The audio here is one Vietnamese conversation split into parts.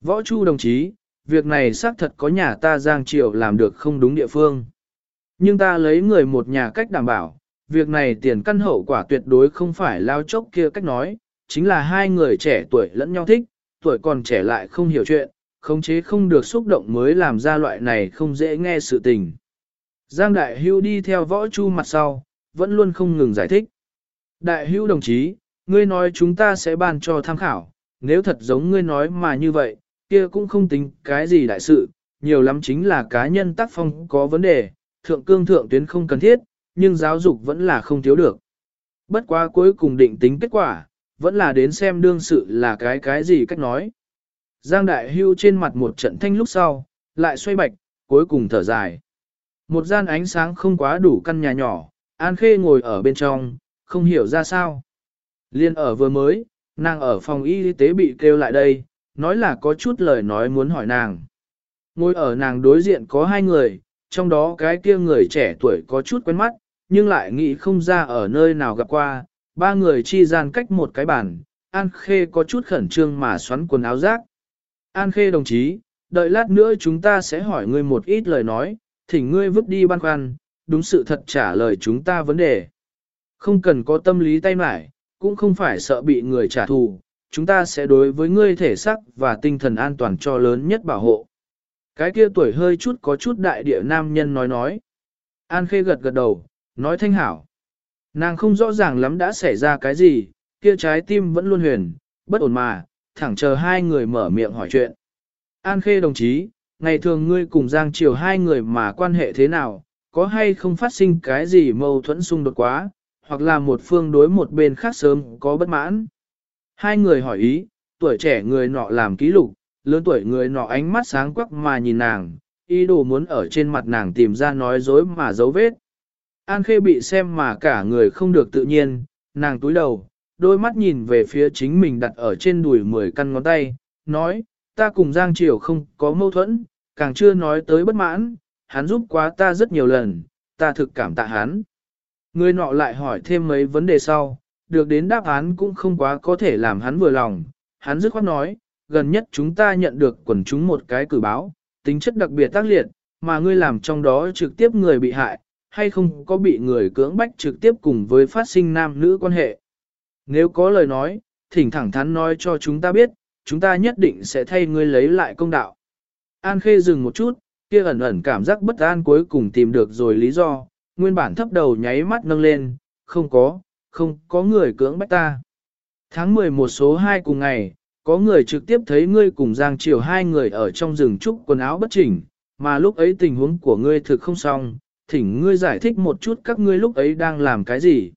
Võ Chu đồng chí, việc này xác thật có nhà ta Giang Triều làm được không đúng địa phương. Nhưng ta lấy người một nhà cách đảm bảo, việc này tiền căn hậu quả tuyệt đối không phải lao chốc kia cách nói, chính là hai người trẻ tuổi lẫn nhau thích, tuổi còn trẻ lại không hiểu chuyện, khống chế không được xúc động mới làm ra loại này không dễ nghe sự tình. Giang Đại Hưu đi theo võ chu mặt sau, vẫn luôn không ngừng giải thích. Đại Hưu đồng chí, ngươi nói chúng ta sẽ ban cho tham khảo, nếu thật giống ngươi nói mà như vậy, kia cũng không tính cái gì đại sự, nhiều lắm chính là cá nhân tác phong có vấn đề, thượng cương thượng tuyến không cần thiết, nhưng giáo dục vẫn là không thiếu được. Bất quá cuối cùng định tính kết quả, vẫn là đến xem đương sự là cái cái gì cách nói. Giang Đại Hưu trên mặt một trận thanh lúc sau, lại xoay bạch, cuối cùng thở dài. Một gian ánh sáng không quá đủ căn nhà nhỏ, An Khê ngồi ở bên trong, không hiểu ra sao. Liên ở vừa mới, nàng ở phòng y tế bị kêu lại đây, nói là có chút lời nói muốn hỏi nàng. Ngồi ở nàng đối diện có hai người, trong đó cái kia người trẻ tuổi có chút quen mắt, nhưng lại nghĩ không ra ở nơi nào gặp qua, ba người chi gian cách một cái bàn, An Khê có chút khẩn trương mà xoắn quần áo rác. An Khê đồng chí, đợi lát nữa chúng ta sẽ hỏi ngươi một ít lời nói, thỉnh ngươi vứt đi băn khoăn, đúng sự thật trả lời chúng ta vấn đề. Không cần có tâm lý tay mải, cũng không phải sợ bị người trả thù, chúng ta sẽ đối với ngươi thể xác và tinh thần an toàn cho lớn nhất bảo hộ. Cái kia tuổi hơi chút có chút đại địa nam nhân nói nói. An Khê gật gật đầu, nói thanh hảo. Nàng không rõ ràng lắm đã xảy ra cái gì, kia trái tim vẫn luôn huyền, bất ổn mà, thẳng chờ hai người mở miệng hỏi chuyện. An Khê đồng chí, ngày thường ngươi cùng Giang Triều hai người mà quan hệ thế nào, có hay không phát sinh cái gì mâu thuẫn xung đột quá, hoặc là một phương đối một bên khác sớm có bất mãn. Hai người hỏi ý, tuổi trẻ người nọ làm ký lục, lớn tuổi người nọ ánh mắt sáng quắc mà nhìn nàng, ý đồ muốn ở trên mặt nàng tìm ra nói dối mà dấu vết. An Khê bị xem mà cả người không được tự nhiên, nàng túi đầu, đôi mắt nhìn về phía chính mình đặt ở trên đùi mười căn ngón tay, nói, ta cùng Giang Triều không có mâu thuẫn, càng chưa nói tới bất mãn, hắn giúp quá ta rất nhiều lần, ta thực cảm tạ hắn. Người nọ lại hỏi thêm mấy vấn đề sau, được đến đáp án cũng không quá có thể làm hắn vừa lòng, hắn dứt khoát nói, gần nhất chúng ta nhận được quần chúng một cái cử báo, tính chất đặc biệt tác liệt, mà ngươi làm trong đó trực tiếp người bị hại, hay không có bị người cưỡng bách trực tiếp cùng với phát sinh nam nữ quan hệ. Nếu có lời nói, thỉnh thẳng thắn nói cho chúng ta biết, chúng ta nhất định sẽ thay ngươi lấy lại công đạo. An Khê dừng một chút, kia ẩn ẩn cảm giác bất an cuối cùng tìm được rồi lý do, nguyên bản thấp đầu nháy mắt nâng lên, không có, không có người cưỡng bách ta. Tháng 11 số 2 cùng ngày, có người trực tiếp thấy ngươi cùng Giang Triều hai người ở trong rừng trúc quần áo bất chỉnh, mà lúc ấy tình huống của ngươi thực không xong, thỉnh ngươi giải thích một chút các ngươi lúc ấy đang làm cái gì.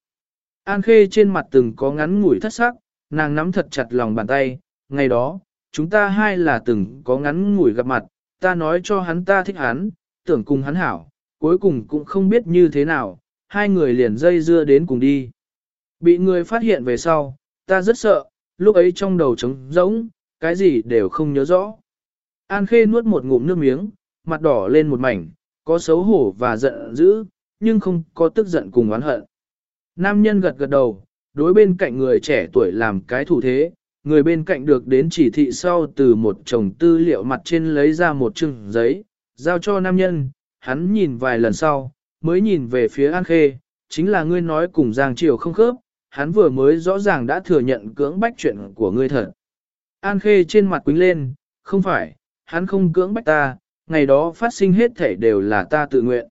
An Khê trên mặt từng có ngắn ngủi thất sắc, nàng nắm thật chặt lòng bàn tay, ngày đó, chúng ta hai là từng có ngắn ngủi gặp mặt, ta nói cho hắn ta thích hắn, tưởng cùng hắn hảo, cuối cùng cũng không biết như thế nào, hai người liền dây dưa đến cùng đi. Bị người phát hiện về sau, ta rất sợ, lúc ấy trong đầu trống rỗng, cái gì đều không nhớ rõ. An Khê nuốt một ngụm nước miếng, mặt đỏ lên một mảnh, có xấu hổ và giận dữ, nhưng không có tức giận cùng oán hận. Nam nhân gật gật đầu, đối bên cạnh người trẻ tuổi làm cái thủ thế, người bên cạnh được đến chỉ thị sau từ một chồng tư liệu mặt trên lấy ra một chừng giấy, giao cho nam nhân, hắn nhìn vài lần sau, mới nhìn về phía An Khê, chính là ngươi nói cùng Giang Triều không khớp, hắn vừa mới rõ ràng đã thừa nhận cưỡng bách chuyện của ngươi thật. An Khê trên mặt quính lên, không phải, hắn không cưỡng bách ta, ngày đó phát sinh hết thể đều là ta tự nguyện.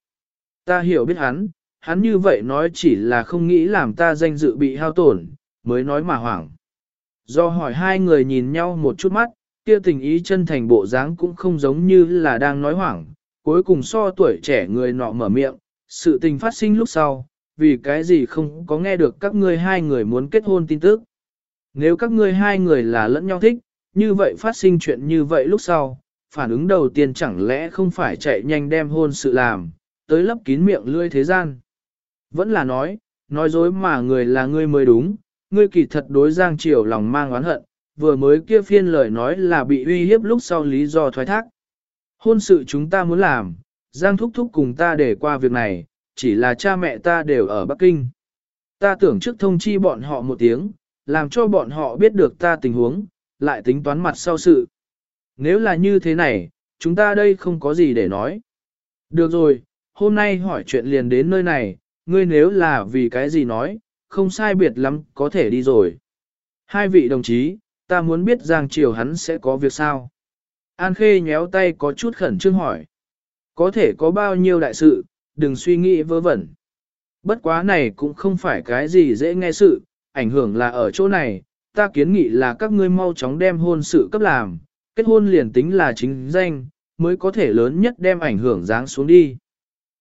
Ta hiểu biết hắn, hắn như vậy nói chỉ là không nghĩ làm ta danh dự bị hao tổn, mới nói mà hoảng. Do hỏi hai người nhìn nhau một chút mắt, kia tình ý chân thành bộ dáng cũng không giống như là đang nói hoảng, cuối cùng so tuổi trẻ người nọ mở miệng, sự tình phát sinh lúc sau, vì cái gì không có nghe được các ngươi hai người muốn kết hôn tin tức. Nếu các ngươi hai người là lẫn nhau thích, như vậy phát sinh chuyện như vậy lúc sau, phản ứng đầu tiên chẳng lẽ không phải chạy nhanh đem hôn sự làm, tới lấp kín miệng lươi thế gian. Vẫn là nói, nói dối mà người là ngươi mới đúng, ngươi kỳ thật đối Giang Triều lòng mang oán hận, vừa mới kia phiên lời nói là bị uy hiếp lúc sau lý do thoái thác. Hôn sự chúng ta muốn làm, Giang Thúc Thúc cùng ta để qua việc này, chỉ là cha mẹ ta đều ở Bắc Kinh. Ta tưởng trước thông chi bọn họ một tiếng, làm cho bọn họ biết được ta tình huống, lại tính toán mặt sau sự. Nếu là như thế này, chúng ta đây không có gì để nói. Được rồi, hôm nay hỏi chuyện liền đến nơi này, ngươi nếu là vì cái gì nói, không sai biệt lắm, có thể đi rồi. Hai vị đồng chí, ta muốn biết Giang Triều hắn sẽ có việc sao. An Khê nhéo tay có chút khẩn trương hỏi. Có thể có bao nhiêu đại sự, đừng suy nghĩ vớ vẩn. Bất quá này cũng không phải cái gì dễ nghe sự, ảnh hưởng là ở chỗ này, ta kiến nghị là các ngươi mau chóng đem hôn sự cấp làm, kết hôn liền tính là chính danh, mới có thể lớn nhất đem ảnh hưởng dáng xuống đi.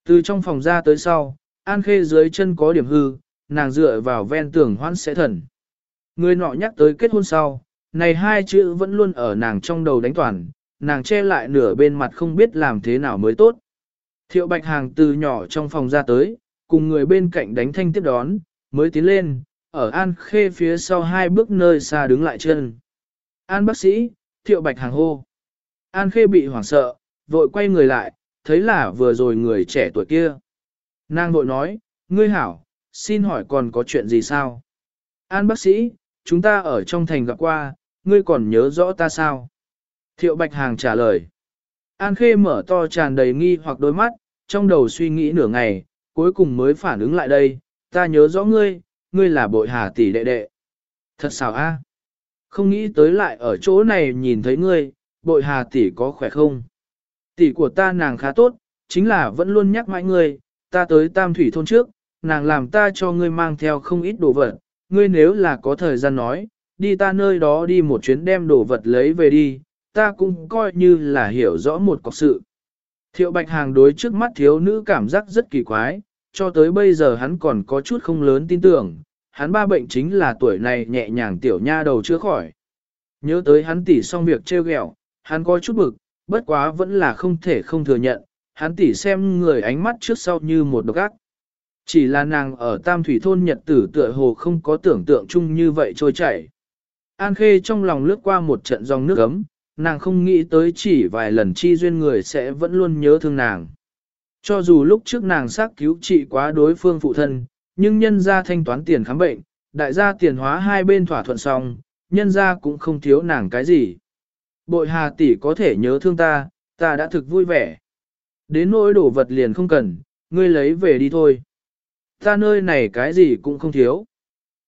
Từ trong phòng ra tới sau, An Khê dưới chân có điểm hư, nàng dựa vào ven tường hoan sẽ thần. Người nọ nhắc tới kết hôn sau, này hai chữ vẫn luôn ở nàng trong đầu đánh toàn, nàng che lại nửa bên mặt không biết làm thế nào mới tốt. Thiệu Bạch Hàng từ nhỏ trong phòng ra tới, cùng người bên cạnh đánh thanh tiếp đón, mới tiến lên, ở An Khê phía sau hai bước nơi xa đứng lại chân. An bác sĩ, Thiệu Bạch Hàng hô. An Khê bị hoảng sợ, vội quay người lại, thấy là vừa rồi người trẻ tuổi kia. Nàng vội nói, ngươi hảo, xin hỏi còn có chuyện gì sao? An bác sĩ, chúng ta ở trong thành gặp qua, ngươi còn nhớ rõ ta sao? Thiệu Bạch Hàng trả lời. An Khê mở to tràn đầy nghi hoặc đôi mắt, trong đầu suy nghĩ nửa ngày, cuối cùng mới phản ứng lại đây, ta nhớ rõ ngươi, ngươi là bội hà tỷ đệ đệ. Thật xảo a, Không nghĩ tới lại ở chỗ này nhìn thấy ngươi, bội hà tỷ có khỏe không? Tỷ của ta nàng khá tốt, chính là vẫn luôn nhắc mãi ngươi, ta tới tam thủy thôn trước, nàng làm ta cho ngươi mang theo không ít đồ vật, ngươi nếu là có thời gian nói, đi ta nơi đó đi một chuyến đem đồ vật lấy về đi, ta cũng coi như là hiểu rõ một cọc sự. Thiệu Bạch Hàng đối trước mắt thiếu nữ cảm giác rất kỳ quái, cho tới bây giờ hắn còn có chút không lớn tin tưởng, hắn ba bệnh chính là tuổi này nhẹ nhàng tiểu nha đầu chưa khỏi. Nhớ tới hắn tỉ xong việc trêu ghẹo, hắn có chút bực, bất quá vẫn là không thể không thừa nhận, hắn tỉ xem người ánh mắt trước sau như một độc ác. Chỉ là nàng ở Tam Thủy Thôn Nhật Tử tựa hồ không có tưởng tượng chung như vậy trôi chảy. An Khê trong lòng lướt qua một trận dòng nước ấm, nàng không nghĩ tới chỉ vài lần chi duyên người sẽ vẫn luôn nhớ thương nàng. Cho dù lúc trước nàng xác cứu trị quá đối phương phụ thân, nhưng nhân gia thanh toán tiền khám bệnh, đại gia tiền hóa hai bên thỏa thuận xong, nhân gia cũng không thiếu nàng cái gì. Bội hà tỷ có thể nhớ thương ta, ta đã thực vui vẻ. Đến nỗi đổ vật liền không cần, ngươi lấy về đi thôi. Ta nơi này cái gì cũng không thiếu.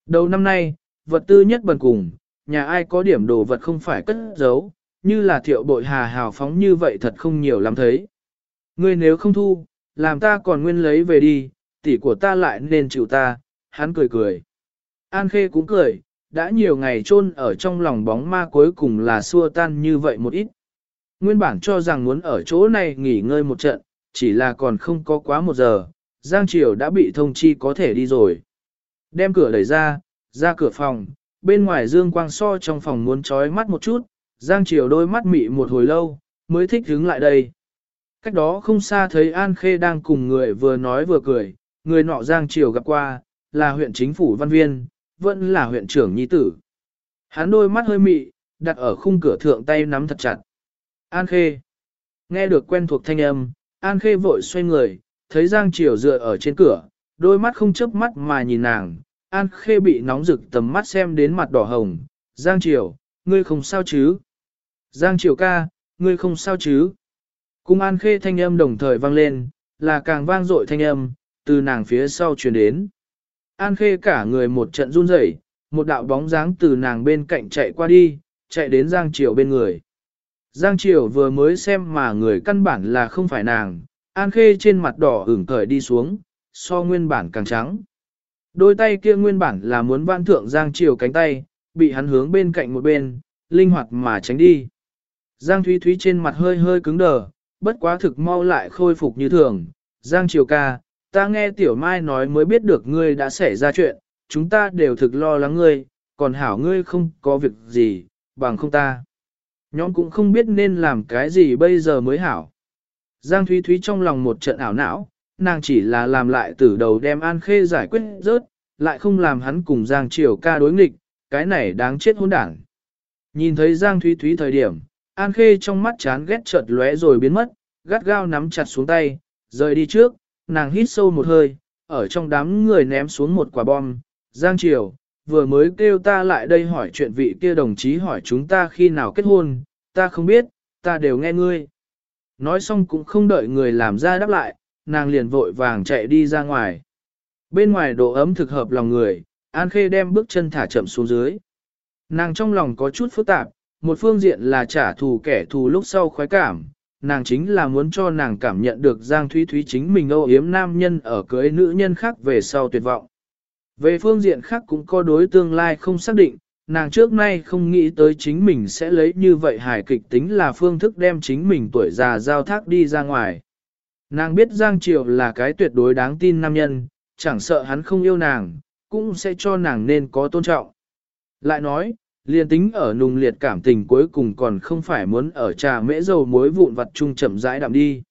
Đầu năm nay, vật tư nhất bần cùng, nhà ai có điểm đồ vật không phải cất giấu, như là thiệu bội hà hào phóng như vậy thật không nhiều lắm thấy. Ngươi nếu không thu, làm ta còn nguyên lấy về đi, tỷ của ta lại nên chịu ta, hắn cười cười. An Khê cũng cười, đã nhiều ngày chôn ở trong lòng bóng ma cuối cùng là xua tan như vậy một ít. Nguyên bản cho rằng muốn ở chỗ này nghỉ ngơi một trận, chỉ là còn không có quá một giờ, Giang Triều đã bị thông chi có thể đi rồi. Đem cửa đẩy ra, ra cửa phòng, bên ngoài dương quang so trong phòng muốn trói mắt một chút, Giang Triều đôi mắt mị một hồi lâu, mới thích hứng lại đây. Cách đó không xa thấy An Khê đang cùng người vừa nói vừa cười, người nọ Giang Triều gặp qua, là huyện chính phủ văn viên, vẫn là huyện trưởng nhi tử. Hắn đôi mắt hơi mị, đặt ở khung cửa thượng tay nắm thật chặt. An Khê. Nghe được quen thuộc thanh âm, An Khê vội xoay người, thấy Giang Triều dựa ở trên cửa, đôi mắt không chớp mắt mà nhìn nàng. An Khê bị nóng rực tầm mắt xem đến mặt đỏ hồng. Giang Triều, ngươi không sao chứ? Giang Triều ca, ngươi không sao chứ? Cung An Khê thanh âm đồng thời vang lên, là càng vang dội thanh âm, từ nàng phía sau truyền đến. An Khê cả người một trận run rẩy, một đạo bóng dáng từ nàng bên cạnh chạy qua đi, chạy đến Giang Triều bên người. Giang Triều vừa mới xem mà người căn bản là không phải nàng, An Khê trên mặt đỏ ửng cởi đi xuống, so nguyên bản càng trắng. Đôi tay kia nguyên bản là muốn vãn thượng Giang Triều cánh tay, bị hắn hướng bên cạnh một bên, linh hoạt mà tránh đi. Giang Thúy Thúy trên mặt hơi hơi cứng đờ, bất quá thực mau lại khôi phục như thường. Giang Triều ca, ta nghe Tiểu Mai nói mới biết được ngươi đã xảy ra chuyện, chúng ta đều thực lo lắng ngươi, còn hảo ngươi không có việc gì, bằng không ta. Nhóm cũng không biết nên làm cái gì bây giờ mới hảo. Giang Thúy Thúy trong lòng một trận ảo não, nàng chỉ là làm lại từ đầu đem An Khê giải quyết rớt, lại không làm hắn cùng Giang Triều ca đối nghịch, cái này đáng chết hôn đảng. Nhìn thấy Giang Thúy Thúy thời điểm, An Khê trong mắt chán ghét chợt lóe rồi biến mất, gắt gao nắm chặt xuống tay, rời đi trước, nàng hít sâu một hơi, ở trong đám người ném xuống một quả bom. Giang Triều, vừa mới kêu ta lại đây hỏi chuyện vị kia đồng chí hỏi chúng ta khi nào kết hôn, ta không biết, ta đều nghe ngươi. Nói xong cũng không đợi người làm ra đáp lại, nàng liền vội vàng chạy đi ra ngoài. Bên ngoài độ ấm thực hợp lòng người, An Khê đem bước chân thả chậm xuống dưới. Nàng trong lòng có chút phức tạp, một phương diện là trả thù kẻ thù lúc sau khoái cảm, nàng chính là muốn cho nàng cảm nhận được Giang Thúy Thúy chính mình âu yếm nam nhân ở cưới nữ nhân khác về sau tuyệt vọng. Về phương diện khác cũng có đối tương lai không xác định, nàng trước nay không nghĩ tới chính mình sẽ lấy như vậy hài kịch tính là phương thức đem chính mình tuổi già giao thác đi ra ngoài. Nàng biết Giang Triều là cái tuyệt đối đáng tin nam nhân, chẳng sợ hắn không yêu nàng, cũng sẽ cho nàng nên có tôn trọng. Lại nói, liên tính ở nùng liệt cảm tình cuối cùng còn không phải muốn ở trà mễ dầu muối vụn vặt chung chậm rãi đạm đi.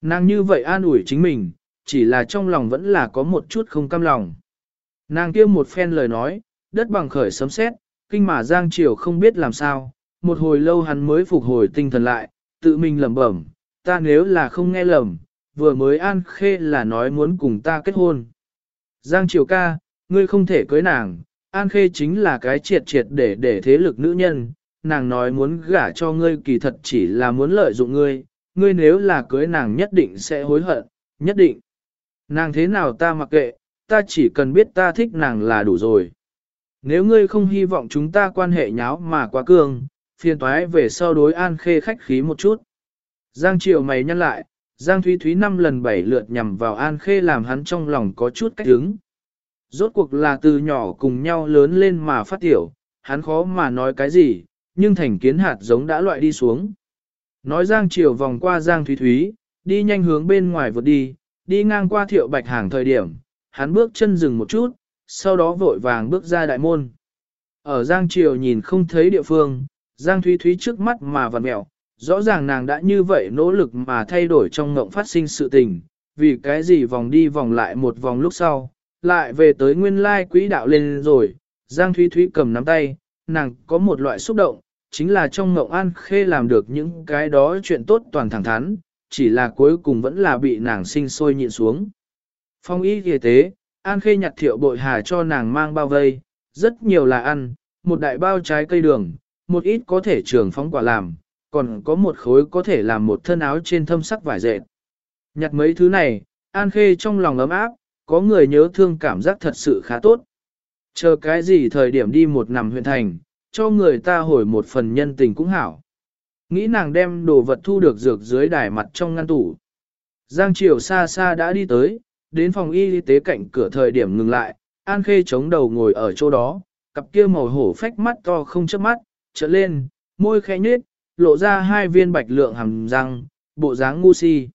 Nàng như vậy an ủi chính mình, chỉ là trong lòng vẫn là có một chút không cam lòng. Nàng kia một phen lời nói, đất bằng khởi sấm sét, kinh mà Giang Triều không biết làm sao, một hồi lâu hắn mới phục hồi tinh thần lại, tự mình lẩm bẩm, ta nếu là không nghe lầm, vừa mới an khê là nói muốn cùng ta kết hôn. Giang Triều ca, ngươi không thể cưới nàng, An Khê chính là cái triệt triệt để để thế lực nữ nhân, nàng nói muốn gả cho ngươi kỳ thật chỉ là muốn lợi dụng ngươi, ngươi nếu là cưới nàng nhất định sẽ hối hận, nhất định. Nàng thế nào ta mặc kệ, ta chỉ cần biết ta thích nàng là đủ rồi. Nếu ngươi không hy vọng chúng ta quan hệ nháo mà quá cường, phiền toái về sau đối An Khê khách khí một chút. Giang Triều mày nhăn lại, Giang Thúy Thúy năm lần bảy lượt nhằm vào An Khê làm hắn trong lòng có chút cách hứng. Rốt cuộc là từ nhỏ cùng nhau lớn lên mà phát tiểu, hắn khó mà nói cái gì, nhưng thành kiến hạt giống đã loại đi xuống. Nói Giang Triều vòng qua Giang Thúy Thúy, đi nhanh hướng bên ngoài vượt đi, đi ngang qua thiệu bạch hàng thời điểm, hắn bước chân dừng một chút, sau đó vội vàng bước ra đại môn. Ở Giang Triều nhìn không thấy địa phương, Giang Thúy Thúy trước mắt mà vặn mẹo, rõ ràng nàng đã như vậy nỗ lực mà thay đổi trong ngộng phát sinh sự tình, vì cái gì vòng đi vòng lại một vòng lúc sau, lại về tới nguyên lai quỹ đạo lên rồi, Giang Thúy Thúy cầm nắm tay, nàng có một loại xúc động, chính là trong ngộng an khê làm được những cái đó chuyện tốt toàn thẳng thắn, chỉ là cuối cùng vẫn là bị nàng sinh sôi nhịn xuống. Phong y kỳ tế, an khê nhặt thiệu bội hà cho nàng mang bao vây, rất nhiều là ăn, một đại bao trái cây đường, một ít có thể trường phóng quả làm, còn có một khối có thể làm một thân áo trên thâm sắc vải dệt. Nhặt mấy thứ này, An Khê trong lòng ấm áp, có người nhớ thương cảm giác thật sự khá tốt. Chờ cái gì thời điểm đi một nằm huyện thành, cho người ta hồi một phần nhân tình cũng hảo. Nghĩ nàng đem đồ vật thu được dược dưới đài mặt trong ngăn tủ. Giang Triều xa xa đã đi tới, đến phòng y tế cạnh cửa thời điểm ngừng lại, An Khê chống đầu ngồi ở chỗ đó, cặp kia màu hổ phách mắt to không chớp mắt, trở lên, môi khẽ nhếch, lộ ra hai viên bạch lượng hàm răng, bộ dáng ngu si.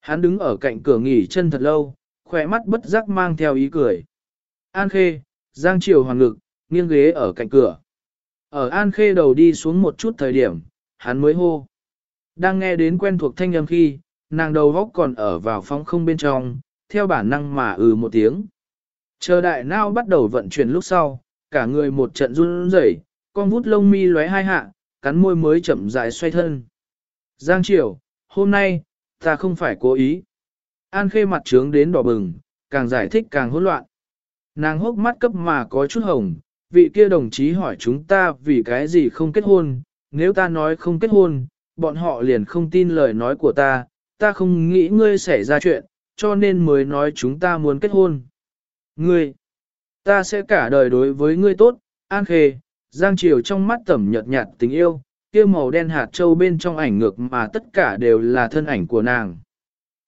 Hắn đứng ở cạnh cửa nghỉ chân thật lâu, khỏe mắt bất giác mang theo ý cười. An Khê, Giang Triều hoàng ngực, nghiêng ghế ở cạnh cửa. Ở An Khê đầu đi xuống một chút thời điểm, hắn mới hô. Đang nghe đến quen thuộc thanh âm khi, nàng đầu góc còn ở vào phóng không bên trong, theo bản năng mà ừ một tiếng. Chờ đại nao bắt đầu vận chuyển lúc sau, cả người một trận run rẩy, con vút lông mi lóe hai hạ, cắn môi mới chậm rãi xoay thân. Giang Triều, hôm nay, ta không phải cố ý. An khê mặt trướng đến đỏ bừng, càng giải thích càng hỗn loạn. Nàng hốc mắt cấp mà có chút hồng, vị kia đồng chí hỏi chúng ta vì cái gì không kết hôn, nếu ta nói không kết hôn, bọn họ liền không tin lời nói của ta, ta không nghĩ ngươi xảy ra chuyện, cho nên mới nói chúng ta muốn kết hôn. Ngươi, ta sẽ cả đời đối với ngươi tốt, An Khê, Giang Triều trong mắt tẩm nhợt nhạt tình yêu, kia màu đen hạt châu bên trong ảnh ngược mà tất cả đều là thân ảnh của nàng.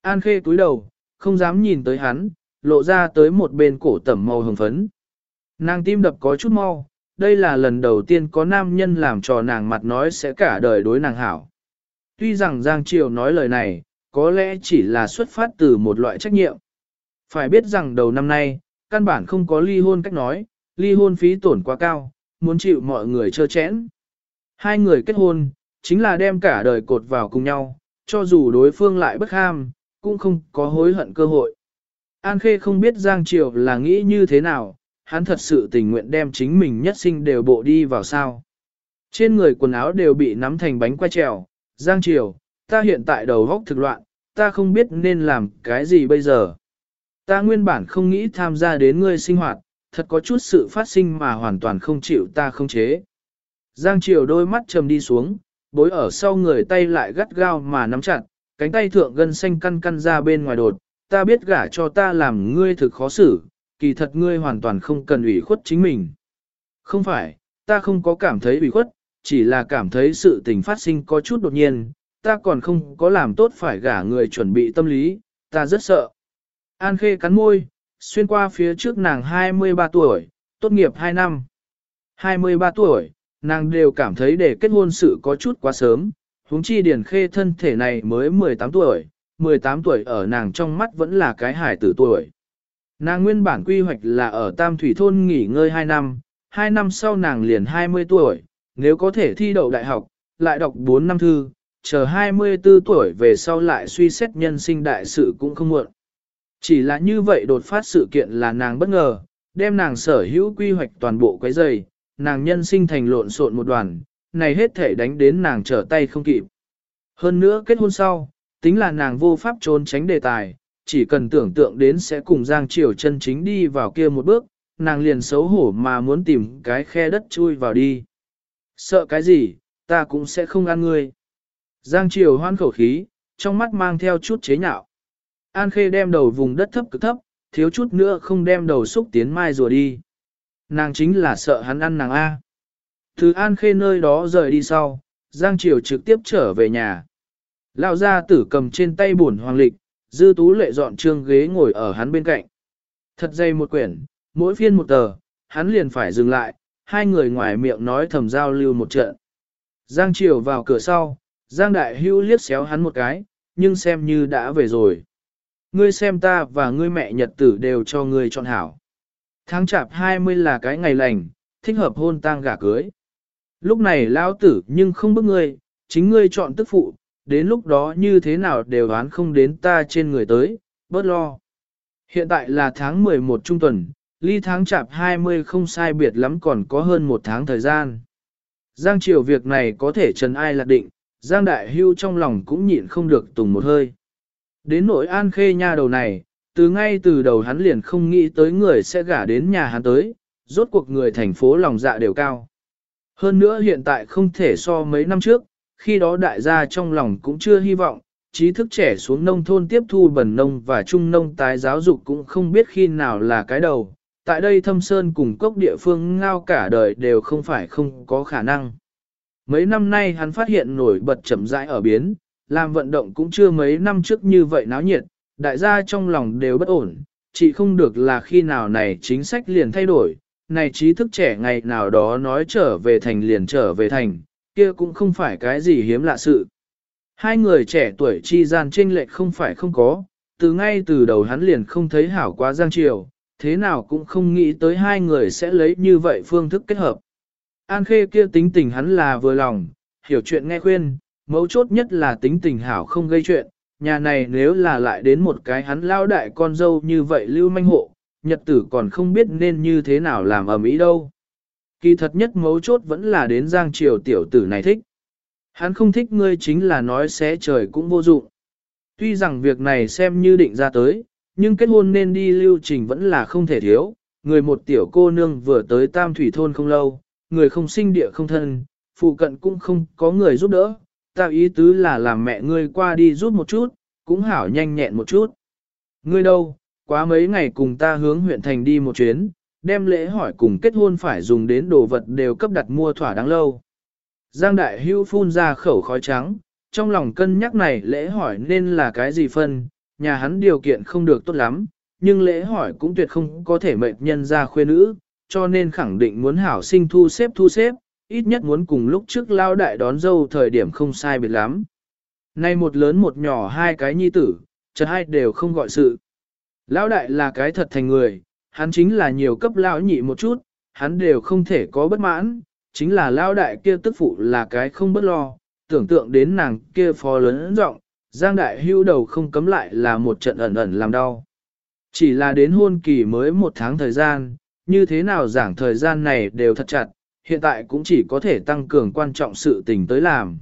An Khê cúi đầu, không dám nhìn tới hắn, lộ ra tới một bên cổ tẩm màu hồng phấn. Nàng tim đập có chút mau, đây là lần đầu tiên có nam nhân làm trò nàng mặt nói sẽ cả đời đối nàng hảo. Tuy rằng Giang Triều nói lời này, có lẽ chỉ là xuất phát từ một loại trách nhiệm. Phải biết rằng đầu năm nay, căn bản không có ly hôn cách nói, ly hôn phí tổn quá cao, muốn chịu mọi người chơ chẽn. Hai người kết hôn, chính là đem cả đời cột vào cùng nhau, cho dù đối phương lại bất ham, cũng không có hối hận cơ hội. An Khê không biết Giang Triều là nghĩ như thế nào, hắn thật sự tình nguyện đem chính mình nhất sinh đều bộ đi vào sao. Trên người quần áo đều bị nắm thành bánh quay trèo, Giang Triều, ta hiện tại đầu góc thực loạn, ta không biết nên làm cái gì bây giờ. Ta nguyên bản không nghĩ tham gia đến ngươi sinh hoạt, thật có chút sự phát sinh mà hoàn toàn không chịu ta không chế. Giang Triều đôi mắt trầm đi xuống, bối ở sau người tay lại gắt gao mà nắm chặt, cánh tay thượng gân xanh căn căn ra bên ngoài đột, ta biết gả cho ta làm ngươi thực khó xử, kỳ thật ngươi hoàn toàn không cần ủy khuất chính mình. Không phải, ta không có cảm thấy ủy khuất, chỉ là cảm thấy sự tình phát sinh có chút đột nhiên, ta còn không có làm tốt phải gả người chuẩn bị tâm lý, ta rất sợ. An Khê cắn môi, xuyên qua phía trước nàng 23 tuổi, tốt nghiệp 2 năm. 23 tuổi, nàng đều cảm thấy để kết hôn sự có chút quá sớm, huống chi Điền Khê thân thể này mới 18 tuổi, 18 tuổi ở nàng trong mắt vẫn là cái hải tử tuổi. Nàng nguyên bản quy hoạch là ở Tam Thủy Thôn nghỉ ngơi 2 năm, 2 năm sau nàng liền 20 tuổi, nếu có thể thi đậu đại học, lại đọc 4 năm thư, chờ 24 tuổi về sau lại suy xét nhân sinh đại sự cũng không muộn. Chỉ là như vậy đột phát sự kiện là nàng bất ngờ, đem nàng sở hữu quy hoạch toàn bộ quấy dày, nàng nhân sinh thành lộn xộn một đoàn, này hết thể đánh đến nàng trở tay không kịp. Hơn nữa kết hôn sau, tính là nàng vô pháp trốn tránh đề tài, chỉ cần tưởng tượng đến sẽ cùng Giang Triều chân chính đi vào kia một bước, nàng liền xấu hổ mà muốn tìm cái khe đất chui vào đi. Sợ cái gì, ta cũng sẽ không ăn ngươi. Giang Triều hoan khẩu khí, trong mắt mang theo chút chế nhạo. An Khê đem đầu vùng đất thấp cực thấp, thiếu chút nữa không đem đầu xúc tiến mai rùa đi. Nàng chính là sợ hắn ăn nàng A. Từ An Khê nơi đó rời đi sau, Giang Triều trực tiếp trở về nhà. Lão gia tử cầm trên tay buồn hoàng lịch, dư tú lệ dọn trương ghế ngồi ở hắn bên cạnh. Thật dày một quyển, mỗi phiên một tờ, hắn liền phải dừng lại, hai người ngoài miệng nói thầm giao lưu một trận. Giang Triều vào cửa sau, Giang Đại Hưu liếc xéo hắn một cái, nhưng xem như đã về rồi. Ngươi xem ta và ngươi mẹ nhật tử đều cho ngươi chọn hảo. Tháng chạp 20 là cái ngày lành, thích hợp hôn tang gả cưới. Lúc này lão tử nhưng không bức ngươi, chính ngươi chọn tức phụ, đến lúc đó như thế nào đều đoán không đến ta trên người tới, bớt lo. Hiện tại là tháng 11 trung tuần, ly tháng chạp 20 không sai biệt lắm còn có hơn một tháng thời gian. Giang triều việc này có thể trần ai lạc định, Giang đại hưu trong lòng cũng nhịn không được tùng một hơi. Đến nỗi an khê nha đầu này, từ ngay từ đầu hắn liền không nghĩ tới người sẽ gả đến nhà hắn tới, rốt cuộc người thành phố lòng dạ đều cao. Hơn nữa hiện tại không thể so mấy năm trước, khi đó đại gia trong lòng cũng chưa hy vọng, trí thức trẻ xuống nông thôn tiếp thu bẩn nông và trung nông tái giáo dục cũng không biết khi nào là cái đầu. Tại đây thâm sơn cùng cốc địa phương ngao cả đời đều không phải không có khả năng. Mấy năm nay hắn phát hiện nổi bật chậm rãi ở biến, làm vận động cũng chưa mấy năm trước như vậy náo nhiệt, đại gia trong lòng đều bất ổn, chỉ không được là khi nào này chính sách liền thay đổi, này trí thức trẻ ngày nào đó nói trở về thành liền trở về thành, kia cũng không phải cái gì hiếm lạ sự. Hai người trẻ tuổi chi gian chênh lệch không phải không có, từ ngay từ đầu hắn liền không thấy hảo quá giang triều, thế nào cũng không nghĩ tới hai người sẽ lấy như vậy phương thức kết hợp. An khê kia tính tình hắn là vừa lòng, hiểu chuyện nghe khuyên, mấu chốt nhất là tính tình hảo không gây chuyện, nhà này nếu là lại đến một cái hắn lao đại con dâu như vậy lưu manh hộ, nhật tử còn không biết nên như thế nào làm ở mỹ đâu. Kỳ thật nhất mấu chốt vẫn là đến giang triều tiểu tử này thích. Hắn không thích ngươi chính là nói xé trời cũng vô dụng. Tuy rằng việc này xem như định ra tới, nhưng kết hôn nên đi lưu trình vẫn là không thể thiếu. Người một tiểu cô nương vừa tới tam thủy thôn không lâu, người không sinh địa không thân, phụ cận cũng không có người giúp đỡ. Tạo ý tứ là làm mẹ ngươi qua đi giúp một chút, cũng hảo nhanh nhẹn một chút. Ngươi đâu, quá mấy ngày cùng ta hướng huyện thành đi một chuyến, đem lễ hỏi cùng kết hôn phải dùng đến đồ vật đều cấp đặt mua thỏa đáng lâu. Giang đại hưu phun ra khẩu khói trắng, trong lòng cân nhắc này lễ hỏi nên là cái gì phân, nhà hắn điều kiện không được tốt lắm, nhưng lễ hỏi cũng tuyệt không có thể mệnh nhân ra khuê nữ, cho nên khẳng định muốn hảo sinh thu xếp thu xếp, ít nhất muốn cùng lúc trước lao đại đón dâu thời điểm không sai biệt lắm. Nay một lớn một nhỏ hai cái nhi tử, chợt hai đều không gọi sự. Lão đại là cái thật thành người, hắn chính là nhiều cấp lão nhị một chút, hắn đều không thể có bất mãn, chính là lão đại kia tức phụ là cái không bất lo, tưởng tượng đến nàng kia phó lớn rộng, giang đại hưu đầu không cấm lại là một trận ẩn ẩn làm đau. Chỉ là đến hôn kỳ mới một tháng thời gian, như thế nào giảng thời gian này đều thật chặt, hiện tại cũng chỉ có thể tăng cường quan trọng sự tình tới làm.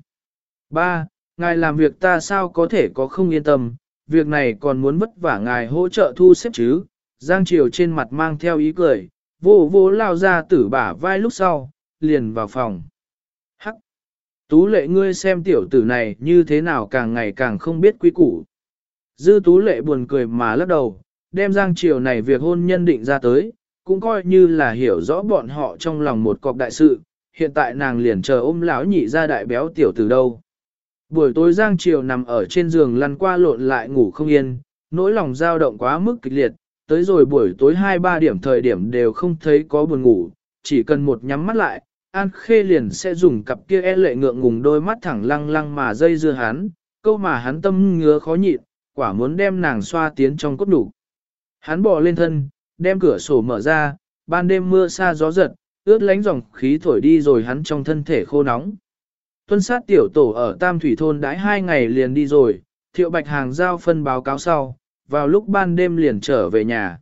3. Ngài làm việc ta sao có thể có không yên tâm, việc này còn muốn vất vả ngài hỗ trợ thu xếp chứ. Giang Triều trên mặt mang theo ý cười, vô vô lao ra tử bả vai lúc sau, liền vào phòng. Hắc! Tú lệ ngươi xem tiểu tử này như thế nào càng ngày càng không biết quý củ. Dư tú lệ buồn cười mà lắc đầu, đem giang triều này việc hôn nhân định ra tới, cũng coi như là hiểu rõ bọn họ trong lòng một cọc đại sự, hiện tại nàng liền chờ ôm lão nhị ra đại béo tiểu từ đâu. Buổi tối Giang Triều nằm ở trên giường lăn qua lộn lại ngủ không yên, nỗi lòng dao động quá mức kịch liệt, tới rồi buổi tối 2-3 điểm thời điểm đều không thấy có buồn ngủ, chỉ cần một nhắm mắt lại, An Khê liền sẽ dùng cặp kia e lệ ngượng ngùng đôi mắt thẳng lăng lăng mà dây dưa hắn, câu mà hắn tâm ngứa khó nhịn, quả muốn đem nàng xoa tiến trong cốt đủ. Hắn bò lên thân, đem cửa sổ mở ra, ban đêm mưa xa gió giật, ướt lánh dòng khí thổi đi rồi hắn trong thân thể khô nóng. Tuân sát tiểu tổ ở Tam Thủy Thôn đãi hai ngày liền đi rồi, thiệu bạch hàng giao phân báo cáo sau, vào lúc ban đêm liền trở về nhà.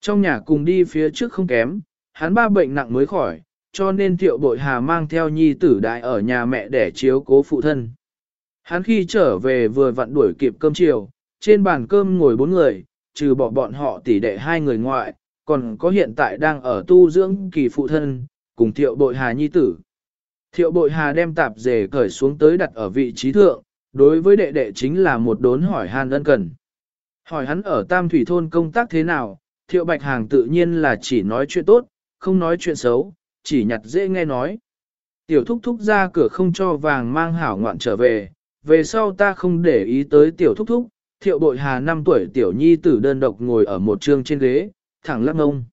Trong nhà cùng đi phía trước không kém, hắn ba bệnh nặng mới khỏi, cho nên thiệu bội hà mang theo nhi tử đại ở nhà mẹ để chiếu cố phụ thân. Hắn khi trở về vừa vặn đuổi kịp cơm chiều, trên bàn cơm ngồi bốn người, trừ bỏ bọn họ tỷ đệ hai người ngoại, còn có hiện tại đang ở tu dưỡng kỳ phụ thân, cùng thiệu bội hà nhi tử. Thiệu bội hà đem tạp dề cởi xuống tới đặt ở vị trí thượng, đối với đệ đệ chính là một đốn hỏi hàn ân cần. Hỏi hắn ở Tam Thủy Thôn công tác thế nào, thiệu bạch hàng tự nhiên là chỉ nói chuyện tốt, không nói chuyện xấu, chỉ nhặt dễ nghe nói. Tiểu thúc thúc ra cửa không cho vàng mang hảo ngoạn trở về, về sau ta không để ý tới tiểu thúc thúc, thiệu bội hà 5 tuổi tiểu nhi tử đơn độc ngồi ở một trường trên ghế, thẳng lắc ngông.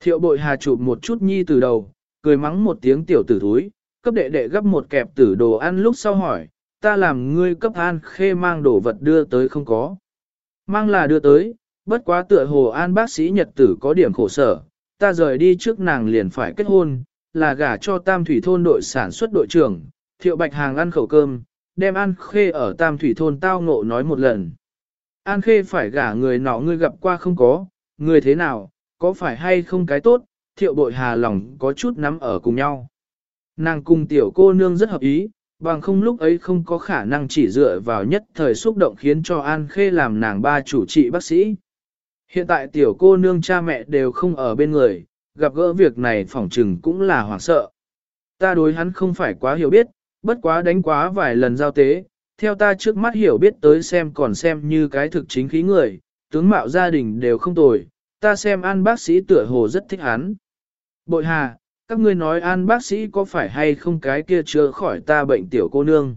Thiệu bội hà chụp một chút nhi tử đầu, cười mắng một tiếng tiểu tử thúi, cấp đệ đệ gấp một kẹp tử đồ ăn lúc sau hỏi, ta làm ngươi cấp an khê mang đồ vật đưa tới không có. Mang là đưa tới, bất quá tựa hồ an bác sĩ nhật tử có điểm khổ sở, ta rời đi trước nàng liền phải kết hôn, là gả cho tam thủy thôn đội sản xuất đội trưởng, thiệu bạch hàng ăn khẩu cơm, đem an khê ở tam thủy thôn tao ngộ nói một lần. An khê phải gả người nọ ngươi gặp qua không có, người thế nào, có phải hay không cái tốt, thiệu bội hà lòng có chút nắm ở cùng nhau. Nàng cùng tiểu cô nương rất hợp ý, bằng không lúc ấy không có khả năng chỉ dựa vào nhất thời xúc động khiến cho An Khê làm nàng ba chủ trị bác sĩ. Hiện tại tiểu cô nương cha mẹ đều không ở bên người, gặp gỡ việc này phỏng trừng cũng là hoảng sợ. Ta đối hắn không phải quá hiểu biết, bất quá đánh quá vài lần giao tế, theo ta trước mắt hiểu biết tới xem còn xem như cái thực chính khí người, tướng mạo gia đình đều không tồi, ta xem an bác sĩ tựa hồ rất thích hắn. Bội hà, các ngươi nói an bác sĩ có phải hay không cái kia chưa khỏi ta bệnh tiểu cô nương.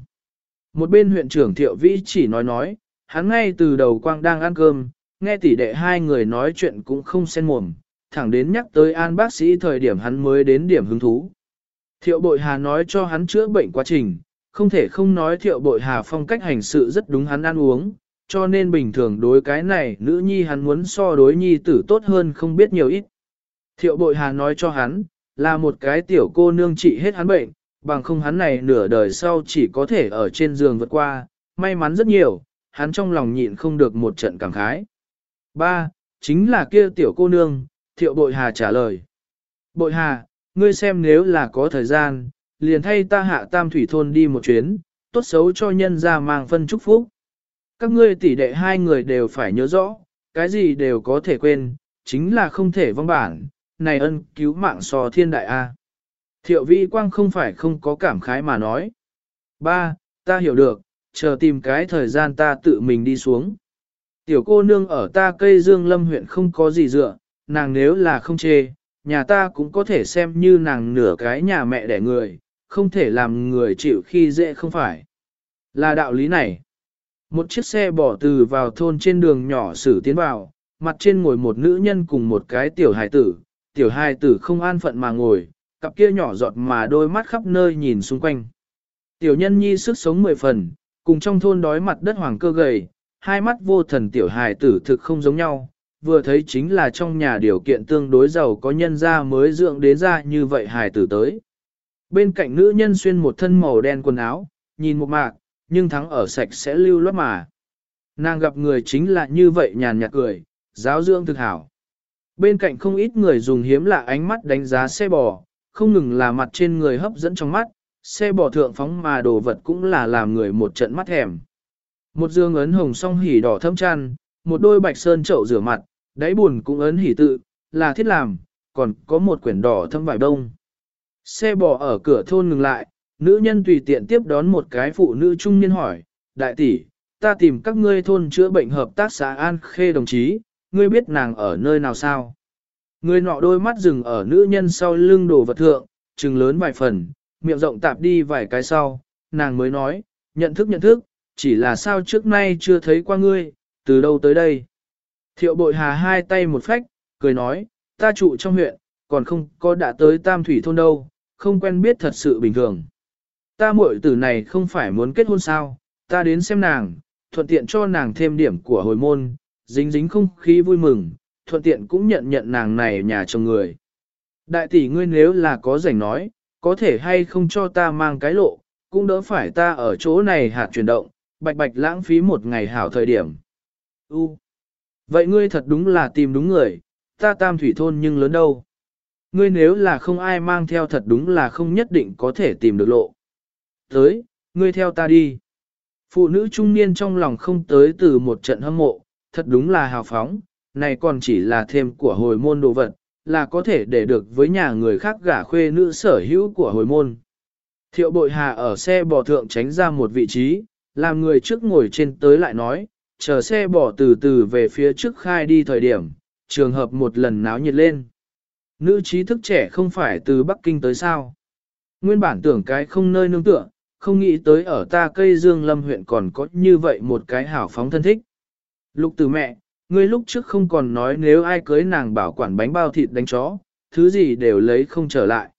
Một bên huyện trưởng thiệu vĩ chỉ nói nói, hắn ngay từ đầu quang đang ăn cơm, nghe tỷ đệ hai người nói chuyện cũng không xen mồm, thẳng đến nhắc tới an bác sĩ thời điểm hắn mới đến điểm hứng thú. Thiệu bội hà nói cho hắn chữa bệnh quá trình, không thể không nói thiệu bội hà phong cách hành sự rất đúng hắn ăn uống, cho nên bình thường đối cái này nữ nhi hắn muốn so đối nhi tử tốt hơn không biết nhiều ít. Thiệu bội hà nói cho hắn, là một cái tiểu cô nương trị hết hắn bệnh, bằng không hắn này nửa đời sau chỉ có thể ở trên giường vượt qua, may mắn rất nhiều, hắn trong lòng nhịn không được một trận cảm khái. Ba, chính là kia tiểu cô nương, thiệu bội hà trả lời. Bội hà, ngươi xem nếu là có thời gian, liền thay ta hạ tam thủy thôn đi một chuyến, tốt xấu cho nhân ra mang phân chúc phúc. Các ngươi tỷ đệ hai người đều phải nhớ rõ, cái gì đều có thể quên, chính là không thể vong bản, này ân cứu mạng so thiên đại A. Thiệu vi quang không phải không có cảm khái mà nói. Ba, ta hiểu được, chờ tìm cái thời gian ta tự mình đi xuống. Tiểu cô nương ở ta cây dương lâm huyện không có gì dựa, nàng nếu là không chê, nhà ta cũng có thể xem như nàng nửa cái nhà mẹ đẻ người, không thể làm người chịu khi dễ không phải. Là đạo lý này. Một chiếc xe bỏ từ vào thôn trên đường nhỏ xử tiến vào, mặt trên ngồi một nữ nhân cùng một cái tiểu hài tử, tiểu hai tử không an phận mà ngồi, cặp kia nhỏ giọt mà đôi mắt khắp nơi nhìn xung quanh. Tiểu nhân nhi sức sống mười phần, cùng trong thôn đói mặt đất hoàng cơ gầy, hai mắt vô thần tiểu hài tử thực không giống nhau, vừa thấy chính là trong nhà điều kiện tương đối giàu có nhân ra mới dưỡng đến ra như vậy hài tử tới. Bên cạnh nữ nhân xuyên một thân màu đen quần áo, nhìn một mạc, nhưng thắng ở sạch sẽ lưu loát mà. Nàng gặp người chính là như vậy nhàn nhạt cười, giáo dưỡng thực hảo. Bên cạnh không ít người dùng hiếm lạ ánh mắt đánh giá xe bò, không ngừng là mặt trên người hấp dẫn trong mắt, xe bò thượng phóng mà đồ vật cũng là làm người một trận mắt thèm. Một dương ấn hồng song hỉ đỏ thâm chăn, một đôi bạch sơn chậu rửa mặt, đáy buồn cũng ấn hỉ tự, là thiết làm, còn có một quyển đỏ thâm vải đông. Xe bò ở cửa thôn ngừng lại, Nữ nhân tùy tiện tiếp đón một cái phụ nữ trung niên hỏi, đại tỷ, ta tìm các ngươi thôn chữa bệnh hợp tác xã An Khê đồng chí, ngươi biết nàng ở nơi nào sao? Người nọ đôi mắt dừng ở nữ nhân sau lưng đồ vật thượng, trừng lớn vài phần, miệng rộng tạp đi vài cái sau, nàng mới nói, nhận thức nhận thức, chỉ là sao trước nay chưa thấy qua ngươi, từ đâu tới đây. Thiệu bội hà hai tay một phách, cười nói, ta trụ trong huyện, còn không có đã tới tam thủy thôn đâu, không quen biết thật sự bình thường. Ta muội tử này không phải muốn kết hôn sao, ta đến xem nàng, thuận tiện cho nàng thêm điểm của hồi môn, dính dính không khí vui mừng, thuận tiện cũng nhận nhận nàng này nhà chồng người. Đại tỷ ngươi nếu là có rảnh nói, có thể hay không cho ta mang cái lộ, cũng đỡ phải ta ở chỗ này hạt chuyển động, bạch bạch lãng phí một ngày hảo thời điểm. U. Vậy ngươi thật đúng là tìm đúng người, ta tam thủy thôn nhưng lớn đâu. Ngươi nếu là không ai mang theo thật đúng là không nhất định có thể tìm được lộ. Tới, ngươi theo ta đi. Phụ nữ trung niên trong lòng không tới từ một trận hâm mộ, thật đúng là hào phóng, này còn chỉ là thêm của hồi môn đồ vật, là có thể để được với nhà người khác gả khuê nữ sở hữu của hồi môn. Thiệu bội hà ở xe bò thượng tránh ra một vị trí, làm người trước ngồi trên tới lại nói, chờ xe bò từ từ về phía trước khai đi thời điểm, trường hợp một lần náo nhiệt lên. Nữ trí thức trẻ không phải từ Bắc Kinh tới sao. Nguyên bản tưởng cái không nơi nương tựa, không nghĩ tới ở ta cây dương lâm huyện còn có như vậy một cái hảo phóng thân thích. Lục Tử mẹ, ngươi lúc trước không còn nói nếu ai cưới nàng bảo quản bánh bao thịt đánh chó, thứ gì đều lấy không trở lại.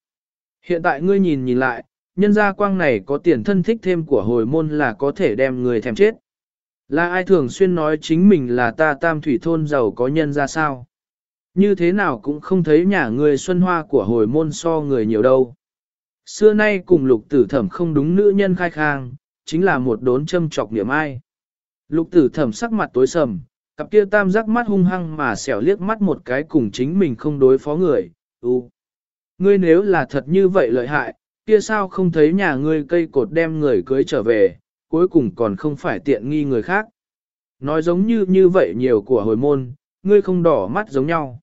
Hiện tại ngươi nhìn nhìn lại, nhân gia quang này có tiền thân thích thêm của hồi môn là có thể đem người thèm chết. Là ai thường xuyên nói chính mình là ta tam thủy thôn giàu có nhân ra sao? Như thế nào cũng không thấy nhà người xuân hoa của hồi môn so người nhiều đâu. Xưa nay cùng lục tử thẩm không đúng nữ nhân khai khang, chính là một đốn châm trọc niệm ai. Lục tử thẩm sắc mặt tối sầm, cặp kia tam giác mắt hung hăng mà xẻo liếc mắt một cái cùng chính mình không đối phó người, u. Ngươi nếu là thật như vậy lợi hại, kia sao không thấy nhà ngươi cây cột đem người cưới trở về, cuối cùng còn không phải tiện nghi người khác. Nói giống như như vậy nhiều của hồi môn, ngươi không đỏ mắt giống nhau.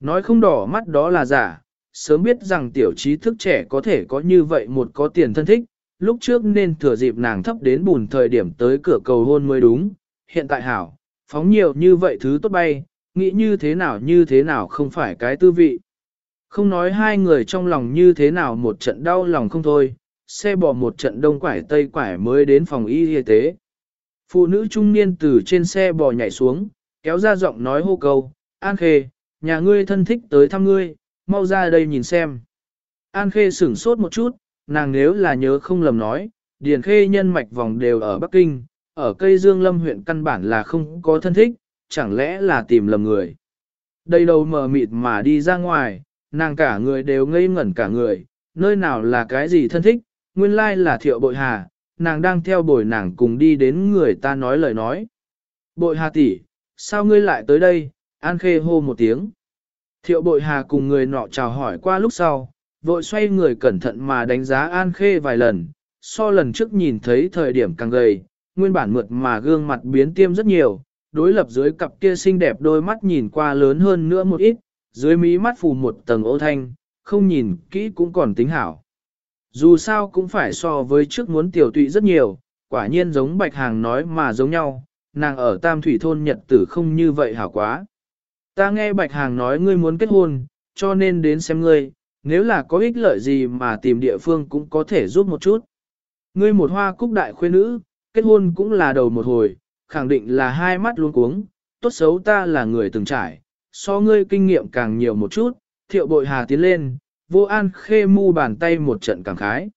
Nói không đỏ mắt đó là giả, sớm biết rằng tiểu trí thức trẻ có thể có như vậy một có tiền thân thích, lúc trước nên thừa dịp nàng thấp đến bùn thời điểm tới cửa cầu hôn mới đúng, hiện tại hảo, phóng nhiều như vậy thứ tốt bay, nghĩ như thế nào như thế nào không phải cái tư vị. Không nói hai người trong lòng như thế nào một trận đau lòng không thôi, xe bỏ một trận đông quải tây quải mới đến phòng y y tế. Phụ nữ trung niên từ trên xe bò nhảy xuống, kéo ra giọng nói hô cầu An Khê, nhà ngươi thân thích tới thăm ngươi, mau ra đây nhìn xem. An Khê sửng sốt một chút, nàng nếu là nhớ không lầm nói, Điền Khê nhân mạch vòng đều ở Bắc Kinh, ở cây Dương Lâm huyện căn bản là không có thân thích, chẳng lẽ là tìm lầm người. Đây đầu mờ mịt mà đi ra ngoài, nàng cả người đều ngây ngẩn cả người, nơi nào là cái gì thân thích, nguyên lai là thiệu bội hà, nàng đang theo bồi nàng cùng đi đến người ta nói lời nói. Bội hà tỷ, sao ngươi lại tới đây, An Khê hô một tiếng. Thiệu bội hà cùng người nọ chào hỏi qua lúc sau, vội xoay người cẩn thận mà đánh giá An Khê vài lần, so lần trước nhìn thấy thời điểm càng gầy, nguyên bản mượt mà gương mặt biến tiêm rất nhiều, đối lập dưới cặp kia xinh đẹp đôi mắt nhìn qua lớn hơn nữa một ít, dưới mí mắt phù một tầng ô thanh, không nhìn kỹ cũng còn tính hảo. Dù sao cũng phải so với trước muốn tiểu tụy rất nhiều, quả nhiên giống bạch hàng nói mà giống nhau, nàng ở tam thủy thôn nhật tử không như vậy hảo quá. Ta nghe bạch hàng nói ngươi muốn kết hôn, cho nên đến xem ngươi, nếu là có ích lợi gì mà tìm địa phương cũng có thể giúp một chút. Ngươi một hoa cúc đại khuê nữ, kết hôn cũng là đầu một hồi, khẳng định là hai mắt luôn cuống, tốt xấu ta là người từng trải, so ngươi kinh nghiệm càng nhiều một chút, thiệu bội hà tiến lên, vô an khê mu bàn tay một trận cảm khái.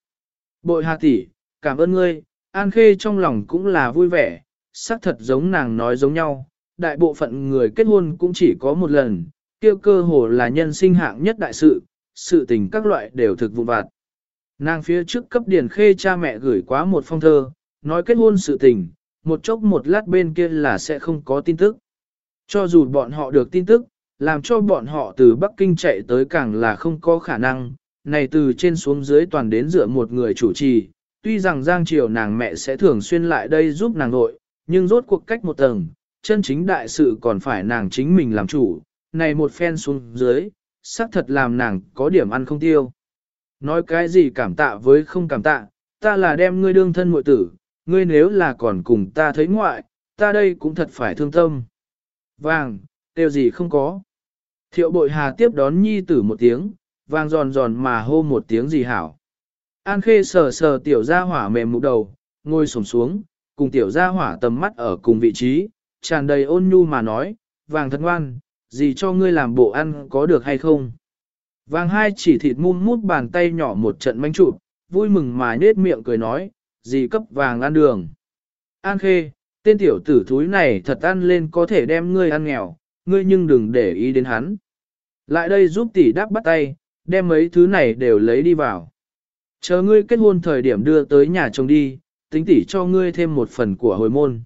Bội hà tỷ, cảm ơn ngươi, an khê trong lòng cũng là vui vẻ, xác thật giống nàng nói giống nhau, đại bộ phận người kết hôn cũng chỉ có một lần, kêu cơ hồ là nhân sinh hạng nhất đại sự, sự tình các loại đều thực vụn vặt. Nàng phía trước cấp điển khê cha mẹ gửi quá một phong thơ, nói kết hôn sự tình, một chốc một lát bên kia là sẽ không có tin tức. Cho dù bọn họ được tin tức, làm cho bọn họ từ Bắc Kinh chạy tới càng là không có khả năng, này từ trên xuống dưới toàn đến dựa một người chủ trì, tuy rằng Giang Triều nàng mẹ sẽ thường xuyên lại đây giúp nàng nội, nhưng rốt cuộc cách một tầng, chân chính đại sự còn phải nàng chính mình làm chủ, này một phen xuống dưới, xác thật làm nàng có điểm ăn không tiêu. Nói cái gì cảm tạ với không cảm tạ, ta là đem ngươi đương thân muội tử, ngươi nếu là còn cùng ta thấy ngoại, ta đây cũng thật phải thương tâm. Vàng, tiêu gì không có. Thiệu bội hà tiếp đón nhi tử một tiếng, Vàng giòn giòn mà hô một tiếng gì hảo. An khê sờ sờ tiểu gia hỏa mềm mụ đầu, ngồi sổng xuống, cùng tiểu gia hỏa tầm mắt ở cùng vị trí, tràn đầy ôn nhu mà nói, vàng thật ngoan, gì cho ngươi làm bộ ăn có được hay không. Vàng hai chỉ thịt mum mút bàn tay nhỏ một trận manh chụp, vui mừng mà nết miệng cười nói, gì cấp vàng ăn đường. An khê, tên tiểu tử thúi này thật ăn lên có thể đem ngươi ăn nghèo, ngươi nhưng đừng để ý đến hắn. Lại đây giúp tỷ đáp bắt tay, đem mấy thứ này đều lấy đi vào. Chờ ngươi kết hôn thời điểm đưa tới nhà chồng đi, tính tỷ cho ngươi thêm một phần của hồi môn.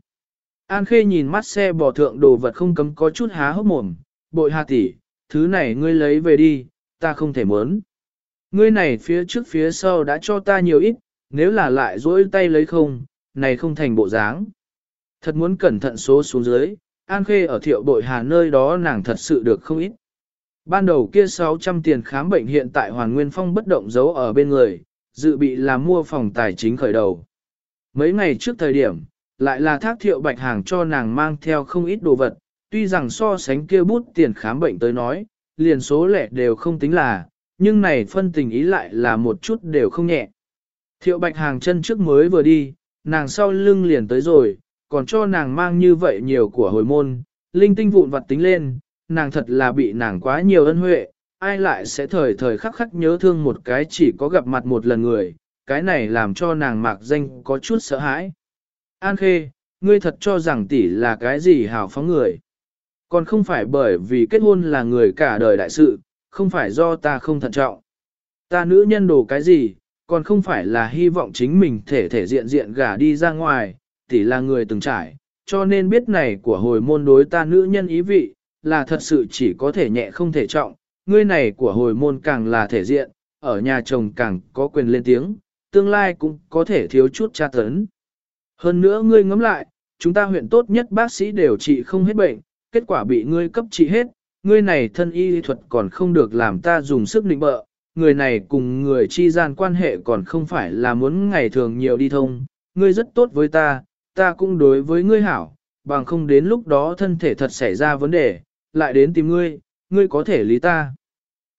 An Khê nhìn mắt xe bò thượng đồ vật không cấm có chút há hốc mồm, bội hà tỷ, thứ này ngươi lấy về đi, ta không thể muốn. Ngươi này phía trước phía sau đã cho ta nhiều ít, nếu là lại dỗi tay lấy không, này không thành bộ dáng. Thật muốn cẩn thận số xuống dưới, An Khê ở thiệu bội hà nơi đó nàng thật sự được không ít. Ban đầu kia 600 tiền khám bệnh hiện tại Hoàn Nguyên Phong bất động giấu ở bên người, dự bị là mua phòng tài chính khởi đầu. Mấy ngày trước thời điểm, lại là thác thiệu bạch hàng cho nàng mang theo không ít đồ vật, tuy rằng so sánh kia bút tiền khám bệnh tới nói, liền số lẻ đều không tính là, nhưng này phân tình ý lại là một chút đều không nhẹ. Thiệu bạch hàng chân trước mới vừa đi, nàng sau lưng liền tới rồi, còn cho nàng mang như vậy nhiều của hồi môn, linh tinh vụn vặt tính lên, nàng thật là bị nàng quá nhiều ân huệ, ai lại sẽ thời thời khắc khắc nhớ thương một cái chỉ có gặp mặt một lần người, cái này làm cho nàng mạc danh có chút sợ hãi. An Khê, ngươi thật cho rằng tỷ là cái gì hào phóng người. Còn không phải bởi vì kết hôn là người cả đời đại sự, không phải do ta không thận trọng. Ta nữ nhân đồ cái gì, còn không phải là hy vọng chính mình thể thể diện diện gả đi ra ngoài, tỷ là người từng trải, cho nên biết này của hồi môn đối ta nữ nhân ý vị, là thật sự chỉ có thể nhẹ không thể trọng, ngươi này của hồi môn càng là thể diện, ở nhà chồng càng có quyền lên tiếng, tương lai cũng có thể thiếu chút tra tấn. Hơn nữa ngươi ngẫm lại, chúng ta huyện tốt nhất bác sĩ đều trị không hết bệnh, kết quả bị ngươi cấp trị hết, ngươi này thân y thuật còn không được làm ta dùng sức định bợ, người này cùng người chi gian quan hệ còn không phải là muốn ngày thường nhiều đi thông, ngươi rất tốt với ta, ta cũng đối với ngươi hảo, bằng không đến lúc đó thân thể thật xảy ra vấn đề, lại đến tìm ngươi, ngươi có thể lý ta.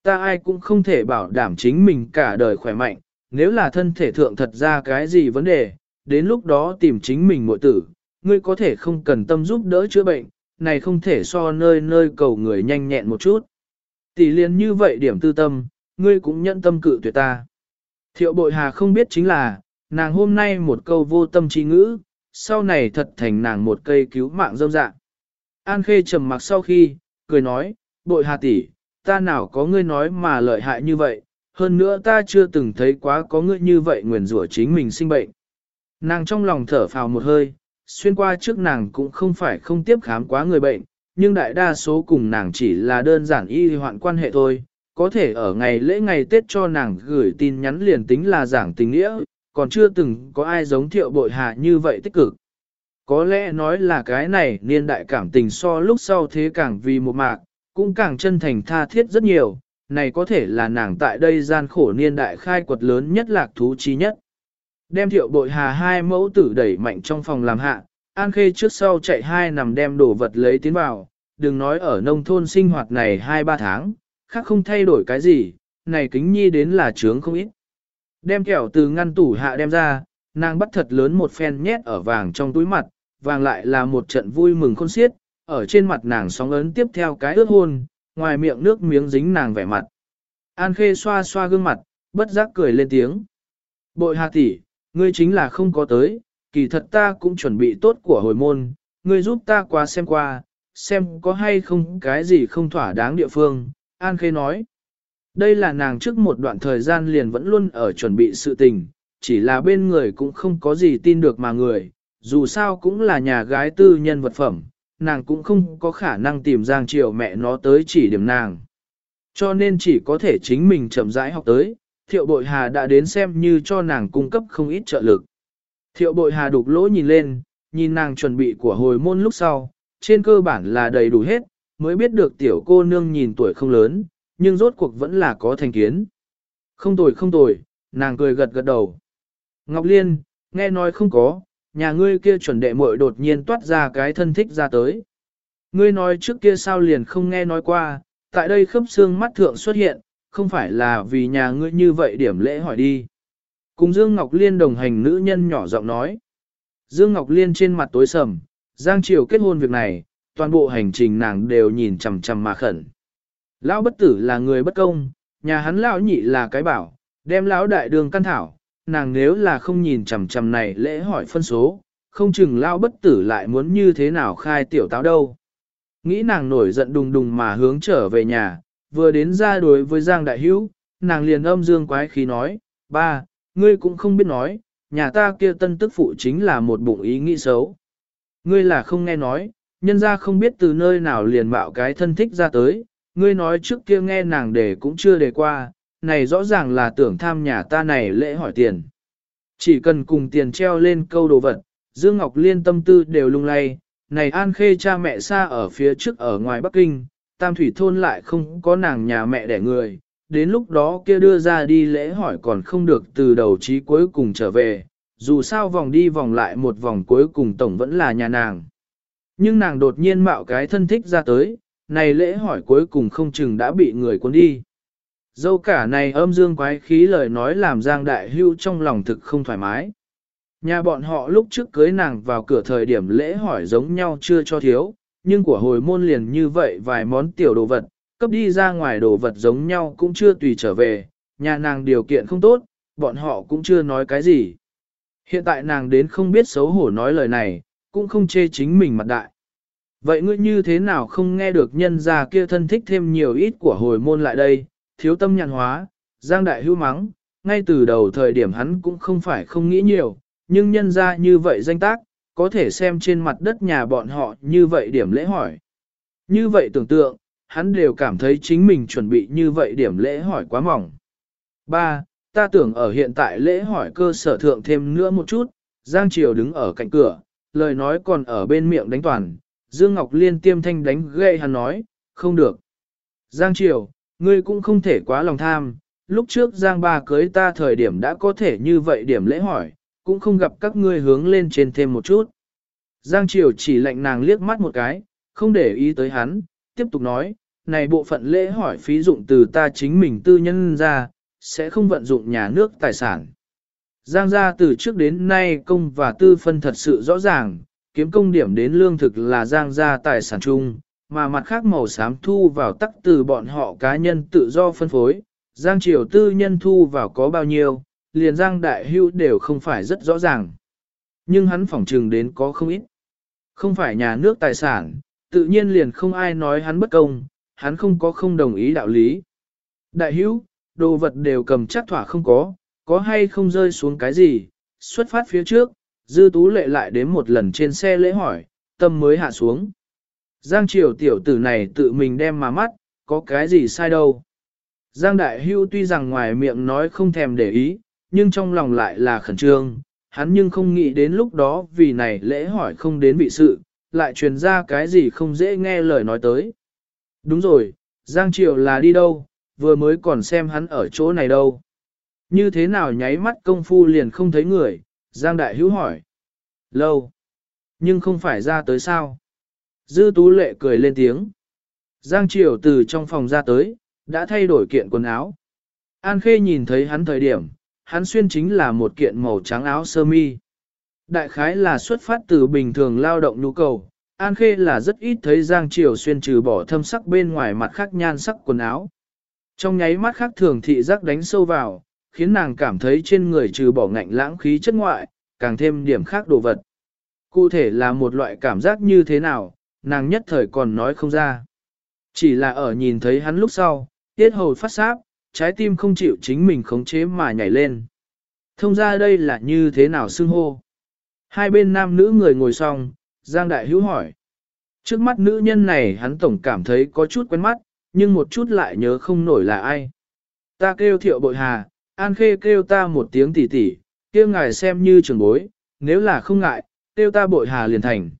Ta ai cũng không thể bảo đảm chính mình cả đời khỏe mạnh, nếu là thân thể thượng thật ra cái gì vấn đề, đến lúc đó tìm chính mình muội tử, ngươi có thể không cần tâm giúp đỡ chữa bệnh, này không thể so nơi nơi cầu người nhanh nhẹn một chút. Tỷ liên như vậy điểm tư tâm, ngươi cũng nhận tâm cự tuyệt ta. Thiệu bội hà không biết chính là, nàng hôm nay một câu vô tâm trí ngữ, sau này thật thành nàng một cây cứu mạng dâm dạng. An Khê trầm mặc sau khi, cười nói, bội hà tỷ, ta nào có ngươi nói mà lợi hại như vậy, hơn nữa ta chưa từng thấy quá có ngươi như vậy nguyền rủa chính mình sinh bệnh. Nàng trong lòng thở phào một hơi, xuyên qua trước nàng cũng không phải không tiếp khám quá người bệnh, nhưng đại đa số cùng nàng chỉ là đơn giản y hoạn quan hệ thôi, có thể ở ngày lễ ngày Tết cho nàng gửi tin nhắn liền tính là giảng tình nghĩa, còn chưa từng có ai giống thiệu bội hạ như vậy tích cực. Có lẽ nói là cái này niên đại cảm tình so lúc sau thế càng vì một mạc, cũng càng chân thành tha thiết rất nhiều, này có thể là nàng tại đây gian khổ niên đại khai quật lớn nhất lạc thú chi nhất. Đem thiệu bội hà hai mẫu tử đẩy mạnh trong phòng làm hạ, An Khê trước sau chạy hai nằm đem đồ vật lấy tiến vào, đừng nói ở nông thôn sinh hoạt này hai ba tháng, khác không thay đổi cái gì, này kính nhi đến là trướng không ít. Đem kẹo từ ngăn tủ hạ đem ra, nàng bắt thật lớn một phen nhét ở vàng trong túi mặt, vàng lại là một trận vui mừng khôn xiết, ở trên mặt nàng sóng ấn tiếp theo cái ướt hôn, ngoài miệng nước miếng dính nàng vẻ mặt. An Khê xoa xoa gương mặt, bất giác cười lên tiếng. Bội hà tỷ, ngươi chính là không có tới, kỳ thật ta cũng chuẩn bị tốt của hồi môn, ngươi giúp ta qua xem qua, xem có hay không cái gì không thỏa đáng địa phương, An Khê nói. Đây là nàng trước một đoạn thời gian liền vẫn luôn ở chuẩn bị sự tình, chỉ là bên người cũng không có gì tin được mà người, dù sao cũng là nhà gái tư nhân vật phẩm, nàng cũng không có khả năng tìm Giang Triều mẹ nó tới chỉ điểm nàng. Cho nên chỉ có thể chính mình chậm rãi học tới, thiệu bội hà đã đến xem như cho nàng cung cấp không ít trợ lực. Thiệu bội hà đục lỗ nhìn lên, nhìn nàng chuẩn bị của hồi môn lúc sau, trên cơ bản là đầy đủ hết, mới biết được tiểu cô nương nhìn tuổi không lớn, nhưng rốt cuộc vẫn là có thành kiến. Không tồi không tồi, nàng cười gật gật đầu. Ngọc Liên, nghe nói không có, nhà ngươi kia chuẩn đệ muội đột nhiên toát ra cái thân thích ra tới. Ngươi nói trước kia sao liền không nghe nói qua, tại đây khớp xương mắt thượng xuất hiện, không phải là vì nhà ngươi như vậy điểm lễ hỏi đi. Cùng Dương Ngọc Liên đồng hành nữ nhân nhỏ giọng nói. Dương Ngọc Liên trên mặt tối sầm, Giang Triều kết hôn việc này, toàn bộ hành trình nàng đều nhìn chằm chằm mà khẩn. Lão bất tử là người bất công, nhà hắn lão nhị là cái bảo, đem lão đại đường căn thảo, nàng nếu là không nhìn chằm chằm này lễ hỏi phân số, không chừng lão bất tử lại muốn như thế nào khai tiểu táo đâu. Nghĩ nàng nổi giận đùng đùng mà hướng trở về nhà, vừa đến ra đối với Giang Đại Hữu, nàng liền âm dương quái khí nói, ba, ngươi cũng không biết nói, nhà ta kia tân tức phụ chính là một bụng ý nghĩ xấu. Ngươi là không nghe nói, nhân ra không biết từ nơi nào liền bạo cái thân thích ra tới, ngươi nói trước kia nghe nàng để cũng chưa đề qua, này rõ ràng là tưởng tham nhà ta này lễ hỏi tiền. Chỉ cần cùng tiền treo lên câu đồ vật, Dương Ngọc Liên tâm tư đều lung lay, này An Khê cha mẹ xa ở phía trước ở ngoài Bắc Kinh, Tam Thủy Thôn lại không có nàng nhà mẹ đẻ người, đến lúc đó kia đưa ra đi lễ hỏi còn không được từ đầu chí cuối cùng trở về, dù sao vòng đi vòng lại một vòng cuối cùng tổng vẫn là nhà nàng. Nhưng nàng đột nhiên mạo cái thân thích ra tới, này lễ hỏi cuối cùng không chừng đã bị người cuốn đi. Dâu cả này âm dương quái khí lời nói làm Giang Đại Hưu trong lòng thực không thoải mái. Nhà bọn họ lúc trước cưới nàng vào cửa thời điểm lễ hỏi giống nhau chưa cho thiếu, nhưng của hồi môn liền như vậy vài món tiểu đồ vật, cấp đi ra ngoài đồ vật giống nhau cũng chưa tùy trở về, nhà nàng điều kiện không tốt, bọn họ cũng chưa nói cái gì. Hiện tại nàng đến không biết xấu hổ nói lời này, cũng không chê chính mình mặt đại. Vậy ngươi như thế nào không nghe được nhân gia kia thân thích thêm nhiều ít của hồi môn lại đây, thiếu tâm nhàn hóa, giang đại hưu mắng, ngay từ đầu thời điểm hắn cũng không phải không nghĩ nhiều, nhưng nhân gia như vậy danh tác, có thể xem trên mặt đất nhà bọn họ như vậy điểm lễ hỏi. Như vậy tưởng tượng, hắn đều cảm thấy chính mình chuẩn bị như vậy điểm lễ hỏi quá mỏng. 3. Ta tưởng ở hiện tại lễ hỏi cơ sở thượng thêm nữa một chút, Giang Triều đứng ở cạnh cửa, lời nói còn ở bên miệng đánh toàn, Dương Ngọc Liên tiêm thanh đánh gậy hắn nói, không được. Giang Triều, ngươi cũng không thể quá lòng tham, lúc trước Giang ba cưới ta thời điểm đã có thể như vậy điểm lễ hỏi, cũng không gặp các ngươi hướng lên trên thêm một chút. Giang Triều chỉ lệnh nàng liếc mắt một cái, không để ý tới hắn, tiếp tục nói, này bộ phận lễ hỏi phí dụng từ ta chính mình tư nhân ra, sẽ không vận dụng nhà nước tài sản. Giang gia từ trước đến nay công và tư phân thật sự rõ ràng, kiếm công điểm đến lương thực là giang gia tài sản chung, mà mặt khác màu xám thu vào tắc từ bọn họ cá nhân tự do phân phối, giang triều tư nhân thu vào có bao nhiêu, liền giang đại hưu đều không phải rất rõ ràng. Nhưng hắn phỏng trừng đến có không ít. Không phải nhà nước tài sản, tự nhiên liền không ai nói hắn bất công, hắn không có không đồng ý đạo lý. Đại hữu, đồ vật đều cầm chắc thỏa không có, có hay không rơi xuống cái gì, xuất phát phía trước, dư tú lệ lại đến một lần trên xe lễ hỏi, tâm mới hạ xuống. Giang triều tiểu tử này tự mình đem mà mắt, có cái gì sai đâu. Giang đại hưu tuy rằng ngoài miệng nói không thèm để ý, nhưng trong lòng lại là khẩn trương, hắn nhưng không nghĩ đến lúc đó vì này lễ hỏi không đến vị sự, lại truyền ra cái gì không dễ nghe lời nói tới. Đúng rồi, Giang Triều là đi đâu, vừa mới còn xem hắn ở chỗ này đâu. Như thế nào nháy mắt công phu liền không thấy người, Giang Đại Hữu hỏi. Lâu. Nhưng không phải ra tới sao. Dư Tú Lệ cười lên tiếng. Giang Triều từ trong phòng ra tới, đã thay đổi kiện quần áo. An Khê nhìn thấy hắn thời điểm, hắn xuyên chính là một kiện màu trắng áo sơ mi. Đại khái là xuất phát từ bình thường lao động nhu cầu, An Khê là rất ít thấy Giang Triều xuyên trừ bỏ thâm sắc bên ngoài mặt khác nhan sắc quần áo. Trong nháy mắt khác thường thị giác đánh sâu vào, khiến nàng cảm thấy trên người trừ bỏ ngạnh lãng khí chất ngoại, càng thêm điểm khác đồ vật. Cụ thể là một loại cảm giác như thế nào, nàng nhất thời còn nói không ra. Chỉ là ở nhìn thấy hắn lúc sau, tiết hầu phát sáp, trái tim không chịu chính mình khống chế mà nhảy lên. Thông ra đây là như thế nào xưng hô. Hai bên nam nữ người ngồi xong, Giang Đại Hữu hỏi. Trước mắt nữ nhân này hắn tổng cảm thấy có chút quen mắt, nhưng một chút lại nhớ không nổi là ai. Ta kêu thiệu bội hà, An Khê kêu ta một tiếng tỉ tỉ, kêu ngài xem như trường bối, nếu là không ngại, kêu ta bội hà liền thành.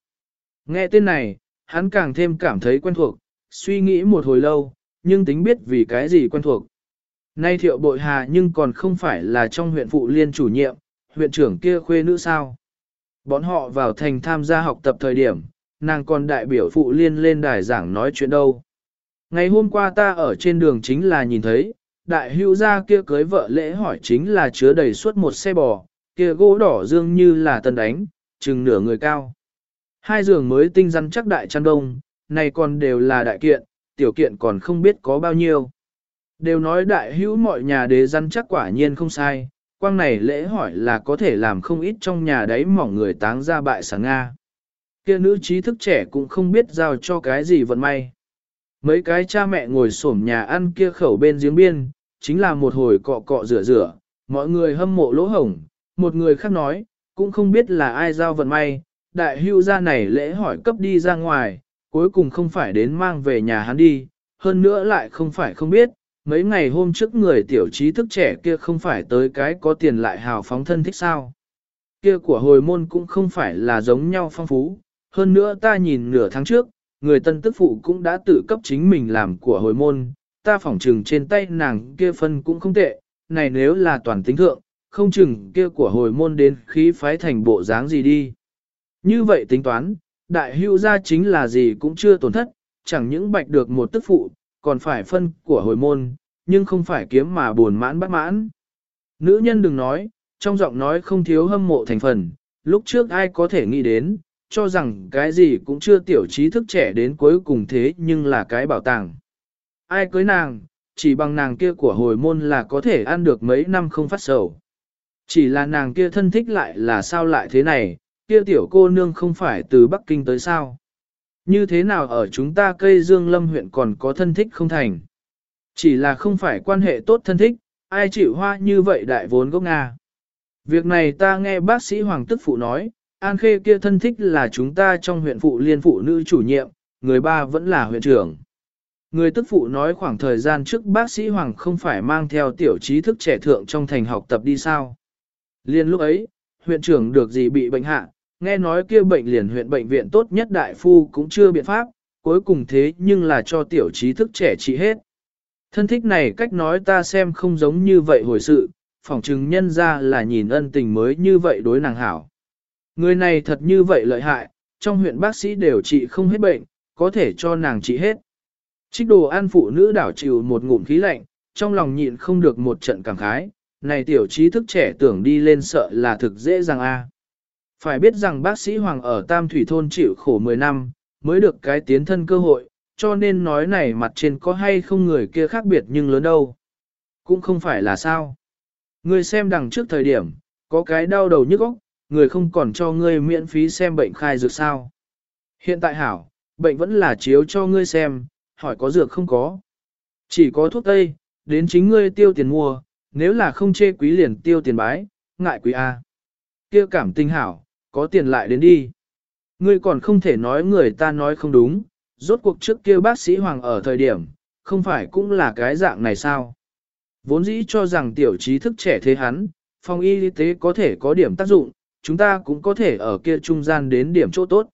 Nghe tên này, hắn càng thêm cảm thấy quen thuộc, suy nghĩ một hồi lâu, nhưng tính biết vì cái gì quen thuộc. Nay thiệu bội hà nhưng còn không phải là trong huyện phụ liên chủ nhiệm, huyện trưởng kia khuê nữ sao. Bọn họ vào thành tham gia học tập thời điểm, nàng còn đại biểu phụ liên lên đài giảng nói chuyện đâu. Ngày hôm qua ta ở trên đường chính là nhìn thấy, đại hữu gia kia cưới vợ lễ hỏi chính là chứa đầy suốt một xe bò, kia gỗ đỏ dương như là tân đánh, chừng nửa người cao. Hai giường mới tinh rắn chắc đại chăn đông, này còn đều là đại kiện, tiểu kiện còn không biết có bao nhiêu. Đều nói đại hữu mọi nhà đế rắn chắc quả nhiên không sai, quang này lễ hỏi là có thể làm không ít trong nhà đấy mỏng người táng ra bại sáng Nga. Kia nữ trí thức trẻ cũng không biết giao cho cái gì vận may. Mấy cái cha mẹ ngồi xổm nhà ăn kia khẩu bên giếng biên, chính là một hồi cọ cọ rửa rửa, mọi người hâm mộ lỗ hổng, một người khác nói, cũng không biết là ai giao vận may, đại hưu ra này lễ hỏi cấp đi ra ngoài, cuối cùng không phải đến mang về nhà hắn đi, hơn nữa lại không phải không biết, mấy ngày hôm trước người tiểu trí thức trẻ kia không phải tới cái có tiền lại hào phóng thân thích sao. Kia của hồi môn cũng không phải là giống nhau phong phú, hơn nữa ta nhìn nửa tháng trước, người tân tức phụ cũng đã tự cấp chính mình làm của hồi môn, ta phỏng trừng trên tay nàng kia phân cũng không tệ, này nếu là toàn tính thượng, không chừng kia của hồi môn đến khí phái thành bộ dáng gì đi. Như vậy tính toán, đại hưu gia chính là gì cũng chưa tổn thất, chẳng những bạch được một tức phụ, còn phải phân của hồi môn, nhưng không phải kiếm mà buồn mãn bất mãn. Nữ nhân đừng nói, trong giọng nói không thiếu hâm mộ thành phần, lúc trước ai có thể nghĩ đến, cho rằng cái gì cũng chưa tiểu trí thức trẻ đến cuối cùng thế nhưng là cái bảo tàng. Ai cưới nàng, chỉ bằng nàng kia của hồi môn là có thể ăn được mấy năm không phát sầu. Chỉ là nàng kia thân thích lại là sao lại thế này, kia tiểu cô nương không phải từ Bắc Kinh tới sao. Như thế nào ở chúng ta cây dương lâm huyện còn có thân thích không thành. Chỉ là không phải quan hệ tốt thân thích, ai chịu hoa như vậy đại vốn gốc Nga. Việc này ta nghe bác sĩ Hoàng Tức Phụ nói, An Khê kia thân thích là chúng ta trong huyện phụ liên phụ nữ chủ nhiệm, người ba vẫn là huyện trưởng. Người tức phụ nói khoảng thời gian trước bác sĩ Hoàng không phải mang theo tiểu trí thức trẻ thượng trong thành học tập đi sao. Liên lúc ấy, huyện trưởng được gì bị bệnh hạ, nghe nói kia bệnh liền huyện bệnh viện tốt nhất đại phu cũng chưa biện pháp, cuối cùng thế nhưng là cho tiểu trí thức trẻ trị hết. Thân thích này cách nói ta xem không giống như vậy hồi sự, phỏng chừng nhân ra là nhìn ân tình mới như vậy đối nàng hảo. Người này thật như vậy lợi hại, trong huyện bác sĩ đều trị không hết bệnh, có thể cho nàng trị hết. Trích đồ an phụ nữ đảo chịu một ngụm khí lạnh, trong lòng nhịn không được một trận cảm khái, này tiểu trí thức trẻ tưởng đi lên sợ là thực dễ dàng a. Phải biết rằng bác sĩ Hoàng ở Tam Thủy Thôn chịu khổ 10 năm, mới được cái tiến thân cơ hội, cho nên nói này mặt trên có hay không người kia khác biệt nhưng lớn đâu. Cũng không phải là sao. Ngươi xem đằng trước thời điểm, có cái đau đầu nhức óc, người không còn cho ngươi miễn phí xem bệnh khai dược sao. Hiện tại hảo, bệnh vẫn là chiếu cho ngươi xem, hỏi có dược không có. Chỉ có thuốc tây, đến chính ngươi tiêu tiền mua, nếu là không chê quý liền tiêu tiền bái, ngại quý A. kia cảm tình hảo, có tiền lại đến đi. Ngươi còn không thể nói người ta nói không đúng, rốt cuộc trước kia bác sĩ Hoàng ở thời điểm, không phải cũng là cái dạng này sao? Vốn dĩ cho rằng tiểu trí thức trẻ thế hắn, phòng y tế có thể có điểm tác dụng, chúng ta cũng có thể ở kia trung gian đến điểm chỗ tốt.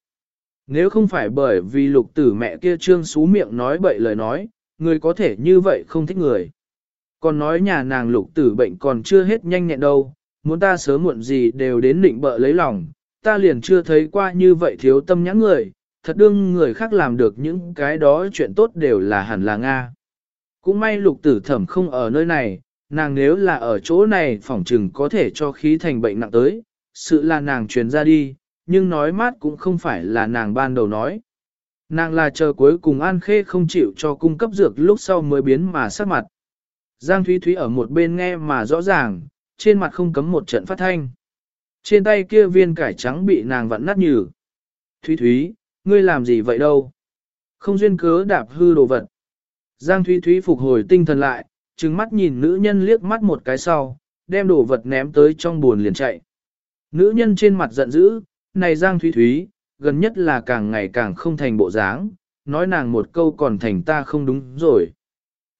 Nếu không phải bởi vì lục tử mẹ kia trương xú miệng nói bậy lời nói, người có thể như vậy không thích người. Còn nói nhà nàng lục tử bệnh còn chưa hết nhanh nhẹn đâu, muốn ta sớm muộn gì đều đến định bợ lấy lòng, ta liền chưa thấy qua như vậy thiếu tâm nhãn người, thật đương người khác làm được những cái đó chuyện tốt đều là hẳn là Nga. Cũng may lục tử thẩm không ở nơi này, nàng nếu là ở chỗ này phỏng chừng có thể cho khí thành bệnh nặng tới, sự là nàng truyền ra đi, nhưng nói mát cũng không phải là nàng ban đầu nói. Nàng là chờ cuối cùng An Khê không chịu cho cung cấp dược lúc sau mới biến mà sắc mặt. Giang Thúy Thúy ở một bên nghe mà rõ ràng, trên mặt không cấm một trận phát thanh. Trên tay kia viên cải trắng bị nàng vặn nát nhừ. Thúy Thúy, ngươi làm gì vậy đâu? Không duyên cớ đạp hư đồ vật. Giang Thúy Thúy phục hồi tinh thần lại, trừng mắt nhìn nữ nhân liếc mắt một cái sau, đem đồ vật ném tới trong buồn liền chạy. Nữ nhân trên mặt giận dữ, này Giang Thúy Thúy, gần nhất là càng ngày càng không thành bộ dáng, nói nàng một câu còn thành ta không đúng rồi.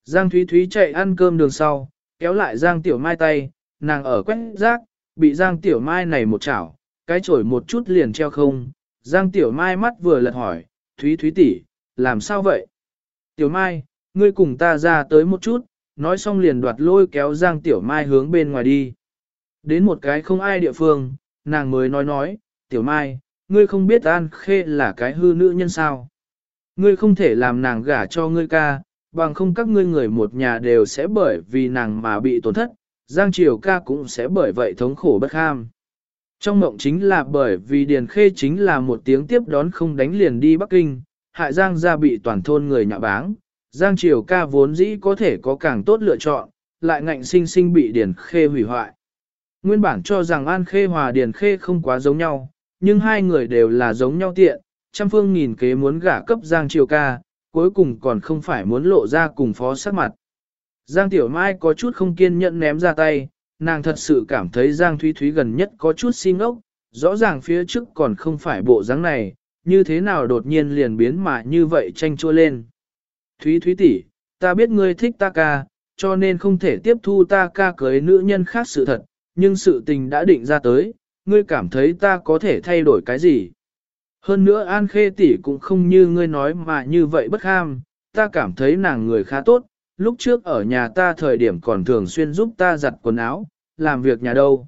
Giang Thúy Thúy chạy ăn cơm đường sau, kéo lại Giang Tiểu Mai tay, nàng ở quét rác, bị Giang Tiểu Mai này một chảo, cái chổi một chút liền treo không. Giang Tiểu Mai mắt vừa lật hỏi, Thúy Thúy tỷ, làm sao vậy? Tiểu Mai, ngươi cùng ta ra tới một chút, nói xong liền đoạt lôi kéo Giang Tiểu Mai hướng bên ngoài đi. Đến một cái không ai địa phương, nàng mới nói nói, Tiểu Mai, ngươi không biết An Khê là cái hư nữ nhân sao. Ngươi không thể làm nàng gả cho ngươi ca, bằng không các ngươi người một nhà đều sẽ bởi vì nàng mà bị tổn thất, Giang Triều ca cũng sẽ bởi vậy thống khổ bất ham. Trong mộng chính là bởi vì Điền Khê chính là một tiếng tiếp đón không đánh liền đi Bắc Kinh, hại Giang gia bị toàn thôn người nhạ báng. Giang Triều ca vốn dĩ có thể có càng tốt lựa chọn, lại ngạnh sinh sinh bị Điền Khê hủy hoại. Nguyên bản cho rằng An Khê hòa Điền Khê không quá giống nhau, nhưng hai người đều là giống nhau tiện, trăm phương nghìn kế muốn gả cấp Giang Triều ca, cuối cùng còn không phải muốn lộ ra cùng phó sát mặt. Giang Tiểu Mai có chút không kiên nhẫn ném ra tay, nàng thật sự cảm thấy Giang Thúy Thúy gần nhất có chút xin ngốc, rõ ràng phía trước còn không phải bộ dáng này, như thế nào đột nhiên liền biến mà như vậy tranh chua lên. Thúy Thúy tỷ, ta biết ngươi thích ta ca, cho nên không thể tiếp thu ta ca cưới nữ nhân khác sự thật, nhưng sự tình đã định ra tới, ngươi cảm thấy ta có thể thay đổi cái gì. Hơn nữa An Khê tỷ cũng không như ngươi nói mà như vậy bất ham, ta cảm thấy nàng người khá tốt, lúc trước ở nhà ta thời điểm còn thường xuyên giúp ta giặt quần áo, làm việc nhà đâu.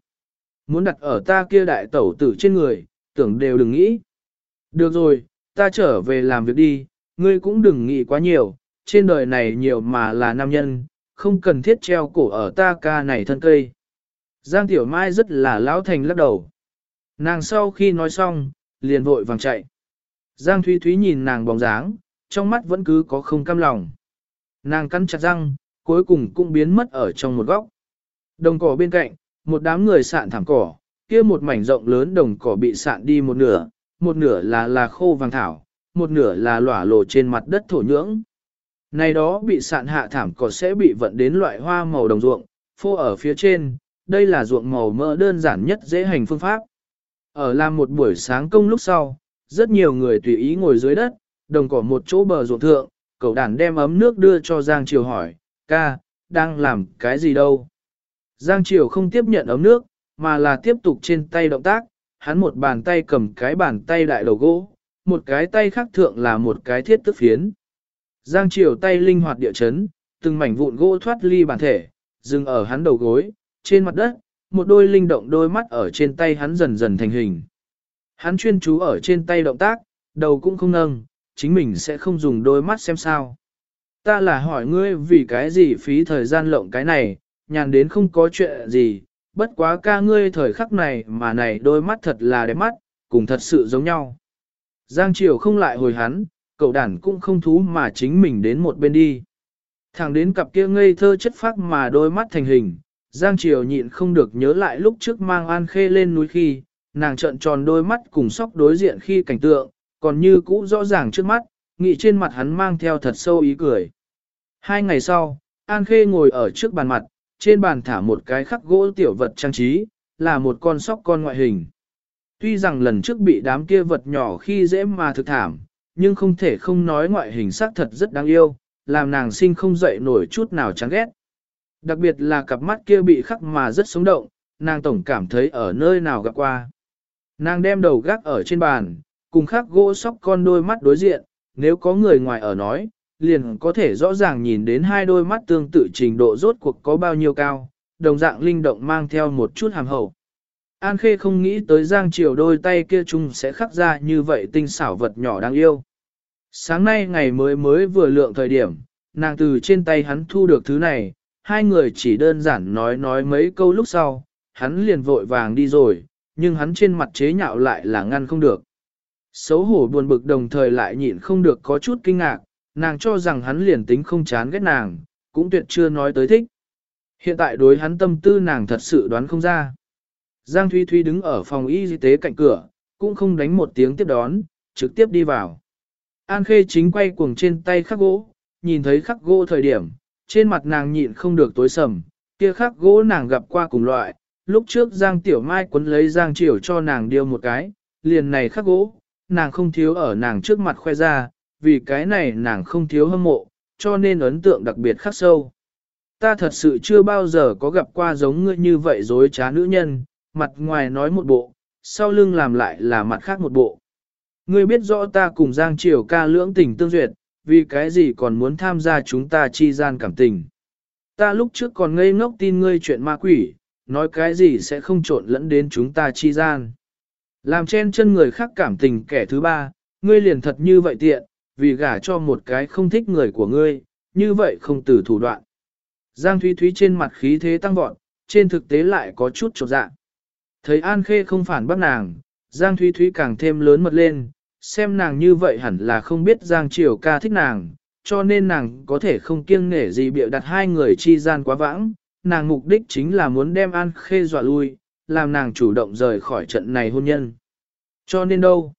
Muốn đặt ở ta kia đại tẩu tử trên người, tưởng đều đừng nghĩ. Được rồi, ta trở về làm việc đi, ngươi cũng đừng nghĩ quá nhiều, trên đời này nhiều mà là nam nhân, không cần thiết treo cổ ở ta ca này thân cây. Giang Tiểu Mai rất là lão thành lắc đầu. Nàng sau khi nói xong, liền vội vàng chạy. Giang Thúy Thúy nhìn nàng bóng dáng, trong mắt vẫn cứ có không cam lòng. Nàng cắn chặt răng, cuối cùng cũng biến mất ở trong một góc. Đồng cỏ bên cạnh, một đám người sạn thảm cỏ, kia một mảnh rộng lớn đồng cỏ bị sạn đi một nửa, một nửa là là khô vàng thảo, một nửa là lỏa lộ trên mặt đất thổ nhưỡng. Này đó bị sạn hạ thảm cỏ sẽ bị vận đến loại hoa màu đồng ruộng, phô ở phía trên, đây là ruộng màu mỡ đơn giản nhất dễ hành phương pháp. Ở làm một buổi sáng công lúc sau, rất nhiều người tùy ý ngồi dưới đất, đồng cỏ một chỗ bờ ruộng thượng, cậu đàn đem ấm nước đưa cho Giang Triều hỏi, ca, đang làm cái gì đâu? Giang Triều không tiếp nhận ấm nước, mà là tiếp tục trên tay động tác, hắn một bàn tay cầm cái bàn tay đại đầu gỗ, một cái tay khác thượng là một cái thiết tức phiến. Giang Triều tay linh hoạt địa chấn, từng mảnh vụn gỗ thoát ly bản thể, dừng ở hắn đầu gối, trên mặt đất, một đôi linh động đôi mắt ở trên tay hắn dần dần thành hình. Hắn chuyên chú ở trên tay động tác, đầu cũng không nâng, chính mình sẽ không dùng đôi mắt xem sao. Ta là hỏi ngươi vì cái gì phí thời gian lộng cái này, nhàn đến không có chuyện gì, bất quá ca ngươi thời khắc này mà này đôi mắt thật là đẹp mắt, cùng thật sự giống nhau. Giang Triều không lại hồi hắn, cậu đàn cũng không thú mà chính mình đến một bên đi. Thẳng đến cặp kia ngây thơ chất phác mà đôi mắt thành hình, Giang Triều nhịn không được nhớ lại lúc trước mang An Khê lên núi khi, nàng trợn tròn đôi mắt cùng sóc đối diện khi cảnh tượng, còn như cũ rõ ràng trước mắt, nghị trên mặt hắn mang theo thật sâu ý cười. Hai ngày sau, An Khê ngồi ở trước bàn mặt, trên bàn thả một cái khắc gỗ tiểu vật trang trí, là một con sóc con ngoại hình. Tuy rằng lần trước bị đám kia vật nhỏ khi dễ mà thực thảm, nhưng không thể không nói ngoại hình sắc thật rất đáng yêu, làm nàng sinh không dậy nổi chút nào chán ghét. Đặc biệt là cặp mắt kia bị khắc mà rất sống động, nàng tổng cảm thấy ở nơi nào gặp qua. Nàng đem đầu gác ở trên bàn, cùng khác gỗ sóc con đôi mắt đối diện, nếu có người ngoài ở nói, liền có thể rõ ràng nhìn đến hai đôi mắt tương tự trình độ rốt cuộc có bao nhiêu cao, đồng dạng linh động mang theo một chút hàm hậu. An Khê không nghĩ tới Giang Triều đôi tay kia chung sẽ khắc ra như vậy tinh xảo vật nhỏ đáng yêu. Sáng nay ngày mới mới vừa lượng thời điểm, nàng từ trên tay hắn thu được thứ này, hai người chỉ đơn giản nói nói mấy câu lúc sau, hắn liền vội vàng đi rồi, nhưng hắn trên mặt chế nhạo lại là ngăn không được. Xấu hổ buồn bực đồng thời lại nhịn không được có chút kinh ngạc, nàng cho rằng hắn liền tính không chán ghét nàng, cũng tuyệt chưa nói tới thích. Hiện tại đối hắn tâm tư nàng thật sự đoán không ra. Giang Thúy Thúy đứng ở phòng y tế cạnh cửa, cũng không đánh một tiếng tiếp đón, trực tiếp đi vào. An Khê chính quay cuồng trên tay khắc gỗ, nhìn thấy khắc gỗ thời điểm, trên mặt nàng nhịn không được tối sầm, kia khắc gỗ nàng gặp qua cùng loại, lúc trước Giang Tiểu Mai quấn lấy Giang Triều cho nàng điêu một cái, liền này khắc gỗ, nàng không thiếu ở nàng trước mặt khoe ra, vì cái này nàng không thiếu hâm mộ, cho nên ấn tượng đặc biệt khắc sâu. Ta thật sự chưa bao giờ có gặp qua giống ngươi như vậy dối trá nữ nhân, mặt ngoài nói một bộ, sau lưng làm lại là mặt khác một bộ. Ngươi biết rõ ta cùng Giang Triều ca lưỡng tình tương duyệt, vì cái gì còn muốn tham gia chúng ta chi gian cảm tình. Ta lúc trước còn ngây ngốc tin ngươi chuyện ma quỷ, nói cái gì sẽ không trộn lẫn đến chúng ta chi gian. Làm chen chân người khác cảm tình kẻ thứ ba, ngươi liền thật như vậy tiện, vì gả cho một cái không thích người của ngươi, như vậy không từ thủ đoạn. Giang Thúy Thúy trên mặt khí thế tăng vọt, trên thực tế lại có chút trột dạ. Thấy An Khê không phản bác nàng, Giang Thúy Thúy càng thêm lớn mật lên, xem nàng như vậy hẳn là không biết Giang Triều ca thích nàng, cho nên nàng có thể không kiêng nể gì bịa đặt hai người chi gian quá vãng, nàng mục đích chính là muốn đem An Khê dọa lui, làm nàng chủ động rời khỏi trận này hôn nhân. Cho nên đâu?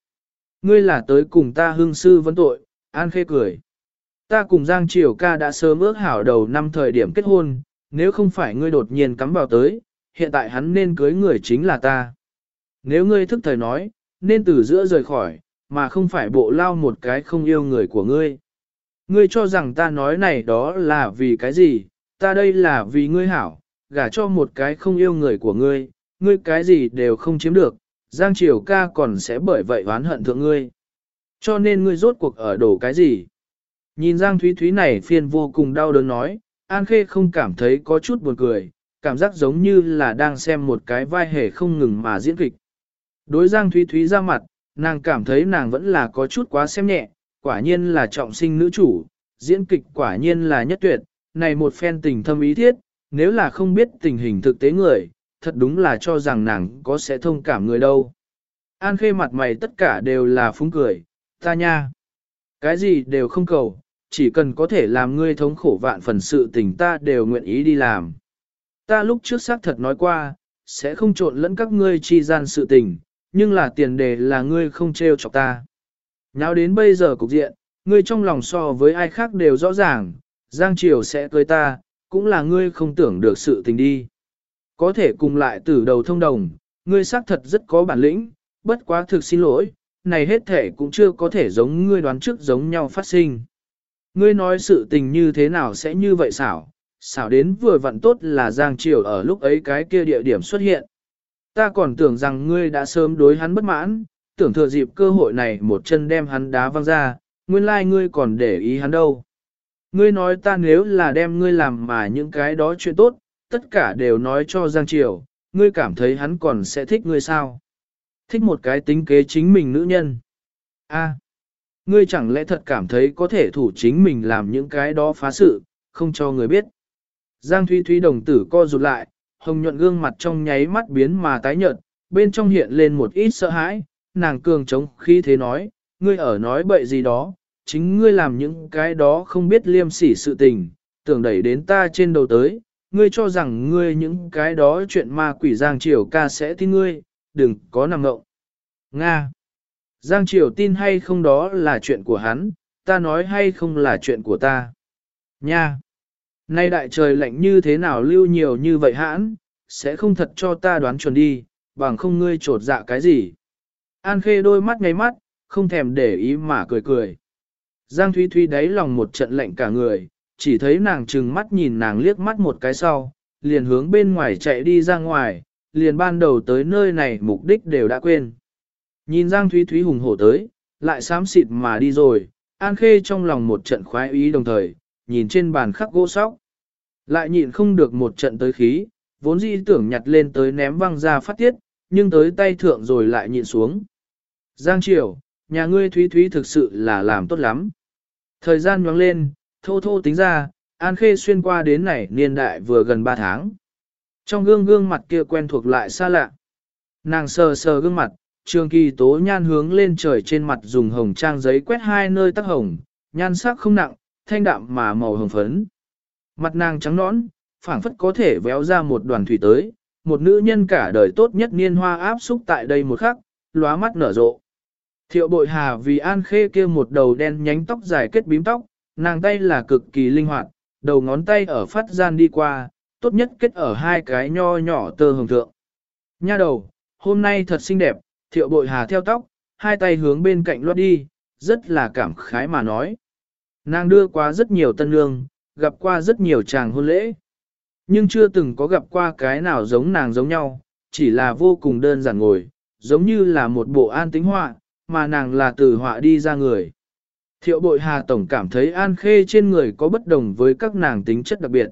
Ngươi là tới cùng ta hương sư vấn tội, An Khê cười. Ta cùng Giang Triều ca đã sớm ước hảo đầu năm thời điểm kết hôn, nếu không phải ngươi đột nhiên cắm vào tới, hiện tại hắn nên cưới người chính là ta. Nếu ngươi thức thời nói, nên từ giữa rời khỏi, mà không phải bộ lao một cái không yêu người của ngươi. Ngươi cho rằng ta nói này đó là vì cái gì, ta đây là vì ngươi hảo, gả cho một cái không yêu người của ngươi, ngươi cái gì đều không chiếm được, Giang Triều ca còn sẽ bởi vậy oán hận thượng ngươi. Cho nên ngươi rốt cuộc ở đổ cái gì? Nhìn Giang Thúy Thúy này phiền vô cùng đau đớn nói, An Khê không cảm thấy có chút buồn cười, cảm giác giống như là đang xem một cái vai hề không ngừng mà diễn kịch. Đối Giang Thúy Thúy ra mặt, nàng cảm thấy nàng vẫn là có chút quá xem nhẹ, quả nhiên là trọng sinh nữ chủ, diễn kịch quả nhiên là nhất tuyệt, này một phen tình thâm ý thiết, nếu là không biết tình hình thực tế người, thật đúng là cho rằng nàng có sẽ thông cảm người đâu. An khê mặt mày tất cả đều là phúng cười, ta nha. Cái gì đều không cầu, chỉ cần có thể làm ngươi thống khổ vạn phần sự tình ta đều nguyện ý đi làm. Ta lúc trước xác thật nói qua, sẽ không trộn lẫn các ngươi chi gian sự tình, nhưng là tiền đề là ngươi không trêu chọc ta. Nào đến bây giờ cục diện, ngươi trong lòng so với ai khác đều rõ ràng, Giang Triều sẽ cưới ta, cũng là ngươi không tưởng được sự tình đi. Có thể cùng lại từ đầu thông đồng, ngươi xác thật rất có bản lĩnh, bất quá thực xin lỗi, này hết thể cũng chưa có thể giống ngươi đoán trước giống nhau phát sinh. Ngươi nói sự tình như thế nào sẽ như vậy xảo, xảo đến vừa vặn tốt là Giang Triều ở lúc ấy cái kia địa điểm xuất hiện. Ta còn tưởng rằng ngươi đã sớm đối hắn bất mãn, tưởng thừa dịp cơ hội này một chân đem hắn đá văng ra, nguyên lai like ngươi còn để ý hắn đâu. Ngươi nói ta nếu là đem ngươi làm mà những cái đó chuyện tốt, tất cả đều nói cho Giang Triều, ngươi cảm thấy hắn còn sẽ thích ngươi sao? Thích một cái tính kế chính mình nữ nhân. A, ngươi chẳng lẽ thật cảm thấy có thể thủ chính mình làm những cái đó phá sự, không cho người biết. Giang Thúy Thúy đồng tử co rụt lại, hồng nhuận gương mặt trong nháy mắt biến mà tái nhợt, bên trong hiện lên một ít sợ hãi, nàng cường chống khi thế nói, ngươi ở nói bậy gì đó, chính ngươi làm những cái đó không biết liêm sỉ sự tình, tưởng đẩy đến ta trên đầu tới, ngươi cho rằng ngươi những cái đó chuyện ma quỷ Giang Triều ca sẽ tin ngươi, đừng có nằm ngộng. Nga Giang Triều tin hay không đó là chuyện của hắn, ta nói hay không là chuyện của ta. Nha Nay đại trời lạnh như thế nào lưu nhiều như vậy hãn, sẽ không thật cho ta đoán chuẩn đi, bằng không ngươi trột dạ cái gì. An khê đôi mắt ngay mắt, không thèm để ý mà cười cười. Giang Thúy Thúy đáy lòng một trận lạnh cả người, chỉ thấy nàng trừng mắt nhìn nàng liếc mắt một cái sau, liền hướng bên ngoài chạy đi ra ngoài, liền ban đầu tới nơi này mục đích đều đã quên. Nhìn Giang Thúy Thúy hùng hổ tới, lại xám xịt mà đi rồi, An Khê trong lòng một trận khoái ý đồng thời, nhìn trên bàn khắc gỗ sóc. Lại nhịn không được một trận tới khí, vốn dĩ tưởng nhặt lên tới ném văng ra phát tiết, nhưng tới tay thượng rồi lại nhịn xuống. Giang Triều, nhà ngươi Thúy Thúy thực sự là làm tốt lắm. Thời gian nhoáng lên, thô thô tính ra, An Khê xuyên qua đến này niên đại vừa gần 3 tháng. Trong gương gương mặt kia quen thuộc lại xa lạ. Nàng sờ sờ gương mặt, trường kỳ tố nhan hướng lên trời trên mặt dùng hồng trang giấy quét hai nơi tắc hồng, nhan sắc không nặng, thanh đạm mà màu hồng phấn. Mặt nàng trắng nõn, phảng phất có thể véo ra một đoàn thủy tới, một nữ nhân cả đời tốt nhất niên hoa áp xúc tại đây một khắc, lóa mắt nở rộ. Thiệu bội hà vì an khê kia một đầu đen nhánh tóc dài kết bím tóc, nàng tay là cực kỳ linh hoạt, đầu ngón tay ở phát gian đi qua, tốt nhất kết ở hai cái nho nhỏ tơ hồng thượng. Nha đầu, hôm nay thật xinh đẹp, thiệu bội hà theo tóc, hai tay hướng bên cạnh loát đi, rất là cảm khái mà nói. Nàng đưa qua rất nhiều tân lương, gặp qua rất nhiều chàng hôn lễ. Nhưng chưa từng có gặp qua cái nào giống nàng giống nhau, chỉ là vô cùng đơn giản ngồi, giống như là một bộ an tính họa, mà nàng là từ họa đi ra người. Thiệu bội hà tổng cảm thấy an khê trên người có bất đồng với các nàng tính chất đặc biệt.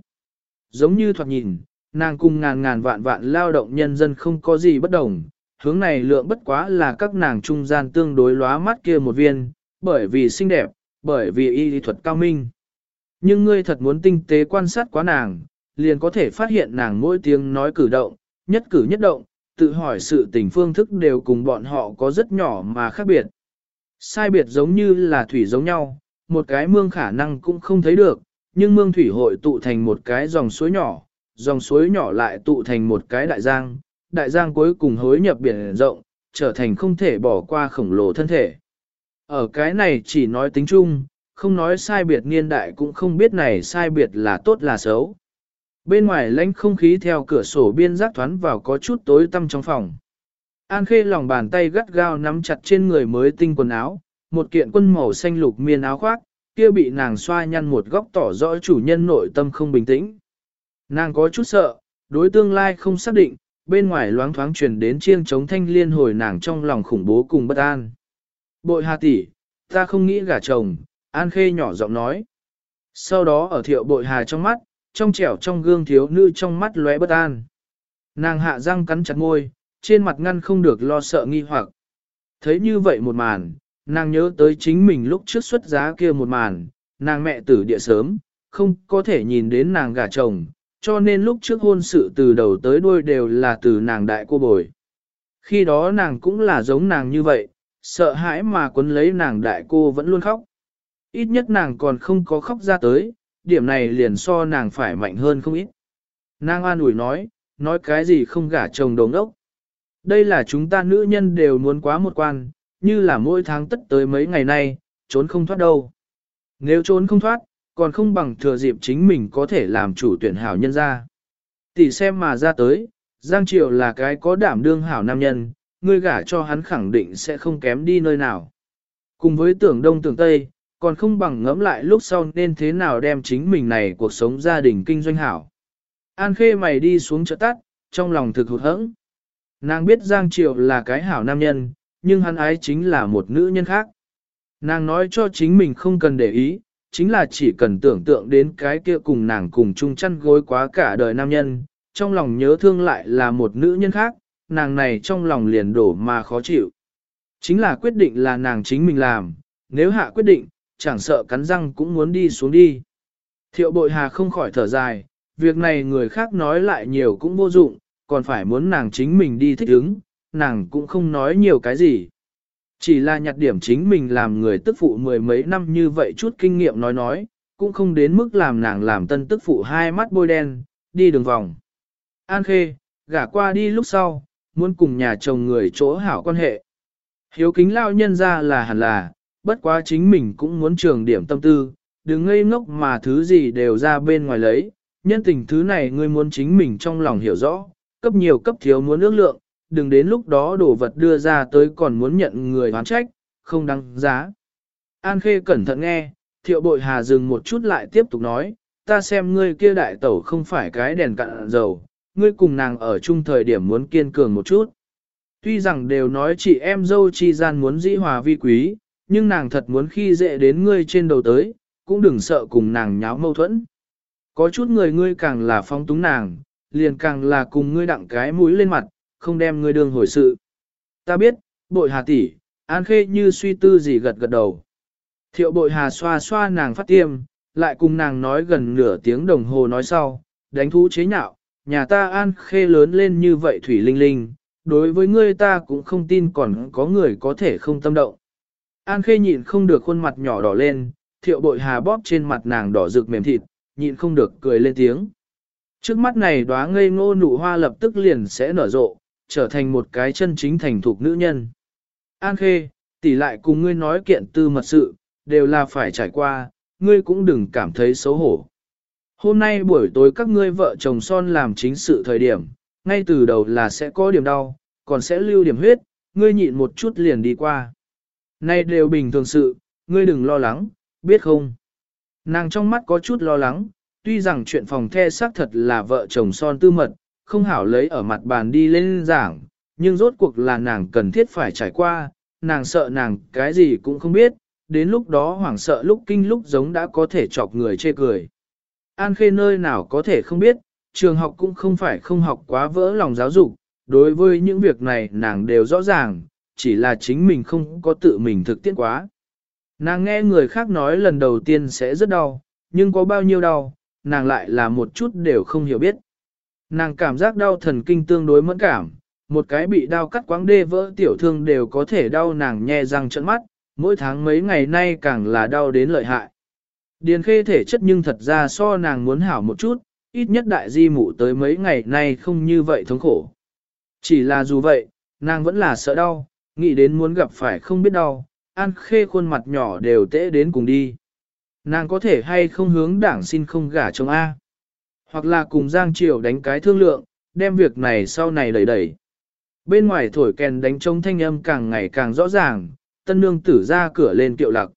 giống như thoạt nhìn, nàng cùng ngàn ngàn vạn vạn lao động nhân dân không có gì bất đồng, hướng này lượng bất quá là các nàng trung gian tương đối lóa mắt kia một viên, bởi vì xinh đẹp, bởi vì y lý thuật cao minh. Nhưng ngươi thật muốn tinh tế quan sát quá nàng, liền có thể phát hiện nàng mỗi tiếng nói cử động, nhất cử nhất động, tự hỏi sự tình phương thức đều cùng bọn họ có rất nhỏ mà khác biệt. Sai biệt giống như là thủy giống nhau, một cái mương khả năng cũng không thấy được, nhưng mương thủy hội tụ thành một cái dòng suối nhỏ, dòng suối nhỏ lại tụ thành một cái đại giang, đại giang cuối cùng hối nhập biển rộng, trở thành không thể bỏ qua khổng lồ thân thể. Ở cái này chỉ nói tính chung, không nói sai biệt niên đại cũng không biết này sai biệt là tốt là xấu. Bên ngoài lãnh không khí theo cửa sổ biên giác thoán vào có chút tối tăm trong phòng. An khê lòng bàn tay gắt gao nắm chặt trên người mới tinh quần áo, một kiện quân màu xanh lục miên áo khoác, kia bị nàng xoa nhăn một góc tỏ rõ chủ nhân nội tâm không bình tĩnh. Nàng có chút sợ, đối tương lai không xác định, bên ngoài loáng thoáng truyền đến chiêng chống thanh liên hồi nàng trong lòng khủng bố cùng bất an. Bội hà tỷ, ta không nghĩ gả chồng, An Khê nhỏ giọng nói. Sau đó ở thiệu bội hà trong mắt, trong trẻo trong gương thiếu nữ trong mắt lóe bất an. Nàng hạ răng cắn chặt môi, trên mặt ngăn không được lo sợ nghi hoặc. Thấy như vậy một màn, nàng nhớ tới chính mình lúc trước xuất giá kia một màn, nàng mẹ tử địa sớm, không có thể nhìn đến nàng gả chồng, cho nên lúc trước hôn sự từ đầu tới đuôi đều là từ nàng đại cô bồi. Khi đó nàng cũng là giống nàng như vậy, sợ hãi mà quấn lấy nàng đại cô vẫn luôn khóc. Ít nhất nàng còn không có khóc ra tới, điểm này liền so nàng phải mạnh hơn không ít. Nàng an ủi nói, nói cái gì không gả chồng đồng ốc. Đây là chúng ta nữ nhân đều muốn quá một quan, như là mỗi tháng tất tới mấy ngày nay, trốn không thoát đâu. Nếu trốn không thoát, còn không bằng thừa dịp chính mình có thể làm chủ tuyển hảo nhân ra. Tỷ xem mà ra tới, Giang Triều là cái có đảm đương hảo nam nhân, ngươi gả cho hắn khẳng định sẽ không kém đi nơi nào. Cùng với tưởng đông tưởng tây, còn không bằng ngẫm lại lúc sau nên thế nào đem chính mình này cuộc sống gia đình kinh doanh hảo. An khê mày đi xuống chợ tắt, trong lòng thực hụt hẫng. Nàng biết Giang Triều là cái hảo nam nhân, nhưng hắn ái chính là một nữ nhân khác. Nàng nói cho chính mình không cần để ý, chính là chỉ cần tưởng tượng đến cái kia cùng nàng cùng chung chăn gối quá cả đời nam nhân, trong lòng nhớ thương lại là một nữ nhân khác, nàng này trong lòng liền đổ mà khó chịu. Chính là quyết định là nàng chính mình làm, nếu hạ quyết định, chẳng sợ cắn răng cũng muốn đi xuống đi. Thiệu bội hà không khỏi thở dài, việc này người khác nói lại nhiều cũng vô dụng, còn phải muốn nàng chính mình đi thích ứng, nàng cũng không nói nhiều cái gì. Chỉ là nhặt điểm chính mình làm người tức phụ mười mấy năm như vậy chút kinh nghiệm nói nói, cũng không đến mức làm nàng làm tân tức phụ hai mắt bôi đen, đi đường vòng. An khê, gả qua đi lúc sau, muốn cùng nhà chồng người chỗ hảo quan hệ. Hiếu kính lao nhân ra là hẳn là, bất quá chính mình cũng muốn trường điểm tâm tư, đừng ngây ngốc mà thứ gì đều ra bên ngoài lấy, nhân tình thứ này ngươi muốn chính mình trong lòng hiểu rõ, cấp nhiều cấp thiếu muốn ước lượng, đừng đến lúc đó đồ vật đưa ra tới còn muốn nhận người hoán trách, không đăng giá. An Khê cẩn thận nghe, thiệu bội hà dừng một chút lại tiếp tục nói, ta xem ngươi kia đại tẩu không phải cái đèn cạn dầu, ngươi cùng nàng ở chung thời điểm muốn kiên cường một chút. Tuy rằng đều nói chị em dâu chi gian muốn dĩ hòa vi quý, nhưng nàng thật muốn khi dễ đến ngươi trên đầu tới, cũng đừng sợ cùng nàng nháo mâu thuẫn. Có chút người ngươi càng là phong túng nàng, liền càng là cùng ngươi đặng cái mũi lên mặt, không đem ngươi đương hồi sự. Ta biết, bội hà tỷ, an khê như suy tư gì gật gật đầu. Thiệu bội hà xoa xoa nàng phát tiêm, lại cùng nàng nói gần nửa tiếng đồng hồ nói sau, đánh thú chế nhạo, nhà ta an khê lớn lên như vậy thủy linh linh, đối với ngươi ta cũng không tin còn có người có thể không tâm động. An khê nhịn không được khuôn mặt nhỏ đỏ lên, thiệu bội hà bóp trên mặt nàng đỏ rực mềm thịt, nhịn không được cười lên tiếng. Trước mắt này đóa ngây ngô nụ hoa lập tức liền sẽ nở rộ, trở thành một cái chân chính thành thục nữ nhân. An khê, tỷ lại cùng ngươi nói kiện tư mật sự, đều là phải trải qua, ngươi cũng đừng cảm thấy xấu hổ. Hôm nay buổi tối các ngươi vợ chồng son làm chính sự thời điểm, ngay từ đầu là sẽ có điểm đau, còn sẽ lưu điểm huyết, ngươi nhịn một chút liền đi qua. Nay đều bình thường sự, ngươi đừng lo lắng, biết không? Nàng trong mắt có chút lo lắng, tuy rằng chuyện phòng the xác thật là vợ chồng son tư mật, không hảo lấy ở mặt bàn đi lên giảng, nhưng rốt cuộc là nàng cần thiết phải trải qua, nàng sợ nàng cái gì cũng không biết, đến lúc đó hoảng sợ lúc kinh lúc giống đã có thể chọc người chê cười. An Khê nơi nào có thể không biết, trường học cũng không phải không học quá vỡ lòng giáo dục, đối với những việc này nàng đều rõ ràng, chỉ là chính mình không có tự mình thực tiễn quá. Nàng nghe người khác nói lần đầu tiên sẽ rất đau, nhưng có bao nhiêu đau, nàng lại là một chút đều không hiểu biết. Nàng cảm giác đau thần kinh tương đối mẫn cảm, một cái bị đau cắt quáng đê vỡ tiểu thương đều có thể đau nàng nhe răng trận mắt, mỗi tháng mấy ngày nay càng là đau đến lợi hại. Điền khê thể chất nhưng thật ra so nàng muốn hảo một chút, ít nhất đại di mụ tới mấy ngày nay không như vậy thống khổ. Chỉ là dù vậy, nàng vẫn là sợ đau, nghĩ đến muốn gặp phải không biết đau, an khê khuôn mặt nhỏ đều tễ đến cùng đi. Nàng có thể hay không hướng đảng xin không gả chồng A. Hoặc là cùng Giang Triều đánh cái thương lượng, đem việc này sau này đẩy đẩy. Bên ngoài thổi kèn đánh trống thanh âm càng ngày càng rõ ràng, tân nương tử ra cửa lên kiệu lặc.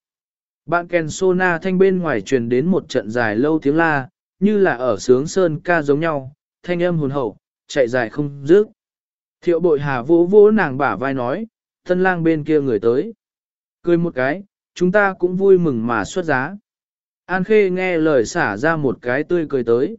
Bạn kèn sona thanh bên ngoài truyền đến một trận dài lâu tiếng la, như là ở sướng sơn ca giống nhau, thanh âm hồn hậu, chạy dài không dứt. Thiệu bội hà vỗ vỗ nàng bả vai nói, tân lang bên kia người tới. Cười một cái, chúng ta cũng vui mừng mà xuất giá. An Khê nghe lời xả ra một cái tươi cười tới.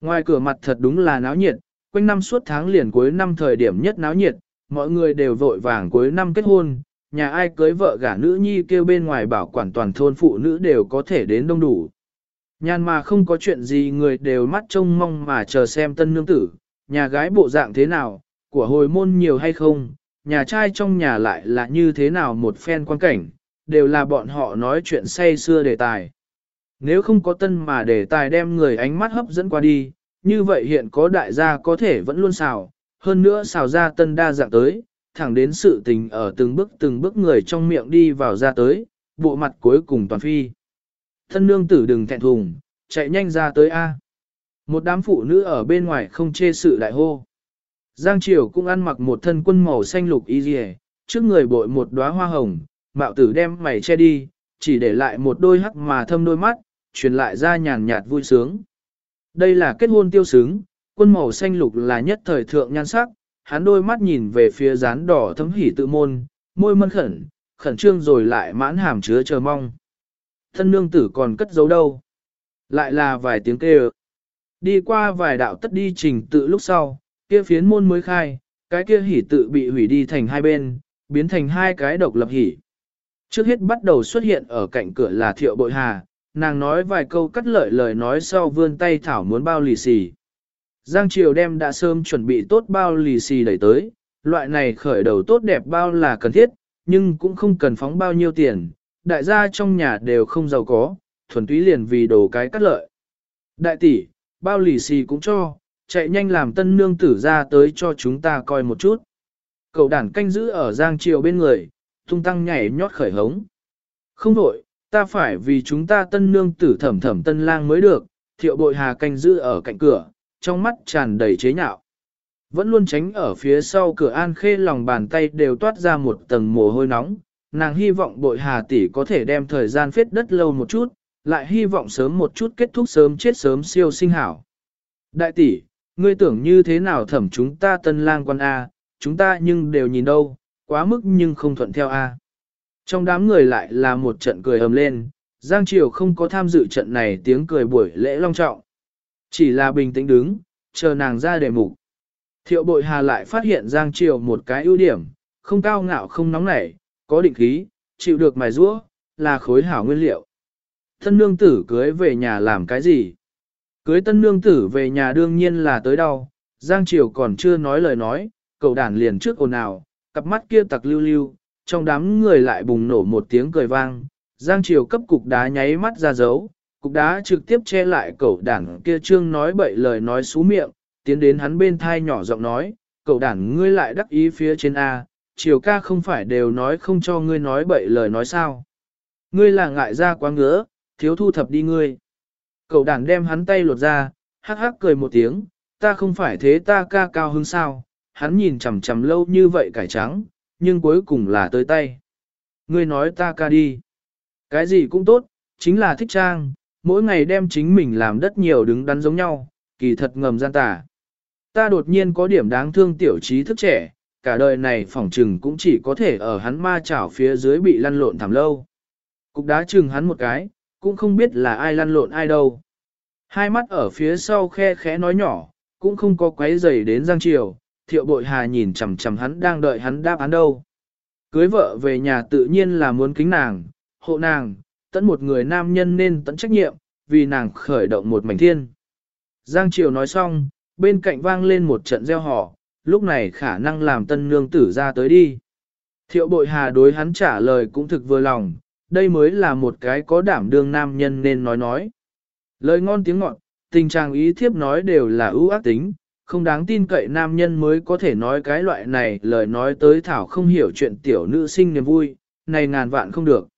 Ngoài cửa mặt thật đúng là náo nhiệt, quanh năm suốt tháng liền cuối năm thời điểm nhất náo nhiệt, mọi người đều vội vàng cuối năm kết hôn, nhà ai cưới vợ gả nữ nhi kêu bên ngoài bảo quản toàn thôn phụ nữ đều có thể đến đông đủ. Nhàn mà không có chuyện gì người đều mắt trông mong mà chờ xem tân nương tử, nhà gái bộ dạng thế nào, của hồi môn nhiều hay không, nhà trai trong nhà lại là như thế nào một phen quan cảnh, đều là bọn họ nói chuyện say xưa đề tài. Nếu không có tân mà để tài đem người ánh mắt hấp dẫn qua đi, như vậy hiện có đại gia có thể vẫn luôn xào, hơn nữa xào ra tân đa dạng tới, thẳng đến sự tình ở từng bước từng bước người trong miệng đi vào ra tới, bộ mặt cuối cùng toàn phi. Thân nương tử đừng thẹn thùng, chạy nhanh ra tới A. Một đám phụ nữ ở bên ngoài không chê sự đại hô. Giang Triều cũng ăn mặc một thân quân màu xanh lục y dì trước người bội một đóa hoa hồng, mạo tử đem mày che đi, chỉ để lại một đôi hắc mà thâm đôi mắt, truyền lại ra nhàn nhạt vui sướng. Đây là kết hôn tiêu sướng, quân màu xanh lục là nhất thời thượng nhan sắc, hắn đôi mắt nhìn về phía rán đỏ thấm hỉ tự môn, môi mân khẩn, khẩn trương rồi lại mãn hàm chứa chờ mong. Thân nương tử còn cất giấu đâu? Lại là vài tiếng kêu. Đi qua vài đạo tất đi trình tự lúc sau, kia phiến môn mới khai, cái kia hỉ tự bị hủy đi thành hai bên, biến thành hai cái độc lập hỉ. Trước hết bắt đầu xuất hiện ở cạnh cửa là thiệu bội hà, nàng nói vài câu cắt lợi lời nói sau vươn tay thảo muốn bao lì xì. Giang Triều đem đã sớm chuẩn bị tốt bao lì xì đẩy tới, loại này khởi đầu tốt đẹp bao là cần thiết, nhưng cũng không cần phóng bao nhiêu tiền, đại gia trong nhà đều không giàu có, thuần túy liền vì đồ cái cắt lợi. Đại tỷ, bao lì xì cũng cho, chạy nhanh làm tân nương tử ra tới cho chúng ta coi một chút. Cậu đàn canh giữ ở Giang Triều bên người, tung tăng nhảy nhót khởi hống. Không đổi, ta phải vì chúng ta tân nương tử thẩm thẩm tân lang mới được, thiệu bội hà canh giữ ở cạnh cửa, trong mắt tràn đầy chế nhạo. Vẫn luôn tránh ở phía sau cửa an khê lòng bàn tay đều toát ra một tầng mồ hôi nóng, nàng hy vọng bội hà tỷ có thể đem thời gian phết đất lâu một chút, lại hy vọng sớm một chút kết thúc sớm chết sớm siêu sinh hảo. Đại tỷ, ngươi tưởng như thế nào thẩm chúng ta tân lang quan A, chúng ta nhưng đều nhìn đâu, quá mức nhưng không thuận theo A. Trong đám người lại là một trận cười ầm lên, Giang Triều không có tham dự trận này tiếng cười buổi lễ long trọng. Chỉ là bình tĩnh đứng, chờ nàng ra đề mục. Thiệu bội hà lại phát hiện Giang Triều một cái ưu điểm, không cao ngạo không nóng nảy, có định khí, chịu được mài rũa, là khối hảo nguyên liệu. Tân nương tử cưới về nhà làm cái gì? Cưới tân nương tử về nhà đương nhiên là tới đâu, Giang Triều còn chưa nói lời nói, cậu đàn liền trước ồn ào, cặp mắt kia tặc lưu lưu, trong đám người lại bùng nổ một tiếng cười vang, Giang Triều cấp cục đá nháy mắt ra dấu, cục đá trực tiếp che lại cậu đảng kia trương nói bậy lời nói xú miệng, tiến đến hắn bên thai nhỏ giọng nói, cậu đảng ngươi lại đắc ý phía trên A, Triều ca không phải đều nói không cho ngươi nói bậy lời nói sao. Ngươi là ngại ra quá ngứa, thiếu thu thập đi ngươi. Cậu đảng đem hắn tay lột ra, hắc hắc cười một tiếng, ta không phải thế ta ca cao hứng sao, hắn nhìn chằm chằm lâu như vậy cải trắng, nhưng cuối cùng là tới tay. Ngươi nói ta ca đi. Cái gì cũng tốt, chính là thích trang, mỗi ngày đem chính mình làm đất nhiều đứng đắn giống nhau, kỳ thật ngầm gian tà. Ta đột nhiên có điểm đáng thương tiểu trí thức trẻ, cả đời này phỏng trừng cũng chỉ có thể ở hắn ma chảo phía dưới bị lăn lộn thảm lâu. Cục đá chừng hắn một cái, cũng không biết là ai lăn lộn ai đâu. Hai mắt ở phía sau khe khẽ nói nhỏ, cũng không có quấy giày đến Giang Triều, thiệu bội hà nhìn chằm chằm hắn đang đợi hắn đáp án đâu. Cưới vợ về nhà tự nhiên là muốn kính nàng, hộ nàng, tận một người nam nhân nên tận trách nhiệm, vì nàng khởi động một mảnh thiên. Giang Triều nói xong, bên cạnh vang lên một trận gieo họ, lúc này khả năng làm tân nương tử ra tới đi. Thiệu bội hà đối hắn trả lời cũng thực vừa lòng, đây mới là một cái có đảm đương nam nhân nên nói nói. Lời ngon tiếng ngọt, tình trạng ý thiếp nói đều là ưu ác tính, không đáng tin cậy nam nhân mới có thể nói cái loại này lời nói tới thảo không hiểu chuyện tiểu nữ sinh niềm vui, này ngàn vạn không được.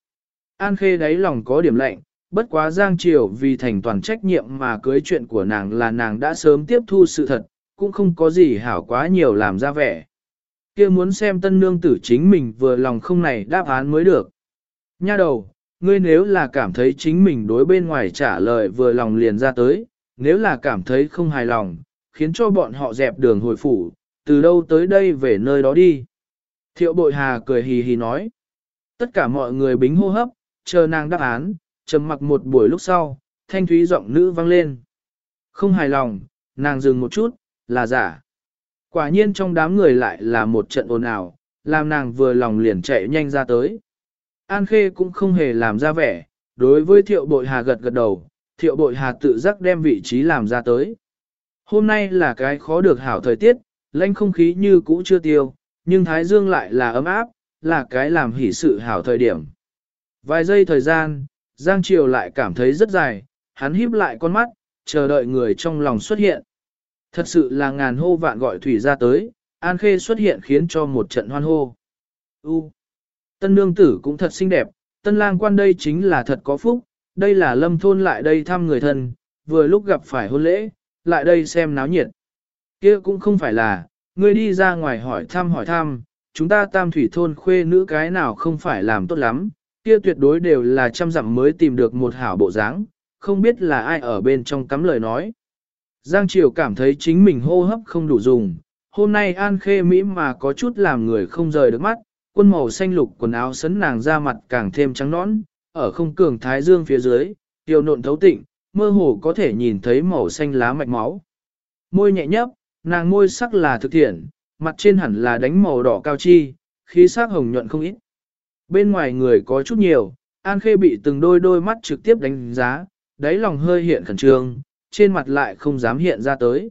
An khê đáy lòng có điểm lạnh, bất quá Giang Triều vì thành toàn trách nhiệm mà cưới chuyện của nàng là nàng đã sớm tiếp thu sự thật, cũng không có gì hảo quá nhiều làm ra vẻ. kia muốn xem tân nương tử chính mình vừa lòng không này đáp án mới được. Nha đầu, ngươi nếu là cảm thấy chính mình đối bên ngoài trả lời vừa lòng liền ra tới, nếu là cảm thấy không hài lòng, khiến cho bọn họ dẹp đường hồi phủ, từ đâu tới đây về nơi đó đi. Thiệu bội hà cười hì hì nói. Tất cả mọi người bính hô hấp, chờ nàng đáp án, trầm mặc một buổi lúc sau, thanh thúy giọng nữ vang lên. Không hài lòng, nàng dừng một chút, là giả. Quả nhiên trong đám người lại là một trận ồn ào, làm nàng vừa lòng liền chạy nhanh ra tới. An Khê cũng không hề làm ra vẻ, đối với thiệu bội hà gật gật đầu, thiệu bội hà tự giác đem vị trí làm ra tới. Hôm nay là cái khó được hảo thời tiết, lanh không khí như cũ chưa tiêu, nhưng thái dương lại là ấm áp, là cái làm hỷ sự hảo thời điểm. Vài giây thời gian, Giang Triều lại cảm thấy rất dài, hắn híp lại con mắt, chờ đợi người trong lòng xuất hiện. Thật sự là ngàn hô vạn gọi thủy ra tới, An Khê xuất hiện khiến cho một trận hoan hô. U. Tân nương tử cũng thật xinh đẹp, tân lang quan đây chính là thật có phúc, đây là lâm thôn lại đây thăm người thân, vừa lúc gặp phải hôn lễ, lại đây xem náo nhiệt. kia cũng không phải là, ngươi đi ra ngoài hỏi thăm hỏi thăm, chúng ta tam thủy thôn khuê nữ cái nào không phải làm tốt lắm, kia tuyệt đối đều là trăm dặm mới tìm được một hảo bộ dáng, không biết là ai ở bên trong cắm lời nói. Giang Triều cảm thấy chính mình hô hấp không đủ dùng, hôm nay An Khê Mỹ mà có chút làm người không rời được mắt, quân màu xanh lục quần áo sấn nàng ra mặt càng thêm trắng nõn, ở không cường thái dương phía dưới, tiêu nộn thấu tịnh, mơ hồ có thể nhìn thấy màu xanh lá mạch máu. Môi nhẹ nhấp, nàng môi sắc là thực thiện, mặt trên hẳn là đánh màu đỏ cao chi, khí sắc hồng nhuận không ít. Bên ngoài người có chút nhiều, An Khê bị từng đôi đôi mắt trực tiếp đánh giá, đáy lòng hơi hiện khẩn trương, trên mặt lại không dám hiện ra tới.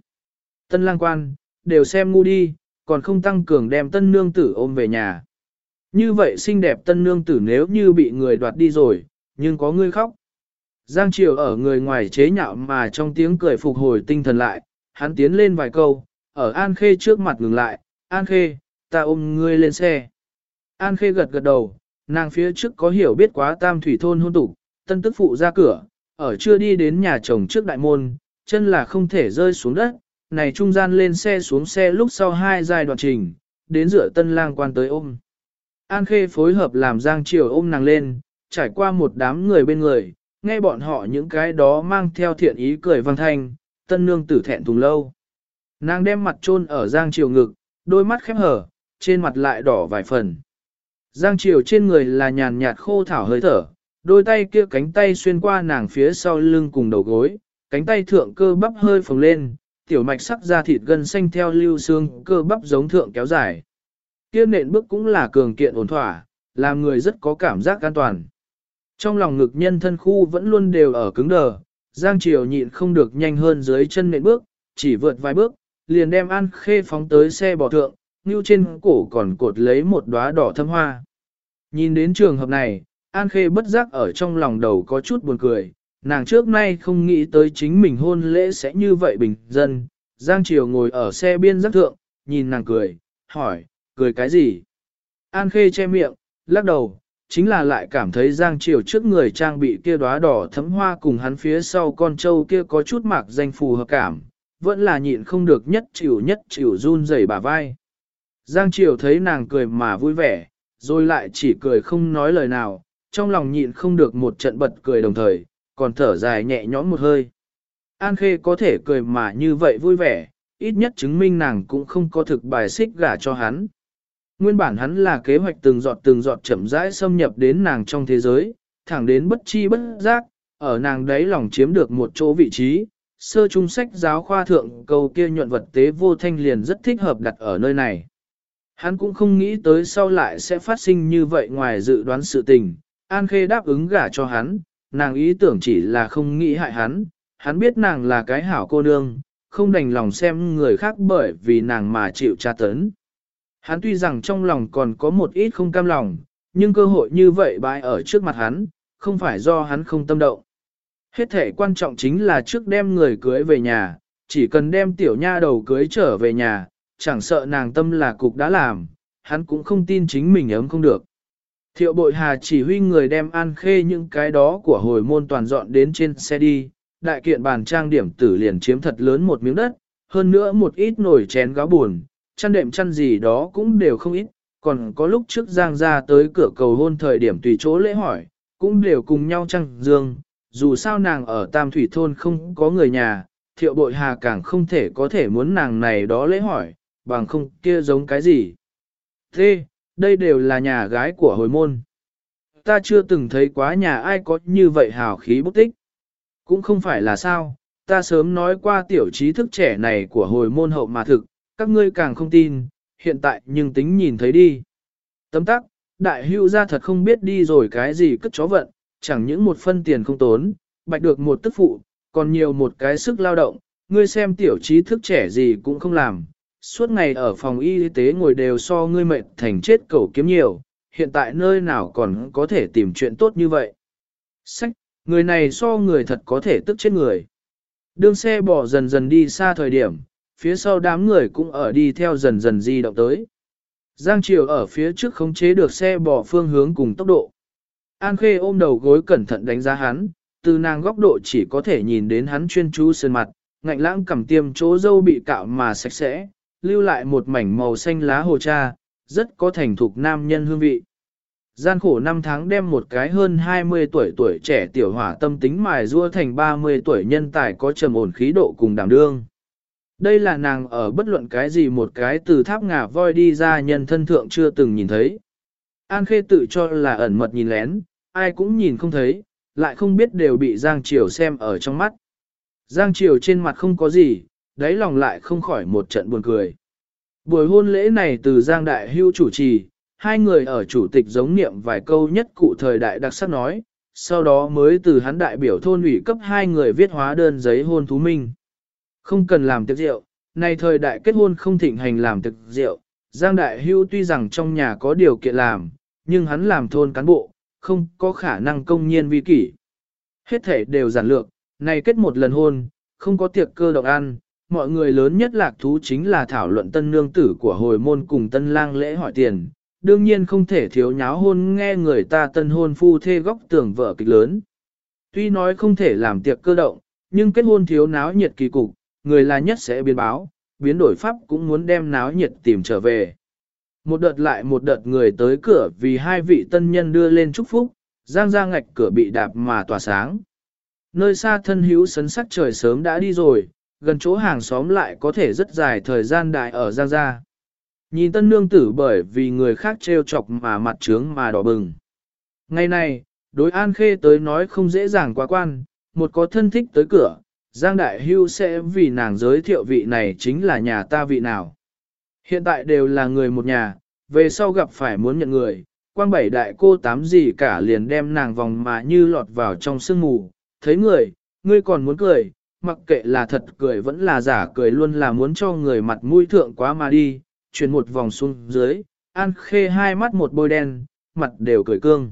Tân lang quan, đều xem ngu đi, còn không tăng cường đem tân nương tử ôm về nhà. Như vậy xinh đẹp tân nương tử nếu như bị người đoạt đi rồi, nhưng có người khóc. Giang Triều ở người ngoài chế nhạo mà trong tiếng cười phục hồi tinh thần lại, hắn tiến lên vài câu, ở An Khê trước mặt ngừng lại, An Khê, ta ôm ngươi lên xe. An Khê gật gật đầu, nàng phía trước có hiểu biết quá tam thủy thôn hôn tục, tân tức phụ ra cửa, ở chưa đi đến nhà chồng trước đại môn, chân là không thể rơi xuống đất, này trung gian lên xe xuống xe lúc sau hai giai đoạn trình, đến rửa tân lang quan tới ôm. An Khê phối hợp làm Giang Triều ôm nàng lên, trải qua một đám người bên người, nghe bọn họ những cái đó mang theo thiện ý cười vang thanh, tân nương tử thẹn thùng lâu. Nàng đem mặt chôn ở Giang Triều ngực, đôi mắt khép hở, trên mặt lại đỏ vài phần. Giang Triều trên người là nhàn nhạt khô thảo hơi thở, đôi tay kia cánh tay xuyên qua nàng phía sau lưng cùng đầu gối, cánh tay thượng cơ bắp hơi phồng lên, tiểu mạch sắc ra thịt gân xanh theo lưu xương, cơ bắp giống thượng kéo dài. Kia nện bước cũng là cường kiện ổn thỏa, làm người rất có cảm giác an toàn. Trong lòng ngực nhân thân khu vẫn luôn đều ở cứng đờ, Giang Triều nhịn không được nhanh hơn dưới chân nện bước, chỉ vượt vài bước, liền đem An Khê phóng tới xe bò thượng, như trên cổ còn cột lấy một đóa đỏ thâm hoa. Nhìn đến trường hợp này, An Khê bất giác ở trong lòng đầu có chút buồn cười, nàng trước nay không nghĩ tới chính mình hôn lễ sẽ như vậy bình dân. Giang Triều ngồi ở xe biên giác thượng, nhìn nàng cười, hỏi, cười cái gì? An Khê che miệng, lắc đầu, chính là lại cảm thấy Giang Triều trước người trang bị kia đóa đỏ thấm hoa cùng hắn phía sau con trâu kia có chút mạc danh phù hợp cảm, vẫn là nhịn không được nhất chịu nhất chịu run rẩy bả vai. Giang Triều thấy nàng cười mà vui vẻ, rồi lại chỉ cười không nói lời nào, trong lòng nhịn không được một trận bật cười đồng thời, còn thở dài nhẹ nhõm một hơi. An Khê có thể cười mà như vậy vui vẻ, ít nhất chứng minh nàng cũng không có thực bài xích gả cho hắn. Nguyên bản hắn là kế hoạch từng giọt từng giọt chậm rãi xâm nhập đến nàng trong thế giới, thẳng đến bất chi bất giác, ở nàng đấy lòng chiếm được một chỗ vị trí, sơ trung sách giáo khoa thượng câu kia nhuận vật tế vô thanh liền rất thích hợp đặt ở nơi này. Hắn cũng không nghĩ tới sau lại sẽ phát sinh như vậy ngoài dự đoán sự tình, An Khê đáp ứng gả cho hắn, nàng ý tưởng chỉ là không nghĩ hại hắn, hắn biết nàng là cái hảo cô nương, không đành lòng xem người khác bởi vì nàng mà chịu tra tấn. Hắn tuy rằng trong lòng còn có một ít không cam lòng, nhưng cơ hội như vậy bãi ở trước mặt hắn, không phải do hắn không tâm động. Hết thể quan trọng chính là trước đem người cưới về nhà, chỉ cần đem tiểu nha đầu cưới trở về nhà, chẳng sợ nàng tâm là cục đã làm, hắn cũng không tin chính mình ấm không được. Thiệu bội hà chỉ huy người đem an khê những cái đó của hồi môn toàn dọn đến trên xe đi, đại kiện bàn trang điểm tử liền chiếm thật lớn một miếng đất, hơn nữa một ít nồi chén gáo buồn, chăn đệm chăn gì đó cũng đều không ít, còn có lúc trước Giang ra tới cửa cầu hôn thời điểm tùy chỗ lễ hỏi, cũng đều cùng nhau trăng dương, dù sao nàng ở Tam Thủy Thôn không có người nhà, thiệu bội hà càng không thể có thể muốn nàng này đó lễ hỏi, bằng không kia giống cái gì. Thế, đây đều là nhà gái của hồi môn. Ta chưa từng thấy quá nhà ai có như vậy hào khí bốc tích. Cũng không phải là sao, ta sớm nói qua tiểu trí thức trẻ này của hồi môn hậu mà thực, các ngươi càng không tin, hiện tại nhưng tính nhìn thấy đi. Tấm tắc, đại hưu ra thật không biết đi rồi cái gì cất chó vận, chẳng những một phân tiền không tốn, bạch được một tức phụ, còn nhiều một cái sức lao động, ngươi xem tiểu trí thức trẻ gì cũng không làm, suốt ngày ở phòng y tế ngồi đều so ngươi mệt thành chết cầu kiếm nhiều, hiện tại nơi nào còn có thể tìm chuyện tốt như vậy. Sách, người này so người thật có thể tức chết người. Đương xe bỏ dần dần đi xa thời điểm, phía sau đám người cũng ở đi theo dần dần di động tới. Giang Triều ở phía trước khống chế được xe bỏ phương hướng cùng tốc độ. An Khê ôm đầu gối cẩn thận đánh giá hắn, từ nàng góc độ chỉ có thể nhìn đến hắn chuyên chú sơn mặt, ngạnh lãng cầm tiêm chỗ dâu bị cạo mà sạch sẽ, lưu lại một mảnh màu xanh lá hồ cha, rất có thành thục nam nhân hương vị. Gian khổ năm tháng đem một cái hơn 20 tuổi tuổi trẻ tiểu hỏa tâm tính mài rua thành 30 tuổi nhân tài có trầm ổn khí độ cùng đảm đương. Đây là nàng ở bất luận cái gì một cái từ tháp ngà voi đi ra nhân thân thượng chưa từng nhìn thấy. An Khê tự cho là ẩn mật nhìn lén, ai cũng nhìn không thấy, lại không biết đều bị Giang Triều xem ở trong mắt. Giang Triều trên mặt không có gì, đáy lòng lại không khỏi một trận buồn cười. Buổi hôn lễ này từ Giang Đại Hưu chủ trì, hai người ở chủ tịch giống niệm vài câu nhất cụ thời đại đặc sắc nói, sau đó mới từ hắn đại biểu thôn ủy cấp hai người viết hóa đơn giấy hôn thú minh. Không cần làm tiệc rượu, nay thời đại kết hôn không thịnh hành làm tiệc rượu, Giang Đại Hưu tuy rằng trong nhà có điều kiện làm, nhưng hắn làm thôn cán bộ, không có khả năng công nhiên vi kỷ. Hết thể đều giản lược, này kết một lần hôn, không có tiệc cơ động ăn, mọi người lớn nhất lạc thú chính là thảo luận tân nương tử của hồi môn cùng tân lang lễ hỏi tiền, đương nhiên không thể thiếu nháo hôn nghe người ta tân hôn phu thê góc tưởng vợ kịch lớn. Tuy nói không thể làm tiệc cơ động, nhưng kết hôn thiếu náo nhiệt kỳ cục, người là nhất sẽ biến báo, biến đổi pháp cũng muốn đem náo nhiệt tìm trở về. Một đợt lại một đợt người tới cửa vì hai vị tân nhân đưa lên chúc phúc, giang ra ngạch cửa bị đạp mà tỏa sáng. Nơi xa thân hữu sấn sắc trời sớm đã đi rồi, gần chỗ hàng xóm lại có thể rất dài thời gian đại ở giang gia. Nhìn tân nương tử bởi vì người khác trêu chọc mà mặt trướng mà đỏ bừng. Ngày này, đối an khê tới nói không dễ dàng quá quan, một có thân thích tới cửa, Giang Đại Hưu sẽ vì nàng giới thiệu vị này chính là nhà ta vị nào. Hiện tại đều là người một nhà, về sau gặp phải muốn nhận người, quang bảy đại cô tám gì cả liền đem nàng vòng mà như lọt vào trong sương mù, thấy người, ngươi còn muốn cười, mặc kệ là thật cười vẫn là giả cười luôn là muốn cho người mặt mũi thượng quá mà đi, chuyển một vòng xuống dưới, an khê hai mắt một bôi đen, mặt đều cười cương.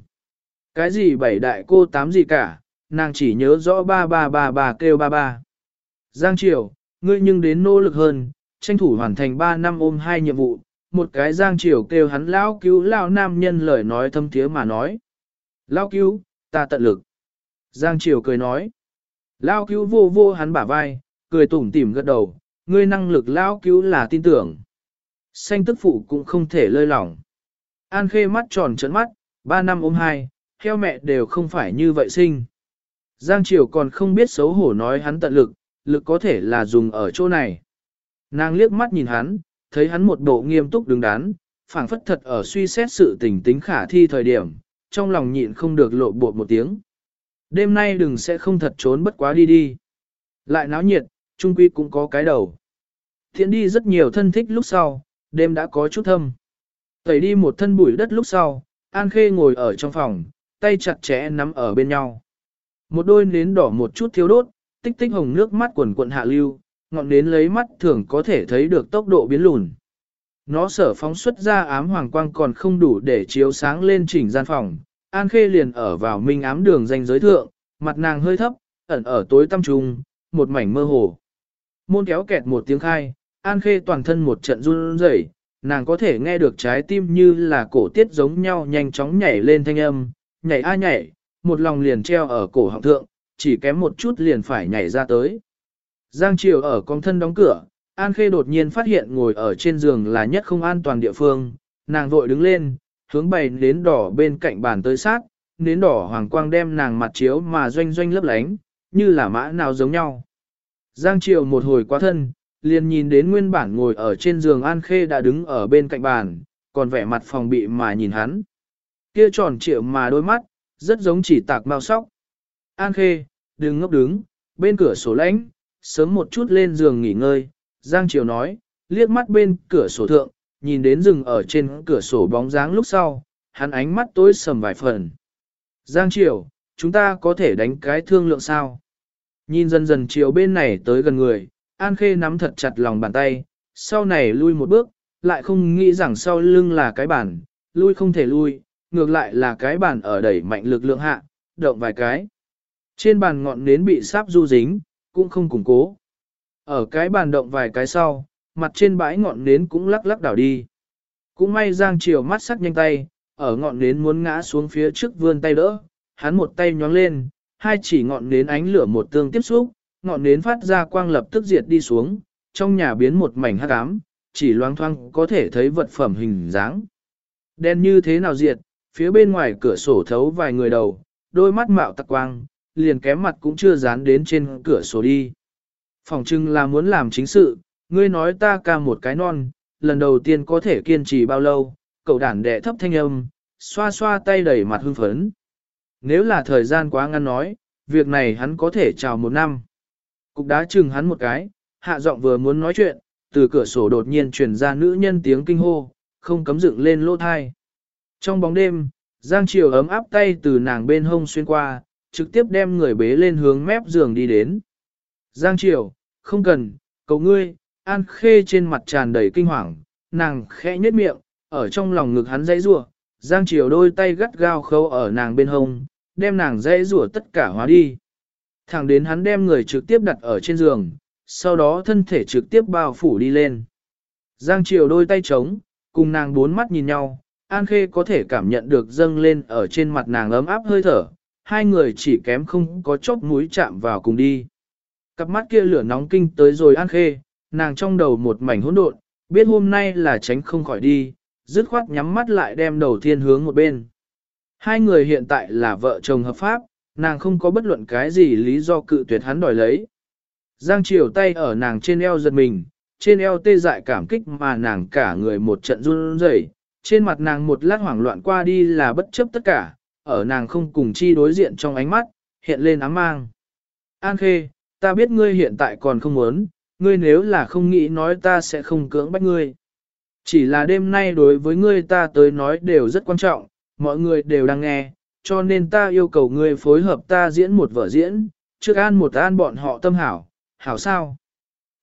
Cái gì bảy đại cô tám gì cả, nàng chỉ nhớ rõ ba ba ba ba kêu ba ba. Giang Triều, ngươi nhưng đến nỗ lực hơn, tranh thủ hoàn thành 3 năm ôm hai nhiệm vụ, một cái Giang Triều kêu hắn lão cứu lão nam nhân lời nói thâm thiế mà nói. Lão cứu, ta tận lực. Giang Triều cười nói. Lão cứu vô vô hắn bả vai, cười tủm tỉm gật đầu, ngươi năng lực lão cứu là tin tưởng. Xanh tức phụ cũng không thể lơi lỏng. An khê mắt tròn trợn mắt, ba năm ôm hai, theo mẹ đều không phải như vậy sinh. Giang Triều còn không biết xấu hổ nói hắn tận lực, lực có thể là dùng ở chỗ này. Nàng liếc mắt nhìn hắn, thấy hắn một bộ nghiêm túc đứng đắn, phảng phất thật ở suy xét sự tình tính khả thi thời điểm, trong lòng nhịn không được lộ bột một tiếng. Đêm nay đừng sẽ không thật trốn bất quá đi đi. Lại náo nhiệt, trung quy cũng có cái đầu. Thiện đi rất nhiều thân thích lúc sau, đêm đã có chút thâm. Tẩy đi một thân bụi đất lúc sau, An Khê ngồi ở trong phòng, tay chặt chẽ nắm ở bên nhau. Một đôi nến đỏ một chút thiếu đốt, tích tích hồng nước mắt quần quận hạ lưu, ngọn nến lấy mắt thường có thể thấy được tốc độ biến lùn. Nó sở phóng xuất ra ám hoàng quang còn không đủ để chiếu sáng lên chỉnh gian phòng. An Khê liền ở vào minh ám đường danh giới thượng, mặt nàng hơi thấp, ẩn ở tối tăm trung, một mảnh mơ hồ. Môn kéo kẹt một tiếng khai, An Khê toàn thân một trận run rẩy, nàng có thể nghe được trái tim như là cổ tiết giống nhau nhanh chóng nhảy lên thanh âm, nhảy a nhảy, một lòng liền treo ở cổ họng thượng, chỉ kém một chút liền phải nhảy ra tới. Giang Triều ở con thân đóng cửa, An Khê đột nhiên phát hiện ngồi ở trên giường là nhất không an toàn địa phương, nàng vội đứng lên, hướng bày nến đỏ bên cạnh bàn tới sát, nến đỏ hoàng quang đem nàng mặt chiếu mà doanh doanh lấp lánh, như là mã nào giống nhau. Giang Triều một hồi quá thân, liền nhìn đến nguyên bản ngồi ở trên giường An Khê đã đứng ở bên cạnh bàn, còn vẻ mặt phòng bị mà nhìn hắn. Kia tròn triệu mà đôi mắt, rất giống chỉ tạc mau sóc. An Khê, đừng ngốc đứng, bên cửa sổ lạnh, sớm một chút lên giường nghỉ ngơi, Giang Triều nói, liếc mắt bên cửa sổ thượng, nhìn đến rừng ở trên cửa sổ bóng dáng lúc sau, hắn ánh mắt tối sầm vài phần. Giang Triều, chúng ta có thể đánh cái thương lượng sao? Nhìn dần dần Triều bên này tới gần người, An Khê nắm thật chặt lòng bàn tay, sau này lui một bước, lại không nghĩ rằng sau lưng là cái bản, lui không thể lui, ngược lại là cái bàn ở đẩy mạnh lực lượng hạ, động vài cái. Trên bàn ngọn nến bị sáp du dính, cũng không củng cố. Ở cái bàn động vài cái sau, mặt trên bãi ngọn nến cũng lắc lắc đảo đi. Cũng may Giang Triều mắt sắc nhanh tay, ở ngọn nến muốn ngã xuống phía trước vươn tay đỡ, hắn một tay nhóng lên, hai chỉ ngọn nến ánh lửa một tương tiếp xúc, ngọn nến phát ra quang lập tức diệt đi xuống, trong nhà biến một mảnh hắc ám, chỉ loáng thoáng có thể thấy vật phẩm hình dáng. Đen như thế nào diệt, phía bên ngoài cửa sổ thấu vài người đầu, đôi mắt mạo tặc quang, liền kém mặt cũng chưa dán đến trên cửa sổ đi. Phòng trưng là muốn làm chính sự, ngươi nói ta ca một cái non, lần đầu tiên có thể kiên trì bao lâu, cậu đản đệ thấp thanh âm, xoa xoa tay đẩy mặt hưng phấn. Nếu là thời gian quá ngắn nói, việc này hắn có thể chào một năm. Cục đá chừng hắn một cái, hạ giọng vừa muốn nói chuyện, từ cửa sổ đột nhiên truyền ra nữ nhân tiếng kinh hô, không cấm dựng lên lỗ thai. Trong bóng đêm, Giang Triều ấm áp tay từ nàng bên hông xuyên qua, trực tiếp đem người bế lên hướng mép giường đi đến. Giang Triều, không cần, cầu ngươi, An Khê trên mặt tràn đầy kinh hoàng, nàng khẽ nhếch miệng, ở trong lòng ngực hắn dãy rủa, Giang Triều đôi tay gắt gao khâu ở nàng bên hông, đem nàng dãy rủa tất cả hóa đi. Thẳng đến hắn đem người trực tiếp đặt ở trên giường, sau đó thân thể trực tiếp bao phủ đi lên. Giang Triều đôi tay trống, cùng nàng bốn mắt nhìn nhau, An Khê có thể cảm nhận được dâng lên ở trên mặt nàng ấm áp hơi thở, hai người chỉ kém không có chốc mũi chạm vào cùng đi. Cặp mắt kia lửa nóng kinh tới rồi An Khê, nàng trong đầu một mảnh hỗn độn, biết hôm nay là tránh không khỏi đi, dứt khoát nhắm mắt lại đem đầu thiên hướng một bên. Hai người hiện tại là vợ chồng hợp pháp, nàng không có bất luận cái gì lý do cự tuyệt hắn đòi lấy. Giang chiều tay ở nàng trên eo giật mình, trên eo tê dại cảm kích mà nàng cả người một trận run rẩy, trên mặt nàng một lát hoảng loạn qua đi là bất chấp tất cả, ở nàng không cùng chi đối diện trong ánh mắt, hiện lên ám mang. An Khê, ta biết ngươi hiện tại còn không muốn, ngươi nếu là không nghĩ nói ta sẽ không cưỡng bắt ngươi. Chỉ là đêm nay đối với ngươi ta tới nói đều rất quan trọng, mọi người đều đang nghe, cho nên ta yêu cầu ngươi phối hợp ta diễn một vở diễn, trước an một an bọn họ tâm hảo, hảo sao?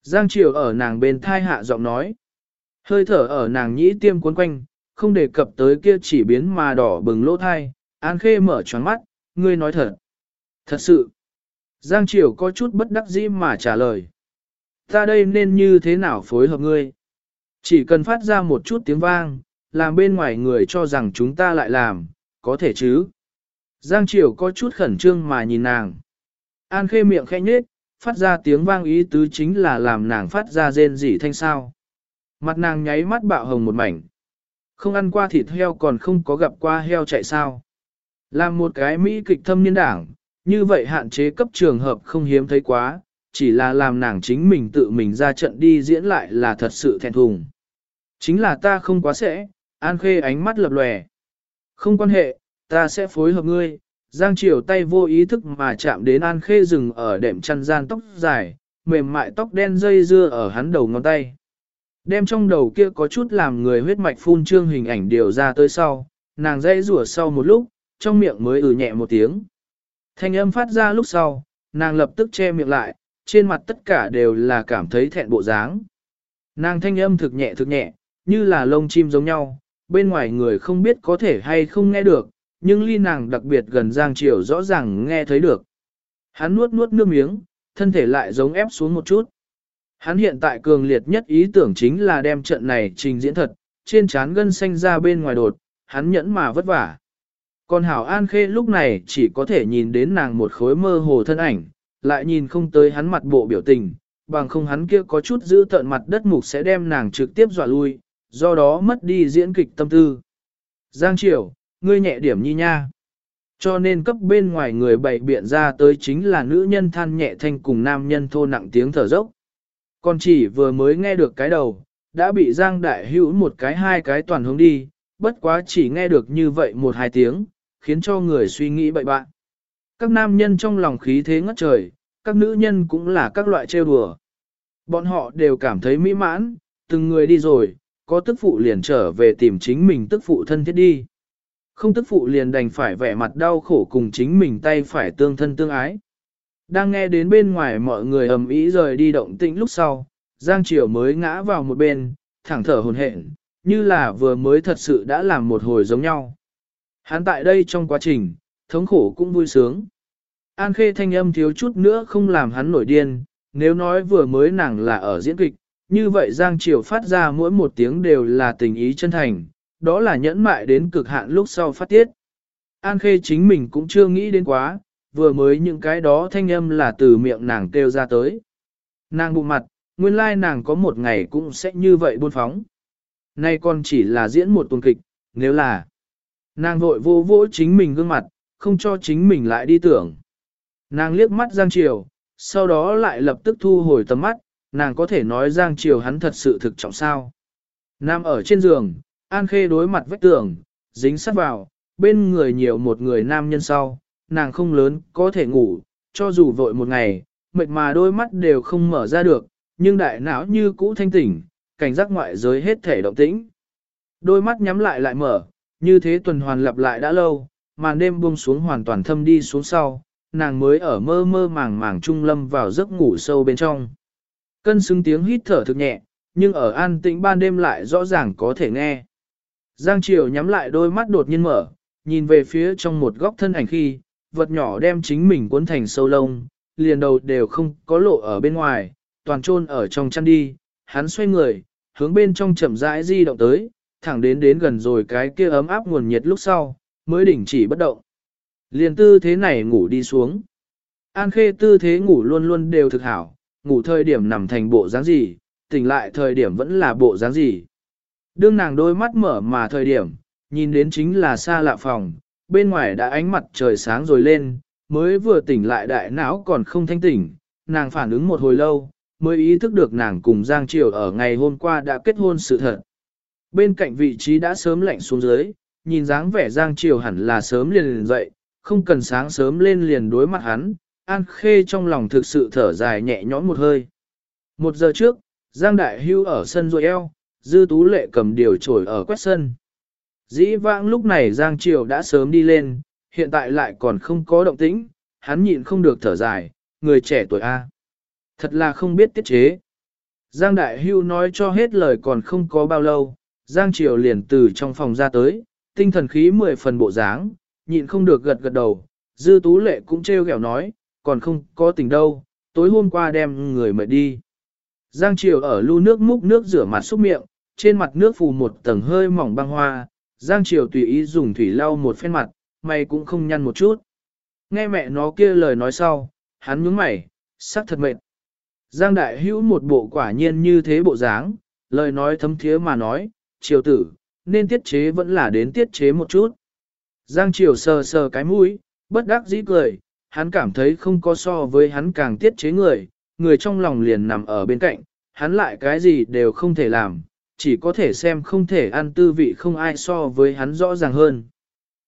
Giang Triều ở nàng bên thai hạ giọng nói, hơi thở ở nàng nhĩ tiêm cuốn quanh, không đề cập tới kia chỉ biến mà đỏ bừng lỗ thai, An Khê mở tròn mắt, ngươi nói thật. Thật sự. Giang Triều có chút bất đắc dĩ mà trả lời. Ta đây nên như thế nào phối hợp ngươi? Chỉ cần phát ra một chút tiếng vang, làm bên ngoài người cho rằng chúng ta lại làm, có thể chứ? Giang Triều có chút khẩn trương mà nhìn nàng. An Khê miệng khẽ nhếch, phát ra tiếng vang ý tứ chính là làm nàng phát ra rên rỉ thanh sao. Mặt nàng nháy mắt bạo hồng một mảnh. Không ăn qua thịt heo còn không có gặp qua heo chạy sao. Làm một cái Mỹ kịch thâm niên đảng, như vậy hạn chế cấp trường hợp không hiếm thấy quá, chỉ là làm nàng chính mình tự mình ra trận đi diễn lại là thật sự thẹn thùng. Chính là ta không quá sẽ, An Khê ánh mắt lập lòe. Không quan hệ, ta sẽ phối hợp ngươi, Giang Triều tay vô ý thức mà chạm đến An Khê rừng ở đệm chăn gian tóc dài, mềm mại tóc đen dây dưa ở hắn đầu ngón tay. Đem trong đầu kia có chút làm người huyết mạch phun trương hình ảnh điều ra tới sau, nàng dây rủa sau một lúc, trong miệng mới ừ nhẹ một tiếng. Thanh âm phát ra lúc sau, nàng lập tức che miệng lại, trên mặt tất cả đều là cảm thấy thẹn bộ dáng. Nàng thanh âm thực nhẹ thực nhẹ, như là lông chim giống nhau, bên ngoài người không biết có thể hay không nghe được, nhưng ly nàng đặc biệt gần Giang Triều rõ ràng nghe thấy được. Hắn nuốt nuốt nước miếng, thân thể lại giống ép xuống một chút. Hắn hiện tại cường liệt nhất ý tưởng chính là đem trận này trình diễn thật, trên trán gân xanh ra bên ngoài đột, hắn nhẫn mà vất vả. Còn Hảo An Khê lúc này chỉ có thể nhìn đến nàng một khối mơ hồ thân ảnh, lại nhìn không tới hắn mặt bộ biểu tình, bằng không hắn kia có chút giữ tận mặt đất mục sẽ đem nàng trực tiếp dọa lui, do đó mất đi diễn kịch tâm tư. Giang Triều, ngươi nhẹ điểm nhi nha. Cho nên cấp bên ngoài người bày biện ra tới chính là nữ nhân than nhẹ thanh cùng nam nhân thô nặng tiếng thở dốc. Còn chỉ vừa mới nghe được cái đầu, đã bị Giang Đại Hữu một cái hai cái toàn hướng đi, bất quá chỉ nghe được như vậy một hai tiếng, khiến cho người suy nghĩ bậy bạn. Các nam nhân trong lòng khí thế ngất trời, các nữ nhân cũng là các loại trêu đùa. Bọn họ đều cảm thấy mỹ mãn, từng người đi rồi, có tức phụ liền trở về tìm chính mình tức phụ thân thiết đi. Không tức phụ liền đành phải vẻ mặt đau khổ cùng chính mình tay phải tương thân tương ái. Đang nghe đến bên ngoài mọi người ầm ĩ rời đi động tĩnh lúc sau, Giang Triều mới ngã vào một bên, thẳng thở hồn hển, như là vừa mới thật sự đã làm một hồi giống nhau. Hắn tại đây trong quá trình, thống khổ cũng vui sướng. An khê thanh âm thiếu chút nữa không làm hắn nổi điên, nếu nói vừa mới nàng là ở diễn kịch, như vậy Giang Triều phát ra mỗi một tiếng đều là tình ý chân thành, đó là nhẫn mại đến cực hạn lúc sau phát tiết. An khê chính mình cũng chưa nghĩ đến quá, vừa mới những cái đó thanh âm là từ miệng nàng kêu ra tới. Nàng bụng mặt, nguyên lai nàng có một ngày cũng sẽ như vậy buôn phóng. Nay còn chỉ là diễn một tuần kịch, nếu là nàng vội vô vỗ chính mình gương mặt, không cho chính mình lại đi tưởng. Nàng liếc mắt Giang Triều, sau đó lại lập tức thu hồi tầm mắt, nàng có thể nói Giang Triều hắn thật sự thực trọng sao. Nam ở trên giường, An Khê đối mặt vách tường, dính sát vào, bên người nhiều một người nam nhân sau, nàng không lớn, có thể ngủ, cho dù vội một ngày, mệt mà đôi mắt đều không mở ra được, nhưng đại não như cũ thanh tỉnh, cảnh giác ngoại giới hết thể động tĩnh. Đôi mắt nhắm lại lại mở, như thế tuần hoàn lặp lại đã lâu, màn đêm buông xuống hoàn toàn thâm đi xuống sau, nàng mới ở mơ mơ màng màng trung lâm vào giấc ngủ sâu bên trong. Cân xứng tiếng hít thở thực nhẹ, nhưng ở an tĩnh ban đêm lại rõ ràng có thể nghe. Giang Triều nhắm lại đôi mắt đột nhiên mở, nhìn về phía trong một góc thân ảnh khi, vật nhỏ đem chính mình cuốn thành sâu lông, liền đầu đều không có lộ ở bên ngoài, toàn chôn ở trong chăn đi, hắn xoay người, hướng bên trong chậm rãi di động tới, thẳng đến đến gần rồi cái kia ấm áp nguồn nhiệt lúc sau, mới đỉnh chỉ bất động. Liền tư thế này ngủ đi xuống. An khê tư thế ngủ luôn luôn đều thực hảo, ngủ thời điểm nằm thành bộ dáng gì, tỉnh lại thời điểm vẫn là bộ dáng gì. Đương nàng đôi mắt mở mà thời điểm, nhìn đến chính là xa lạ phòng, bên ngoài đã ánh mặt trời sáng rồi lên, mới vừa tỉnh lại đại não còn không thanh tỉnh, nàng phản ứng một hồi lâu, mới ý thức được nàng cùng Giang Triều ở ngày hôm qua đã kết hôn sự thật. Bên cạnh vị trí đã sớm lạnh xuống dưới, nhìn dáng vẻ Giang Triều hẳn là sớm liền liền dậy, không cần sáng sớm lên liền đối mặt hắn, An Khê trong lòng thực sự thở dài nhẹ nhõm một hơi. Một giờ trước, Giang Đại Hưu ở sân rồi eo, Dư Tú Lệ cầm điều trổi ở quét sân. Dĩ vãng lúc này Giang Triều đã sớm đi lên, hiện tại lại còn không có động tĩnh, hắn nhịn không được thở dài, người trẻ tuổi A. Thật là không biết tiết chế. Giang Đại Hưu nói cho hết lời còn không có bao lâu, Giang Triều liền từ trong phòng ra tới, tinh thần khí mười phần bộ dáng, nhịn không được gật gật đầu, Dư Tú Lệ cũng trêu ghẹo nói, còn không có tình đâu, tối hôm qua đem người mệt đi. Giang Triều ở lưu nước múc nước rửa mặt xúc miệng, trên mặt nước phù một tầng hơi mỏng băng hoa, Giang Triều tùy ý dùng thủy lau một phen mặt, mày cũng không nhăn một chút. Nghe mẹ nó kia lời nói sau, hắn nhướng mày, sắc thật mệt. Giang Đại Hữu một bộ quả nhiên như thế bộ dáng, lời nói thấm thiế mà nói, Triều tử, nên tiết chế vẫn là đến tiết chế một chút. Giang Triều sờ sờ cái mũi, bất đắc dĩ cười, hắn cảm thấy không có so với hắn càng tiết chế người, người trong lòng liền nằm ở bên cạnh, hắn lại cái gì đều không thể làm, chỉ có thể xem không thể ăn tư vị không ai so với hắn rõ ràng hơn.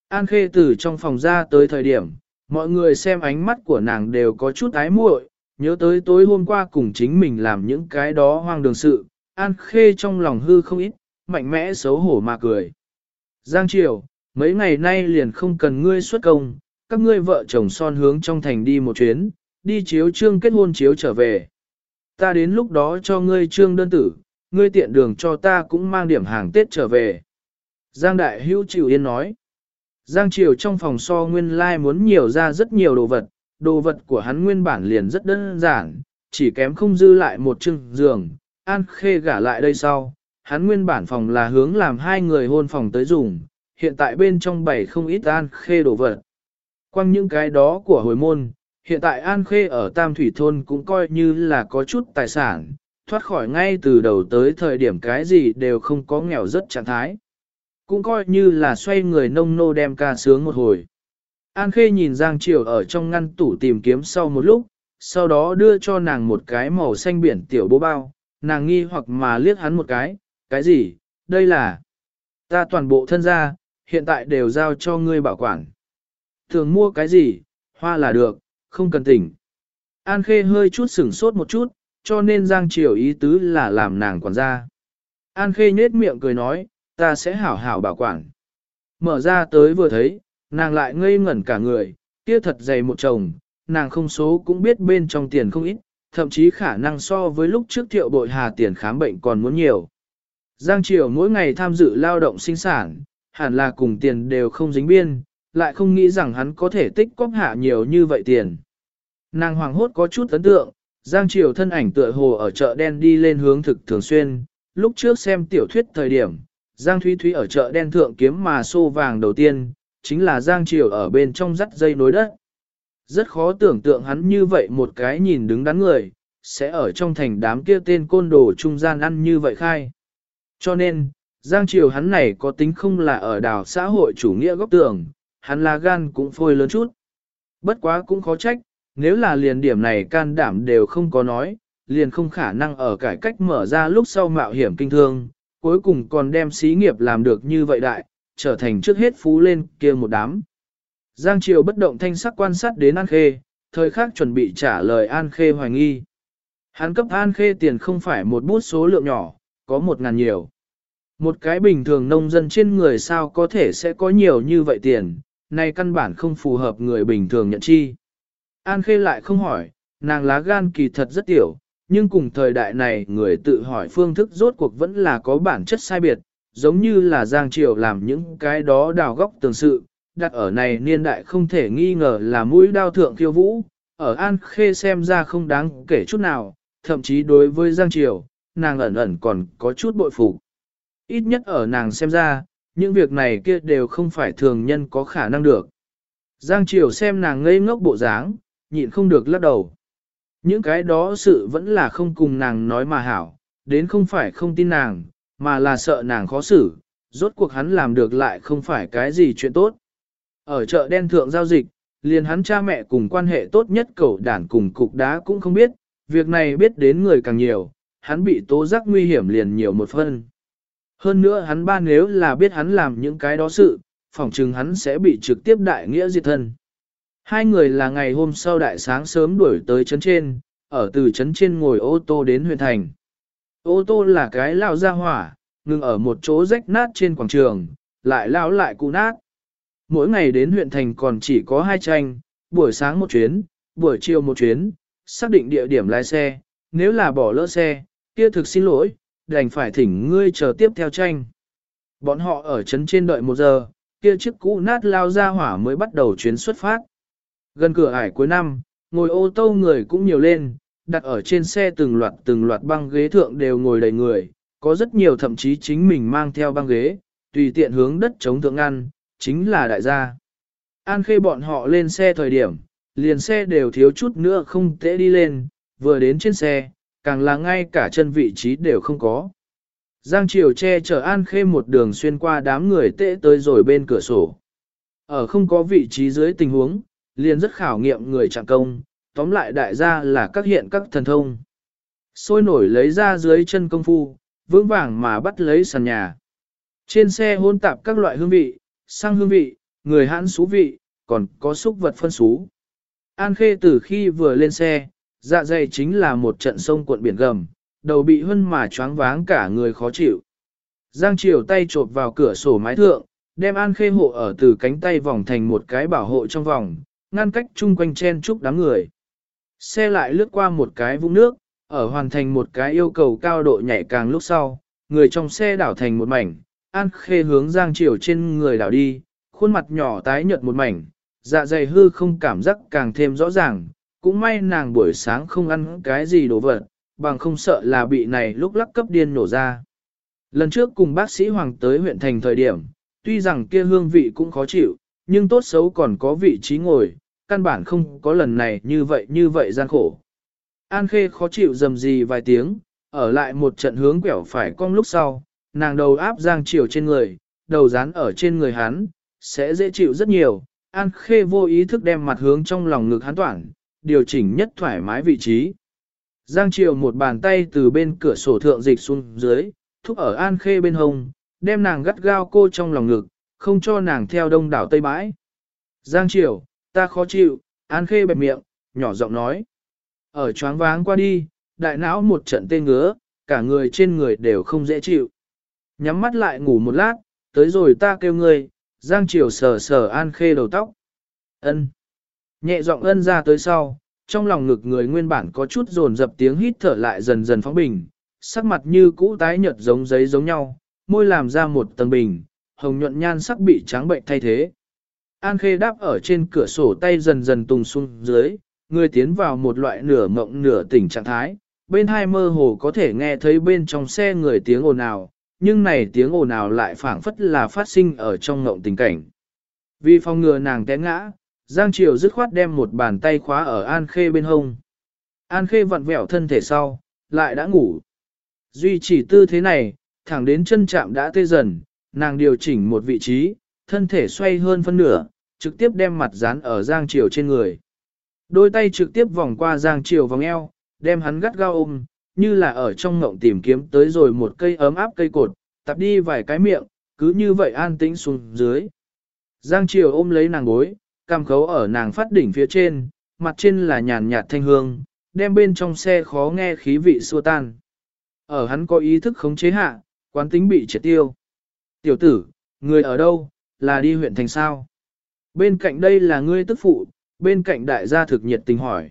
An Khê từ trong phòng ra tới thời điểm, mọi người xem ánh mắt của nàng đều có chút ái muội, nhớ tới tối hôm qua cùng chính mình làm những cái đó hoang đường sự, An Khê trong lòng hư không ít, mạnh mẽ xấu hổ mà cười. Giang Triều, mấy ngày nay liền không cần ngươi xuất công, các ngươi vợ chồng son hướng trong thành đi một chuyến, đi chiếu trương kết hôn chiếu trở về. Ta đến lúc đó cho ngươi trương đơn tử, ngươi tiện đường cho ta cũng mang điểm hàng Tết trở về. Giang Đại Hữu Triều Yên nói. Giang Triều trong phòng so nguyên lai like muốn nhiều ra rất nhiều đồ vật, đồ vật của hắn nguyên bản liền rất đơn giản, chỉ kém không dư lại một chừng giường, An Khê gả lại đây sau, hắn nguyên bản phòng là hướng làm hai người hôn phòng tới dùng, hiện tại bên trong bảy không ít An Khê đồ vật. Quăng những cái đó của hồi môn, hiện tại An Khê ở Tam Thủy Thôn cũng coi như là có chút tài sản, thoát khỏi ngay từ đầu tới thời điểm cái gì đều không có nghèo rất trạng thái. Cũng coi như là xoay người nông nô đem ca sướng một hồi. An Khê nhìn Giang Triều ở trong ngăn tủ tìm kiếm sau một lúc, sau đó đưa cho nàng một cái màu xanh biển tiểu bố bao, nàng nghi hoặc mà liếc hắn một cái, cái gì, đây là, ta toàn bộ thân gia, hiện tại đều giao cho ngươi bảo quản. Thường mua cái gì, hoa là được, không cần tỉnh. An Khê hơi chút sửng sốt một chút, cho nên Giang Triều ý tứ là làm nàng quản gia. An Khê nhết miệng cười nói, ta sẽ hảo hảo bảo quản. Mở ra tới vừa thấy, nàng lại ngây ngẩn cả người, kia thật dày một chồng, nàng không số cũng biết bên trong tiền không ít, thậm chí khả năng so với lúc trước thiệu bội hà tiền khám bệnh còn muốn nhiều. Giang Triều mỗi ngày tham dự lao động sinh sản, hẳn là cùng tiền đều không dính biên, lại không nghĩ rằng hắn có thể tích cóp hạ nhiều như vậy tiền. Nàng hoàng hốt có chút ấn tượng, Giang Triều thân ảnh tựa hồ ở chợ đen đi lên hướng thực thường xuyên, lúc trước xem tiểu thuyết thời điểm, Giang Thúy Thúy ở chợ đen thượng kiếm mà xô vàng đầu tiên, chính là Giang Triều ở bên trong dắt dây nối đất. Rất khó tưởng tượng hắn như vậy một cái nhìn đứng đắn người, sẽ ở trong thành đám kia tên côn đồ trung gian ăn như vậy khai. Cho nên, Giang Triều hắn này có tính không là ở đảo xã hội chủ nghĩa góc tưởng, hắn là gan cũng phôi lớn chút. Bất quá cũng khó trách, nếu là liền điểm này can đảm đều không có nói, liền không khả năng ở cải cách mở ra lúc sau mạo hiểm kinh thương, cuối cùng còn đem xí nghiệp làm được như vậy đại, trở thành trước hết phú lên kia một đám. Giang Triều bất động thanh sắc quan sát đến An Khê, thời khắc chuẩn bị trả lời An Khê hoài nghi. Hắn cấp An Khê tiền không phải một bút số lượng nhỏ, có một ngàn nhiều. Một cái bình thường nông dân trên người sao có thể sẽ có nhiều như vậy tiền, này căn bản không phù hợp người bình thường nhận chi. An Khê lại không hỏi, nàng lá gan kỳ thật rất tiểu, nhưng cùng thời đại này người tự hỏi phương thức rốt cuộc vẫn là có bản chất sai biệt, giống như là Giang Triều làm những cái đó đào góc tường sự, đặt ở này niên đại không thể nghi ngờ là mũi đao thượng kiêu vũ, ở An Khê xem ra không đáng kể chút nào, thậm chí đối với Giang Triều, nàng ẩn ẩn còn có chút bội phục. Ít nhất ở nàng xem ra, những việc này kia đều không phải thường nhân có khả năng được. Giang Triều xem nàng ngây ngốc bộ dáng, nhịn không được lắc đầu. Những cái đó sự vẫn là không cùng nàng nói mà hảo, đến không phải không tin nàng, mà là sợ nàng khó xử, rốt cuộc hắn làm được lại không phải cái gì chuyện tốt. Ở chợ đen thượng giao dịch, liền hắn cha mẹ cùng quan hệ tốt nhất cầu đản cùng cục đá cũng không biết, việc này biết đến người càng nhiều, hắn bị tố giác nguy hiểm liền nhiều một phân. Hơn nữa hắn ba nếu là biết hắn làm những cái đó sự, phỏng chừng hắn sẽ bị trực tiếp đại nghĩa diệt thân. Hai người là ngày hôm sau đại sáng sớm đuổi tới trấn trên, ở từ trấn trên ngồi ô tô đến huyện thành. Ô tô là cái lao ra hỏa, ngừng ở một chỗ rách nát trên quảng trường, lại lao lại cụ nát. Mỗi ngày đến huyện thành còn chỉ có hai tranh, buổi sáng một chuyến, buổi chiều một chuyến, xác định địa điểm lái xe, nếu là bỏ lỡ xe, kia thực xin lỗi, đành phải thỉnh ngươi chờ tiếp theo tranh. Bọn họ ở trấn trên đợi một giờ, kia chiếc cũ nát lao ra hỏa mới bắt đầu chuyến xuất phát. Gần cửa ải cuối năm, ngồi ô tô người cũng nhiều lên, đặt ở trên xe từng loạt từng loạt băng ghế thượng đều ngồi đầy người, có rất nhiều thậm chí chính mình mang theo băng ghế, tùy tiện hướng đất chống thượng ăn, chính là đại gia. An khê bọn họ lên xe thời điểm, liền xe đều thiếu chút nữa không tễ đi lên, vừa đến trên xe, càng là ngay cả chân vị trí đều không có. Giang Triều che chở An Khê một đường xuyên qua đám người tệ tới rồi bên cửa sổ. Ở không có vị trí dưới tình huống, liền rất khảo nghiệm người trạng công, tóm lại đại gia là các hiện các thần thông. Sôi nổi lấy ra dưới chân công phu, vững vàng mà bắt lấy sàn nhà. Trên xe hôn tạp các loại hương vị, sang hương vị, người hãn xú vị, còn có xúc vật phân xú. An Khê từ khi vừa lên xe, dạ dày chính là một trận sông cuộn biển gầm, đầu bị hân mà choáng váng cả người khó chịu. Giang Triều tay trộp vào cửa sổ mái thượng, đem An Khê hộ ở từ cánh tay vòng thành một cái bảo hộ trong vòng, ngăn cách chung quanh chen chúc đám người. Xe lại lướt qua một cái vũng nước, ở hoàn thành một cái yêu cầu cao độ nhảy càng lúc sau, người trong xe đảo thành một mảnh, An Khê hướng Giang Triều trên người đảo đi, khuôn mặt nhỏ tái nhợt một mảnh, dạ dày hư không cảm giác càng thêm rõ ràng, cũng may nàng buổi sáng không ăn cái gì đồ vật, bằng không sợ là bị này lúc lắc cấp điên nổ ra. Lần trước cùng bác sĩ Hoàng tới huyện thành thời điểm, tuy rằng kia hương vị cũng khó chịu, nhưng tốt xấu còn có vị trí ngồi, căn bản không có lần này như vậy như vậy gian khổ. An Khê khó chịu dầm gì vài tiếng, ở lại một trận hướng quẹo phải cong lúc sau, nàng đầu áp giang chiều trên người, đầu dán ở trên người hắn, sẽ dễ chịu rất nhiều. An Khê vô ý thức đem mặt hướng trong lòng ngực hắn toản, điều chỉnh nhất thoải mái vị trí. Giang Triều một bàn tay từ bên cửa sổ thượng dịch xuống dưới, thúc ở An Khê bên hông, đem nàng gắt gao cô trong lòng ngực, không cho nàng theo đông đảo Tây Bãi. Giang Triều, ta khó chịu, An Khê bẹp miệng, nhỏ giọng nói. Ở choáng váng qua đi, đại não một trận tê ngứa, cả người trên người đều không dễ chịu. Nhắm mắt lại ngủ một lát, tới rồi ta kêu ngươi, Giang Triều sờ sờ An Khê đầu tóc. Ân. Nhẹ giọng ân ra tới sau, trong lòng ngực người nguyên bản có chút dồn dập tiếng hít thở lại dần dần phóng bình, sắc mặt như cũ tái nhợt giống giấy giống nhau, môi làm ra một tầng bình, hồng nhuận nhan sắc bị trắng bệnh thay thế. An Khê đáp ở trên cửa sổ tay dần dần tùng xuống dưới, người tiến vào một loại nửa mộng nửa tỉnh trạng thái, bên hai mơ hồ có thể nghe thấy bên trong xe người tiếng ồn ào, nhưng này tiếng ồn ào lại phảng phất là phát sinh ở trong ngộng tình cảnh. Vì phòng ngừa nàng té ngã, Giang Triều dứt khoát đem một bàn tay khóa ở An Khê bên hông. An Khê vặn vẹo thân thể sau, lại đã ngủ. Duy chỉ tư thế này, thẳng đến chân chạm đã tê dần, nàng điều chỉnh một vị trí, thân thể xoay hơn phân nửa, trực tiếp đem mặt dán ở Giang Triều trên người. Đôi tay trực tiếp vòng qua Giang Triều vòng eo, đem hắn gắt gao ôm, như là ở trong ngộng tìm kiếm tới rồi một cây ấm áp cây cột, tập đi vài cái miệng, cứ như vậy an tĩnh xuống dưới. Giang Triều ôm lấy nàng gối, cam khấu ở nàng phát đỉnh phía trên, mặt trên là nhàn nhạt thanh hương, đem bên trong xe khó nghe khí vị xua tan. Ở hắn có ý thức khống chế hạ, quán tính bị triệt tiêu. Tiểu tử, người ở đâu, là đi huyện thành sao? Bên cạnh đây là ngươi tức phụ, bên cạnh đại gia thực nhiệt tình hỏi.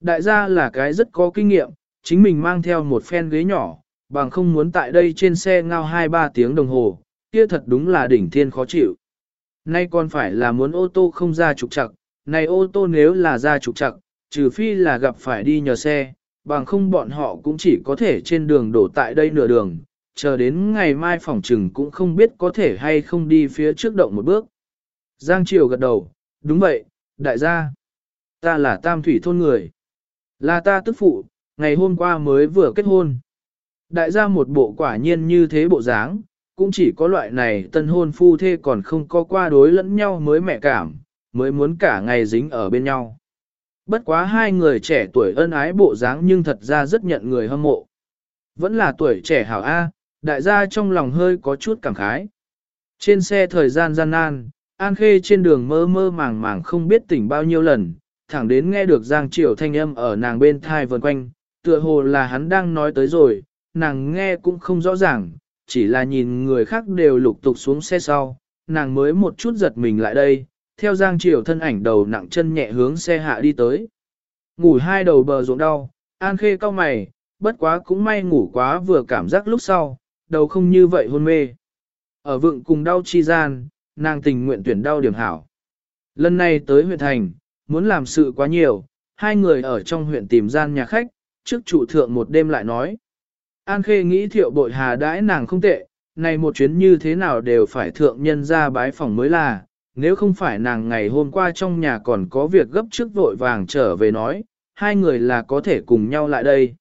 Đại gia là cái rất có kinh nghiệm, chính mình mang theo một phen ghế nhỏ, bằng không muốn tại đây trên xe ngao 2-3 tiếng đồng hồ, kia thật đúng là đỉnh thiên khó chịu. Nay còn phải là muốn ô tô không ra trục trặc, này ô tô nếu là ra trục trặc, trừ phi là gặp phải đi nhờ xe, bằng không bọn họ cũng chỉ có thể trên đường đổ tại đây nửa đường, chờ đến ngày mai phòng trừng cũng không biết có thể hay không đi phía trước động một bước. Giang Triều gật đầu, đúng vậy, đại gia. Ta là tam thủy thôn người. Là ta tức phụ, ngày hôm qua mới vừa kết hôn. Đại gia một bộ quả nhiên như thế bộ dáng, cũng chỉ có loại này tân hôn phu thê còn không có qua đối lẫn nhau mới mẹ cảm, mới muốn cả ngày dính ở bên nhau. Bất quá hai người trẻ tuổi ân ái bộ dáng nhưng thật ra rất nhận người hâm mộ. Vẫn là tuổi trẻ hảo A, đại gia trong lòng hơi có chút cảm khái. Trên xe thời gian gian nan, An Khê trên đường mơ mơ màng màng không biết tỉnh bao nhiêu lần, thẳng đến nghe được Giang Triều thanh âm ở nàng bên thai vần quanh, tựa hồ là hắn đang nói tới rồi, nàng nghe cũng không rõ ràng, chỉ là nhìn người khác đều lục tục xuống xe sau, nàng mới một chút giật mình lại đây, theo Giang Triều thân ảnh đầu nặng chân nhẹ hướng xe hạ đi tới. Ngủ hai đầu bờ ruộng đau, An Khê cau mày, bất quá cũng may ngủ quá vừa cảm giác lúc sau, đầu không như vậy hôn mê. Ở vượng cùng đau chi gian, nàng tình nguyện tuyển đau điểm hảo. Lần này tới huyện thành, muốn làm sự quá nhiều, hai người ở trong huyện tìm gian nhà khách, trước trụ thượng một đêm lại nói. An Khê nghĩ thiệu bội hà đãi nàng không tệ, này một chuyến như thế nào đều phải thượng nhân ra bái phòng mới là, nếu không phải nàng ngày hôm qua trong nhà còn có việc gấp trước vội vàng trở về nói, hai người là có thể cùng nhau lại đây.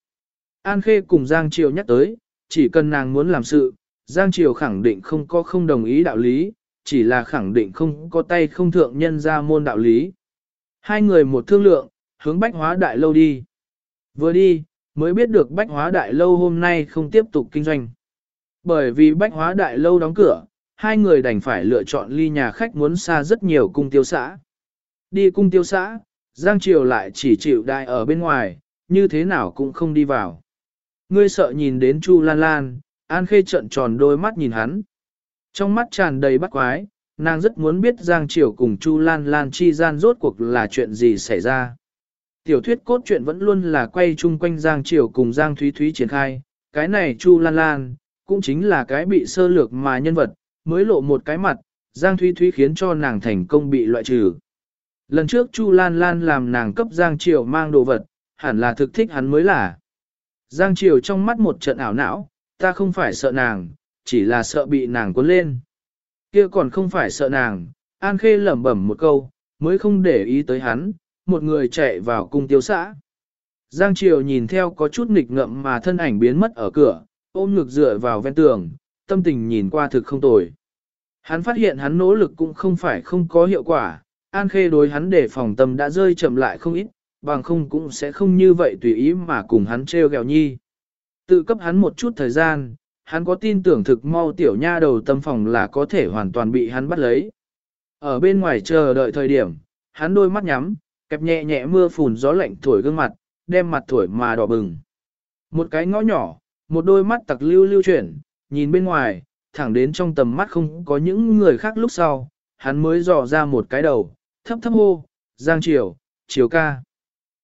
An Khê cùng Giang Triều nhắc tới, chỉ cần nàng muốn làm sự, Giang Triều khẳng định không có không đồng ý đạo lý, chỉ là khẳng định không có tay không thượng nhân ra môn đạo lý. Hai người một thương lượng, hướng bách hóa đại lâu đi. Vừa đi, mới biết được bách hóa đại lâu hôm nay không tiếp tục kinh doanh. Bởi vì bách hóa đại lâu đóng cửa, hai người đành phải lựa chọn ly nhà khách muốn xa rất nhiều cung tiêu xã. Đi cung tiêu xã, Giang Triều lại chỉ chịu đại ở bên ngoài, như thế nào cũng không đi vào. Ngươi sợ nhìn đến Chu Lan Lan, An Khê trợn tròn đôi mắt nhìn hắn. Trong mắt tràn đầy bắt quái, nàng rất muốn biết Giang Triều cùng Chu Lan Lan chi gian rốt cuộc là chuyện gì xảy ra. Tiểu thuyết cốt truyện vẫn luôn là quay chung quanh Giang Triều cùng Giang Thúy Thúy triển khai, cái này Chu Lan Lan, cũng chính là cái bị sơ lược mà nhân vật, mới lộ một cái mặt, Giang Thúy Thúy khiến cho nàng thành công bị loại trừ. Lần trước Chu Lan Lan làm nàng cấp Giang Triều mang đồ vật, hẳn là thực thích hắn mới là. Giang Triều trong mắt một trận ảo não, ta không phải sợ nàng, chỉ là sợ bị nàng cuốn lên. Kia còn không phải sợ nàng, An Khê lẩm bẩm một câu, mới không để ý tới hắn, một người chạy vào cung tiêu xã. Giang Triều nhìn theo có chút nghịch ngậm mà thân ảnh biến mất ở cửa, ôm ngực dựa vào ven tường, tâm tình nhìn qua thực không tồi. Hắn phát hiện hắn nỗ lực cũng không phải không có hiệu quả, An Khê đối hắn để phòng tâm đã rơi chậm lại không ít, bằng không cũng sẽ không như vậy tùy ý mà cùng hắn treo gẹo nhi. Tự cấp hắn một chút thời gian, hắn có tin tưởng thực mau tiểu nha đầu tâm phòng là có thể hoàn toàn bị hắn bắt lấy. Ở bên ngoài chờ đợi thời điểm, hắn đôi mắt nhắm, kẹp nhẹ nhẹ mưa phùn gió lạnh thổi gương mặt, đem mặt thổi mà đỏ bừng. Một cái ngõ nhỏ, một đôi mắt tặc lưu lưu chuyển, nhìn bên ngoài, thẳng đến trong tầm mắt không có những người khác lúc sau, hắn mới dò ra một cái đầu, thấp thấp hô, Giang Triều, Triều ca.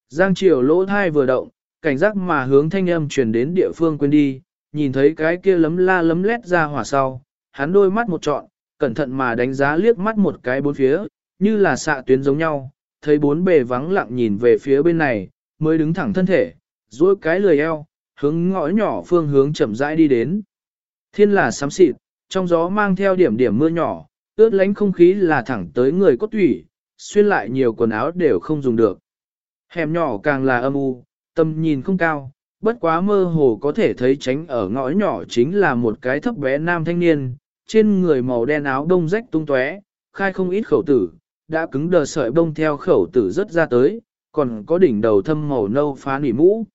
Giang Triều lỗ thai vừa động, cảnh giác mà hướng thanh âm truyền đến địa phương quên đi, nhìn thấy cái kia lấm la lấm lét ra hỏa sau, hắn đôi mắt một trọn, cẩn thận mà đánh giá liếc mắt một cái bốn phía, như là xạ tuyến giống nhau, thấy bốn bề vắng lặng nhìn về phía bên này, mới đứng thẳng thân thể, duỗi cái lười eo, hướng ngõ nhỏ phương hướng chậm rãi đi đến. Thiên là xám xịt, trong gió mang theo điểm điểm mưa nhỏ, ướt lánh không khí là thẳng tới người cốt thủy, xuyên lại nhiều quần áo đều không dùng được. Hẻm nhỏ càng là âm u, tầm nhìn không cao, bất quá mơ hồ có thể thấy tránh ở ngõ nhỏ chính là một cái thấp bé nam thanh niên, trên người màu đen áo đông rách tung tóe, khai không ít khẩu tử, đã cứng đờ sợi bông theo khẩu tử rất ra tới, còn có đỉnh đầu thâm màu nâu phá nỉ mũ.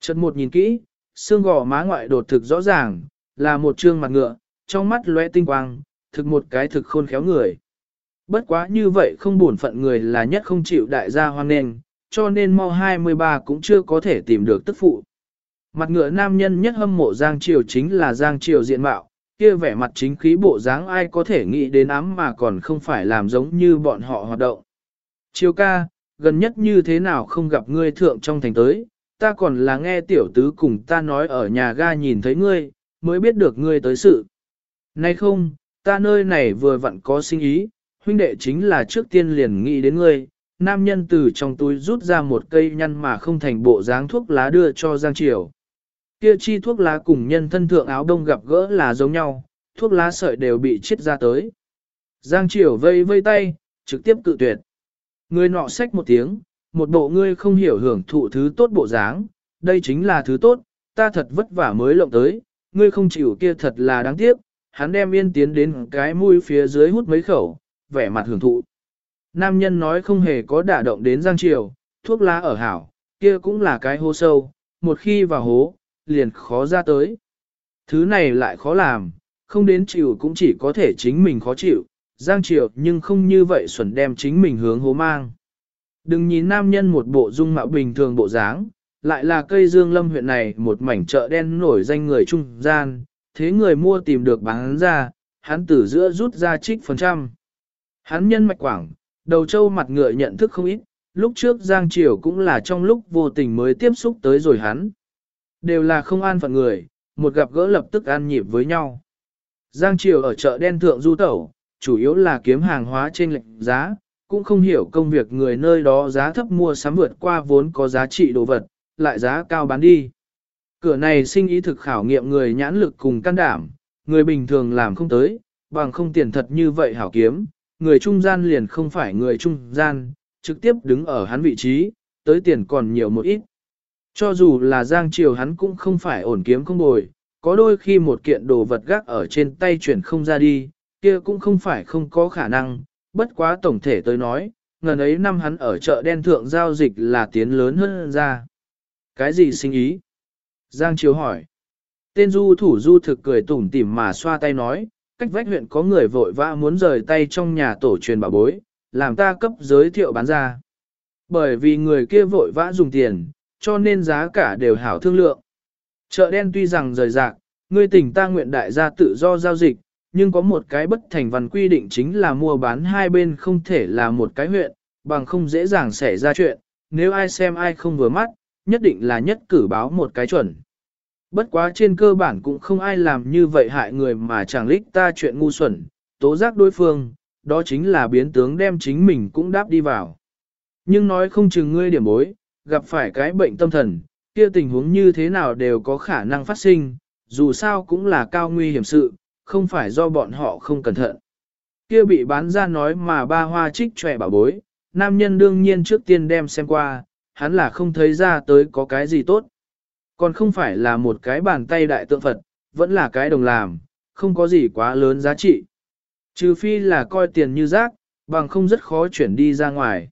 Chợt một nhìn kỹ, xương gò má ngoại đột thực rõ ràng, là một trương mặt ngựa, trong mắt lóe tinh quang, thực một cái thực khôn khéo người. Bất quá như vậy không buồn phận người là nhất không chịu đại gia hoan nghênh, cho nên mau 23 cũng chưa có thể tìm được tức phụ. Mặt ngựa nam nhân nhất hâm mộ Giang Triều chính là Giang Triều diện mạo, kia vẻ mặt chính khí bộ dáng ai có thể nghĩ đến ám mà còn không phải làm giống như bọn họ hoạt động. Triều ca, gần nhất như thế nào không gặp ngươi thượng trong thành tới, ta còn là nghe tiểu tứ cùng ta nói ở nhà ga nhìn thấy ngươi, mới biết được ngươi tới sự. Nay không, ta nơi này vừa vặn có sinh ý, huynh đệ chính là trước tiên liền nghĩ đến ngươi, nam nhân từ trong túi rút ra một cây nhăn mà không thành bộ dáng thuốc lá đưa cho Giang Triều. Kia chi thuốc lá cùng nhân thân thượng áo đông gặp gỡ là giống nhau, thuốc lá sợi đều bị chết ra tới. Giang Triều vây vây tay, trực tiếp cự tuyệt. Người nọ xách một tiếng, một bộ ngươi không hiểu hưởng thụ thứ tốt bộ dáng, đây chính là thứ tốt, ta thật vất vả mới lộng tới, ngươi không chịu kia thật là đáng tiếc, hắn đem yên tiến đến cái mũi phía dưới hút mấy khẩu, vẻ mặt hưởng thụ. Nam nhân nói không hề có đả động đến Giang Triều, thuốc lá ở hảo, kia cũng là cái hố sâu, một khi vào hố, liền khó ra tới. Thứ này lại khó làm, không đến chịu cũng chỉ có thể chính mình khó chịu, Giang chịu nhưng không như vậy xuẩn đem chính mình hướng hố mang. Đừng nhìn nam nhân một bộ dung mạo bình thường bộ dáng, lại là cây dương lâm huyện này một mảnh chợ đen nổi danh người trung gian, thế người mua tìm được bán ra, hắn từ giữa rút ra trích phần trăm. Hắn nhân mạch quảng, đầu trâu mặt ngựa nhận thức không ít, lúc trước Giang Triều cũng là trong lúc vô tình mới tiếp xúc tới rồi hắn. Đều là không an phận người, một gặp gỡ lập tức an nhịp với nhau. Giang Triều ở chợ đen thượng du tẩu, chủ yếu là kiếm hàng hóa trên lệnh giá, cũng không hiểu công việc người nơi đó giá thấp mua sắm vượt qua vốn có giá trị đồ vật, lại giá cao bán đi. Cửa này sinh ý thực khảo nghiệm người nhãn lực cùng can đảm, người bình thường làm không tới, bằng không tiền thật như vậy hảo kiếm, người trung gian liền không phải người trung gian, trực tiếp đứng ở hắn vị trí, tới tiền còn nhiều một ít. Cho dù là Giang Triều hắn cũng không phải ổn kiếm không bồi, có đôi khi một kiện đồ vật gác ở trên tay chuyển không ra đi, kia cũng không phải không có khả năng, bất quá tổng thể tới nói, ngần ấy năm hắn ở chợ đen thượng giao dịch là tiến lớn hơn ra. Cái gì sinh ý? Giang Triều hỏi. Tên du thủ du thực cười tủm tỉm mà xoa tay nói, cách vách huyện có người vội vã muốn rời tay trong nhà tổ truyền bảo bối, làm ta cấp giới thiệu bán ra. Bởi vì người kia vội vã dùng tiền, cho nên giá cả đều hảo thương lượng. Chợ đen tuy rằng rời rạc, ngươi tỉnh ta nguyện đại gia tự do giao dịch, nhưng có một cái bất thành văn quy định chính là mua bán hai bên không thể là một cái huyện, bằng không dễ dàng xảy ra chuyện, nếu ai xem ai không vừa mắt, nhất định là nhất cử báo một cái chuẩn. Bất quá trên cơ bản cũng không ai làm như vậy hại người mà chẳng lích ta chuyện ngu xuẩn, tố giác đối phương, đó chính là biến tướng đem chính mình cũng đáp đi vào. Nhưng nói không chừng ngươi điểm bối, gặp phải cái bệnh tâm thần, kia tình huống như thế nào đều có khả năng phát sinh, dù sao cũng là cao nguy hiểm sự, không phải do bọn họ không cẩn thận. Kia bị bán ra nói mà ba hoa trích trẻ bảo bối, nam nhân đương nhiên trước tiên đem xem qua, hắn là không thấy ra tới có cái gì tốt. Còn không phải là một cái bàn tay đại tượng Phật, vẫn là cái đồng làm, không có gì quá lớn giá trị. Trừ phi là coi tiền như rác, bằng không rất khó chuyển đi ra ngoài.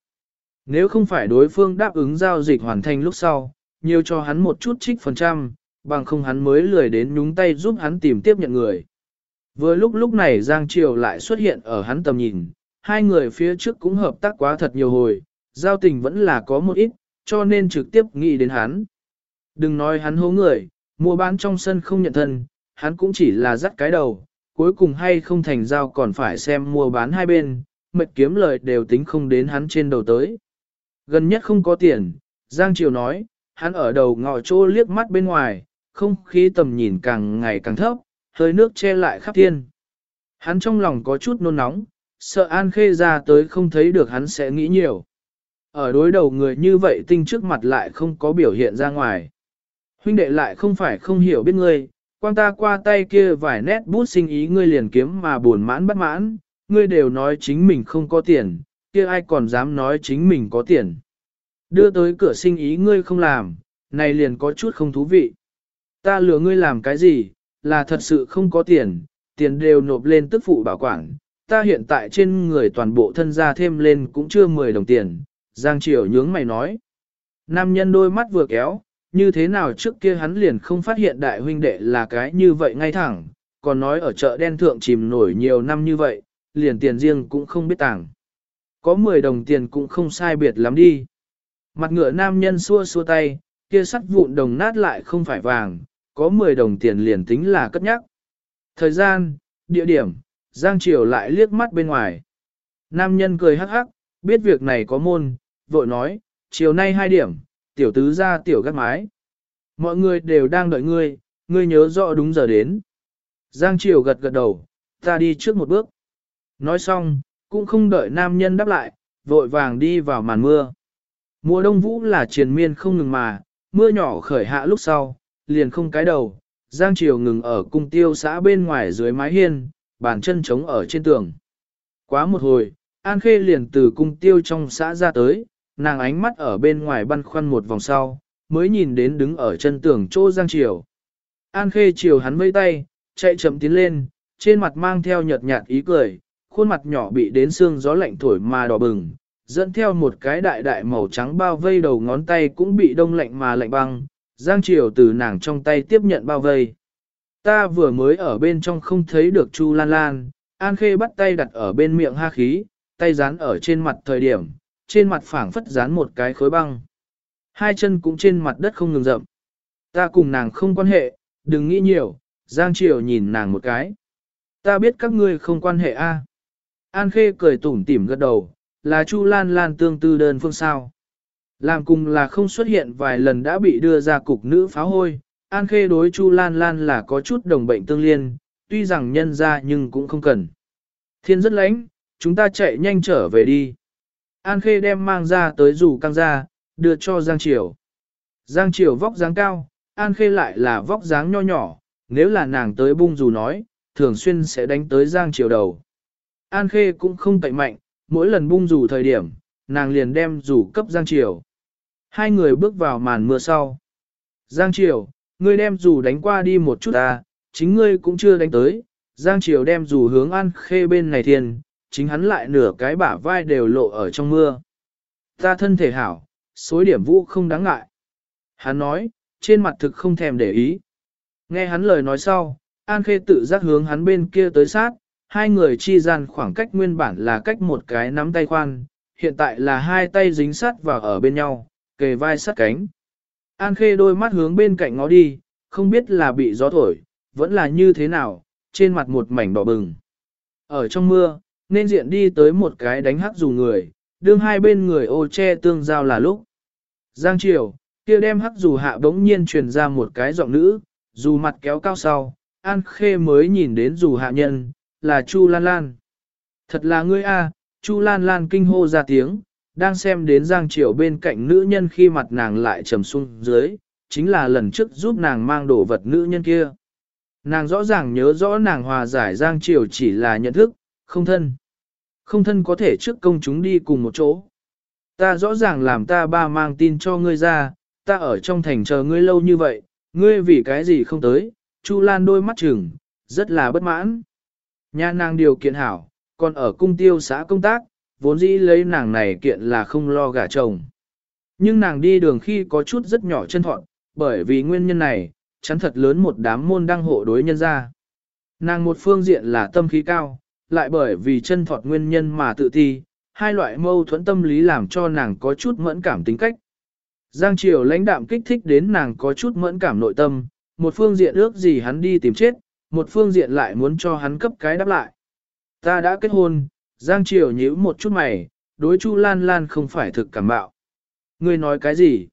Nếu không phải đối phương đáp ứng giao dịch hoàn thành lúc sau, nhiều cho hắn một chút trích phần trăm, bằng không hắn mới lười đến nhúng tay giúp hắn tìm tiếp nhận người. Vừa lúc lúc này Giang Triều lại xuất hiện ở hắn tầm nhìn, hai người phía trước cũng hợp tác quá thật nhiều hồi, giao tình vẫn là có một ít, cho nên trực tiếp nghĩ đến hắn. Đừng nói hắn hố người, mua bán trong sân không nhận thân, hắn cũng chỉ là dắt cái đầu, cuối cùng hay không thành giao còn phải xem mua bán hai bên, mệt kiếm lời đều tính không đến hắn trên đầu tới. Gần nhất không có tiền, Giang Triều nói, hắn ở đầu ngọ chỗ liếc mắt bên ngoài, không khí tầm nhìn càng ngày càng thấp, hơi nước che lại khắp thiên. Hắn trong lòng có chút nôn nóng, sợ An Khê ra tới không thấy được hắn sẽ nghĩ nhiều. Ở đối đầu người như vậy tinh trước mặt lại không có biểu hiện ra ngoài. Huynh đệ lại không phải không hiểu biết ngươi, quang ta qua tay kia vài nét bút sinh ý ngươi liền kiếm mà buồn mãn bất mãn, ngươi đều nói chính mình không có tiền, kia ai còn dám nói chính mình có tiền. Đưa tới cửa sinh ý ngươi không làm, này liền có chút không thú vị. Ta lừa ngươi làm cái gì, là thật sự không có tiền, tiền đều nộp lên tức phụ bảo quản, ta hiện tại trên người toàn bộ thân gia thêm lên cũng chưa 10 đồng tiền, Giang Triều nhướng mày nói. Nam nhân đôi mắt vừa kéo, như thế nào trước kia hắn liền không phát hiện đại huynh đệ là cái như vậy ngay thẳng, còn nói ở chợ đen thượng chìm nổi nhiều năm như vậy, liền tiền riêng cũng không biết tàng. Có 10 đồng tiền cũng không sai biệt lắm đi. Mặt ngựa nam nhân xua xua tay, kia sắt vụn đồng nát lại không phải vàng, có 10 đồng tiền liền tính là cất nhắc. Thời gian, địa điểm, Giang Triều lại liếc mắt bên ngoài. Nam nhân cười hắc hắc, biết việc này có môn, vội nói, chiều nay hai điểm, tiểu tứ ra tiểu gắt mái. Mọi người đều đang đợi ngươi, ngươi nhớ rõ đúng giờ đến. Giang Triều gật gật đầu, ta đi trước một bước. Nói xong, cũng không đợi nam nhân đáp lại, vội vàng đi vào màn mưa. Mùa đông vũ là triền miên không ngừng mà, mưa nhỏ khởi hạ lúc sau, liền không cái đầu. Giang Triều ngừng ở cung tiêu xã bên ngoài dưới mái hiên, bàn chân trống ở trên tường. Quá một hồi, An Khê liền từ cung tiêu trong xã ra tới, nàng ánh mắt ở bên ngoài băn khoăn một vòng sau, mới nhìn đến đứng ở chân tường chỗ Giang Triều. An Khê chiều hắn vây tay, chạy chậm tiến lên, trên mặt mang theo nhợt nhạt ý cười, khuôn mặt nhỏ bị đến xương gió lạnh thổi mà đỏ bừng, dẫn theo một cái đại đại màu trắng bao vây đầu ngón tay cũng bị đông lạnh mà lạnh băng, Giang Triều từ nàng trong tay tiếp nhận bao vây. Ta vừa mới ở bên trong không thấy được Chu Lan Lan, An Khê bắt tay đặt ở bên miệng ha khí, tay dán ở trên mặt thời điểm, trên mặt phảng phất dán một cái khối băng. Hai chân cũng trên mặt đất không ngừng rậm. Ta cùng nàng không quan hệ, đừng nghĩ nhiều, Giang Triều nhìn nàng một cái. Ta biết các ngươi không quan hệ a. An Khê cười tủm tỉm gật đầu, là Chu Lan Lan tương tư đơn phương sao. Làm cùng là không xuất hiện vài lần đã bị đưa ra cục nữ pháo hôi, An Khê đối Chu Lan Lan là có chút đồng bệnh tương liên, tuy rằng nhân ra nhưng cũng không cần. Thiên rất lánh, chúng ta chạy nhanh trở về đi. An Khê đem mang ra tới rủ căng ra, đưa cho Giang Triều. Giang Triều vóc dáng cao, An Khê lại là vóc dáng nho nhỏ, nếu là nàng tới bung dù nói, thường xuyên sẽ đánh tới Giang Triều đầu. An Khê cũng không tẩy mạnh, mỗi lần bung rủ thời điểm, nàng liền đem rủ cấp Giang Triều. Hai người bước vào màn mưa sau. Giang Triều, ngươi đem rủ đánh qua đi một chút ta, chính ngươi cũng chưa đánh tới. Giang Triều đem rủ hướng An Khê bên này thiền, chính hắn lại nửa cái bả vai đều lộ ở trong mưa. Ta thân thể hảo, số điểm vũ không đáng ngại. Hắn nói, trên mặt thực không thèm để ý. Nghe hắn lời nói sau, An Khê tự giác hướng hắn bên kia tới sát, hai người chi gian khoảng cách nguyên bản là cách một cái nắm tay khoan, hiện tại là hai tay dính sát vào ở bên nhau, kề vai sát cánh. An Khê đôi mắt hướng bên cạnh ngó đi, không biết là bị gió thổi, vẫn là như thế nào, trên mặt một mảnh đỏ bừng. Ở trong mưa, nên diện đi tới một cái đánh hắc dù người, đương hai bên người ô che tương giao là lúc. Giang Triều, kia đem hắc dù hạ bỗng nhiên truyền ra một cái giọng nữ, dù mặt kéo cao sau, An Khê mới nhìn đến dù hạ nhân, là Chu Lan Lan. Thật là ngươi a, Chu Lan Lan kinh hô ra tiếng, đang xem đến Giang Triều bên cạnh nữ nhân khi mặt nàng lại trầm xuống dưới, chính là lần trước giúp nàng mang đồ vật nữ nhân kia. Nàng rõ ràng nhớ rõ nàng hòa giải Giang Triều chỉ là nhận thức, không thân. Không thân có thể trước công chúng đi cùng một chỗ. Ta rõ ràng làm ta ba mang tin cho ngươi ra, ta ở trong thành chờ ngươi lâu như vậy, ngươi vì cái gì không tới, Chu Lan đôi mắt chừng, rất là bất mãn. Nhà nàng điều kiện hảo, còn ở cung tiêu xã công tác, vốn dĩ lấy nàng này kiện là không lo gả chồng. Nhưng nàng đi đường khi có chút rất nhỏ chân thọn, bởi vì nguyên nhân này, chắn thật lớn một đám môn đăng hộ đối nhân ra. Nàng một phương diện là tâm khí cao, lại bởi vì chân thọt nguyên nhân mà tự ti, hai loại mâu thuẫn tâm lý làm cho nàng có chút mẫn cảm tính cách. Giang Triều lãnh đạm kích thích đến nàng có chút mẫn cảm nội tâm, một phương diện ước gì hắn đi tìm chết, một phương diện lại muốn cho hắn cấp cái đáp lại. Ta đã kết hôn, Giang Triều nhíu một chút mày, đối Chu Lan Lan không phải thực cảm bạo. Ngươi nói cái gì?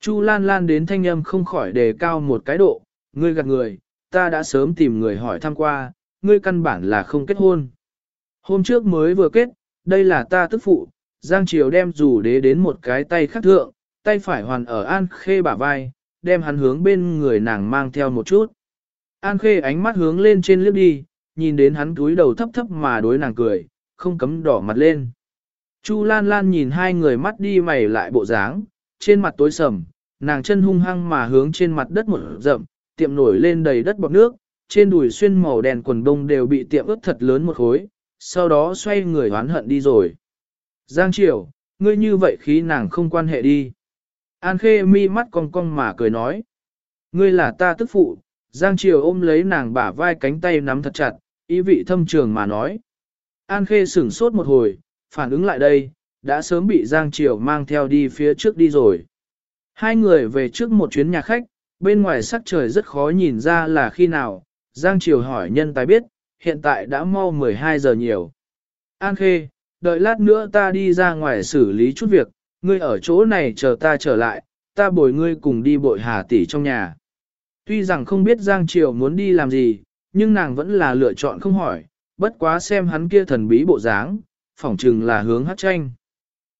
Chu Lan Lan đến thanh âm không khỏi đề cao một cái độ, ngươi gạt người, ta đã sớm tìm người hỏi thăm qua, ngươi căn bản là không kết hôn. Hôm trước mới vừa kết, đây là ta tức phụ, Giang Triều đem dù đế đến một cái tay khắc thượng, tay phải hoàn ở An Khê bả vai, đem hắn hướng bên người nàng mang theo một chút. An Khê ánh mắt hướng lên trên liếc đi, nhìn đến hắn túi đầu thấp thấp mà đối nàng cười, không cấm đỏ mặt lên. Chu Lan Lan nhìn hai người mắt đi mày lại bộ dáng, trên mặt tối sầm, nàng chân hung hăng mà hướng trên mặt đất một rậm, tiệm nổi lên đầy đất bọt nước, trên đùi xuyên màu đèn quần đông đều bị tiệm ướt thật lớn một khối, sau đó xoay người hoán hận đi rồi. Giang Triều, ngươi như vậy khí nàng không quan hệ đi. An Khê mi mắt cong cong mà cười nói. Ngươi là ta tức phụ, Giang Triều ôm lấy nàng bả vai cánh tay nắm thật chặt, ý vị thâm trường mà nói. An Khê sửng sốt một hồi, phản ứng lại đây, đã sớm bị Giang Triều mang theo đi phía trước đi rồi. Hai người về trước một chuyến nhà khách, bên ngoài sắc trời rất khó nhìn ra là khi nào, Giang Triều hỏi nhân tài biết, hiện tại đã mau 12 giờ nhiều. An Khê, đợi lát nữa ta đi ra ngoài xử lý chút việc, ngươi ở chỗ này chờ ta trở lại, ta bồi ngươi cùng đi bội hà tỷ trong nhà. Tuy rằng không biết Giang Triều muốn đi làm gì, nhưng nàng vẫn là lựa chọn không hỏi, bất quá xem hắn kia thần bí bộ dáng, phỏng chừng là hướng hát tranh.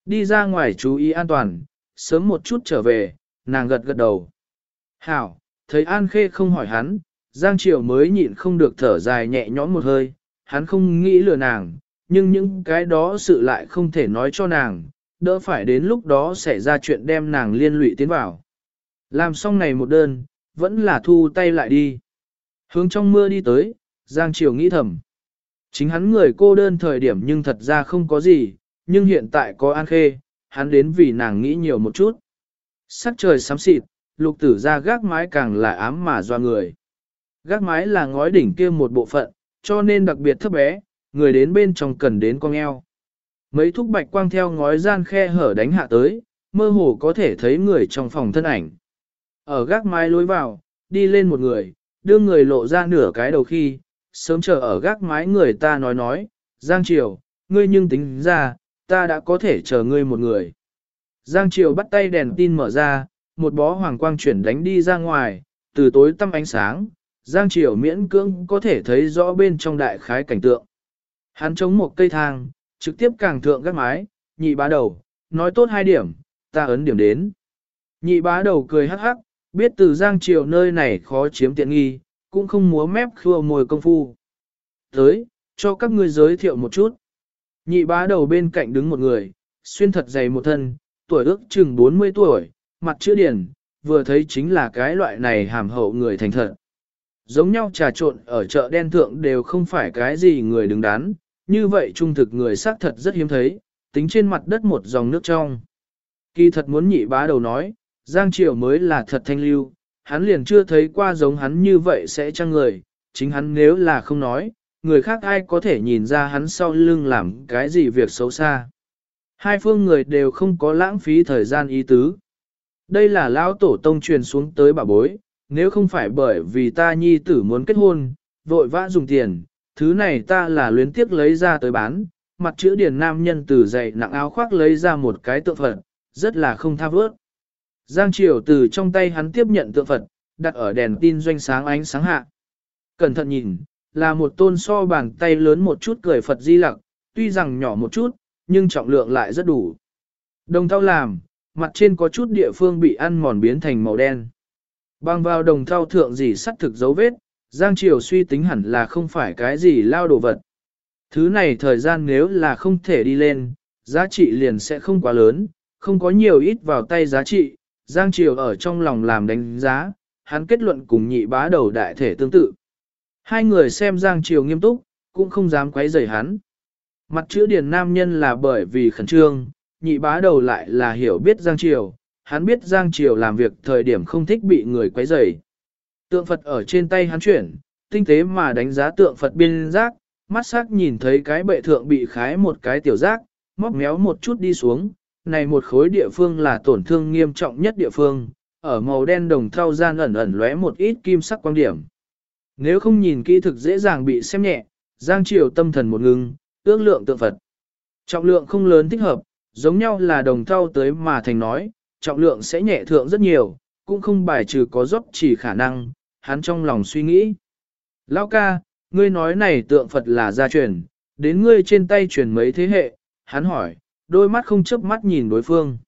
Đi ra ngoài chú ý an toàn, sớm một chút trở về, nàng gật gật đầu. Hảo, thấy An Khê không hỏi hắn, Giang Triều mới nhịn không được thở dài nhẹ nhõm một hơi, hắn không nghĩ lừa nàng, nhưng những cái đó sự lại không thể nói cho nàng, đỡ phải đến lúc đó xảy ra chuyện đem nàng liên lụy tiến vào. Làm xong này một đơn, vẫn là thu tay lại đi. Hướng trong mưa đi tới, Giang Triều nghĩ thầm. Chính hắn người cô đơn thời điểm nhưng thật ra không có gì, nhưng hiện tại có An Khê, hắn đến vì nàng nghĩ nhiều một chút. Sắc trời sám xịt, lục tử ra gác mái càng là ám mà doa người. Gác mái là ngói đỉnh kia một bộ phận, cho nên đặc biệt thấp bé, người đến bên trong cần đến con eo. Mấy thúc bạch quang theo ngói gian khe hở đánh hạ tới, mơ hồ có thể thấy người trong phòng thân ảnh. Ở gác mái lối vào, đi lên một người, đưa người lộ ra nửa cái đầu khi, sớm chờ ở gác mái người ta nói nói, Giang Triều, ngươi nhưng tính ra, ta đã có thể chờ ngươi một người. Giang Triều bắt tay đèn tin mở ra, một bó hoàng quang chuyển đánh đi ra ngoài, từ tối tăm ánh sáng, Giang Triều miễn cưỡng có thể thấy rõ bên trong đại khái cảnh tượng. Hắn chống một cây thang, trực tiếp càng thượng gác mái, nhị bá đầu, nói tốt hai điểm, ta ấn điểm đến. Nhị bá đầu cười hắc hắc, biết từ Giang Triều nơi này khó chiếm tiện nghi, cũng không múa mép khua mồi công phu. Tới, cho các ngươi giới thiệu một chút. Nhị bá đầu bên cạnh đứng một người, xuyên thật dày một thân, tuổi ước chừng 40 tuổi, mặt chữ điển, vừa thấy chính là cái loại này hàm hậu người thành thật. Giống nhau trà trộn ở chợ đen thượng đều không phải cái gì người đứng đắn, như vậy trung thực người xác thật rất hiếm thấy, tính trên mặt đất một dòng nước trong. Kỳ thật muốn nhị bá đầu nói, Giang Triều mới là thật thanh lưu, hắn liền chưa thấy qua giống hắn như vậy sẽ chăng người, chính hắn nếu là không nói, người khác ai có thể nhìn ra hắn sau lưng làm cái gì việc xấu xa. Hai phương người đều không có lãng phí thời gian ý tứ. Đây là lão tổ tông truyền xuống tới bà bối, nếu không phải bởi vì ta nhi tử muốn kết hôn, vội vã dùng tiền, thứ này ta là luyến tiếc lấy ra tới bán, mặt chữ điển nam nhân từ dày nặng áo khoác lấy ra một cái tượng Phật, rất là không tha vớt. Giang Triều từ trong tay hắn tiếp nhận tượng Phật, đặt ở đèn tin doanh sáng ánh sáng hạ. Cẩn thận nhìn, là một tôn so bàn tay lớn một chút cười Phật di lặc, tuy rằng nhỏ một chút, nhưng trọng lượng lại rất đủ. Đồng thau làm, mặt trên có chút địa phương bị ăn mòn biến thành màu đen. Bang vào đồng thau thượng gì sắt thực dấu vết, Giang Triều suy tính hẳn là không phải cái gì lao đồ vật. Thứ này thời gian nếu là không thể đi lên, giá trị liền sẽ không quá lớn, không có nhiều ít vào tay giá trị. Giang Triều ở trong lòng làm đánh giá, hắn kết luận cùng nhị bá đầu đại thể tương tự. Hai người xem Giang Triều nghiêm túc, cũng không dám quấy rầy hắn. Mặt chữ Điền nam nhân là bởi vì khẩn trương, nhị bá đầu lại là hiểu biết Giang Triều, hắn biết Giang Triều làm việc thời điểm không thích bị người quấy rầy. Tượng Phật ở trên tay hắn chuyển, tinh tế mà đánh giá tượng Phật biên giác, mắt sắc nhìn thấy cái bệ thượng bị khái một cái tiểu giác, móc méo một chút đi xuống, này một khối địa phương là tổn thương nghiêm trọng nhất địa phương, ở màu đen đồng thau gian ẩn ẩn lóe một ít kim sắc quang điểm. Nếu không nhìn kỹ thực dễ dàng bị xem nhẹ, Giang Triều tâm thần một ngưng, ước lượng tượng Phật. Trọng lượng không lớn thích hợp, giống nhau là đồng thau tới mà thành nói, trọng lượng sẽ nhẹ thượng rất nhiều, cũng không bài trừ có dốc chỉ khả năng, hắn trong lòng suy nghĩ. Lão ca, ngươi nói này tượng Phật là gia truyền, đến ngươi trên tay truyền mấy thế hệ, hắn hỏi, đôi mắt không chớp mắt nhìn đối phương.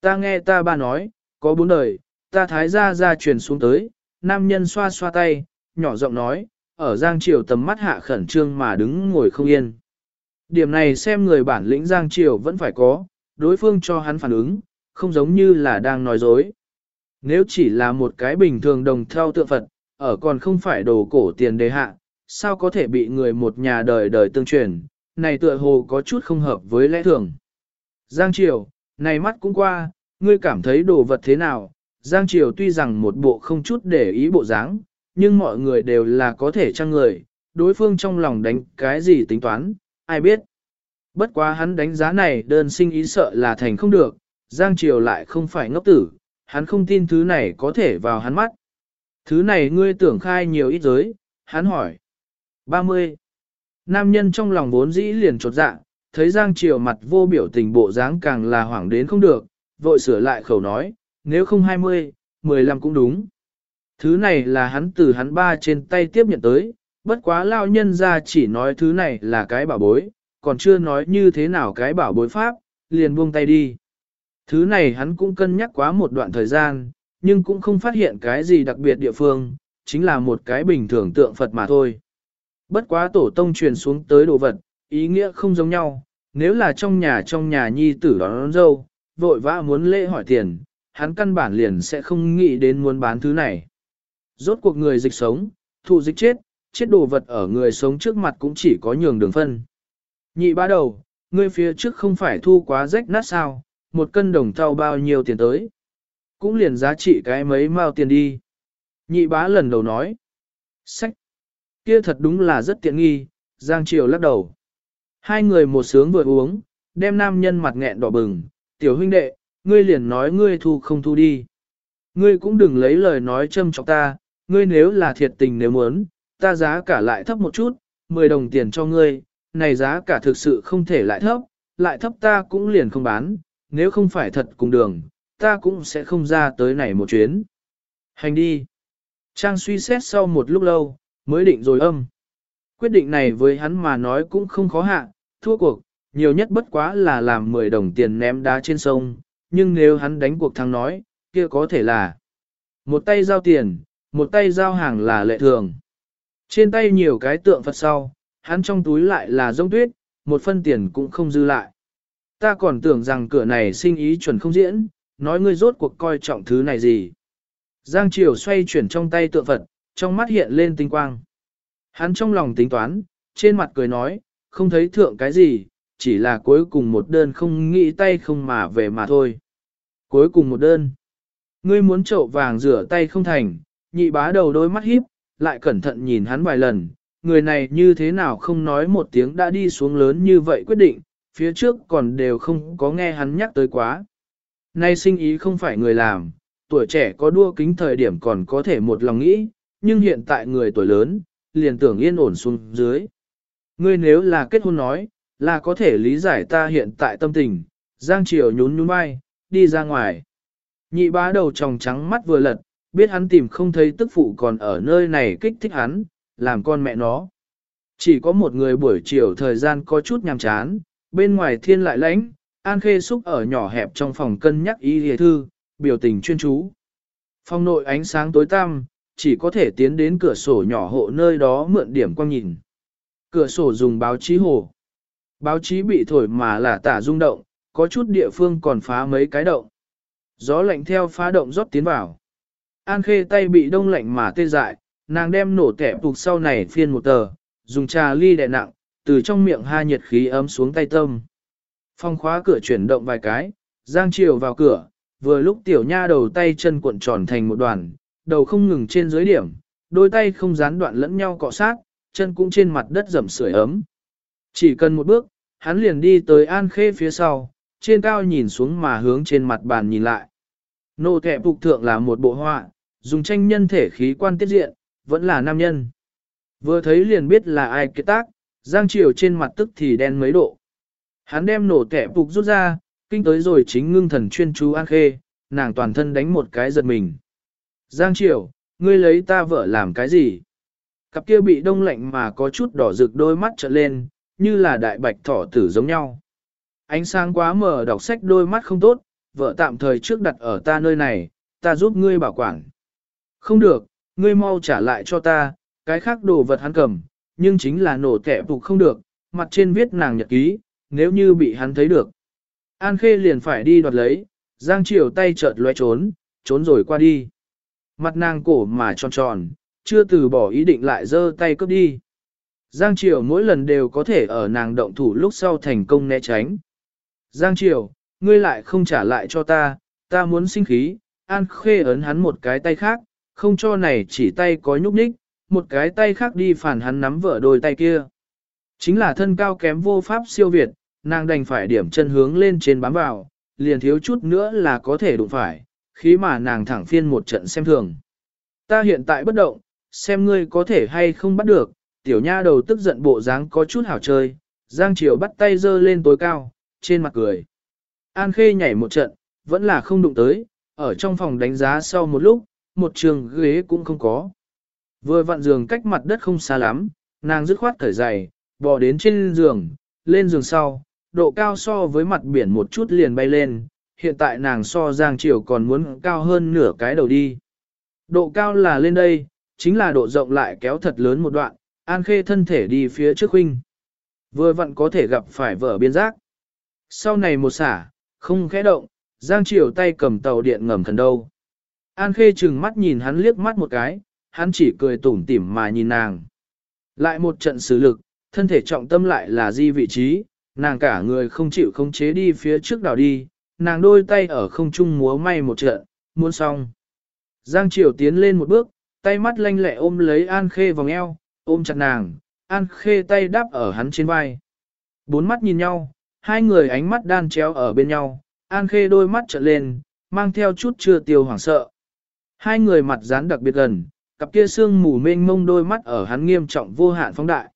Ta nghe ta ba nói, có bốn đời, ta thái gia gia truyền xuống tới, nam nhân xoa xoa tay, nhỏ giọng nói, ở Giang Triều tầm mắt hạ khẩn trương mà đứng ngồi không yên. Điểm này xem người bản lĩnh Giang Triều vẫn phải có, đối phương cho hắn phản ứng, không giống như là đang nói dối. Nếu chỉ là một cái bình thường đồng theo tượng Phật, ở còn không phải đồ cổ tiền đề hạ, sao có thể bị người một nhà đời đời tương truyền, này tựa hồ có chút không hợp với lẽ thường. Giang Triều, này mắt cũng qua, ngươi cảm thấy đồ vật thế nào? Giang Triều tuy rằng một bộ không chút để ý bộ dáng, nhưng mọi người đều là có thể trang người, đối phương trong lòng đánh cái gì tính toán, ai biết. Bất quá hắn đánh giá này đơn sinh ý sợ là thành không được, Giang Triều lại không phải ngốc tử, hắn không tin thứ này có thể vào hắn mắt. Thứ này ngươi tưởng khai nhiều ít giới, hắn hỏi. 30. Nam nhân trong lòng vốn dĩ liền trột dạ, thấy Giang Triều mặt vô biểu tình bộ dáng càng là hoảng đến không được, vội sửa lại khẩu nói, nếu không 20, 15 cũng đúng. Thứ này là hắn từ hắn ba trên tay tiếp nhận tới, bất quá lao nhân ra chỉ nói thứ này là cái bảo bối, còn chưa nói như thế nào cái bảo bối pháp, liền buông tay đi. Thứ này hắn cũng cân nhắc quá một đoạn thời gian, nhưng cũng không phát hiện cái gì đặc biệt địa phương, chính là một cái bình thường tượng Phật mà thôi. Bất quá tổ tông truyền xuống tới đồ vật, ý nghĩa không giống nhau, nếu là trong nhà trong nhà nhi tử đón, đón dâu, vội vã muốn lễ hỏi tiền, hắn căn bản liền sẽ không nghĩ đến muốn bán thứ này. Rốt cuộc người dịch sống, thụ dịch chết, chết đồ vật ở người sống trước mặt cũng chỉ có nhường đường phân. Nhị ba đầu, ngươi phía trước không phải thu quá rách nát sao, một cân đồng thau bao nhiêu tiền tới. Cũng liền giá trị cái mấy mao tiền đi. Nhị bá lần đầu nói. Sách. Kia thật đúng là rất tiện nghi, Giang Triều lắc đầu. Hai người một sướng vừa uống, đem nam nhân mặt nghẹn đỏ bừng. Tiểu huynh đệ, ngươi liền nói ngươi thu không thu đi. Ngươi cũng đừng lấy lời nói châm chọc ta, ngươi nếu là thiệt tình nếu muốn, ta giá cả lại thấp một chút, 10 đồng tiền cho ngươi, này giá cả thực sự không thể lại thấp, lại thấp ta cũng liền không bán, nếu không phải thật cùng đường, ta cũng sẽ không ra tới này một chuyến. Hành đi. Trang suy xét sau một lúc lâu, mới định rồi âm. Quyết định này với hắn mà nói cũng không khó hạ, thua cuộc, nhiều nhất bất quá là làm 10 đồng tiền ném đá trên sông, nhưng nếu hắn đánh cuộc thắng nói, kia có thể là một tay giao tiền, một tay giao hàng là lệ thường. Trên tay nhiều cái tượng Phật sau, hắn trong túi lại là rông tuyết, một phân tiền cũng không dư lại. Ta còn tưởng rằng cửa này sinh ý chuẩn không diễn, nói ngươi rốt cuộc coi trọng thứ này gì. Giang Triều xoay chuyển trong tay tượng Phật, trong mắt hiện lên tinh quang. Hắn trong lòng tính toán, trên mặt cười nói, không thấy thượng cái gì, chỉ là cuối cùng một đơn không nghĩ tay không mà về mà thôi. Cuối cùng một đơn. Ngươi muốn trậu vàng rửa tay không thành, nhị bá đầu đôi mắt híp, lại cẩn thận nhìn hắn vài lần, người này như thế nào không nói một tiếng đã đi xuống lớn như vậy quyết định, phía trước còn đều không có nghe hắn nhắc tới quá. Nay sinh ý không phải người làm, tuổi trẻ có đua kính thời điểm còn có thể một lòng nghĩ, nhưng hiện tại người tuổi lớn, liền tưởng yên ổn xuống dưới. Ngươi nếu là kết hôn nói, là có thể lý giải ta hiện tại tâm tình, Giang Triều nhún nhún vai, đi ra ngoài. Nhị bá đầu tròng trắng mắt vừa lật, biết hắn tìm không thấy tức phụ còn ở nơi này kích thích hắn, làm con mẹ nó. Chỉ có một người buổi chiều thời gian có chút nhàm chán, bên ngoài thiên lại lãnh, An Khê xúc ở nhỏ hẹp trong phòng cân nhắc ý hề thư, biểu tình chuyên chú. Phòng nội ánh sáng tối tăm, chỉ có thể tiến đến cửa sổ nhỏ hộ nơi đó mượn điểm quang nhìn. Cửa sổ dùng báo chí hồ. Báo chí bị thổi mà là tả rung động, có chút địa phương còn phá mấy cái động. Gió lạnh theo phá động rót tiến vào. An khê tay bị đông lạnh mà tê dại, nàng đem nổ tẻ phục sau này phiên một tờ, dùng trà ly đè nặng, từ trong miệng ha nhiệt khí ấm xuống tay tâm. Phong khóa cửa chuyển động vài cái, Giang Triều vào cửa, vừa lúc tiểu nha đầu tay chân cuộn tròn thành một đoàn, đầu không ngừng trên dưới điểm, đôi tay không gián đoạn lẫn nhau cọ sát, chân cũng trên mặt đất rầm sưởi ấm. Chỉ cần một bước, hắn liền đi tới An Khê phía sau, trên cao nhìn xuống mà hướng trên mặt bàn nhìn lại. Nô kẹ phục thượng là một bộ họa, dùng tranh nhân thể khí quan tiết diện, vẫn là nam nhân. Vừa thấy liền biết là ai kết tác, Giang Triều trên mặt tức thì đen mấy độ. Hắn đem nổ kẻ phục rút ra, kinh tới rồi chính ngưng thần chuyên chú An Khê, nàng toàn thân đánh một cái giật mình. Giang Triều, ngươi lấy ta vợ làm cái gì? Cặp kia bị đông lạnh mà có chút đỏ rực đôi mắt trợn lên, như là đại bạch thỏ tử giống nhau. Ánh sáng quá mờ đọc sách đôi mắt không tốt, vợ tạm thời trước đặt ở ta nơi này, ta giúp ngươi bảo quản. Không được, ngươi mau trả lại cho ta, cái khác đồ vật hắn cầm, nhưng chính là nổ kẻ phục không được, mặt trên viết nàng nhật ký, nếu như bị hắn thấy được. An Khê liền phải đi đoạt lấy, Giang Triều tay chợt lóe trốn, trốn rồi qua đi. Mặt nàng cổ mà tròn tròn, chưa từ bỏ ý định lại giơ tay cướp đi. Giang Triều mỗi lần đều có thể ở nàng động thủ lúc sau thành công né tránh. Giang Triều, ngươi lại không trả lại cho ta, ta muốn sinh khí, An Khê ấn hắn một cái tay khác, không cho này chỉ tay có nhúc nhích, một cái tay khác đi phản hắn nắm vợ đôi tay kia. Chính là thân cao kém vô pháp siêu việt, nàng đành phải điểm chân hướng lên trên bám vào, liền thiếu chút nữa là có thể đụng phải, khí mà nàng thẳng phiên một trận xem thường. Ta hiện tại bất động, xem ngươi có thể hay không bắt được, tiểu nha đầu tức giận bộ dáng có chút hảo chơi, Giang Triều bắt tay giơ lên tối cao, trên mặt cười. An Khê nhảy một trận, vẫn là không đụng tới, ở trong phòng đánh giá sau một lúc, một trường ghế cũng không có. Vừa vặn giường cách mặt đất không xa lắm, nàng dứt khoát thở dày, bò đến trên giường, lên giường sau, độ cao so với mặt biển một chút liền bay lên, hiện tại nàng so Giang Triều còn muốn cao hơn nửa cái đầu đi. Độ cao là lên đây, chính là độ rộng lại kéo thật lớn một đoạn, An Khê thân thể đi phía trước huynh. Vừa vặn có thể gặp phải vợ biên giác. Sau này một xả, không khẽ động, Giang Triều tay cầm tàu điện ngầm thần đâu. An Khê chừng mắt nhìn hắn liếc mắt một cái, hắn chỉ cười tủm tỉm mà nhìn nàng. Lại một trận xử lực, thân thể trọng tâm lại là di vị trí, nàng cả người không chịu không chế đi phía trước đảo đi, nàng đôi tay ở không trung múa may một trận, muốn xong. Giang Triều tiến lên một bước, tay mắt lanh lẹ ôm lấy An Khê vòng eo, ôm chặt nàng, An Khê tay đáp ở hắn trên vai. Bốn mắt nhìn nhau, hai người ánh mắt đan chéo ở bên nhau, An Khê đôi mắt trợn lên, mang theo chút chưa tiêu hoảng sợ. Hai người mặt dán đặc biệt gần, cặp kia xương mù mênh mông đôi mắt ở hắn nghiêm trọng vô hạn phóng đại.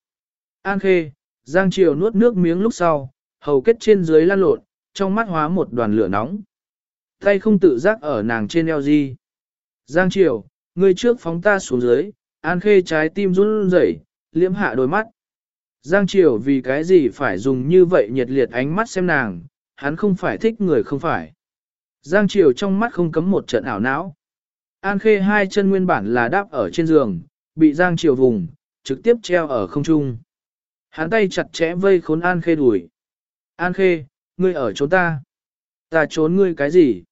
An Khê, Giang Triều nuốt nước miếng lúc sau, hầu kết trên dưới lan lộn, trong mắt hóa một đoàn lửa nóng. Tay không tự giác ở nàng trên eo di. Giang Triều, người trước phóng ta xuống dưới, An Khê trái tim run rẩy, liếm hạ đôi mắt. Giang Triều vì cái gì phải dùng như vậy nhiệt liệt ánh mắt xem nàng, hắn không phải thích người không phải. Giang Triều trong mắt không cấm một trận ảo não. An Khê hai chân nguyên bản là đáp ở trên giường, bị Giang Triều vùng, trực tiếp treo ở không trung. Hắn tay chặt chẽ vây khốn An Khê đuổi. An Khê, ngươi ở trốn ta. Ta trốn ngươi cái gì?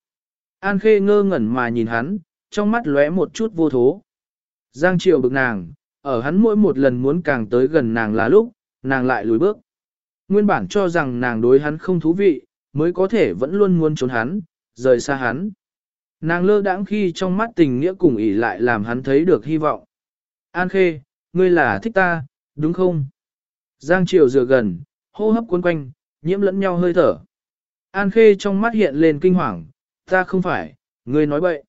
An Khê ngơ ngẩn mà nhìn hắn, trong mắt lóe một chút vô thố. Giang Triều bực nàng, ở hắn mỗi một lần muốn càng tới gần nàng là lúc, nàng lại lùi bước. Nguyên bản cho rằng nàng đối hắn không thú vị, mới có thể vẫn luôn muốn trốn hắn, rời xa hắn. Nàng lơ đãng khi trong mắt tình nghĩa cùng ỉ lại làm hắn thấy được hy vọng. An Khê, ngươi là thích ta, đúng không? Giang Triều dựa gần, hô hấp cuốn quanh, nhiễm lẫn nhau hơi thở. An Khê trong mắt hiện lên kinh hoàng, ta không phải, ngươi nói bậy.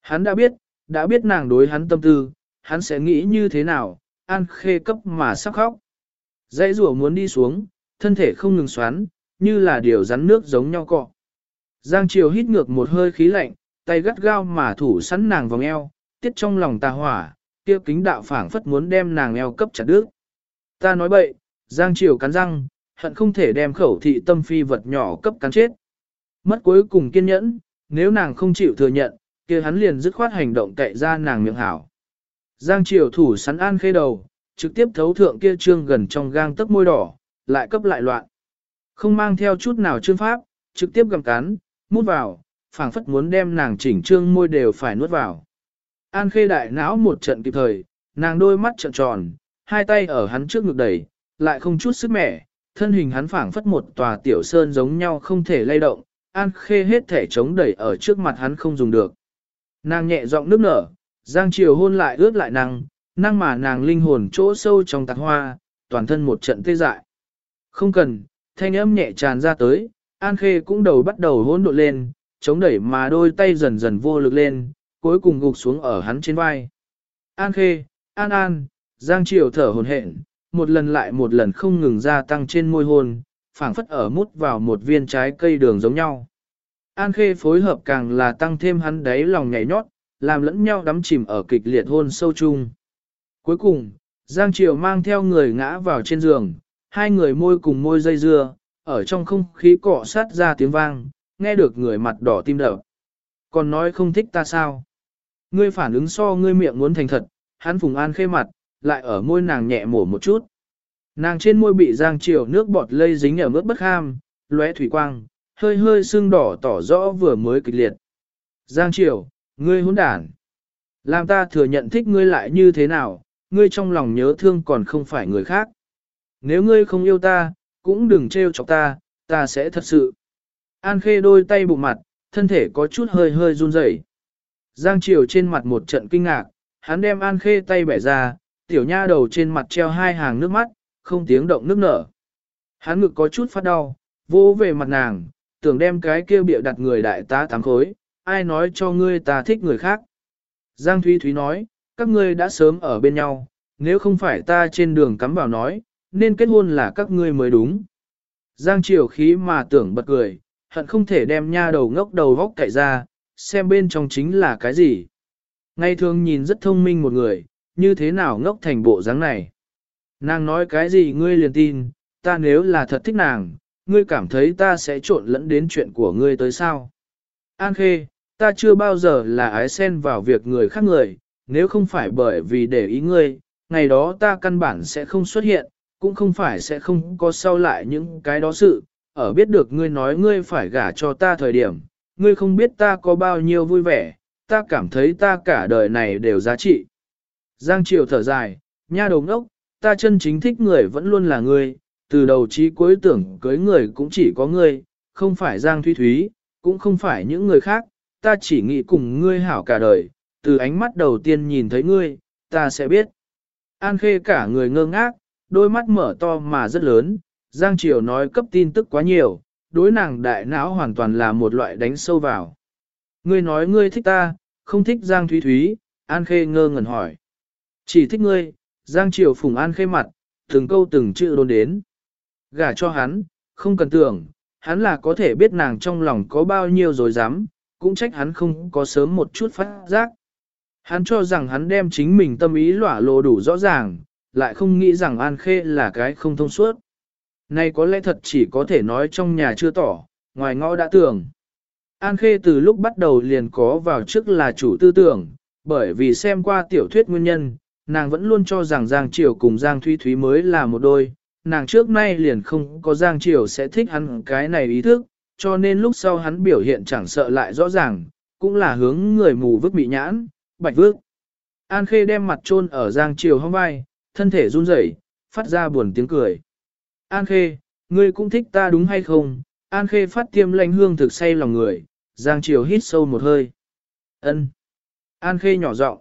Hắn đã biết, đã biết nàng đối hắn tâm tư, hắn sẽ nghĩ như thế nào, An Khê cấp mà sắp khóc. Dãy rùa muốn đi xuống, thân thể không ngừng xoắn, như là điều rắn nước giống nhau cọ. Giang Triều hít ngược một hơi khí lạnh, tay gắt gao mà thủ sẵn nàng vòng eo, tiết trong lòng tà hỏa, kia kính đạo phảng phất muốn đem nàng eo cấp chặt đứt. Ta nói bậy, Giang Triều cắn răng, hận không thể đem khẩu thị tâm phi vật nhỏ cấp cắn chết. Mất cuối cùng kiên nhẫn, nếu nàng không chịu thừa nhận, kia hắn liền dứt khoát hành động cậy ra nàng miệng hảo. Giang Triều thủ sắn an khê đầu, trực tiếp thấu thượng kia trương gần trong gang tấc môi đỏ, lại cấp lại loạn. Không mang theo chút nào chương pháp, trực tiếp gầm cắn, mút vào, phảng phất muốn đem nàng chỉnh trương môi đều phải nuốt vào. An khê đại não một trận kịp thời, nàng đôi mắt trợn tròn, hai tay ở hắn trước ngực đẩy, lại không chút sức mẻ, thân hình hắn phảng phất một tòa tiểu sơn giống nhau không thể lay động, an khê hết thể chống đẩy ở trước mặt hắn không dùng được. Nàng nhẹ giọng nước nở, giang Triều hôn lại ướt lại nàng, năng mà nàng linh hồn chỗ sâu trong tạc hoa, toàn thân một trận tê dại. Không cần, thanh âm nhẹ tràn ra tới, An Khê cũng đầu bắt đầu hỗn độn lên, chống đẩy mà đôi tay dần dần vô lực lên, cuối cùng gục xuống ở hắn trên vai. An Khê, An An, Giang Triều thở hồn hển, một lần lại một lần không ngừng gia tăng trên môi hôn, phảng phất ở mút vào một viên trái cây đường giống nhau. An Khê phối hợp càng là tăng thêm hắn đáy lòng nhảy nhót, làm lẫn nhau đắm chìm ở kịch liệt hôn sâu chung. Cuối cùng, Giang Triều mang theo người ngã vào trên giường, hai người môi cùng môi dây dưa, ở trong không khí cọ sát ra tiếng vang, nghe được người mặt đỏ tim đập. Còn nói không thích ta sao? Ngươi phản ứng so ngươi miệng muốn thành thật, hắn phùng an khê mặt, lại ở môi nàng nhẹ mổ một chút. Nàng trên môi bị giang chiều nước bọt lây dính ở mức bất ham, lóe thủy quang, hơi hơi sưng đỏ tỏ rõ vừa mới kịch liệt. Giang triều, ngươi hỗn đản. Làm ta thừa nhận thích ngươi lại như thế nào, ngươi trong lòng nhớ thương còn không phải người khác. Nếu ngươi không yêu ta, cũng đừng trêu chọc ta, ta sẽ thật sự. An khê đôi tay bụng mặt, thân thể có chút hơi hơi run rẩy. Giang Triều trên mặt một trận kinh ngạc, hắn đem An khê tay bẻ ra, tiểu nha đầu trên mặt treo hai hàng nước mắt, không tiếng động nước nở. Hắn ngực có chút phát đau, vô về mặt nàng, tưởng đem cái kia bịa đặt người đại tá tám khối, ai nói cho ngươi ta thích người khác. Giang Thúy Thúy nói, các ngươi đã sớm ở bên nhau, nếu không phải ta trên đường cắm vào nói, nên kết hôn là các ngươi mới đúng. Giang Triều khí mà tưởng bật cười, hận không thể đem nha đầu ngốc đầu vóc cậy ra, xem bên trong chính là cái gì. Ngay thường nhìn rất thông minh một người, như thế nào ngốc thành bộ dáng này. Nàng nói cái gì ngươi liền tin, ta nếu là thật thích nàng, ngươi cảm thấy ta sẽ trộn lẫn đến chuyện của ngươi tới sao. An Khê, ta chưa bao giờ là ái xen vào việc người khác người, nếu không phải bởi vì để ý ngươi, ngày đó ta căn bản sẽ không xuất hiện, cũng không phải sẽ không có sau lại những cái đó sự, ở biết được ngươi nói ngươi phải gả cho ta thời điểm, ngươi không biết ta có bao nhiêu vui vẻ, ta cảm thấy ta cả đời này đều giá trị. Giang Triều thở dài, nha đầu ngốc. ta chân chính thích người vẫn luôn là ngươi, từ đầu chí cuối tưởng cưới người cũng chỉ có ngươi, không phải Giang Thúy Thúy, cũng không phải những người khác, ta chỉ nghĩ cùng ngươi hảo cả đời, từ ánh mắt đầu tiên nhìn thấy ngươi, ta sẽ biết. An Khê cả người ngơ ngác, đôi mắt mở to mà rất lớn, Giang Triều nói cấp tin tức quá nhiều, đối nàng đại não hoàn toàn là một loại đánh sâu vào. Ngươi nói ngươi thích ta, không thích Giang Thúy Thúy, An Khê ngơ ngẩn hỏi. Chỉ thích ngươi, Giang Triều phùng An Khê mặt, từng câu từng chữ đôn đến. Gả cho hắn, không cần tưởng, hắn là có thể biết nàng trong lòng có bao nhiêu rồi dám, cũng trách hắn không có sớm một chút phát giác. Hắn cho rằng hắn đem chính mình tâm ý lỏa lộ đủ rõ ràng, lại không nghĩ rằng An Khê là cái không thông suốt. Nay có lẽ thật chỉ có thể nói trong nhà chưa tỏ, ngoài ngõ đã tưởng. An Khê từ lúc bắt đầu liền có vào trước là chủ tư tưởng, bởi vì xem qua tiểu thuyết nguyên nhân, nàng vẫn luôn cho rằng Giang Triều cùng Giang Thúy Thúy mới là một đôi, nàng trước nay liền không có Giang Triều sẽ thích hắn cái này ý thức, cho nên lúc sau hắn biểu hiện chẳng sợ lại rõ ràng, cũng là hướng người mù vứt bị nhãn, bạch vước. An Khê đem mặt chôn ở Giang Triều hông vai, thân thể run rẩy, phát ra buồn tiếng cười. An Khê, ngươi cũng thích ta đúng hay không? An Khê phát tiêm lãnh hương thực say lòng người, Giang Triều hít sâu một hơi. Ân. An Khê nhỏ giọng.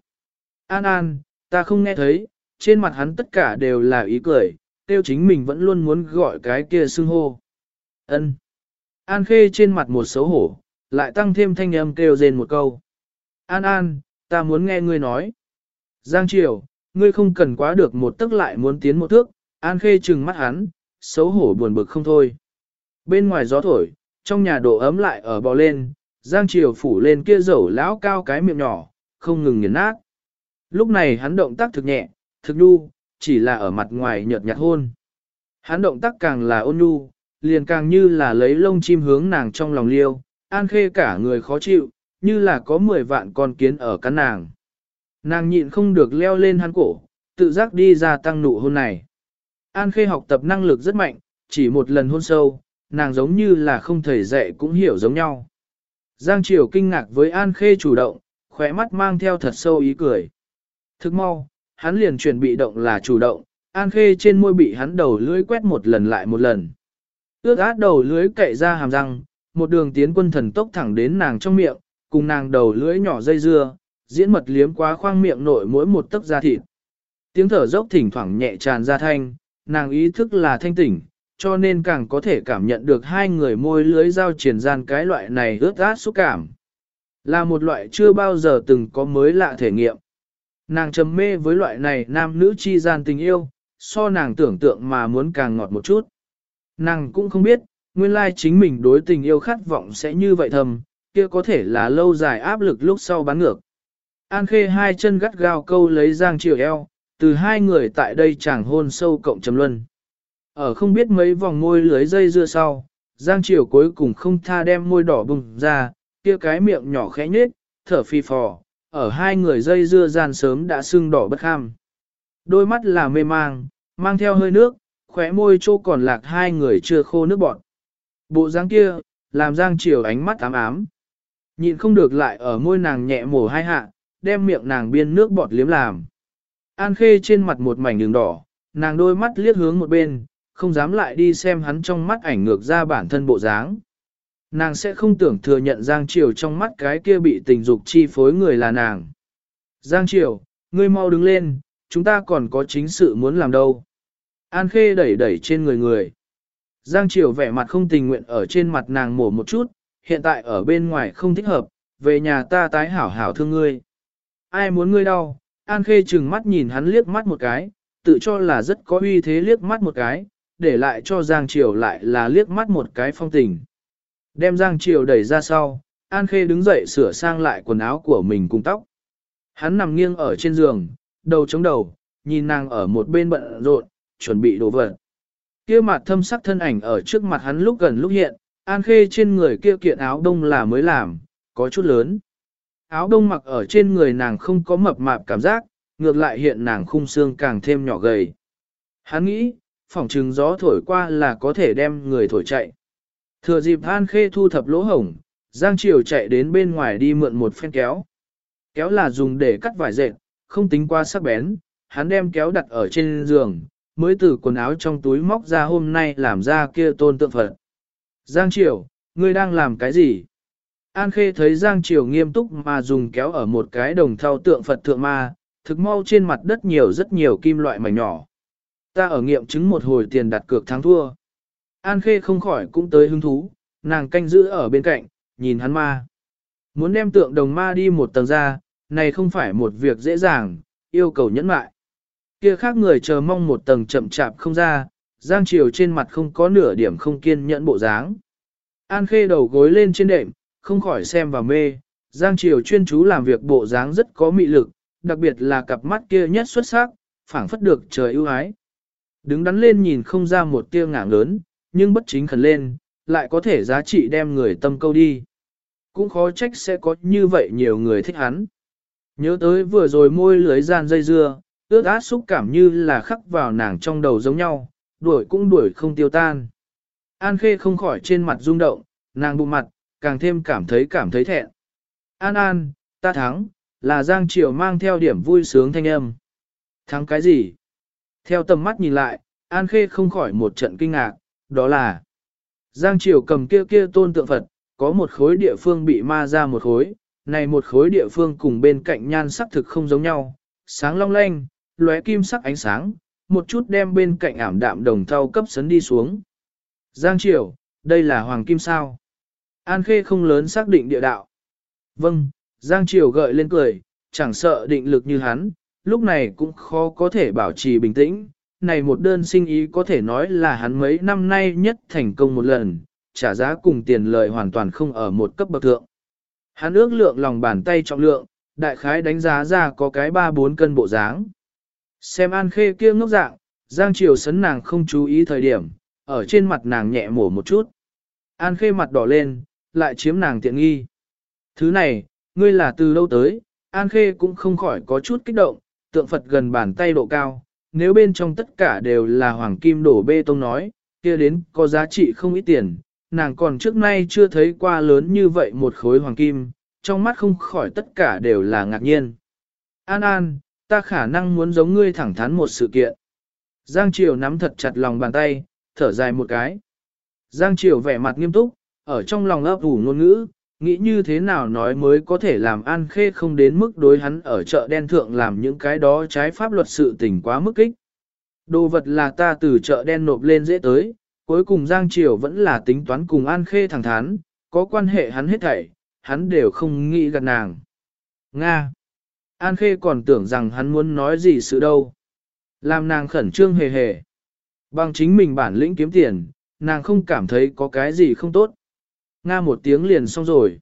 An An, ta không nghe thấy, trên mặt hắn tất cả đều là ý cười, tiêu chính mình vẫn luôn muốn gọi cái kia xưng hô. ân An khê trên mặt một xấu hổ, lại tăng thêm thanh âm kêu rên một câu. An An, ta muốn nghe ngươi nói. Giang Triều, ngươi không cần quá được một tức lại muốn tiến một thước, An khê trừng mắt hắn, xấu hổ buồn bực không thôi. Bên ngoài gió thổi, trong nhà độ ấm lại ở bò lên, Giang Triều phủ lên kia dầu lão cao cái miệng nhỏ, không ngừng nghiền nát. Lúc này hắn động tác thực nhẹ, thực nhu, chỉ là ở mặt ngoài nhợt nhạt hôn. Hắn động tác càng là ôn nhu, liền càng như là lấy lông chim hướng nàng trong lòng liêu, an khê cả người khó chịu, như là có 10 vạn con kiến ở cắn nàng. Nàng nhịn không được leo lên hắn cổ, tự giác đi ra tăng nụ hôn này. An khê học tập năng lực rất mạnh, chỉ một lần hôn sâu, nàng giống như là không thầy dạy cũng hiểu giống nhau. Giang Triều kinh ngạc với An Khê chủ động, khóe mắt mang theo thật sâu ý cười. Thức mau, hắn liền chuyển bị động là chủ động, An Khê trên môi bị hắn đầu lưỡi quét một lần lại một lần. Ước át đầu lưỡi cậy ra hàm răng, một đường tiến quân thần tốc thẳng đến nàng trong miệng, cùng nàng đầu lưỡi nhỏ dây dưa, diễn mật liếm quá khoang miệng nội mỗi một tấc da thịt. Tiếng thở dốc thỉnh thoảng nhẹ tràn ra thanh, nàng ý thức là thanh tỉnh, cho nên càng có thể cảm nhận được hai người môi lưới giao triển gian cái loại này ướt át xúc cảm. Là một loại chưa bao giờ từng có mới lạ thể nghiệm. Nàng trầm mê với loại này nam nữ chi gian tình yêu, so nàng tưởng tượng mà muốn càng ngọt một chút. Nàng cũng không biết, nguyên lai chính mình đối tình yêu khát vọng sẽ như vậy thầm, kia có thể là lâu dài áp lực lúc sau bán ngược. An khê hai chân gắt gao câu lấy giang triều eo, từ hai người tại đây chẳng hôn sâu cộng trầm luân. Ở không biết mấy vòng môi lưới dây dưa sau, Giang Triều cuối cùng không tha đem môi đỏ bùng ra, kia cái miệng nhỏ khẽ nhết, thở phi phò, ở hai người dây dưa gian sớm đã sưng đỏ bất kham. Đôi mắt là mê mang, mang theo hơi nước, khóe môi trô còn lạc hai người chưa khô nước bọt. Bộ dáng kia, làm Giang Triều ánh mắt ám ám. Nhịn không được lại ở môi nàng nhẹ mổ hai hạ, đem miệng nàng biên nước bọt liếm làm. An khê trên mặt một mảnh đường đỏ, nàng đôi mắt liếc hướng một bên, không dám lại đi xem hắn trong mắt ảnh ngược ra bản thân bộ dáng. Nàng sẽ không tưởng thừa nhận Giang Triều trong mắt cái kia bị tình dục chi phối người là nàng. Giang Triều, ngươi mau đứng lên, chúng ta còn có chính sự muốn làm đâu. An Khê đẩy đẩy trên người người. Giang Triều vẻ mặt không tình nguyện ở trên mặt nàng mổ một chút, hiện tại ở bên ngoài không thích hợp, về nhà ta tái hảo hảo thương ngươi. Ai muốn ngươi đau? An Khê chừng mắt nhìn hắn liếc mắt một cái, tự cho là rất có uy thế liếc mắt một cái, để lại cho Giang Triều lại là liếc mắt một cái phong tình. Đem Giang Triều đẩy ra sau, An Khê đứng dậy sửa sang lại quần áo của mình cùng tóc. Hắn nằm nghiêng ở trên giường, đầu chống đầu, nhìn nàng ở một bên bận rộn, chuẩn bị đồ vật. Kia mặt thâm sắc thân ảnh ở trước mặt hắn lúc gần lúc hiện, An Khê trên người kia kiện áo đông là mới làm, có chút lớn. Áo đông mặc ở trên người nàng không có mập mạp cảm giác, ngược lại hiện nàng khung xương càng thêm nhỏ gầy. Hắn nghĩ, phỏng chừng gió thổi qua là có thể đem người thổi chạy. Thừa dịp An Khê thu thập lỗ hổng, Giang Triều chạy đến bên ngoài đi mượn một phen kéo. Kéo là dùng để cắt vải dệt, không tính qua sắc bén, hắn đem kéo đặt ở trên giường, mới từ quần áo trong túi móc ra hôm nay làm ra kia tôn tượng Phật. Giang Triều, ngươi đang làm cái gì? An Khê thấy Giang Triều nghiêm túc mà dùng kéo ở một cái đồng thau tượng Phật thượng ma, thực mau trên mặt đất nhiều rất nhiều kim loại mảnh nhỏ. Ta ở nghiệm chứng một hồi tiền đặt cược thắng thua. An Khê không khỏi cũng tới hứng thú, nàng canh giữ ở bên cạnh, nhìn hắn ma. Muốn đem tượng đồng ma đi một tầng ra, này không phải một việc dễ dàng, yêu cầu nhẫn mại. Kia khác người chờ mong một tầng chậm chạp không ra, Giang Triều trên mặt không có nửa điểm không kiên nhẫn bộ dáng. An Khê đầu gối lên trên đệm, không khỏi xem và mê, Giang Triều chuyên chú làm việc bộ dáng rất có mị lực, đặc biệt là cặp mắt kia nhất xuất sắc, phảng phất được trời ưu ái. Đứng đắn lên nhìn không ra một tia ngả lớn, nhưng bất chính khẩn lên, lại có thể giá trị đem người tâm câu đi. Cũng khó trách sẽ có như vậy nhiều người thích hắn. Nhớ tới vừa rồi môi lưới gian dây dưa, ước át xúc cảm như là khắc vào nàng trong đầu giống nhau, đuổi cũng đuổi không tiêu tan. An Khê không khỏi trên mặt rung động, nàng bụng mặt, càng thêm cảm thấy cảm thấy thẹn. An An, ta thắng, là Giang Triều mang theo điểm vui sướng thanh âm. Thắng cái gì? Theo tầm mắt nhìn lại, An Khê không khỏi một trận kinh ngạc, đó là Giang Triều cầm kia kia tôn tượng Phật, có một khối địa phương bị ma ra một khối, này một khối địa phương cùng bên cạnh nhan sắc thực không giống nhau, sáng long lanh, lóe kim sắc ánh sáng, một chút đem bên cạnh ảm đạm đồng thau cấp sấn đi xuống. Giang Triều, đây là hoàng kim sao? An Khê không lớn xác định địa đạo. Vâng, Giang Triều gợi lên cười, chẳng sợ định lực như hắn, lúc này cũng khó có thể bảo trì bình tĩnh. Này một đơn sinh ý có thể nói là hắn mấy năm nay nhất thành công một lần, trả giá cùng tiền lợi hoàn toàn không ở một cấp bậc thượng. Hắn ước lượng lòng bàn tay trọng lượng, đại khái đánh giá ra có cái 3-4 cân bộ dáng. Xem An Khê kia ngốc dạng, Giang Triều sấn nàng không chú ý thời điểm, ở trên mặt nàng nhẹ mổ một chút. An Khê mặt đỏ lên, lại chiếm nàng tiện nghi. Thứ này, ngươi là từ đâu tới, An Khê cũng không khỏi có chút kích động, tượng Phật gần bàn tay độ cao, nếu bên trong tất cả đều là hoàng kim đổ bê tông nói, kia đến có giá trị không ít tiền, nàng còn trước nay chưa thấy qua lớn như vậy một khối hoàng kim, trong mắt không khỏi tất cả đều là ngạc nhiên. An An, ta khả năng muốn giống ngươi thẳng thắn một sự kiện. Giang Triều nắm thật chặt lòng bàn tay, thở dài một cái. Giang Triều vẻ mặt nghiêm túc, ở trong lòng ấp ủ ngôn ngữ, nghĩ như thế nào nói mới có thể làm An Khê không đến mức đối hắn ở chợ đen thượng làm những cái đó trái pháp luật sự tình quá mức kích. Đồ vật là ta từ chợ đen nộp lên dễ tới, cuối cùng Giang Triều vẫn là tính toán cùng An Khê thẳng thắn, có quan hệ hắn hết thảy, hắn đều không nghĩ gần nàng. Nga! An Khê còn tưởng rằng hắn muốn nói gì sự đâu. Làm nàng khẩn trương hề hề. Bằng chính mình bản lĩnh kiếm tiền, nàng không cảm thấy có cái gì không tốt. Nga một tiếng liền xong rồi.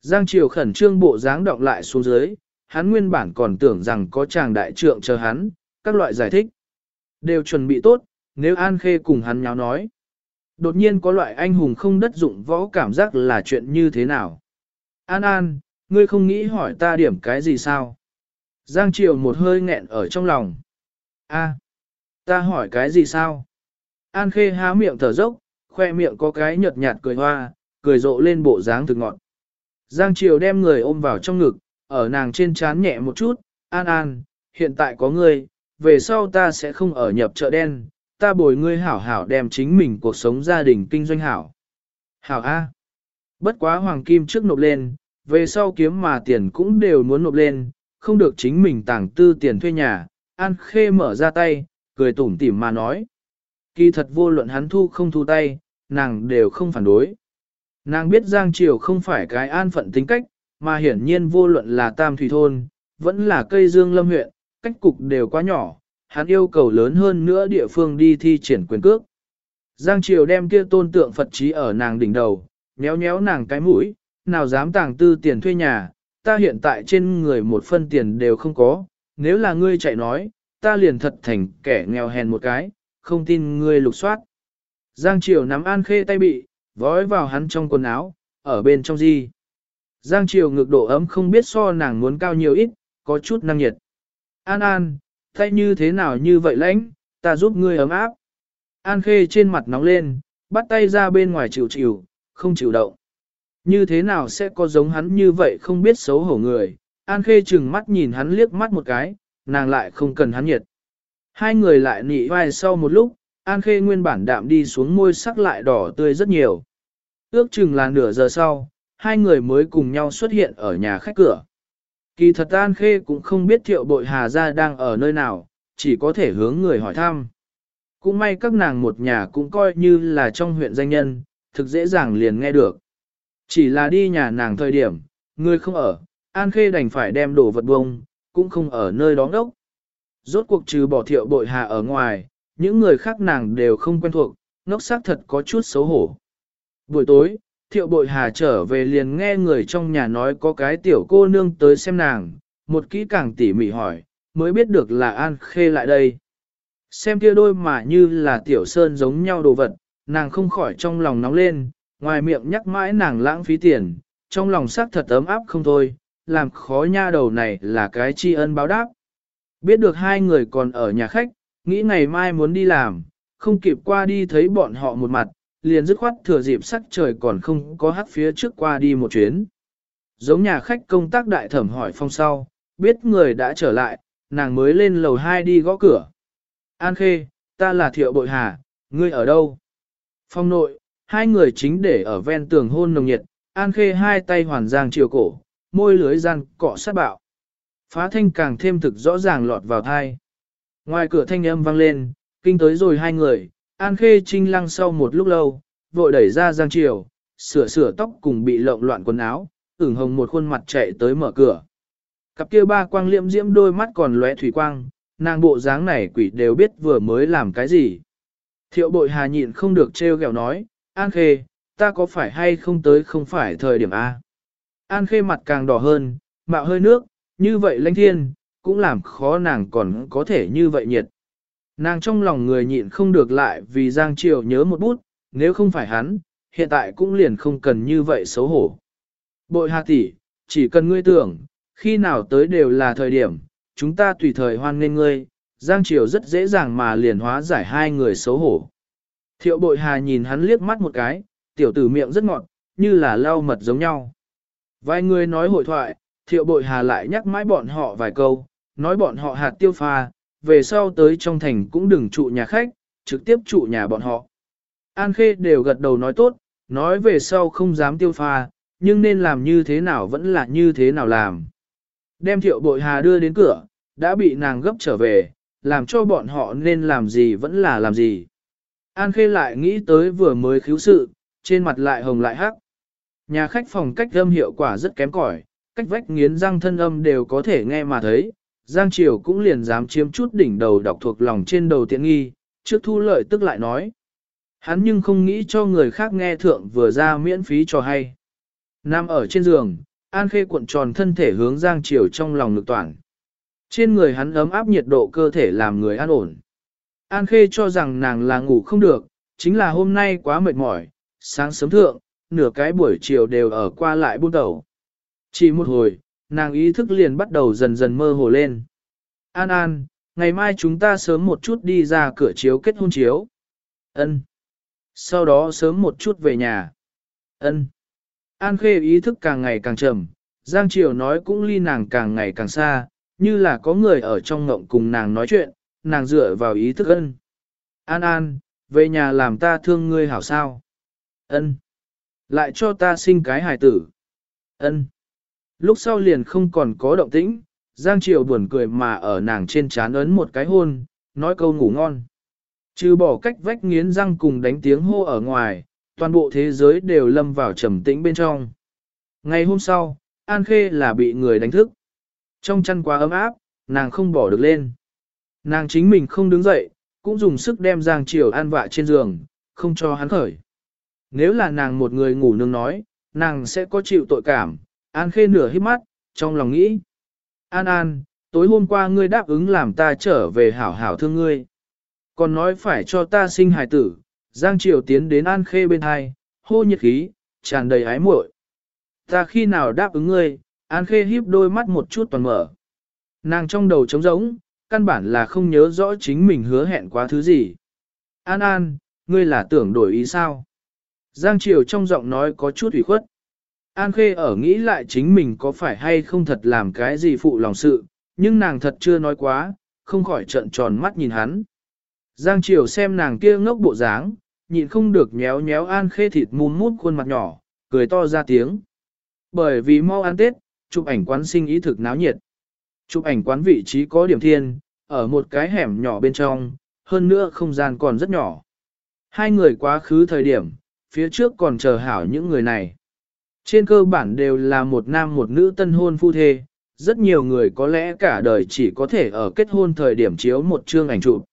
Giang Triều khẩn trương bộ dáng động lại xuống dưới, hắn nguyên bản còn tưởng rằng có chàng đại trượng chờ hắn, các loại giải thích. Đều chuẩn bị tốt, nếu An Khê cùng hắn nháo nói. Đột nhiên có loại anh hùng không đất dụng võ cảm giác là chuyện như thế nào. An An, ngươi không nghĩ hỏi ta điểm cái gì sao? Giang Triều một hơi nghẹn ở trong lòng. A, ta hỏi cái gì sao? An Khê há miệng thở dốc, khoe miệng có cái nhợt nhạt cười hoa, cười rộ lên bộ dáng thực ngọn. Giang Triều đem người ôm vào trong ngực, ở nàng trên trán nhẹ một chút, An An, hiện tại có ngươi, về sau ta sẽ không ở nhập chợ đen, ta bồi ngươi hảo hảo đem chính mình cuộc sống gia đình kinh doanh hảo. Hảo A. Bất quá hoàng kim trước nộp lên, về sau kiếm mà tiền cũng đều muốn nộp lên, không được chính mình tàng tư tiền thuê nhà, An Khê mở ra tay, cười tủm tỉm mà nói. Kỳ thật vô luận hắn thu không thu tay, nàng đều không phản đối. Nàng biết Giang Triều không phải cái an phận tính cách, mà hiển nhiên vô luận là Tam Thủy Thôn, vẫn là cây dương lâm huyện, cách cục đều quá nhỏ, hắn yêu cầu lớn hơn nữa địa phương đi thi triển quyền cước. Giang Triều đem kia tôn tượng Phật trí ở nàng đỉnh đầu, nhéo nhéo nàng cái mũi, nào dám tàng tư tiền thuê nhà, ta hiện tại trên người một phân tiền đều không có, nếu là ngươi chạy nói, ta liền thật thành kẻ nghèo hèn một cái, không tin ngươi lục soát. Giang Triều nắm An Khê tay bị, vói vào hắn trong quần áo, ở bên trong gì. Giang Triều ngược độ ấm không biết so nàng muốn cao nhiều ít, có chút năng nhiệt. An An, tay như thế nào như vậy lãnh, ta giúp ngươi ấm áp. An Khê trên mặt nóng lên, bắt tay ra bên ngoài chịu chịu, không chịu động. Như thế nào sẽ có giống hắn như vậy không biết xấu hổ người, An Khê chừng mắt nhìn hắn liếc mắt một cái, nàng lại không cần hắn nhiệt. Hai người lại nị vai sau một lúc, An Khê nguyên bản đạm đi xuống môi sắc lại đỏ tươi rất nhiều. Ước chừng là nửa giờ sau, hai người mới cùng nhau xuất hiện ở nhà khách cửa. Kỳ thật An Khê cũng không biết thiệu bội Hà Gia đang ở nơi nào, chỉ có thể hướng người hỏi thăm. Cũng may các nàng một nhà cũng coi như là trong huyện danh nhân, thực dễ dàng liền nghe được. Chỉ là đi nhà nàng thời điểm, người không ở, An Khê đành phải đem đồ vật bông, cũng không ở nơi đó đốc. Rốt cuộc trừ bỏ thiệu bội hà ở ngoài, những người khác nàng đều không quen thuộc, ngốc xác thật có chút xấu hổ. Buổi tối, thiệu bội hà trở về liền nghe người trong nhà nói có cái tiểu cô nương tới xem nàng, một kỹ càng tỉ mỉ hỏi, mới biết được là An Khê lại đây. Xem kia đôi mà như là tiểu sơn giống nhau đồ vật, nàng không khỏi trong lòng nóng lên, ngoài miệng nhắc mãi nàng lãng phí tiền, trong lòng sắc thật ấm áp không thôi, làm khó nha đầu này là cái tri ân báo đáp. Biết được hai người còn ở nhà khách, nghĩ ngày mai muốn đi làm, không kịp qua đi thấy bọn họ một mặt, liền dứt khoát thừa dịp sắc trời còn không có hắt phía trước qua đi một chuyến. Giống nhà khách công tác đại thẩm hỏi phong sau, biết người đã trở lại, nàng mới lên lầu 2 đi gõ cửa. An Khê, ta là Thiệu Bội Hà, ngươi ở đâu? Phong nội, hai người chính để ở ven tường hôn nồng nhiệt, An Khê hai tay hoàn giang chiều cổ, môi lưới gian cọ sát bạo. Phá thanh càng thêm thực rõ ràng lọt vào thai. Ngoài cửa thanh âm vang lên, kinh tới rồi hai người, An Khê Trinh lăng sau một lúc lâu, vội đẩy ra Giang Triều, sửa sửa tóc cùng bị lộn loạn quần áo, ửng hồng một khuôn mặt chạy tới mở cửa. Cặp kia ba quang liễm diễm đôi mắt còn lóe thủy quang, nàng bộ dáng này quỷ đều biết vừa mới làm cái gì. Thiệu bội hà nhịn không được trêu ghẹo nói, An Khê, ta có phải hay không tới không phải thời điểm A. An Khê mặt càng đỏ hơn, mạo hơi nước, như vậy lãnh thiên, cũng làm khó nàng còn có thể như vậy nhiệt. Nàng trong lòng người nhịn không được lại vì Giang Triều nhớ một bút, nếu không phải hắn, hiện tại cũng liền không cần như vậy xấu hổ. Bội hà tỷ, chỉ cần ngươi tưởng, khi nào tới đều là thời điểm, chúng ta tùy thời hoan nghênh ngươi, Giang Triều rất dễ dàng mà liền hóa giải hai người xấu hổ. Thiệu bội hà nhìn hắn liếc mắt một cái, tiểu tử miệng rất ngọt, như là lau mật giống nhau. Vài người nói hội thoại, thiệu bội hà lại nhắc mãi bọn họ vài câu, nói bọn họ hạt tiêu pha, về sau tới trong thành cũng đừng trụ nhà khách, trực tiếp trụ nhà bọn họ. An Khê đều gật đầu nói tốt, nói về sau không dám tiêu pha, nhưng nên làm như thế nào vẫn là như thế nào làm. Đem thiệu bội hà đưa đến cửa, đã bị nàng gấp trở về, làm cho bọn họ nên làm gì vẫn là làm gì. An Khê lại nghĩ tới vừa mới khiếu sự, trên mặt lại hồng lại hắc. Nhà khách phòng cách âm hiệu quả rất kém cỏi, cách vách nghiến răng thân âm đều có thể nghe mà thấy. Giang Triều cũng liền dám chiếm chút đỉnh đầu đọc thuộc lòng trên đầu tiện nghi, trước thu lợi tức lại nói. Hắn nhưng không nghĩ cho người khác nghe thượng vừa ra miễn phí cho hay. Nam ở trên giường, An Khê cuộn tròn thân thể hướng Giang Triều trong lòng lực toàn. Trên người hắn ấm áp nhiệt độ cơ thể làm người an ổn. An Khê cho rằng nàng là ngủ không được, chính là hôm nay quá mệt mỏi, sáng sớm thượng, nửa cái buổi chiều đều ở qua lại buôn đầu. Chỉ một hồi, nàng ý thức liền bắt đầu dần dần mơ hồ lên. An An, ngày mai chúng ta sớm một chút đi ra cửa chiếu kết hôn chiếu. Ân. Sau đó sớm một chút về nhà. Ân. An Khê ý thức càng ngày càng trầm, Giang Triều nói cũng ly nàng càng ngày càng xa, như là có người ở trong ngộng cùng nàng nói chuyện, nàng dựa vào ý thức ân. An An, về nhà làm ta thương ngươi hảo sao? Ân. Lại cho ta sinh cái hài tử. Ân. Lúc sau liền không còn có động tĩnh, Giang Triều buồn cười mà ở nàng trên trán ấn một cái hôn, nói câu ngủ ngon. Trừ bỏ cách vách nghiến răng cùng đánh tiếng hô ở ngoài, toàn bộ thế giới đều lâm vào trầm tĩnh bên trong. Ngày hôm sau, An Khê là bị người đánh thức. Trong chăn quá ấm áp, nàng không bỏ được lên. Nàng chính mình không đứng dậy, cũng dùng sức đem Giang Triều an vạ trên giường, không cho hắn khởi. Nếu là nàng một người ngủ nương nói, nàng sẽ có chịu tội cảm, An Khê nửa hít mắt, trong lòng nghĩ. An An, tối hôm qua ngươi đáp ứng làm ta trở về hảo hảo thương ngươi. Còn nói phải cho ta sinh hài tử, Giang Triều tiến đến An Khê bên hai, hô nhiệt khí, tràn đầy ái muội. Ta khi nào đáp ứng ngươi, An Khê híp đôi mắt một chút toàn mở. Nàng trong đầu trống rỗng, căn bản là không nhớ rõ chính mình hứa hẹn quá thứ gì. An An, ngươi là tưởng đổi ý sao? Giang Triều trong giọng nói có chút ủy khuất. An Khê ở nghĩ lại chính mình có phải hay không thật làm cái gì phụ lòng sự, nhưng nàng thật chưa nói quá, không khỏi trợn tròn mắt nhìn hắn. Giang Triều xem nàng kia ngốc bộ dáng, nhịn không được nhéo nhéo An Khê thịt mùn mút khuôn mặt nhỏ, cười to ra tiếng. Bởi vì mau ăn Tết, chụp ảnh quán sinh ý thực náo nhiệt. Chụp ảnh quán vị trí có điểm thiên, ở một cái hẻm nhỏ bên trong, hơn nữa không gian còn rất nhỏ. Hai người quá khứ thời điểm, phía trước còn chờ hảo những người này. Trên cơ bản đều là một nam một nữ tân hôn phu thê, rất nhiều người có lẽ cả đời chỉ có thể ở kết hôn thời điểm chiếu một chương ảnh chụp.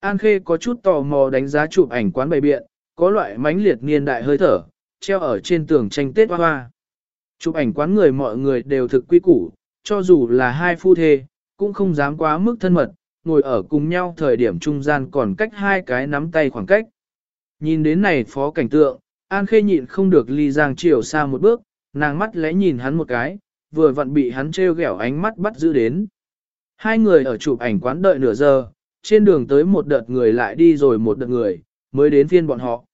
An Khê có chút tò mò đánh giá chụp ảnh quán bày biện, có loại mánh liệt niên đại hơi thở, treo ở trên tường tranh Tết hoa hoa. Chụp ảnh quán người mọi người đều thực quy củ, cho dù là hai phu thê, cũng không dám quá mức thân mật, ngồi ở cùng nhau thời điểm trung gian còn cách hai cái nắm tay khoảng cách. Nhìn đến này phó cảnh tượng, An Khê nhịn không được ly Giang Triều xa một bước, nàng mắt lẽ nhìn hắn một cái, vừa vặn bị hắn trêu ghẹo ánh mắt bắt giữ đến. Hai người ở chụp ảnh quán đợi nửa giờ, trên đường tới một đợt người lại đi rồi một đợt người, mới đến phiên bọn họ.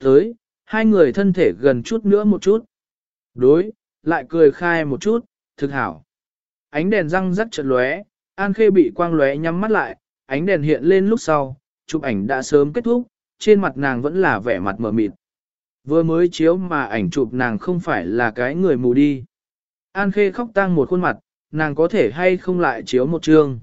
Tới, hai người thân thể gần chút nữa một chút. Đối, lại cười khai một chút, thực hảo. Ánh đèn răng rắc chợt lóe, An Khê bị quang lóe nhắm mắt lại, ánh đèn hiện lên lúc sau, chụp ảnh đã sớm kết thúc, trên mặt nàng vẫn là vẻ mặt mờ mịt. Vừa mới chiếu mà ảnh chụp nàng không phải là cái người mù đi. An Khê khóc tang một khuôn mặt, nàng có thể hay không lại chiếu một chương.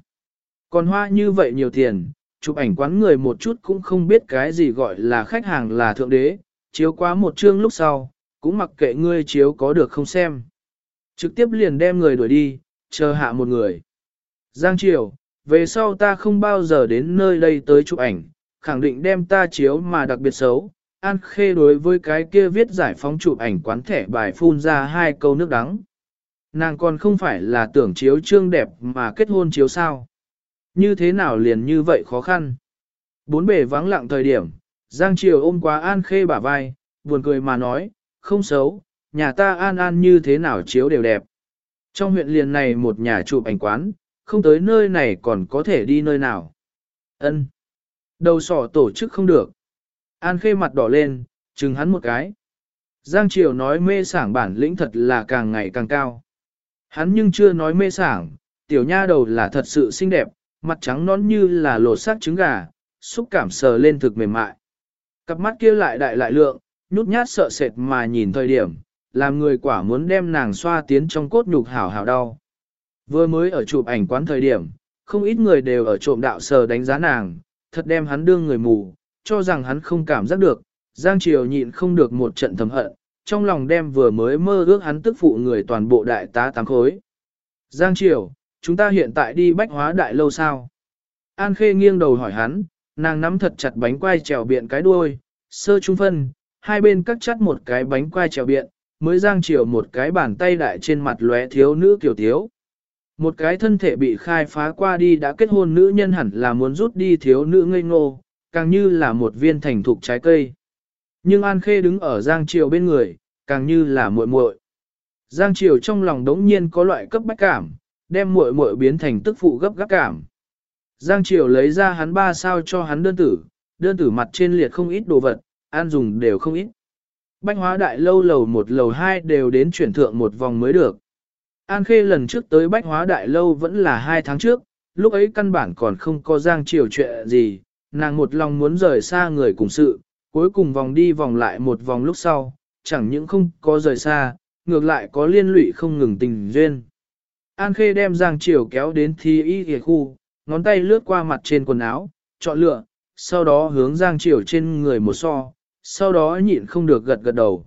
Còn hoa như vậy nhiều tiền, chụp ảnh quán người một chút cũng không biết cái gì gọi là khách hàng là thượng đế, chiếu quá một chương lúc sau, cũng mặc kệ ngươi chiếu có được không xem. Trực tiếp liền đem người đuổi đi, chờ hạ một người. Giang Triều, về sau ta không bao giờ đến nơi đây tới chụp ảnh, khẳng định đem ta chiếu mà đặc biệt xấu. An Khê đối với cái kia viết giải phóng chụp ảnh quán thẻ bài phun ra hai câu nước đắng. Nàng còn không phải là tưởng chiếu trương đẹp mà kết hôn chiếu sao. Như thế nào liền như vậy khó khăn. Bốn bề vắng lặng thời điểm, Giang Triều ôm quá An Khê bả vai, buồn cười mà nói, không xấu, nhà ta An An như thế nào chiếu đều đẹp. Trong huyện liền này một nhà chụp ảnh quán, không tới nơi này còn có thể đi nơi nào. Ân, Đầu sỏ tổ chức không được. An Khê mặt đỏ lên, chừng hắn một cái. Giang Triều nói mê sảng bản lĩnh thật là càng ngày càng cao. Hắn nhưng chưa nói mê sảng, tiểu nha đầu là thật sự xinh đẹp, mặt trắng nón như là lột xác trứng gà, xúc cảm sờ lên thực mềm mại. Cặp mắt kia lại đại lại lượng, nhút nhát sợ sệt mà nhìn thời điểm, làm người quả muốn đem nàng xoa tiến trong cốt nhục hảo hảo đau. Vừa mới ở chụp ảnh quán thời điểm, không ít người đều ở trộm đạo sờ đánh giá nàng, thật đem hắn đương người mù, cho rằng hắn không cảm giác được, Giang Triều nhịn không được một trận thầm hận, trong lòng đem vừa mới mơ ước hắn tức phụ người toàn bộ đại tá tám khối. Giang Triều, chúng ta hiện tại đi bách hóa đại lâu sao? An Khê nghiêng đầu hỏi hắn, nàng nắm thật chặt bánh quai trèo biện cái đuôi, sơ trung phân, hai bên cắt chắt một cái bánh quai trèo biện, mới Giang Triều một cái bàn tay đại trên mặt lóe thiếu nữ kiểu thiếu. Một cái thân thể bị khai phá qua đi đã kết hôn nữ nhân hẳn là muốn rút đi thiếu nữ ngây ngô, càng như là một viên thành thục trái cây. Nhưng An Khê đứng ở Giang Triều bên người, càng như là muội muội. Giang Triều trong lòng đống nhiên có loại cấp bách cảm, đem muội muội biến thành tức phụ gấp gáp cảm. Giang Triều lấy ra hắn ba sao cho hắn đơn tử, đơn tử mặt trên liệt không ít đồ vật, an dùng đều không ít. Bách hóa đại lâu lầu một lầu hai đều đến chuyển thượng một vòng mới được. An Khê lần trước tới Bách Hóa Đại Lâu vẫn là hai tháng trước, lúc ấy căn bản còn không có Giang Triều chuyện gì, nàng một lòng muốn rời xa người cùng sự, cuối cùng vòng đi vòng lại một vòng lúc sau, chẳng những không có rời xa, ngược lại có liên lụy không ngừng tình duyên. An Khê đem Giang Triều kéo đến thi y ghề khu, ngón tay lướt qua mặt trên quần áo, chọn lựa, sau đó hướng Giang Triều trên người một so, sau đó nhịn không được gật gật đầu.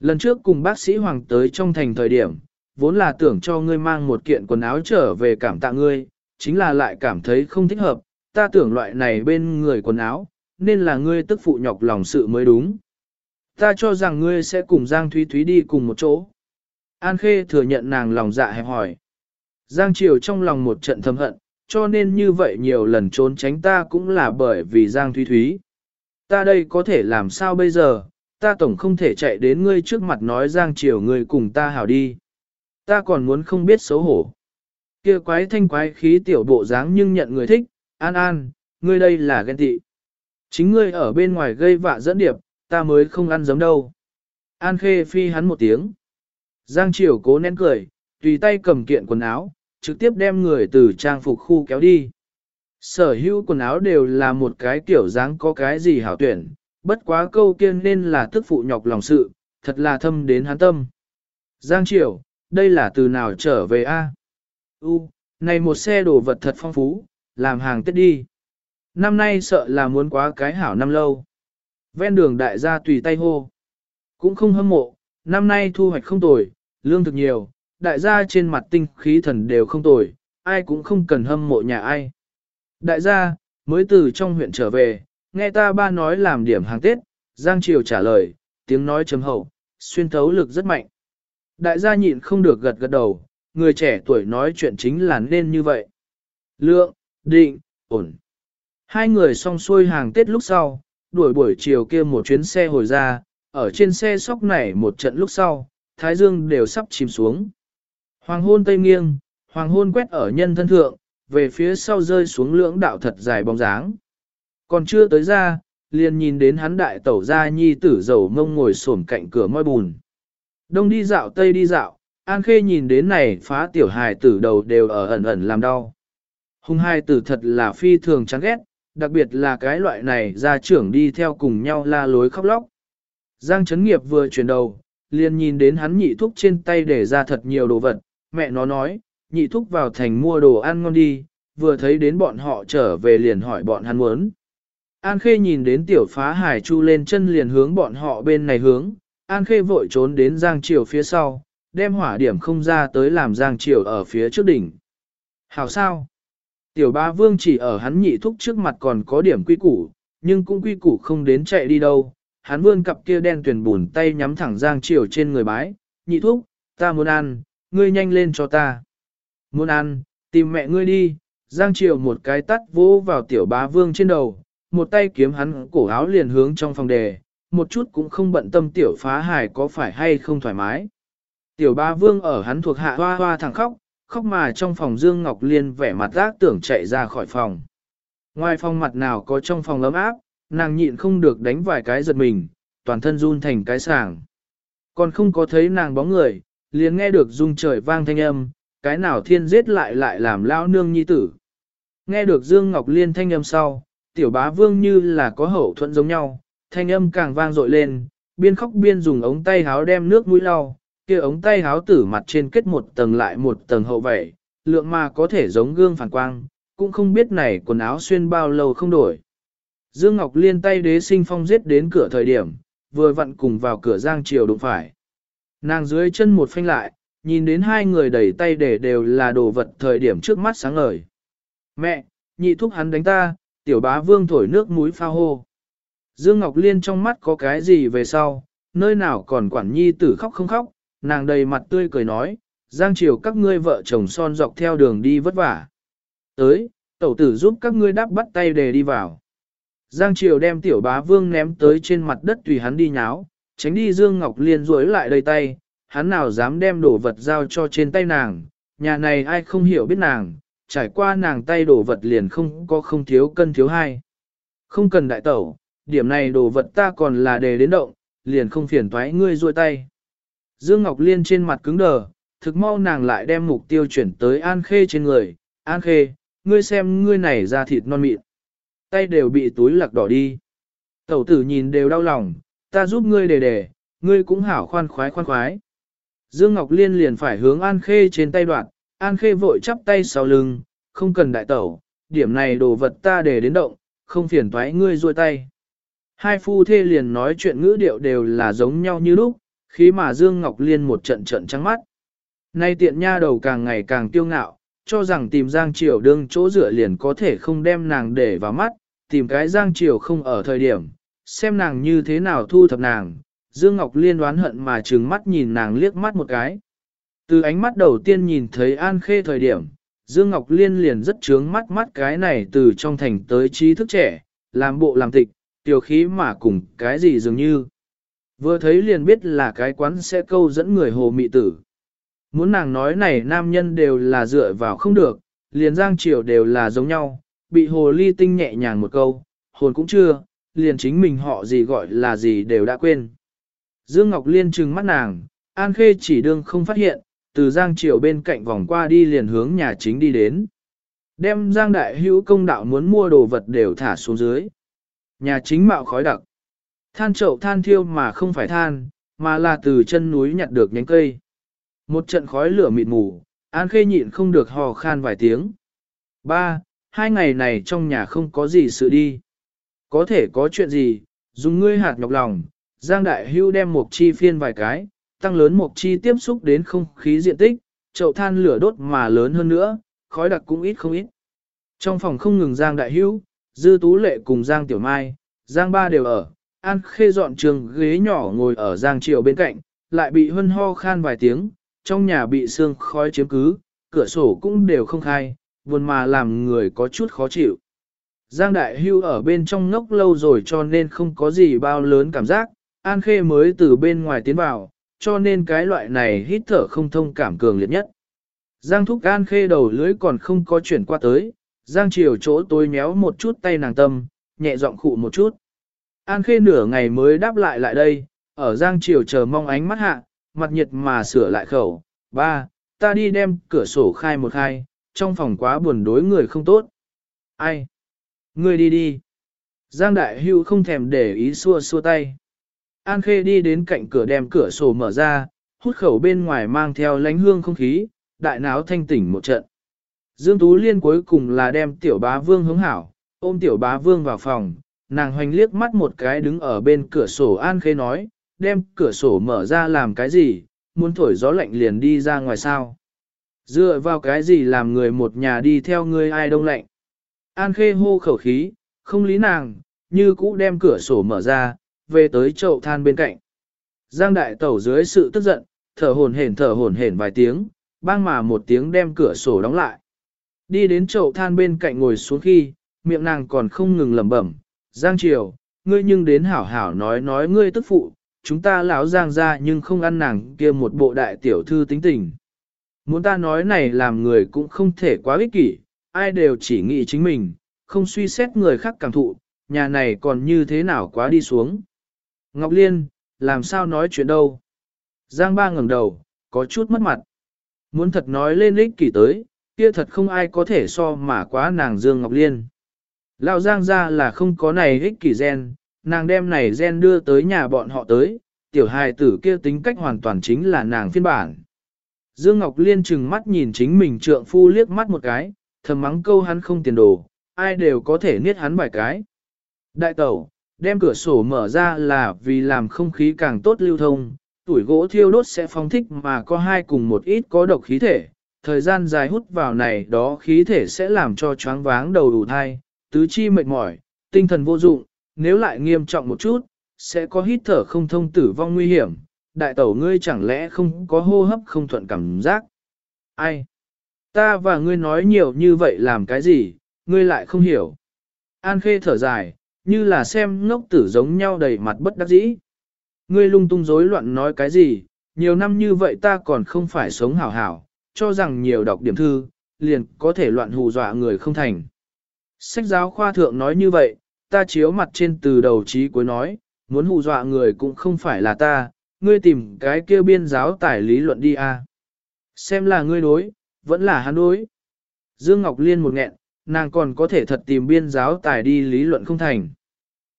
Lần trước cùng bác sĩ Hoàng tới trong thành thời điểm, vốn là tưởng cho ngươi mang một kiện quần áo trở về cảm tạ ngươi, chính là lại cảm thấy không thích hợp, ta tưởng loại này bên người quần áo, nên là ngươi tức phụ nhọc lòng sự mới đúng. Ta cho rằng ngươi sẽ cùng Giang Thúy Thúy đi cùng một chỗ. An Khê thừa nhận nàng lòng dạ hẹp hỏi. Giang Triều trong lòng một trận thầm hận, cho nên như vậy nhiều lần trốn tránh ta cũng là bởi vì Giang Thúy Thúy. Ta đây có thể làm sao bây giờ, ta tổng không thể chạy đến ngươi trước mặt nói Giang Triều ngươi cùng ta hảo đi ta còn muốn không biết xấu hổ. Kia quái thanh quái khí tiểu bộ dáng nhưng nhận người thích, an an, ngươi đây là ghen tị. Chính ngươi ở bên ngoài gây vạ dẫn điệp, ta mới không ăn giống đâu. An khê phi hắn một tiếng. Giang triều cố nén cười, tùy tay cầm kiện quần áo, trực tiếp đem người từ trang phục khu kéo đi. Sở hữu quần áo đều là một cái kiểu dáng có cái gì hảo tuyển, bất quá câu kiên nên là tức phụ nhọc lòng sự, thật là thâm đến hắn tâm. Giang triều, đây là từ nào trở về a? U, này một xe đồ vật thật phong phú, làm hàng tết đi. Năm nay sợ là muốn quá cái hảo năm lâu. Ven đường đại gia tùy tay hô. Cũng không hâm mộ, năm nay thu hoạch không tồi, lương thực nhiều, đại gia trên mặt tinh khí thần đều không tồi, ai cũng không cần hâm mộ nhà ai. Đại gia, mới từ trong huyện trở về, nghe ta ba nói làm điểm hàng Tết, Giang Triều trả lời, tiếng nói chấm hậu, xuyên thấu lực rất mạnh. Đại gia nhịn không được gật gật đầu, người trẻ tuổi nói chuyện chính là nên như vậy. Lượng, định, ổn. Hai người xong xuôi hàng Tết lúc sau, đuổi buổi chiều kia một chuyến xe hồi ra, ở trên xe sóc này một trận lúc sau, Thái Dương đều sắp chìm xuống. Hoàng hôn tây nghiêng, hoàng hôn quét ở nhân thân thượng, về phía sau rơi xuống lưỡng đạo thật dài bóng dáng. Còn chưa tới ra, liền nhìn đến hắn đại tẩu gia nhi tử dầu mông ngồi xổm cạnh cửa môi bùn. Đông đi dạo tây đi dạo, An Khê nhìn đến này phá tiểu hài tử đầu đều ở ẩn ẩn làm đau. Hùng hai tử thật là phi thường chán ghét, đặc biệt là cái loại này gia trưởng đi theo cùng nhau la lối khóc lóc. Giang Trấn Nghiệp vừa chuyển đầu, liền nhìn đến hắn nhị thúc trên tay để ra thật nhiều đồ vật, mẹ nó nói, nhị thúc vào thành mua đồ ăn ngon đi, vừa thấy đến bọn họ trở về liền hỏi bọn hắn muốn. An Khê nhìn đến tiểu phá hải chu lên chân liền hướng bọn họ bên này hướng, An Khê vội trốn đến Giang Triều phía sau, đem hỏa điểm không ra tới làm Giang Triều ở phía trước đỉnh. Hảo sao? Tiểu ba vương chỉ ở hắn nhị thúc trước mặt còn có điểm quy củ, nhưng cũng quy củ không đến chạy đi đâu. Hắn vươn cặp kia đen tuyển bùn tay nhắm thẳng Giang Triều trên người bái, nhị thúc, ta muốn ăn, ngươi nhanh lên cho ta. Muốn ăn, tìm mẹ ngươi đi, Giang Triều một cái tắt vỗ vào tiểu bá vương trên đầu, một tay kiếm hắn cổ áo liền hướng trong phòng đề, một chút cũng không bận tâm tiểu phá hài có phải hay không thoải mái. Tiểu bá vương ở hắn thuộc hạ hoa hoa thẳng khóc, khóc mà trong phòng Dương Ngọc Liên vẻ mặt ác tưởng chạy ra khỏi phòng. Ngoài phòng mặt nào có trong phòng ấm áp, nàng nhịn không được đánh vài cái giật mình, toàn thân run thành cái sàng. Còn không có thấy nàng bóng người, liền nghe được rung trời vang thanh âm, cái nào thiên giết lại lại làm lao nương nhi tử. Nghe được Dương Ngọc Liên thanh âm sau, tiểu bá vương như là có hậu thuẫn giống nhau, thanh âm càng vang dội lên, biên khóc biên dùng ống tay háo đem nước mũi lau, kia ống tay háo tử mặt trên kết một tầng lại một tầng hậu vẩy, lượng mà có thể giống gương phản quang, cũng không biết này quần áo xuyên bao lâu không đổi. Dương Ngọc Liên tay đế sinh phong giết đến cửa thời điểm, vừa vặn cùng vào cửa giang chiều đụng phải. Nàng dưới chân một phanh lại, nhìn đến hai người đẩy tay để đều là đồ vật thời điểm trước mắt sáng ngời. Mẹ, nhị thúc hắn đánh ta, tiểu bá vương thổi nước mũi pha hô. Dương Ngọc Liên trong mắt có cái gì về sau, nơi nào còn quản nhi tử khóc không khóc, nàng đầy mặt tươi cười nói, Giang Triều các ngươi vợ chồng son dọc theo đường đi vất vả. Tới, tẩu tử giúp các ngươi đáp bắt tay để đi vào. Giang Triều đem tiểu bá vương ném tới trên mặt đất tùy hắn đi nháo, tránh đi Dương Ngọc Liên rối lại đầy tay, hắn nào dám đem đồ vật giao cho trên tay nàng, nhà này ai không hiểu biết nàng, trải qua nàng tay đồ vật liền không có không thiếu cân thiếu hai. Không cần đại tẩu, điểm này đồ vật ta còn là đề đến động, liền không phiền thoái ngươi ruôi tay. Dương Ngọc Liên trên mặt cứng đờ, thực mau nàng lại đem mục tiêu chuyển tới An Khê trên người. An Khê, ngươi xem ngươi này ra thịt non mịn. Tay đều bị túi lạc đỏ đi. Tẩu tử nhìn đều đau lòng, ta giúp ngươi đề đề, ngươi cũng hảo khoan khoái khoan khoái. Dương Ngọc Liên liền phải hướng An Khê trên tay đoạn, An Khê vội chắp tay sau lưng, không cần đại tẩu, điểm này đồ vật ta để đến động, không phiền toái ngươi ruôi tay. Hai phu thê liền nói chuyện ngữ điệu đều là giống nhau như lúc, khi mà Dương Ngọc Liên một trận trận trắng mắt. Nay tiện nha đầu càng ngày càng tiêu ngạo, cho rằng tìm Giang Triều đương chỗ rửa liền có thể không đem nàng để vào mắt, tìm cái Giang Triều không ở thời điểm, xem nàng như thế nào thu thập nàng. Dương Ngọc Liên đoán hận mà trừng mắt nhìn nàng liếc mắt một cái. Từ ánh mắt đầu tiên nhìn thấy An Khê thời điểm, Dương Ngọc Liên liền rất trướng mắt mắt cái này từ trong thành tới trí thức trẻ, làm bộ làm tịch, tiểu khí mà cùng cái gì dường như. Vừa thấy liền biết là cái quán sẽ câu dẫn người hồ mị tử. Muốn nàng nói này nam nhân đều là dựa vào không được, liền giang triều đều là giống nhau, bị hồ ly tinh nhẹ nhàng một câu, hồn cũng chưa, liền chính mình họ gì gọi là gì đều đã quên. Dương Ngọc Liên trừng mắt nàng, An Khê chỉ đương không phát hiện, từ Giang Triều bên cạnh vòng qua đi liền hướng nhà chính đi đến. Đem Giang Đại Hữu công đạo muốn mua đồ vật đều thả xuống dưới. Nhà chính mạo khói đặc. Than chậu than thiêu mà không phải than, mà là từ chân núi nhặt được nhánh cây. Một trận khói lửa mịt mù, An Khê nhịn không được hò khan vài tiếng. Ba, hai ngày này trong nhà không có gì sự đi. Có thể có chuyện gì, dùng ngươi hạt nhọc lòng, Giang Đại Hưu đem một chi phiên vài cái, tăng lớn một chi tiếp xúc đến không khí diện tích, chậu than lửa đốt mà lớn hơn nữa, khói đặc cũng ít không ít. Trong phòng không ngừng Giang Đại Hưu, Dư Tú Lệ cùng Giang Tiểu Mai, Giang Ba đều ở, An Khê dọn trường ghế nhỏ ngồi ở Giang Triều bên cạnh, lại bị hân ho khan vài tiếng, trong nhà bị sương khói chiếm cứ, cửa sổ cũng đều không khai, buồn mà làm người có chút khó chịu. Giang Đại Hưu ở bên trong ngốc lâu rồi cho nên không có gì bao lớn cảm giác, An Khê mới từ bên ngoài tiến vào, cho nên cái loại này hít thở không thông cảm cường liệt nhất. Giang Thúc An Khê đầu lưỡi còn không có chuyển qua tới, Giang Triều chỗ tôi méo một chút tay nàng tâm, nhẹ giọng khụ một chút. An Khê nửa ngày mới đáp lại lại đây, ở Giang Triều chờ mong ánh mắt hạ, mặt nhiệt mà sửa lại khẩu. Ba, ta đi đem cửa sổ khai một khai, trong phòng quá buồn đối người không tốt. Ai? Ngươi đi đi. Giang Đại Hưu không thèm để ý xua xua tay. An Khê đi đến cạnh cửa đem cửa sổ mở ra, hút khẩu bên ngoài mang theo lánh hương không khí, đại náo thanh tỉnh một trận. Dương Tú Liên cuối cùng là đem tiểu bá vương hướng hảo, ôm tiểu bá vương vào phòng, nàng hoành liếc mắt một cái đứng ở bên cửa sổ An Khê nói, đem cửa sổ mở ra làm cái gì, muốn thổi gió lạnh liền đi ra ngoài sao. Dựa vào cái gì làm người một nhà đi theo người ai đông lạnh. An Khê hô khẩu khí, không lý nàng, như cũ đem cửa sổ mở ra, về tới chậu than bên cạnh. Giang đại tẩu dưới sự tức giận, thở hồn hển thở hồn hển vài tiếng, bang mà một tiếng đem cửa sổ đóng lại. Đi đến chậu than bên cạnh ngồi xuống khi, miệng nàng còn không ngừng lẩm bẩm, Giang Triều, ngươi nhưng đến hảo hảo nói nói ngươi tức phụ, chúng ta lão Giang ra nhưng không ăn nàng kia một bộ đại tiểu thư tính tình. Muốn ta nói này làm người cũng không thể quá ích kỷ, ai đều chỉ nghĩ chính mình, không suy xét người khác cảm thụ, nhà này còn như thế nào quá đi xuống. Ngọc Liên, làm sao nói chuyện đâu? Giang ba ngẩng đầu, có chút mất mặt. Muốn thật nói lên ích kỷ tới, kia thật không ai có thể so mà quá nàng Dương Ngọc Liên. Lão Giang ra là không có này ích kỷ gen, nàng đem này gen đưa tới nhà bọn họ tới, tiểu hài tử kia tính cách hoàn toàn chính là nàng phiên bản. Dương Ngọc Liên chừng mắt nhìn chính mình trượng phu liếc mắt một cái, thầm mắng câu hắn không tiền đồ, ai đều có thể niết hắn vài cái. Đại tẩu, đem cửa sổ mở ra là vì làm không khí càng tốt lưu thông, tuổi gỗ thiêu đốt sẽ phong thích mà có hai cùng một ít có độc khí thể, thời gian dài hút vào này đó khí thể sẽ làm cho choáng váng đầu đủ thai, tứ chi mệt mỏi, tinh thần vô dụng, nếu lại nghiêm trọng một chút, sẽ có hít thở không thông tử vong nguy hiểm. Đại tẩu ngươi chẳng lẽ không có hô hấp không thuận cảm giác? Ai? Ta và ngươi nói nhiều như vậy làm cái gì, ngươi lại không hiểu. An khê thở dài, như là xem ngốc tử giống nhau đầy mặt bất đắc dĩ. Ngươi lung tung rối loạn nói cái gì, nhiều năm như vậy ta còn không phải sống hảo hảo, cho rằng nhiều đọc điểm thư, liền có thể loạn hù dọa người không thành. Sách giáo khoa thượng nói như vậy, ta chiếu mặt trên từ đầu chí cuối nói, muốn hù dọa người cũng không phải là ta, ngươi tìm cái kia biên giáo tải lý luận đi a. Xem là ngươi đối, vẫn là hắn đối. Dương Ngọc Liên một nghẹn, nàng còn có thể thật tìm biên giáo tải đi lý luận không thành.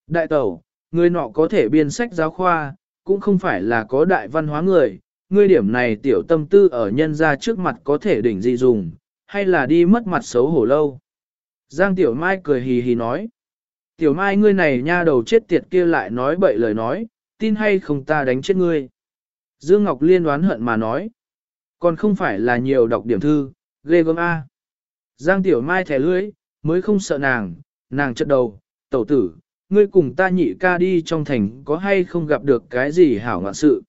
Đại tẩu, ngươi nọ có thể biên sách giáo khoa, cũng không phải là có đại văn hóa người, ngươi điểm này tiểu tâm tư ở nhân ra trước mặt có thể đỉnh gì dùng, hay là đi mất mặt xấu hổ lâu. Giang Tiểu Mai cười hì hì nói. Tiểu Mai ngươi này nha đầu chết tiệt kia lại nói bậy lời nói, tin hay không ta đánh chết ngươi. Dương Ngọc Liên đoán hận mà nói. Còn không phải là nhiều đọc điểm thư, ghê gớm A. Giang Tiểu Mai thẻ lưỡi, mới không sợ nàng, nàng chất đầu, tẩu tử, ngươi cùng ta nhị ca đi trong thành có hay không gặp được cái gì hảo ngạn sự.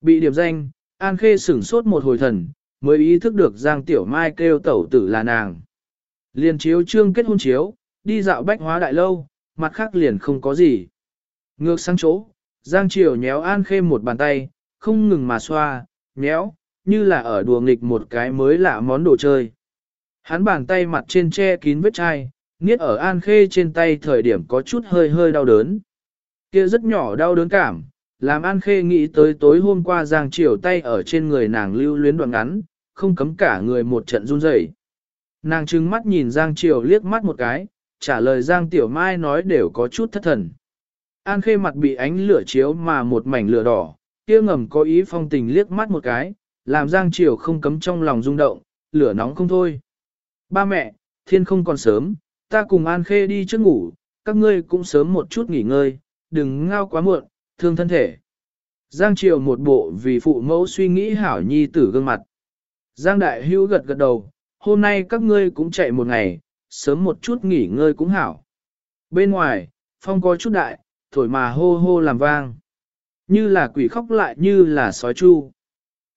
Bị điểm danh, An Khê sửng sốt một hồi thần, mới ý thức được Giang Tiểu Mai kêu tẩu tử là nàng. Liền chiếu trương kết hôn chiếu, đi dạo bách hóa đại lâu, mặt khác liền không có gì. Ngược sang chỗ, Giang Triều nhéo An Khê một bàn tay, không ngừng mà xoa, nhéo, như là ở đùa nghịch một cái mới lạ món đồ chơi. Hắn bàn tay mặt trên che kín vết chai, niết ở An Khê trên tay thời điểm có chút hơi hơi đau đớn. kia rất nhỏ đau đớn cảm, làm An Khê nghĩ tới tối hôm qua Giang Triều tay ở trên người nàng lưu luyến đoạn ngắn, không cấm cả người một trận run rẩy. Nàng trừng mắt nhìn Giang Triều liếc mắt một cái, trả lời Giang Tiểu Mai nói đều có chút thất thần. An Khê mặt bị ánh lửa chiếu mà một mảnh lửa đỏ, kia ngầm có ý phong tình liếc mắt một cái, làm Giang Triều không cấm trong lòng rung động, lửa nóng không thôi. Ba mẹ, thiên không còn sớm, ta cùng An Khê đi trước ngủ, các ngươi cũng sớm một chút nghỉ ngơi, đừng ngao quá muộn, thương thân thể. Giang Triều một bộ vì phụ mẫu suy nghĩ hảo nhi tử gương mặt. Giang Đại Hữu gật gật đầu, hôm nay các ngươi cũng chạy một ngày, sớm một chút nghỉ ngơi cũng hảo. Bên ngoài, phong có chút đại, thổi mà hô hô làm vang. Như là quỷ khóc lại như là sói chu.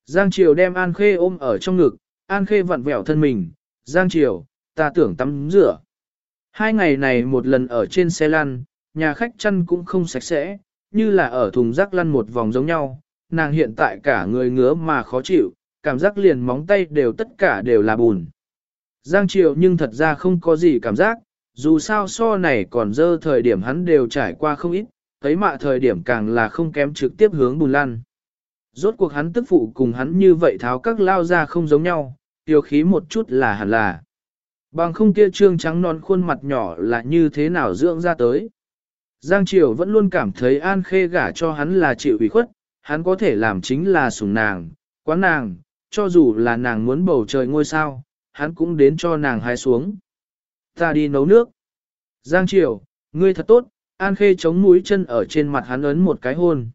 Giang Triều đem An Khê ôm ở trong ngực, An Khê vặn vẹo thân mình. Giang Triều, ta tưởng tắm rửa. Hai ngày này một lần ở trên xe lăn, nhà khách chăn cũng không sạch sẽ, như là ở thùng rác lăn một vòng giống nhau. Nàng hiện tại cả người ngứa mà khó chịu, cảm giác liền móng tay đều tất cả đều là bùn. Giang Triều nhưng thật ra không có gì cảm giác, dù sao so này còn dơ thời điểm hắn đều trải qua không ít, thấy mạ thời điểm càng là không kém trực tiếp hướng bùn lăn. Rốt cuộc hắn tức phụ cùng hắn như vậy tháo các lao ra không giống nhau, tiêu khí một chút là hẳn là. Bằng không kia trương trắng non khuôn mặt nhỏ là như thế nào dưỡng ra tới. Giang Triều vẫn luôn cảm thấy An Khê gả cho hắn là chịu ủy khuất, hắn có thể làm chính là sủng nàng, quán nàng, cho dù là nàng muốn bầu trời ngôi sao, hắn cũng đến cho nàng hái xuống. Ta đi nấu nước. Giang Triều, ngươi thật tốt, An Khê chống mũi chân ở trên mặt hắn ấn một cái hôn.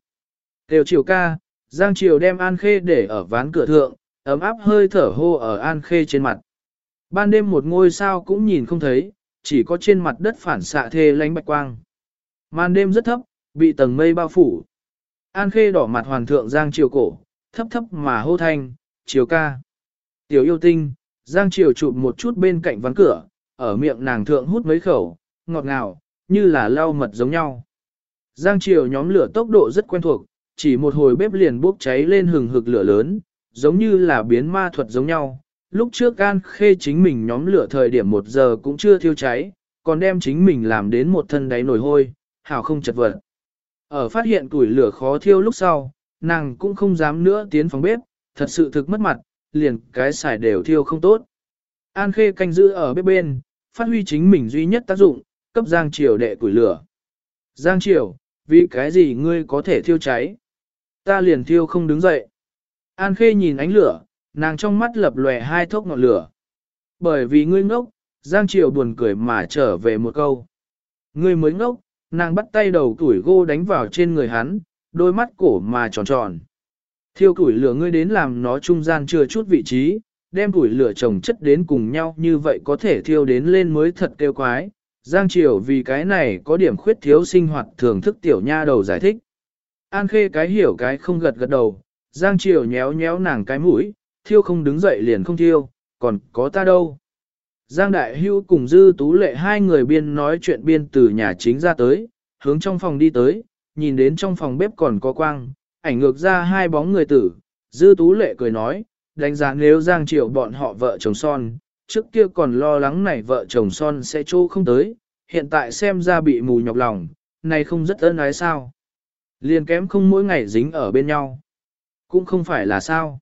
Tiểu Triều ca, Giang Triều đem An Khê để ở ván cửa thượng, ấm áp hơi thở hô ở An Khê trên mặt. Ban đêm một ngôi sao cũng nhìn không thấy, chỉ có trên mặt đất phản xạ thê lánh bạch quang. Màn đêm rất thấp, bị tầng mây bao phủ. An Khê đỏ mặt hoàn thượng Giang Triều cổ, thấp thấp mà hô thanh, chiều ca. Tiểu yêu tinh, Giang Triều chụp một chút bên cạnh ván cửa, ở miệng nàng thượng hút mấy khẩu, ngọt ngào, như là lau mật giống nhau. Giang Triều nhóm lửa tốc độ rất quen thuộc, chỉ một hồi bếp liền bốc cháy lên hừng hực lửa lớn, giống như là biến ma thuật giống nhau. Lúc trước An Khê chính mình nhóm lửa thời điểm một giờ cũng chưa thiêu cháy, còn đem chính mình làm đến một thân đáy nổi hôi, hảo không chật vật. Ở phát hiện củi lửa khó thiêu lúc sau, nàng cũng không dám nữa tiến phòng bếp, thật sự thực mất mặt, liền cái xài đều thiêu không tốt. An Khê canh giữ ở bếp bên, phát huy chính mình duy nhất tác dụng, cấp Giang Triều đệ củi lửa. Giang Triều, vì cái gì ngươi có thể thiêu cháy? Ta liền thiêu không đứng dậy. An Khê nhìn ánh lửa, nàng trong mắt lập lòe hai thốc ngọn lửa. Bởi vì ngươi ngốc, Giang Triều buồn cười mà trở về một câu. Ngươi mới ngốc, nàng bắt tay đầu tuổi gô đánh vào trên người hắn, đôi mắt cổ mà tròn tròn. Thiêu củi lửa ngươi đến làm nó trung gian chưa chút vị trí, đem củi lửa chồng chất đến cùng nhau như vậy có thể thiêu đến lên mới thật kêu quái. Giang Triều vì cái này có điểm khuyết thiếu sinh hoạt thưởng thức tiểu nha đầu giải thích. An Khê cái hiểu cái không gật gật đầu, Giang Triều nhéo nhéo nàng cái mũi, thiêu không đứng dậy liền không thiêu, còn có ta đâu. Giang Đại Hưu cùng Dư Tú Lệ hai người biên nói chuyện biên từ nhà chính ra tới, hướng trong phòng đi tới, nhìn đến trong phòng bếp còn có quang, ảnh ngược ra hai bóng người tử. Dư Tú Lệ cười nói, đánh giá nếu Giang Triều bọn họ vợ chồng son, trước kia còn lo lắng này vợ chồng son sẽ trô không tới, hiện tại xem ra bị mù nhọc lòng, này không rất ân ái sao. Liền kém không mỗi ngày dính ở bên nhau. Cũng không phải là sao.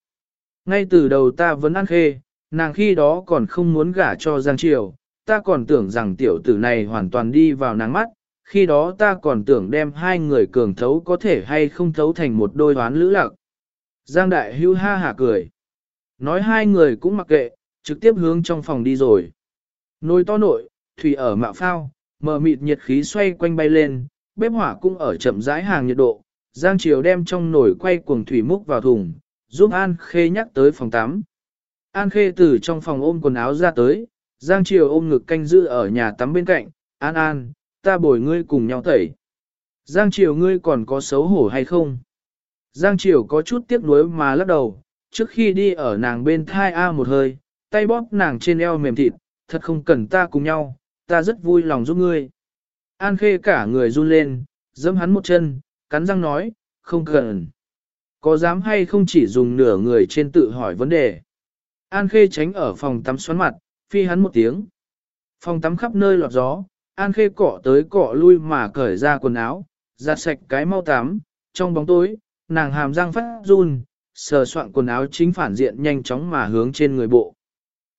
Ngay từ đầu ta vẫn ăn khê, nàng khi đó còn không muốn gả cho Giang Triều, ta còn tưởng rằng tiểu tử này hoàn toàn đi vào nàng mắt, khi đó ta còn tưởng đem hai người cường thấu có thể hay không thấu thành một đôi hoán lữ lạc. Giang Đại Hưu ha hả cười. Nói hai người cũng mặc kệ, trực tiếp hướng trong phòng đi rồi. Nồi to nội, thủy ở mạo phao, mờ mịt nhiệt khí xoay quanh bay lên, bếp hỏa cũng ở chậm rãi hàng nhiệt độ. Giang Triều đem trong nồi quay cuồng thủy múc vào thùng, giúp An Khê nhắc tới phòng tắm. An Khê từ trong phòng ôm quần áo ra tới, Giang Triều ôm ngực canh giữ ở nhà tắm bên cạnh, An An, ta bồi ngươi cùng nhau tẩy. Giang Triều ngươi còn có xấu hổ hay không? Giang Triều có chút tiếc nuối mà lắc đầu, trước khi đi ở nàng bên thai A một hơi, tay bóp nàng trên eo mềm thịt, thật không cần ta cùng nhau, ta rất vui lòng giúp ngươi. An Khê cả người run lên, giẫm hắn một chân, cắn răng nói, không cần. Có dám hay không chỉ dùng nửa người trên tự hỏi vấn đề. An Khê tránh ở phòng tắm xoắn mặt, phi hắn một tiếng. Phòng tắm khắp nơi lọt gió, An Khê cọ tới cọ lui mà cởi ra quần áo, giặt sạch cái mau tắm, trong bóng tối, nàng hàm răng phát run, sờ soạn quần áo chính phản diện nhanh chóng mà hướng trên người bộ.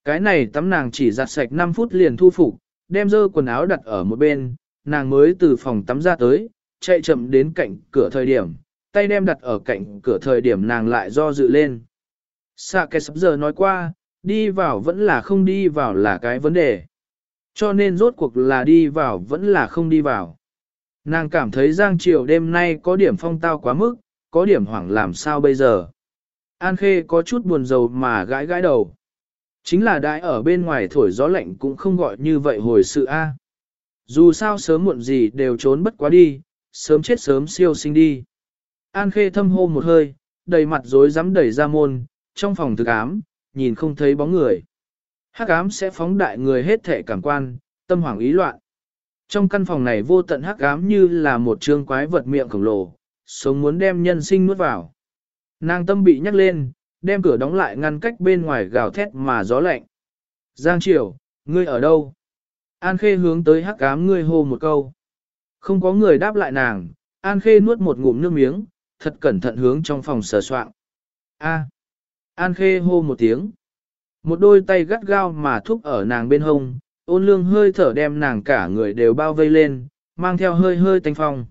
Cái này tắm nàng chỉ giặt sạch 5 phút liền thu phục, đem dơ quần áo đặt ở một bên, nàng mới từ phòng tắm ra tới, chạy chậm đến cạnh cửa thời điểm, tay đem đặt ở cạnh cửa thời điểm nàng lại do dự lên. Sạ cái sắp giờ nói qua, đi vào vẫn là không đi vào là cái vấn đề. Cho nên rốt cuộc là đi vào vẫn là không đi vào. Nàng cảm thấy Giang Triều đêm nay có điểm phong tao quá mức, có điểm hoảng làm sao bây giờ. An Khê có chút buồn rầu mà gãi gãi đầu. Chính là đại ở bên ngoài thổi gió lạnh cũng không gọi như vậy hồi sự A. Dù sao sớm muộn gì đều trốn bất quá đi, sớm chết sớm siêu sinh đi. An Khê thâm hô một hơi, đầy mặt rối rắm đẩy ra môn, trong phòng thực ám, nhìn không thấy bóng người. Hắc ám sẽ phóng đại người hết thể cảm quan, tâm hoảng ý loạn. Trong căn phòng này vô tận hắc ám như là một trương quái vật miệng khổng lồ, sống muốn đem nhân sinh nuốt vào. Nàng tâm bị nhắc lên, đem cửa đóng lại ngăn cách bên ngoài gào thét mà gió lạnh. Giang Triều, ngươi ở đâu? An Khê hướng tới hắc ám ngươi hô một câu. Không có người đáp lại nàng, An Khê nuốt một ngụm nước miếng, thật cẩn thận hướng trong phòng sờ soạn. A. An Khê hô một tiếng. Một đôi tay gắt gao mà thúc ở nàng bên hông, ôn lương hơi thở đem nàng cả người đều bao vây lên, mang theo hơi hơi tanh phong.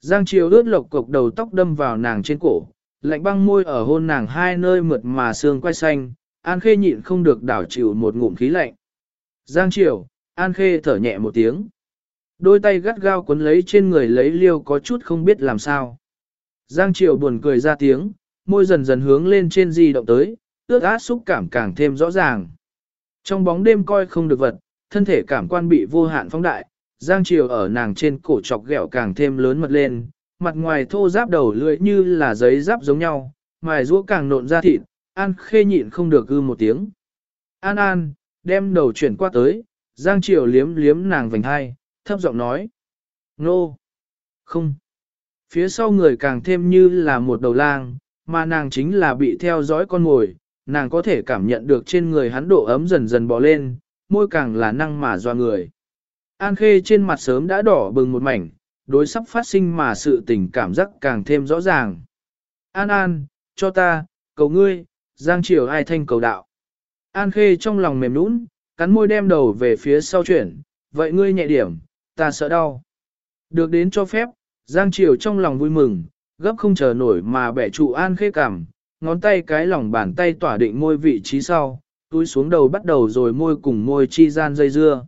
Giang chiều ướt lộc cục đầu tóc đâm vào nàng trên cổ, lạnh băng môi ở hôn nàng hai nơi mượt mà xương quay xanh, An Khê nhịn không được đảo chịu một ngụm khí lạnh. Giang chiều, An Khê thở nhẹ một tiếng. Đôi tay gắt gao cuốn lấy trên người lấy liêu có chút không biết làm sao. Giang Triều buồn cười ra tiếng, môi dần dần hướng lên trên di động tới, ước át xúc cảm càng thêm rõ ràng. Trong bóng đêm coi không được vật, thân thể cảm quan bị vô hạn phóng đại, Giang Triều ở nàng trên cổ chọc ghẹo càng thêm lớn mật lên, mặt ngoài thô giáp đầu lưỡi như là giấy giáp giống nhau, mài rũa càng nộn ra thịt, An Khê nhịn không được ư một tiếng. An An, đem đầu chuyển qua tới, Giang Triều liếm liếm nàng vành hai, thấp giọng nói. Nô! Không! Phía sau người càng thêm như là một đầu lang, mà nàng chính là bị theo dõi con ngồi, nàng có thể cảm nhận được trên người hắn độ ấm dần dần bò lên, môi càng là năng mà doa người. An Khê trên mặt sớm đã đỏ bừng một mảnh, đối sắp phát sinh mà sự tình cảm giác càng thêm rõ ràng. An An, cho ta, cầu ngươi, Giang Triều ai thanh cầu đạo. An Khê trong lòng mềm nũng, cắn môi đem đầu về phía sau chuyển, vậy ngươi nhẹ điểm, ta sợ đau. Được đến cho phép, Giang Triều trong lòng vui mừng, gấp không chờ nổi mà bẻ trụ An Khê cảm, ngón tay cái lòng bàn tay tỏa định môi vị trí sau, túi xuống đầu bắt đầu rồi môi cùng môi chi gian dây dưa.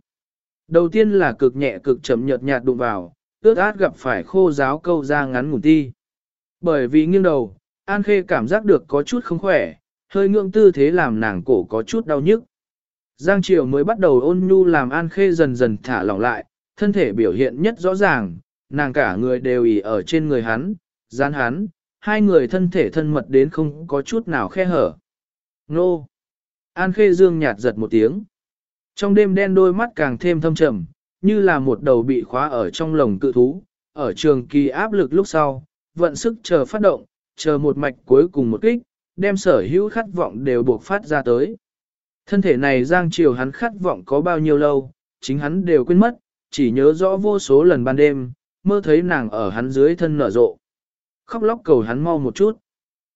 Đầu tiên là cực nhẹ cực chậm nhợt nhạt đụng vào, ước át gặp phải khô giáo câu ra ngắn ngủn ti. Bởi vì nghiêng đầu, An Khê cảm giác được có chút không khỏe, hơi ngưỡng tư thế làm nàng cổ có chút đau nhức. Giang Triều mới bắt đầu ôn nhu làm An Khê dần dần thả lỏng lại, thân thể biểu hiện nhất rõ ràng, nàng cả người đều ỉ ở trên người hắn, gian hắn, hai người thân thể thân mật đến không có chút nào khe hở. Nô! An Khê Dương nhạt giật một tiếng. Trong đêm đen đôi mắt càng thêm thâm trầm, như là một đầu bị khóa ở trong lồng cự thú, ở trường kỳ áp lực lúc sau, vận sức chờ phát động, chờ một mạch cuối cùng một kích, đem sở hữu khát vọng đều buộc phát ra tới. Thân thể này giang chiều hắn khát vọng có bao nhiêu lâu, chính hắn đều quên mất, chỉ nhớ rõ vô số lần ban đêm, mơ thấy nàng ở hắn dưới thân nở rộ. Khóc lóc cầu hắn mau một chút.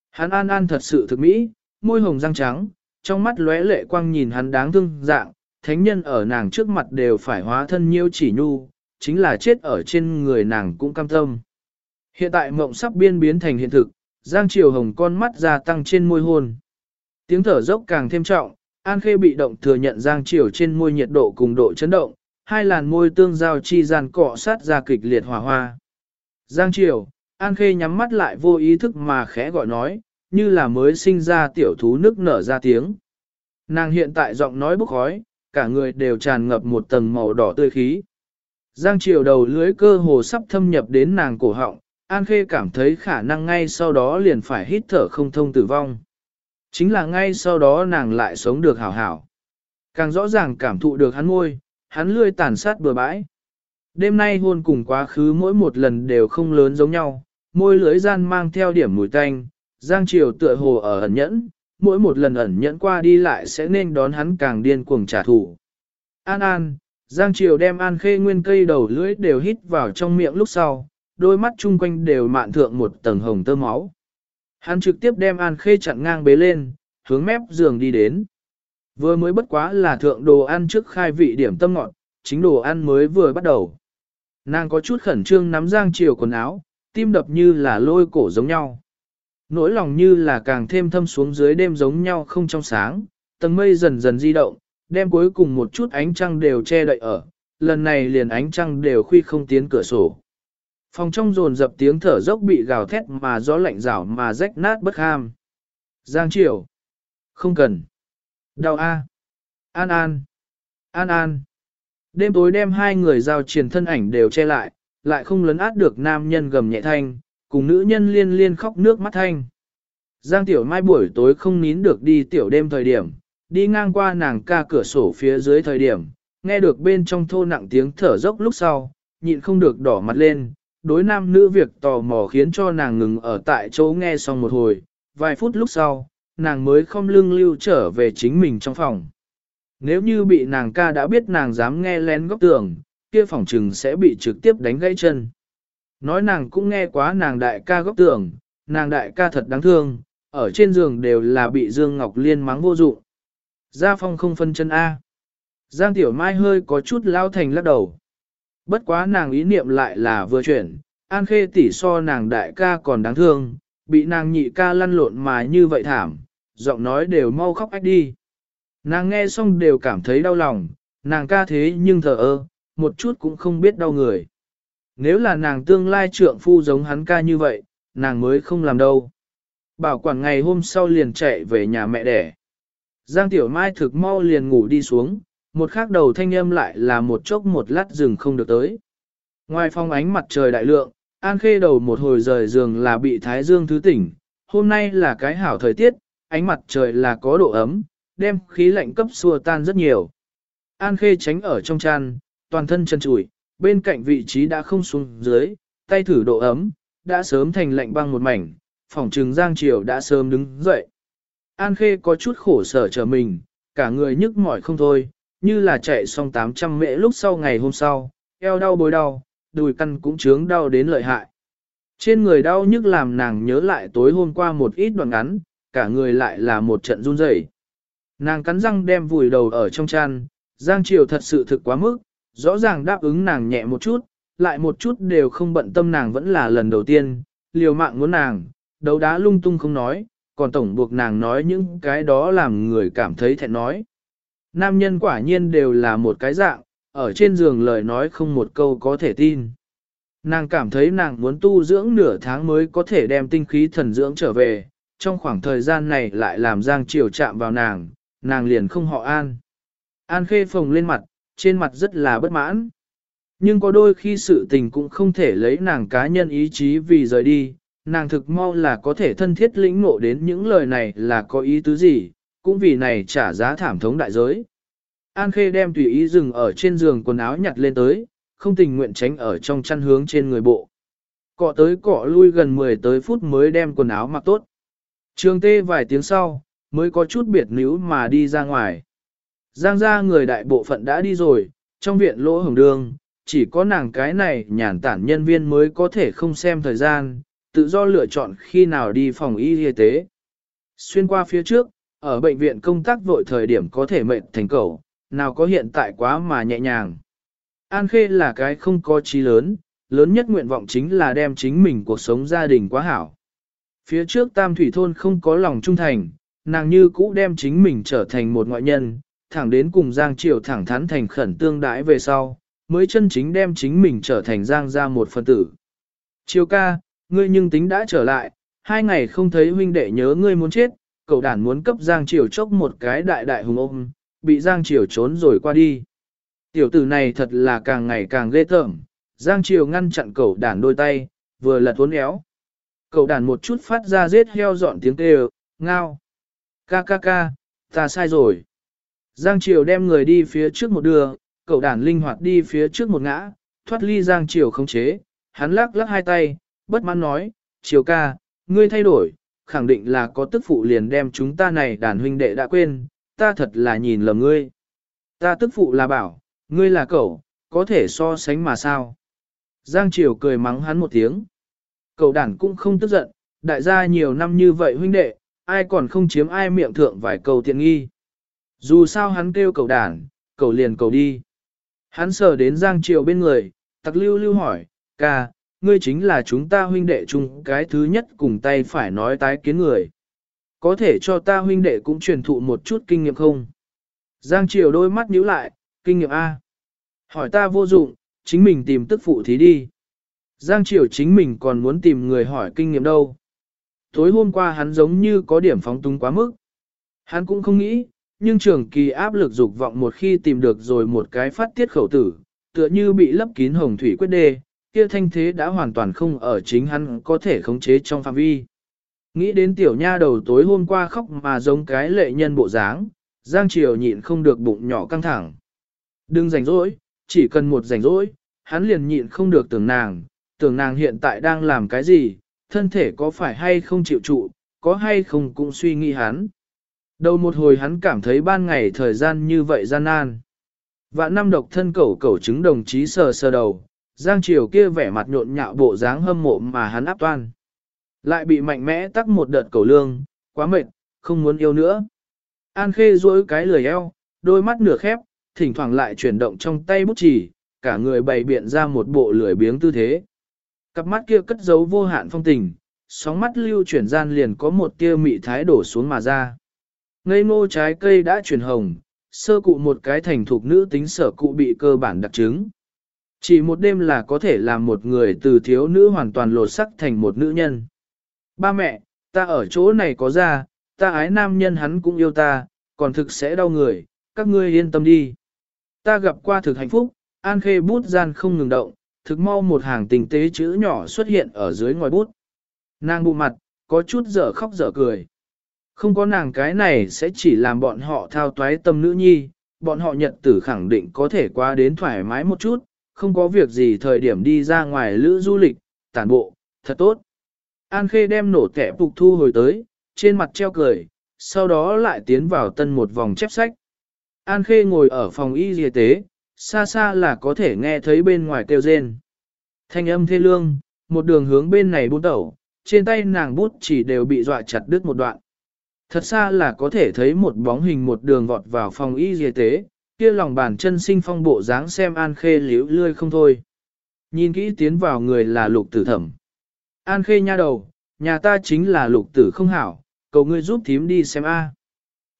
Hắn an an thật sự thực mỹ, môi hồng răng trắng, trong mắt lóe lệ quang nhìn hắn đáng thương dạng, thánh nhân ở nàng trước mặt đều phải hóa thân nhiêu chỉ nhu, chính là chết ở trên người nàng cũng cam tâm. Hiện tại mộng sắp biên biến thành hiện thực, Giang Triều Hồng con mắt gia tăng trên môi hôn. Tiếng thở dốc càng thêm trọng, An Khê bị động thừa nhận Giang Triều trên môi nhiệt độ cùng độ chấn động, hai làn môi tương giao chi gian cọ sát ra kịch liệt hòa hoa. Giang Triều, An Khê nhắm mắt lại vô ý thức mà khẽ gọi nói, như là mới sinh ra tiểu thú nức nở ra tiếng. Nàng hiện tại giọng nói bốc khói, cả người đều tràn ngập một tầng màu đỏ tươi khí. Giang Triều đầu lưới cơ hồ sắp thâm nhập đến nàng cổ họng, An Khê cảm thấy khả năng ngay sau đó liền phải hít thở không thông tử vong. Chính là ngay sau đó nàng lại sống được hảo hảo. Càng rõ ràng cảm thụ được hắn môi, hắn lươi tàn sát bừa bãi. Đêm nay hôn cùng quá khứ mỗi một lần đều không lớn giống nhau, môi lưới gian mang theo điểm mùi tanh, Giang Triều tựa hồ ở ẩn nhẫn, mỗi một lần ẩn nhẫn qua đi lại sẽ nên đón hắn càng điên cuồng trả thù. An An, Giang Triều đem An Khê nguyên cây đầu lưỡi đều hít vào trong miệng lúc sau, đôi mắt chung quanh đều mạn thượng một tầng hồng tơ máu. Hắn trực tiếp đem An Khê chặn ngang bế lên, hướng mép giường đi đến. Vừa mới bất quá là thượng đồ ăn trước khai vị điểm tâm ngọt, chính đồ ăn mới vừa bắt đầu. Nàng có chút khẩn trương nắm Giang Triều quần áo, tim đập như là lôi cổ giống nhau. Nỗi lòng như là càng thêm thâm xuống dưới đêm giống nhau không trong sáng, tầng mây dần dần di động, đem cuối cùng một chút ánh trăng đều che đậy ở, lần này liền ánh trăng đều khuy không tiến cửa sổ. Phòng trong rồn dập tiếng thở dốc bị gào thét mà gió lạnh rảo mà rách nát bất ham. Giang Triều. Không cần. Đau A. An An. An An. Đêm tối đem hai người giao triển thân ảnh đều che lại, lại không lấn át được nam nhân gầm nhẹ thanh, cùng nữ nhân liên liên khóc nước mắt thanh. Giang Tiểu Mai buổi tối không nín được đi tiểu đêm thời điểm, đi ngang qua nàng ca cửa sổ phía dưới thời điểm, nghe được bên trong thô nặng tiếng thở dốc lúc sau, nhịn không được đỏ mặt lên, đối nam nữ việc tò mò khiến cho nàng ngừng ở tại chỗ nghe xong một hồi, vài phút lúc sau, nàng mới không lưng lưu trở về chính mình trong phòng. Nếu như bị nàng ca đã biết nàng dám nghe lén góc tường, kia phòng trừng sẽ bị trực tiếp đánh gãy chân. Nói nàng cũng nghe quá nàng đại ca góc tưởng nàng đại ca thật đáng thương, ở trên giường đều là bị Dương Ngọc Liên mắng vô dụng. Gia Phong không phân chân A. Giang Tiểu Mai hơi có chút lao thành lắc đầu. Bất quá nàng ý niệm lại là vừa chuyển, An Khê tỷ so nàng đại ca còn đáng thương, bị nàng nhị ca lăn lộn mà như vậy thảm, giọng nói đều mau khóc ách đi. Nàng nghe xong đều cảm thấy đau lòng, nàng ca thế nhưng thờ ơ, một chút cũng không biết đau người. Nếu là nàng tương lai trượng phu giống hắn ca như vậy, nàng mới không làm đâu. Bảo quản ngày hôm sau liền chạy về nhà mẹ đẻ. Giang Tiểu Mai thực mau liền ngủ đi xuống, một khắc đầu thanh âm lại là một chốc một lát rừng không được tới. Ngoài phong ánh mặt trời đại lượng, An Khê đầu một hồi rời giường là bị Thái Dương thứ tỉnh, hôm nay là cái hảo thời tiết, ánh mặt trời là có độ ấm, đem khí lạnh cấp xua tan rất nhiều. An Khê tránh ở trong chăn, toàn thân chân trụi, bên cạnh vị trí đã không xuống dưới, tay thử độ ấm, đã sớm thành lạnh băng một mảnh, phòng trừng Giang Triều đã sớm đứng dậy. An Khê có chút khổ sở trở mình, cả người nhức mỏi không thôi, như là chạy xong 800 mễ lúc sau ngày hôm sau, eo đau bối đau, đùi căn cũng chướng đau đến lợi hại. Trên người đau nhức làm nàng nhớ lại tối hôm qua một ít đoạn ngắn, cả người lại là một trận run rẩy. Nàng cắn răng đem vùi đầu ở trong chăn, Giang Triều thật sự thực quá mức, rõ ràng đáp ứng nàng nhẹ một chút, lại một chút đều không bận tâm nàng vẫn là lần đầu tiên, liều mạng muốn nàng, đấu đá lung tung không nói, còn tổng buộc nàng nói những cái đó làm người cảm thấy thẹn nói. Nam nhân quả nhiên đều là một cái dạng, ở trên giường lời nói không một câu có thể tin. Nàng cảm thấy nàng muốn tu dưỡng nửa tháng mới có thể đem tinh khí thần dưỡng trở về, trong khoảng thời gian này lại làm Giang Triều chạm vào nàng, nàng liền không họ An. An khê phồng lên mặt, trên mặt rất là bất mãn. Nhưng có đôi khi sự tình cũng không thể lấy nàng cá nhân ý chí vì rời đi, nàng thực mau là có thể thân thiết lĩnh ngộ đến những lời này là có ý tứ gì, cũng vì này trả giá thảm thống đại giới. An Khê đem tùy ý dừng ở trên giường quần áo nhặt lên tới, không tình nguyện tránh ở trong chăn hướng trên người bộ. Cọ tới cọ lui gần 10 tới phút mới đem quần áo mặc tốt. Trường tê vài tiếng sau, mới có chút biệt níu mà đi ra ngoài. Giang ra người đại bộ phận đã đi rồi, trong viện lỗ hồng đường, chỉ có nàng cái này nhàn tản nhân viên mới có thể không xem thời gian, tự do lựa chọn khi nào đi phòng y y tế. Xuyên qua phía trước, ở bệnh viện công tác vội thời điểm có thể mệnh thành cầu, nào có hiện tại quá mà nhẹ nhàng. An Khê là cái không có trí lớn, lớn nhất nguyện vọng chính là đem chính mình cuộc sống gia đình quá hảo. Phía trước Tam Thủy Thôn không có lòng trung thành, nàng như cũ đem chính mình trở thành một ngoại nhân, thẳng đến cùng Giang Triều thẳng thắn thành khẩn tương đãi về sau, mới chân chính đem chính mình trở thành Giang ra một phân tử. Triều ca, ngươi nhưng tính đã trở lại, hai ngày không thấy huynh đệ nhớ ngươi muốn chết, cậu đàn muốn cấp Giang Triều chốc một cái đại đại hùng ôm, bị Giang Triều trốn rồi qua đi. Tiểu tử này thật là càng ngày càng ghê tởm, Giang Triều ngăn chặn cậu đàn đôi tay, vừa lật uốn éo. Cậu đàn một chút phát ra giết heo dọn tiếng kêu, ngao. Ca ca ca, ta sai rồi. Giang Triều đem người đi phía trước một đường, cậu đàn linh hoạt đi phía trước một ngã, thoát ly Giang Triều không chế, hắn lắc lắc hai tay, bất mãn nói, Triều ca, ngươi thay đổi, khẳng định là có tức phụ liền đem chúng ta này đàn huynh đệ đã quên, ta thật là nhìn lầm ngươi. Ta tức phụ là bảo, ngươi là cậu, có thể so sánh mà sao. Giang Triều cười mắng hắn một tiếng. Cậu đàn cũng không tức giận, đại gia nhiều năm như vậy huynh đệ, ai còn không chiếm ai miệng thượng vài câu tiện nghi. Dù sao hắn kêu cậu đàn, cậu liền cầu đi. Hắn sờ đến Giang Triều bên người, tặc lưu lưu hỏi, ca, ngươi chính là chúng ta huynh đệ chung cái thứ nhất cùng tay phải nói tái kiến người. Có thể cho ta huynh đệ cũng truyền thụ một chút kinh nghiệm không? Giang Triều đôi mắt nhíu lại, kinh nghiệm A. Hỏi ta vô dụng, chính mình tìm tức phụ thí đi. Giang Triều chính mình còn muốn tìm người hỏi kinh nghiệm đâu. Tối hôm qua hắn giống như có điểm phóng túng quá mức. Hắn cũng không nghĩ, nhưng trường kỳ áp lực dục vọng một khi tìm được rồi một cái phát tiết khẩu tử, tựa như bị lấp kín hồng thủy quyết đê, kia thanh thế đã hoàn toàn không ở chính hắn có thể khống chế trong phạm vi. Nghĩ đến tiểu nha đầu tối hôm qua khóc mà giống cái lệ nhân bộ dáng, Giang Triều nhịn không được bụng nhỏ căng thẳng. Đừng rảnh rỗi, chỉ cần một rảnh rỗi, hắn liền nhịn không được tưởng nàng, tưởng nàng hiện tại đang làm cái gì, thân thể có phải hay không chịu trụ, có hay không cũng suy nghĩ hắn. Đầu một hồi hắn cảm thấy ban ngày thời gian như vậy gian nan. Vạn năm độc thân cẩu cẩu chứng đồng chí sờ sờ đầu, Giang Triều kia vẻ mặt nhộn nhạo bộ dáng hâm mộ mà hắn áp toan. Lại bị mạnh mẽ tắc một đợt cầu lương, quá mệt, không muốn yêu nữa. An Khê duỗi cái lười eo, đôi mắt nửa khép, thỉnh thoảng lại chuyển động trong tay bút chỉ, cả người bày biện ra một bộ lười biếng tư thế. Cặp mắt kia cất giấu vô hạn phong tình, sóng mắt lưu chuyển gian liền có một tia mị thái đổ xuống mà ra. Ngây ngô trái cây đã chuyển hồng, sơ cụ một cái thành thục nữ tính sở cụ bị cơ bản đặc chứng. Chỉ một đêm là có thể làm một người từ thiếu nữ hoàn toàn lột sắc thành một nữ nhân. Ba mẹ, ta ở chỗ này có ra, ta ái nam nhân hắn cũng yêu ta, còn thực sẽ đau người, các ngươi yên tâm đi. Ta gặp qua thực hạnh phúc, an khê bút gian không ngừng động, thực mau một hàng tình tế chữ nhỏ xuất hiện ở dưới ngòi bút. Nàng bụ mặt, có chút dở khóc dở cười. Không có nàng cái này sẽ chỉ làm bọn họ thao toái tâm nữ nhi, bọn họ nhận tử khẳng định có thể qua đến thoải mái một chút, không có việc gì thời điểm đi ra ngoài lữ du lịch, tản bộ, thật tốt. An Khê đem nổ tẻ phục thu hồi tới, trên mặt treo cười, sau đó lại tiến vào tân một vòng chép sách. An Khê ngồi ở phòng y y tế, xa xa là có thể nghe thấy bên ngoài kêu rên. Thanh âm thê lương, một đường hướng bên này bút tẩu. trên tay nàng bút chỉ đều bị dọa chặt đứt một đoạn. Thật xa là có thể thấy một bóng hình một đường vọt vào phòng y y tế, kia lòng bàn chân sinh phong bộ dáng xem An Khê liễu lươi không thôi. Nhìn kỹ tiến vào người là lục tử thẩm. An Khê nha đầu, nhà ta chính là lục tử không hảo, cầu ngươi giúp thím đi xem a.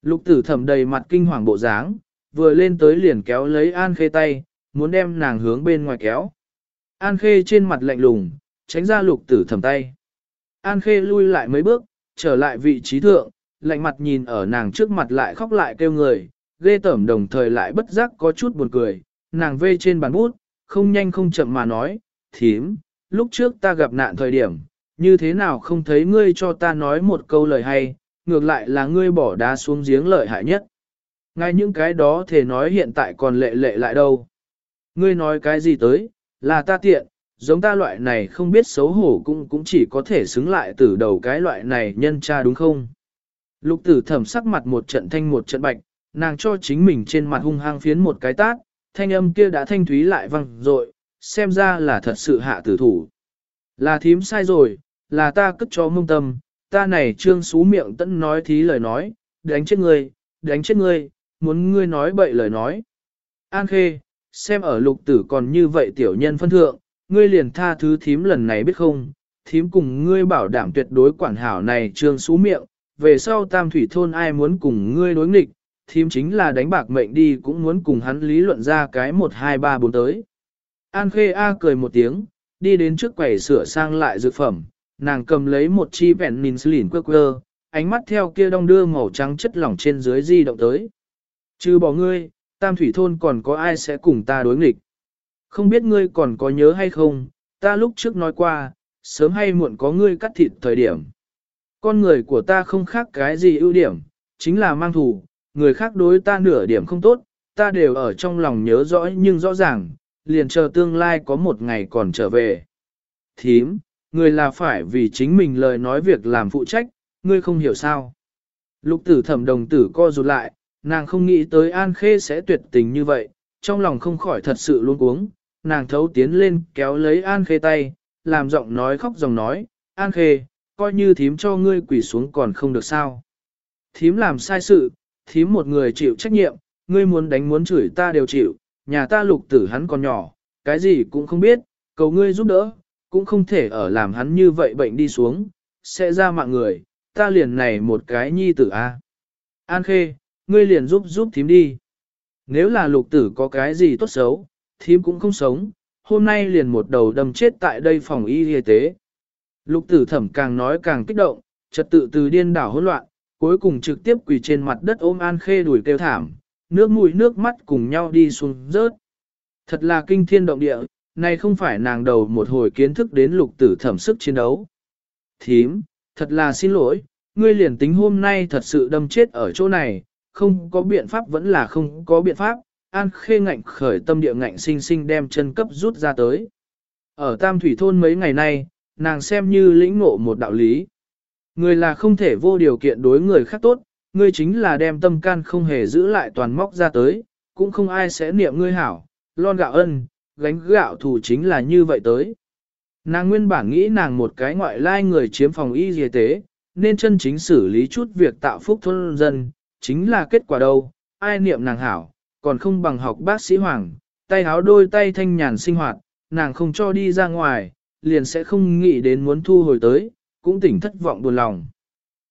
Lục tử thẩm đầy mặt kinh hoàng bộ dáng, vừa lên tới liền kéo lấy An Khê tay, muốn đem nàng hướng bên ngoài kéo. An Khê trên mặt lạnh lùng, tránh ra lục tử thẩm tay. An Khê lui lại mấy bước, trở lại vị trí thượng, lạnh mặt nhìn ở nàng trước mặt lại khóc lại kêu người, ghê tởm đồng thời lại bất giác có chút buồn cười, nàng vê trên bàn bút, không nhanh không chậm mà nói, thím, lúc trước ta gặp nạn thời điểm, như thế nào không thấy ngươi cho ta nói một câu lời hay, ngược lại là ngươi bỏ đá xuống giếng lợi hại nhất. Ngay những cái đó thể nói hiện tại còn lệ lệ lại đâu. Ngươi nói cái gì tới, là ta tiện, giống ta loại này không biết xấu hổ cũng cũng chỉ có thể xứng lại từ đầu cái loại này nhân cha đúng không? Lục tử thẩm sắc mặt một trận thanh một trận bạch, nàng cho chính mình trên mặt hung hăng phiến một cái tát, thanh âm kia đã thanh thúy lại văng rồi, xem ra là thật sự hạ tử thủ. Là thím sai rồi, là ta cất cho mông tâm, ta này trương xú miệng tẫn nói thí lời nói, đánh chết ngươi, đánh chết ngươi, muốn ngươi nói bậy lời nói. An khê, xem ở lục tử còn như vậy tiểu nhân phân thượng, ngươi liền tha thứ thím lần này biết không, thím cùng ngươi bảo đảm tuyệt đối quản hảo này trương xú miệng, về sau tam thủy thôn ai muốn cùng ngươi đối nghịch, thím chính là đánh bạc mệnh đi cũng muốn cùng hắn lý luận ra cái 1 2 3 4 tới. An Khê A cười một tiếng, đi đến trước quầy sửa sang lại dược phẩm, nàng cầm lấy một chi vẹn ninsulin quơ quơ, ánh mắt theo kia đong đưa màu trắng chất lỏng trên dưới di động tới. Chứ bỏ ngươi, tam thủy thôn còn có ai sẽ cùng ta đối nghịch. Không biết ngươi còn có nhớ hay không, ta lúc trước nói qua, sớm hay muộn có ngươi cắt thịt thời điểm. Con người của ta không khác cái gì ưu điểm, chính là mang thù, người khác đối ta nửa điểm không tốt, ta đều ở trong lòng nhớ rõ nhưng rõ ràng, liền chờ tương lai có một ngày còn trở về. Thím, người là phải vì chính mình lời nói việc làm phụ trách, ngươi không hiểu sao. Lục tử thẩm đồng tử co rụt lại, nàng không nghĩ tới An Khê sẽ tuyệt tình như vậy, trong lòng không khỏi thật sự luôn uống, nàng thấu tiến lên kéo lấy An Khê tay, làm giọng nói khóc dòng nói, An Khê, coi như thím cho ngươi quỳ xuống còn không được sao. Thím làm sai sự, thím một người chịu trách nhiệm, ngươi muốn đánh muốn chửi ta đều chịu, nhà ta lục tử hắn còn nhỏ, cái gì cũng không biết, cầu ngươi giúp đỡ, cũng không thể ở làm hắn như vậy bệnh đi xuống, sẽ ra mạng người, ta liền này một cái nhi tử a. An khê, ngươi liền giúp giúp thím đi. Nếu là lục tử có cái gì tốt xấu, thím cũng không sống, hôm nay liền một đầu đâm chết tại đây phòng y y tế. Lục tử thẩm càng nói càng kích động, trật tự từ điên đảo hỗn loạn, cuối cùng trực tiếp quỳ trên mặt đất ôm An Khê đuổi kêu thảm, nước mũi nước mắt cùng nhau đi xuống rớt. Thật là kinh thiên động địa, này không phải nàng đầu một hồi kiến thức đến lục tử thẩm sức chiến đấu. Thím, thật là xin lỗi, ngươi liền tính hôm nay thật sự đâm chết ở chỗ này, không có biện pháp vẫn là không có biện pháp, An Khê ngạnh khởi tâm địa ngạnh sinh sinh đem chân cấp rút ra tới. Ở Tam Thủy Thôn mấy ngày nay, nàng xem như lĩnh ngộ một đạo lý. Người là không thể vô điều kiện đối người khác tốt, ngươi chính là đem tâm can không hề giữ lại toàn móc ra tới, cũng không ai sẽ niệm ngươi hảo, lon gạo ân, gánh gạo thù chính là như vậy tới. Nàng nguyên bản nghĩ nàng một cái ngoại lai người chiếm phòng y y tế, nên chân chính xử lý chút việc tạo phúc thôn dân, chính là kết quả đâu, ai niệm nàng hảo, còn không bằng học bác sĩ Hoàng, tay háo đôi tay thanh nhàn sinh hoạt, nàng không cho đi ra ngoài, liền sẽ không nghĩ đến muốn thu hồi tới, cũng tỉnh thất vọng buồn lòng.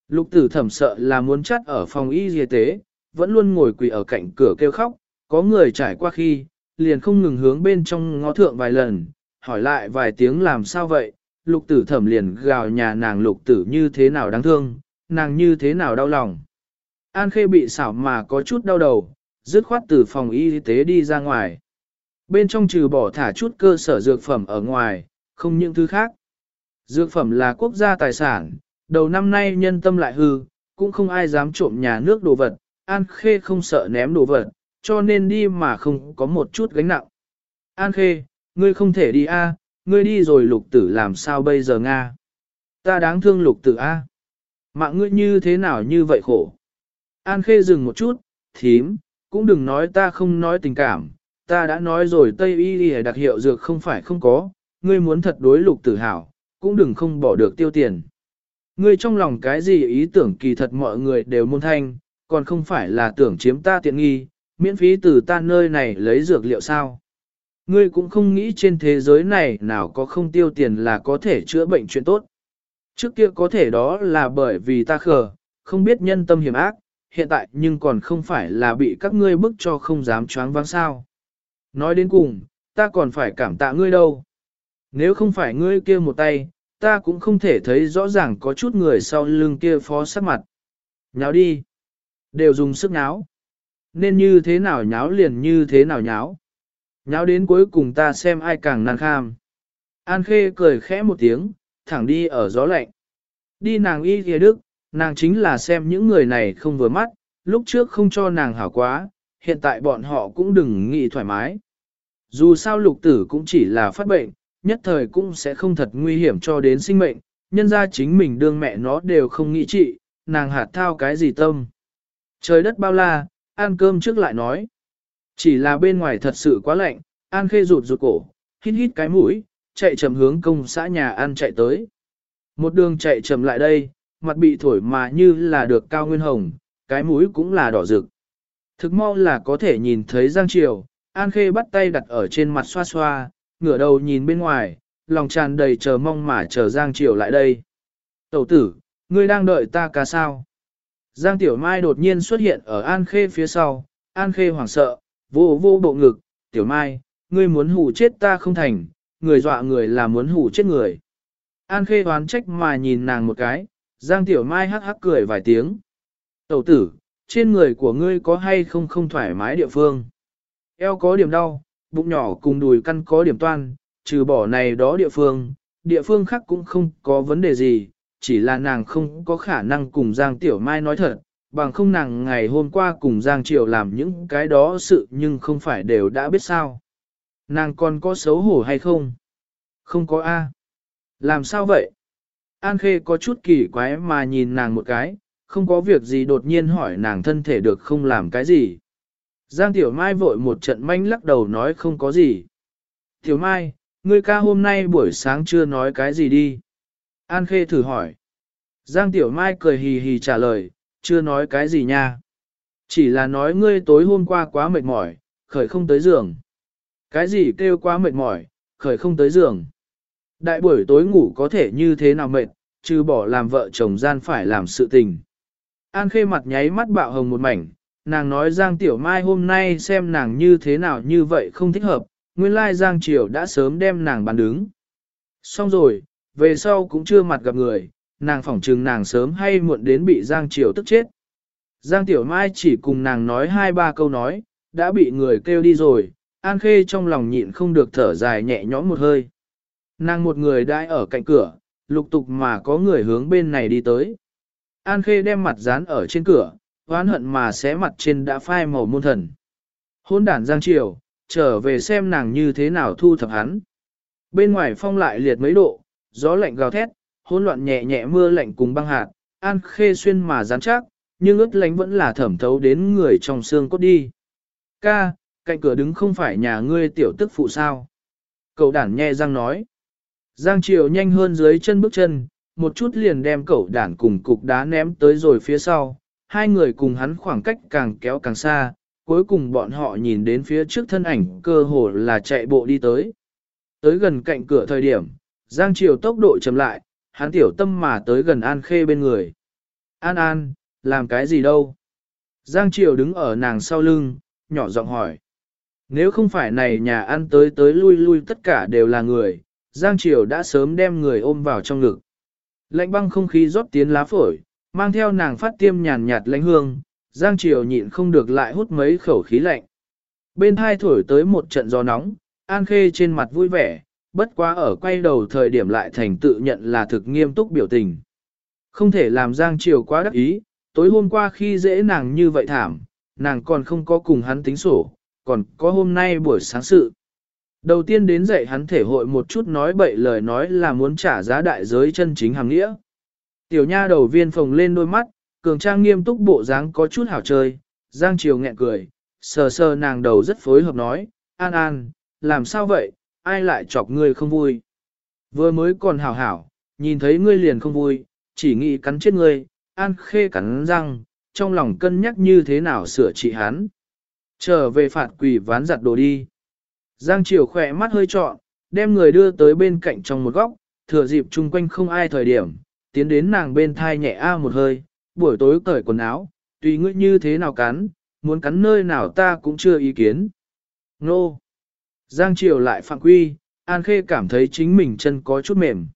Lục tử thẩm sợ là muốn chắt ở phòng y y tế, vẫn luôn ngồi quỳ ở cạnh cửa kêu khóc, có người trải qua khi, liền không ngừng hướng bên trong ngó thượng vài lần, hỏi lại vài tiếng làm sao vậy, lục tử thẩm liền gào nhà nàng lục tử như thế nào đáng thương, nàng như thế nào đau lòng. An khê bị xảo mà có chút đau đầu, dứt khoát từ phòng y tế đi ra ngoài. Bên trong trừ bỏ thả chút cơ sở dược phẩm ở ngoài, không những thứ khác. Dược phẩm là quốc gia tài sản, đầu năm nay nhân tâm lại hư, cũng không ai dám trộm nhà nước đồ vật, An Khê không sợ ném đồ vật, cho nên đi mà không có một chút gánh nặng. An Khê, ngươi không thể đi a, ngươi đi rồi lục tử làm sao bây giờ Nga? Ta đáng thương lục tử a. Mạng ngươi như thế nào như vậy khổ? An Khê dừng một chút, thím, cũng đừng nói ta không nói tình cảm, ta đã nói rồi Tây Y Y đặc hiệu dược không phải không có, ngươi muốn thật đối lục tử hảo, cũng đừng không bỏ được tiêu tiền. Ngươi trong lòng cái gì ý tưởng kỳ thật mọi người đều môn thanh, còn không phải là tưởng chiếm ta tiện nghi, miễn phí từ ta nơi này lấy dược liệu sao. Ngươi cũng không nghĩ trên thế giới này nào có không tiêu tiền là có thể chữa bệnh chuyện tốt. Trước kia có thể đó là bởi vì ta khờ, không biết nhân tâm hiểm ác, hiện tại nhưng còn không phải là bị các ngươi bức cho không dám choáng váng sao. Nói đến cùng, ta còn phải cảm tạ ngươi đâu. Nếu không phải ngươi kia một tay, ta cũng không thể thấy rõ ràng có chút người sau lưng kia phó sắc mặt. Nháo đi. Đều dùng sức nháo. Nên như thế nào nháo liền như thế nào nháo. Nháo đến cuối cùng ta xem ai càng nan kham. An Khê cười khẽ một tiếng, thẳng đi ở gió lạnh. Đi nàng y kia đức, nàng chính là xem những người này không vừa mắt, lúc trước không cho nàng hảo quá, hiện tại bọn họ cũng đừng nghĩ thoải mái. Dù sao lục tử cũng chỉ là phát bệnh, nhất thời cũng sẽ không thật nguy hiểm cho đến sinh mệnh, nhân ra chính mình đương mẹ nó đều không nghĩ trị, nàng hạt thao cái gì tâm. Trời đất bao la, ăn cơm trước lại nói. Chỉ là bên ngoài thật sự quá lạnh, An Khê rụt rụt cổ, hít hít cái mũi, chạy chậm hướng công xã nhà An chạy tới. Một đường chạy chậm lại đây, mặt bị thổi mà như là được cao nguyên hồng, cái mũi cũng là đỏ rực. Thực mau là có thể nhìn thấy Giang Triều, An Khê bắt tay đặt ở trên mặt xoa xoa, ngửa đầu nhìn bên ngoài, lòng tràn đầy chờ mong mà chờ Giang Triều lại đây. Tẩu tử, ngươi đang đợi ta cả sao? Giang Tiểu Mai đột nhiên xuất hiện ở An Khê phía sau, An Khê hoảng sợ, vô vô bộ ngực, Tiểu Mai, ngươi muốn hủ chết ta không thành, người dọa người là muốn hủ chết người. An Khê đoán trách mà nhìn nàng một cái, Giang Tiểu Mai hắc hắc cười vài tiếng. Tẩu tử, trên người của ngươi có hay không không thoải mái địa phương? Eo có điểm đau, bụng nhỏ cùng đùi căn có điểm toan, trừ bỏ này đó địa phương, địa phương khác cũng không có vấn đề gì, chỉ là nàng không có khả năng cùng Giang Tiểu Mai nói thật, bằng không nàng ngày hôm qua cùng Giang Triều làm những cái đó sự nhưng không phải đều đã biết sao. Nàng còn có xấu hổ hay không? Không có A. Làm sao vậy? An Khê có chút kỳ quái mà nhìn nàng một cái, không có việc gì đột nhiên hỏi nàng thân thể được không làm cái gì. Giang Tiểu Mai vội một trận manh lắc đầu nói không có gì. Tiểu Mai, ngươi ca hôm nay buổi sáng chưa nói cái gì đi. An Khê thử hỏi. Giang Tiểu Mai cười hì hì trả lời, chưa nói cái gì nha. Chỉ là nói ngươi tối hôm qua quá mệt mỏi, khởi không tới giường. Cái gì kêu quá mệt mỏi, khởi không tới giường. Đại buổi tối ngủ có thể như thế nào mệt, trừ bỏ làm vợ chồng gian phải làm sự tình. An Khê mặt nháy mắt bạo hồng một mảnh, nàng nói Giang Tiểu Mai hôm nay xem nàng như thế nào như vậy không thích hợp, nguyên lai Giang Triều đã sớm đem nàng bàn đứng. Xong rồi, về sau cũng chưa mặt gặp người, nàng phỏng trừng nàng sớm hay muộn đến bị Giang Triều tức chết. Giang Tiểu Mai chỉ cùng nàng nói hai ba câu nói, đã bị người kêu đi rồi, An Khê trong lòng nhịn không được thở dài nhẹ nhõm một hơi. Nàng một người đãi ở cạnh cửa, lục tục mà có người hướng bên này đi tới. An Khê đem mặt dán ở trên cửa, hoán hận mà xé mặt trên đã phai màu môn thần. Hôn đản Giang Triều, trở về xem nàng như thế nào thu thập hắn. Bên ngoài phong lại liệt mấy độ, gió lạnh gào thét, hỗn loạn nhẹ nhẹ mưa lạnh cùng băng hạt, An Khê xuyên mà rắn chắc, nhưng ướt lánh vẫn là thẩm thấu đến người trong xương cốt đi. Ca, cạnh cửa đứng không phải nhà ngươi tiểu tức phụ sao. Cậu đản nhẹ Giang nói. Giang Triều nhanh hơn dưới chân bước chân, một chút liền đem cậu đản cùng cục đá ném tới rồi phía sau, hai người cùng hắn khoảng cách càng kéo càng xa, cuối cùng bọn họ nhìn đến phía trước thân ảnh cơ hồ là chạy bộ đi tới. Tới gần cạnh cửa thời điểm, Giang Triều tốc độ chậm lại, hắn tiểu tâm mà tới gần An Khê bên người. An An, làm cái gì đâu? Giang Triều đứng ở nàng sau lưng, nhỏ giọng hỏi. Nếu không phải này nhà ăn tới tới lui lui tất cả đều là người, Giang Triều đã sớm đem người ôm vào trong ngực. Lạnh băng không khí rót tiến lá phổi, mang theo nàng phát tiêm nhàn nhạt lãnh hương, Giang Triều nhịn không được lại hút mấy khẩu khí lạnh. Bên hai thổi tới một trận gió nóng, An Khê trên mặt vui vẻ, bất quá ở quay đầu thời điểm lại thành tự nhận là thực nghiêm túc biểu tình. Không thể làm Giang Triều quá đắc ý, tối hôm qua khi dễ nàng như vậy thảm, nàng còn không có cùng hắn tính sổ, còn có hôm nay buổi sáng sự. Đầu tiên đến dạy hắn thể hội một chút nói bậy lời nói là muốn trả giá đại giới chân chính hàng nghĩa. Tiểu nha đầu viên phồng lên đôi mắt, cường trang nghiêm túc bộ dáng có chút hảo chơi, Giang Triều nghẹn cười, sờ sờ nàng đầu rất phối hợp nói, An An, làm sao vậy, ai lại chọc ngươi không vui. Vừa mới còn hảo hảo, nhìn thấy ngươi liền không vui, chỉ nghĩ cắn chết ngươi, An Khê cắn răng, trong lòng cân nhắc như thế nào sửa trị hắn. Trở về phạt quỷ ván giặt đồ đi. Giang Triều khỏe mắt hơi trọn, đem người đưa tới bên cạnh trong một góc, thừa dịp chung quanh không ai thời điểm, tiến đến nàng bên thai nhẹ a một hơi, buổi tối cởi quần áo, tùy ngươi như thế nào cắn, muốn cắn nơi nào ta cũng chưa ý kiến. Nô! Giang Triều lại phạm quy, An Khê cảm thấy chính mình chân có chút mềm.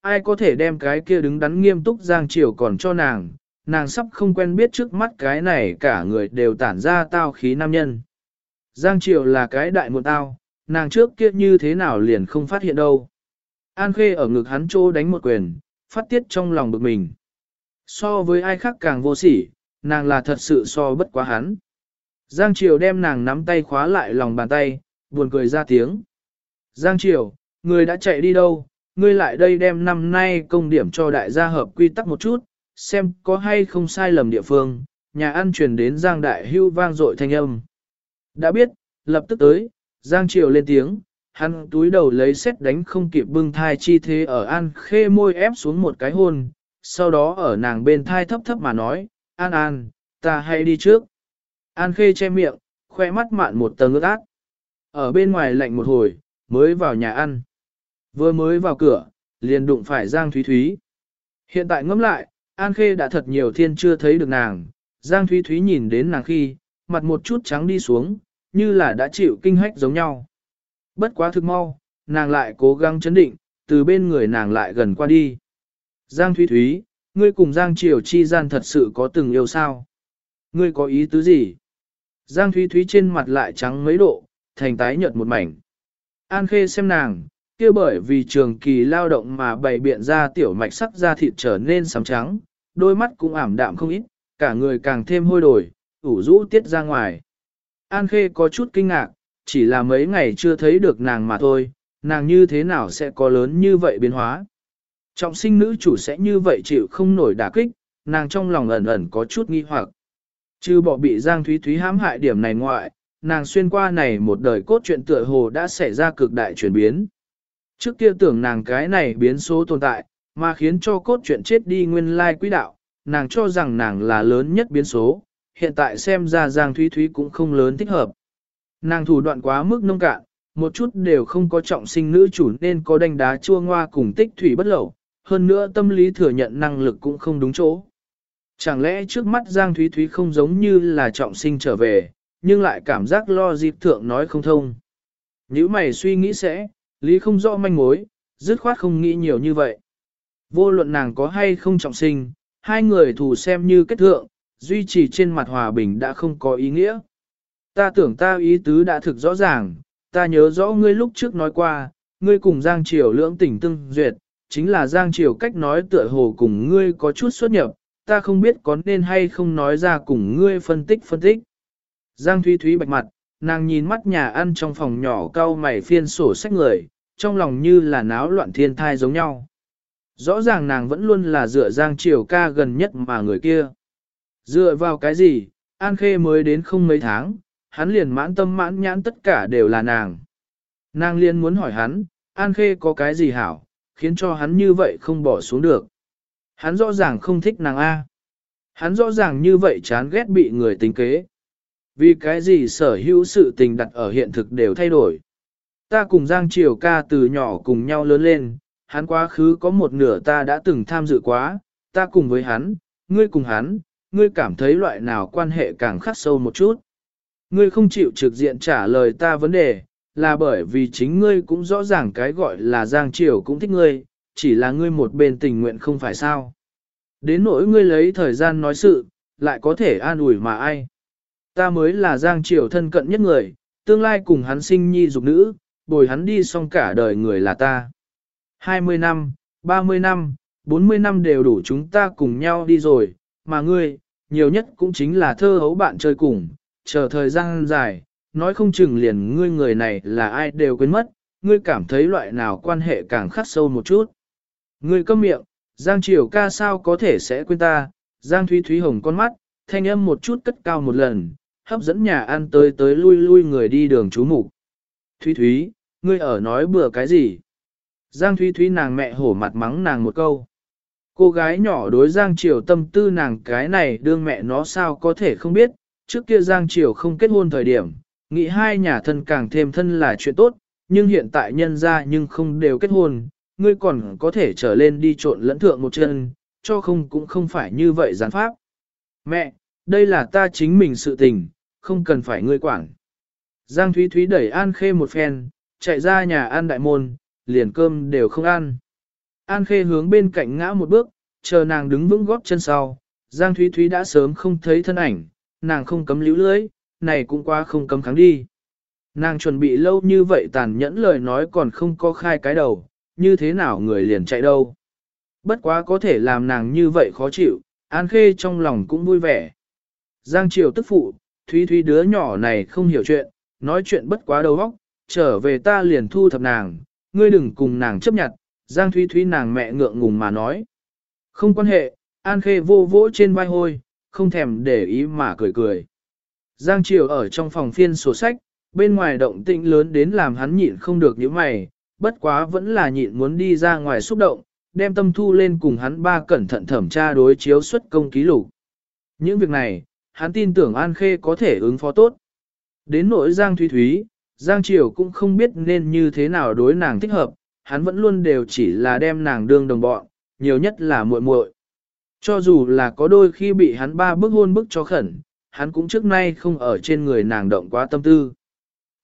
Ai có thể đem cái kia đứng đắn nghiêm túc Giang Triều còn cho nàng, nàng sắp không quen biết trước mắt cái này cả người đều tản ra tao khí nam nhân. Giang Triều là cái đại muộn tao, nàng trước kia như thế nào liền không phát hiện đâu. An Khê ở ngực hắn trô đánh một quyền, phát tiết trong lòng bực mình. So với ai khác càng vô sỉ, nàng là thật sự so bất quá hắn. Giang Triều đem nàng nắm tay khóa lại lòng bàn tay, buồn cười ra tiếng. Giang Triều, người đã chạy đi đâu, ngươi lại đây đem năm nay công điểm cho đại gia hợp quy tắc một chút, xem có hay không sai lầm địa phương, nhà ăn truyền đến Giang Đại Hưu vang dội thanh âm. Đã biết, lập tức tới, Giang Triều lên tiếng, hắn túi đầu lấy xét đánh không kịp bưng thai chi thế ở An Khê môi ép xuống một cái hôn, sau đó ở nàng bên thai thấp thấp mà nói, An An, ta hãy đi trước. An Khê che miệng, khoe mắt mạn một tầng ướt át. Ở bên ngoài lạnh một hồi, mới vào nhà ăn. Vừa mới vào cửa, liền đụng phải Giang Thúy Thúy. Hiện tại ngẫm lại, An Khê đã thật nhiều thiên chưa thấy được nàng. Giang Thúy Thúy nhìn đến nàng khi, mặt một chút trắng đi xuống, như là đã chịu kinh hách giống nhau. Bất quá thực mau, nàng lại cố gắng chấn định, từ bên người nàng lại gần qua đi. Giang Thúy Thúy, ngươi cùng Giang Triều chi gian thật sự có từng yêu sao? Ngươi có ý tứ gì? Giang Thúy Thúy trên mặt lại trắng mấy độ, thành tái nhợt một mảnh. An Khê xem nàng, kia bởi vì trường kỳ lao động mà bày biện ra tiểu mạch sắc da thịt trở nên sám trắng, đôi mắt cũng ảm đạm không ít, cả người càng thêm hôi đổi, ủ rũ tiết ra ngoài. An Khê có chút kinh ngạc, chỉ là mấy ngày chưa thấy được nàng mà thôi, nàng như thế nào sẽ có lớn như vậy biến hóa. Trọng sinh nữ chủ sẽ như vậy chịu không nổi đả kích, nàng trong lòng ẩn ẩn có chút nghi hoặc. Chứ bỏ bị Giang Thúy Thúy hãm hại điểm này ngoại, nàng xuyên qua này một đời cốt truyện tựa hồ đã xảy ra cực đại chuyển biến. Trước kia tưởng nàng cái này biến số tồn tại, mà khiến cho cốt truyện chết đi nguyên lai quỹ đạo, nàng cho rằng nàng là lớn nhất biến số, hiện tại xem ra Giang Thúy Thúy cũng không lớn thích hợp. Nàng thủ đoạn quá mức nông cạn, một chút đều không có trọng sinh nữ chủ nên có đánh đá chua ngoa cùng tích thủy bất lẩu, hơn nữa tâm lý thừa nhận năng lực cũng không đúng chỗ. Chẳng lẽ trước mắt Giang Thúy Thúy không giống như là trọng sinh trở về, nhưng lại cảm giác lo dịp thượng nói không thông. Nếu mày suy nghĩ sẽ, lý không rõ manh mối, dứt khoát không nghĩ nhiều như vậy. Vô luận nàng có hay không trọng sinh, hai người thù xem như kết thượng, duy trì trên mặt hòa bình đã không có ý nghĩa. Ta tưởng ta ý tứ đã thực rõ ràng, ta nhớ rõ ngươi lúc trước nói qua, ngươi cùng Giang Triều lưỡng tỉnh tương duyệt, chính là Giang Triều cách nói tựa hồ cùng ngươi có chút xuất nhập, ta không biết có nên hay không nói ra cùng ngươi phân tích phân tích. Giang Thúy Thúy bạch mặt, nàng nhìn mắt nhà ăn trong phòng nhỏ cao mày phiên sổ sách người, trong lòng như là náo loạn thiên thai giống nhau. Rõ ràng nàng vẫn luôn là dựa Giang Triều ca gần nhất mà người kia. Dựa vào cái gì, An Khê mới đến không mấy tháng, hắn liền mãn tâm mãn nhãn tất cả đều là nàng. Nàng liền muốn hỏi hắn, An Khê có cái gì hảo, khiến cho hắn như vậy không bỏ xuống được. Hắn rõ ràng không thích nàng A. Hắn rõ ràng như vậy chán ghét bị người tính kế. Vì cái gì sở hữu sự tình đặt ở hiện thực đều thay đổi. Ta cùng Giang Triều ca từ nhỏ cùng nhau lớn lên, hắn quá khứ có một nửa ta đã từng tham dự quá, ta cùng với hắn, ngươi cùng hắn, ngươi cảm thấy loại nào quan hệ càng khắc sâu một chút. Ngươi không chịu trực diện trả lời ta vấn đề, là bởi vì chính ngươi cũng rõ ràng cái gọi là Giang Triều cũng thích ngươi, chỉ là ngươi một bên tình nguyện không phải sao. Đến nỗi ngươi lấy thời gian nói sự, lại có thể an ủi mà ai. Ta mới là Giang Triều thân cận nhất người, tương lai cùng hắn sinh nhi dục nữ, bồi hắn đi xong cả đời người là ta. 20 năm, 30 năm, 40 năm đều đủ chúng ta cùng nhau đi rồi, mà ngươi, nhiều nhất cũng chính là thơ hấu bạn chơi cùng, chờ thời gian dài, nói không chừng liền ngươi người này là ai đều quên mất, ngươi cảm thấy loại nào quan hệ càng khắc sâu một chút. Ngươi câm miệng, Giang Triều ca sao có thể sẽ quên ta, Giang Thúy Thúy hồng con mắt, thanh âm một chút cất cao một lần, hấp dẫn nhà ăn tới tới lui lui người đi đường chú mục Thúy Thúy, ngươi ở nói bừa cái gì? Giang Thúy Thúy nàng mẹ hổ mặt mắng nàng một câu. Cô gái nhỏ đối Giang Triều tâm tư nàng cái này đương mẹ nó sao có thể không biết, trước kia Giang Triều không kết hôn thời điểm, nghĩ hai nhà thân càng thêm thân là chuyện tốt, nhưng hiện tại nhân ra nhưng không đều kết hôn, ngươi còn có thể trở lên đi trộn lẫn thượng một chân, cho không cũng không phải như vậy gián pháp. Mẹ, đây là ta chính mình sự tình, không cần phải ngươi quản. Giang Thúy Thúy đẩy An Khê một phen, chạy ra nhà an đại môn, liền cơm đều không ăn. An Khê hướng bên cạnh ngã một bước, chờ nàng đứng vững góp chân sau, Giang Thúy Thúy đã sớm không thấy thân ảnh, nàng không cấm lưu lưới, này cũng qua không cấm kháng đi. Nàng chuẩn bị lâu như vậy tàn nhẫn lời nói còn không có khai cái đầu, như thế nào người liền chạy đâu. Bất quá có thể làm nàng như vậy khó chịu, An Khê trong lòng cũng vui vẻ. Giang Triều tức phụ, Thúy Thúy đứa nhỏ này không hiểu chuyện, nói chuyện bất quá đầu óc, trở về ta liền thu thập nàng, ngươi đừng cùng nàng chấp nhận, Giang Thúy Thúy nàng mẹ ngượng ngùng mà nói. Không quan hệ, An Khê vô vỗ trên vai hôi, không thèm để ý mà cười cười. Giang Triều ở trong phòng phiên sổ sách, bên ngoài động tĩnh lớn đến làm hắn nhịn không được những mày, bất quá vẫn là nhịn muốn đi ra ngoài xúc động, đem tâm thu lên cùng hắn ba cẩn thận thẩm tra đối chiếu xuất công ký lục. Những việc này, hắn tin tưởng An Khê có thể ứng phó tốt. Đến nỗi Giang Thúy Thúy, Giang Triều cũng không biết nên như thế nào đối nàng thích hợp, hắn vẫn luôn đều chỉ là đem nàng đương đồng bọn, nhiều nhất là muội muội. Cho dù là có đôi khi bị hắn ba bước hôn bức cho khẩn, hắn cũng trước nay không ở trên người nàng động quá tâm tư.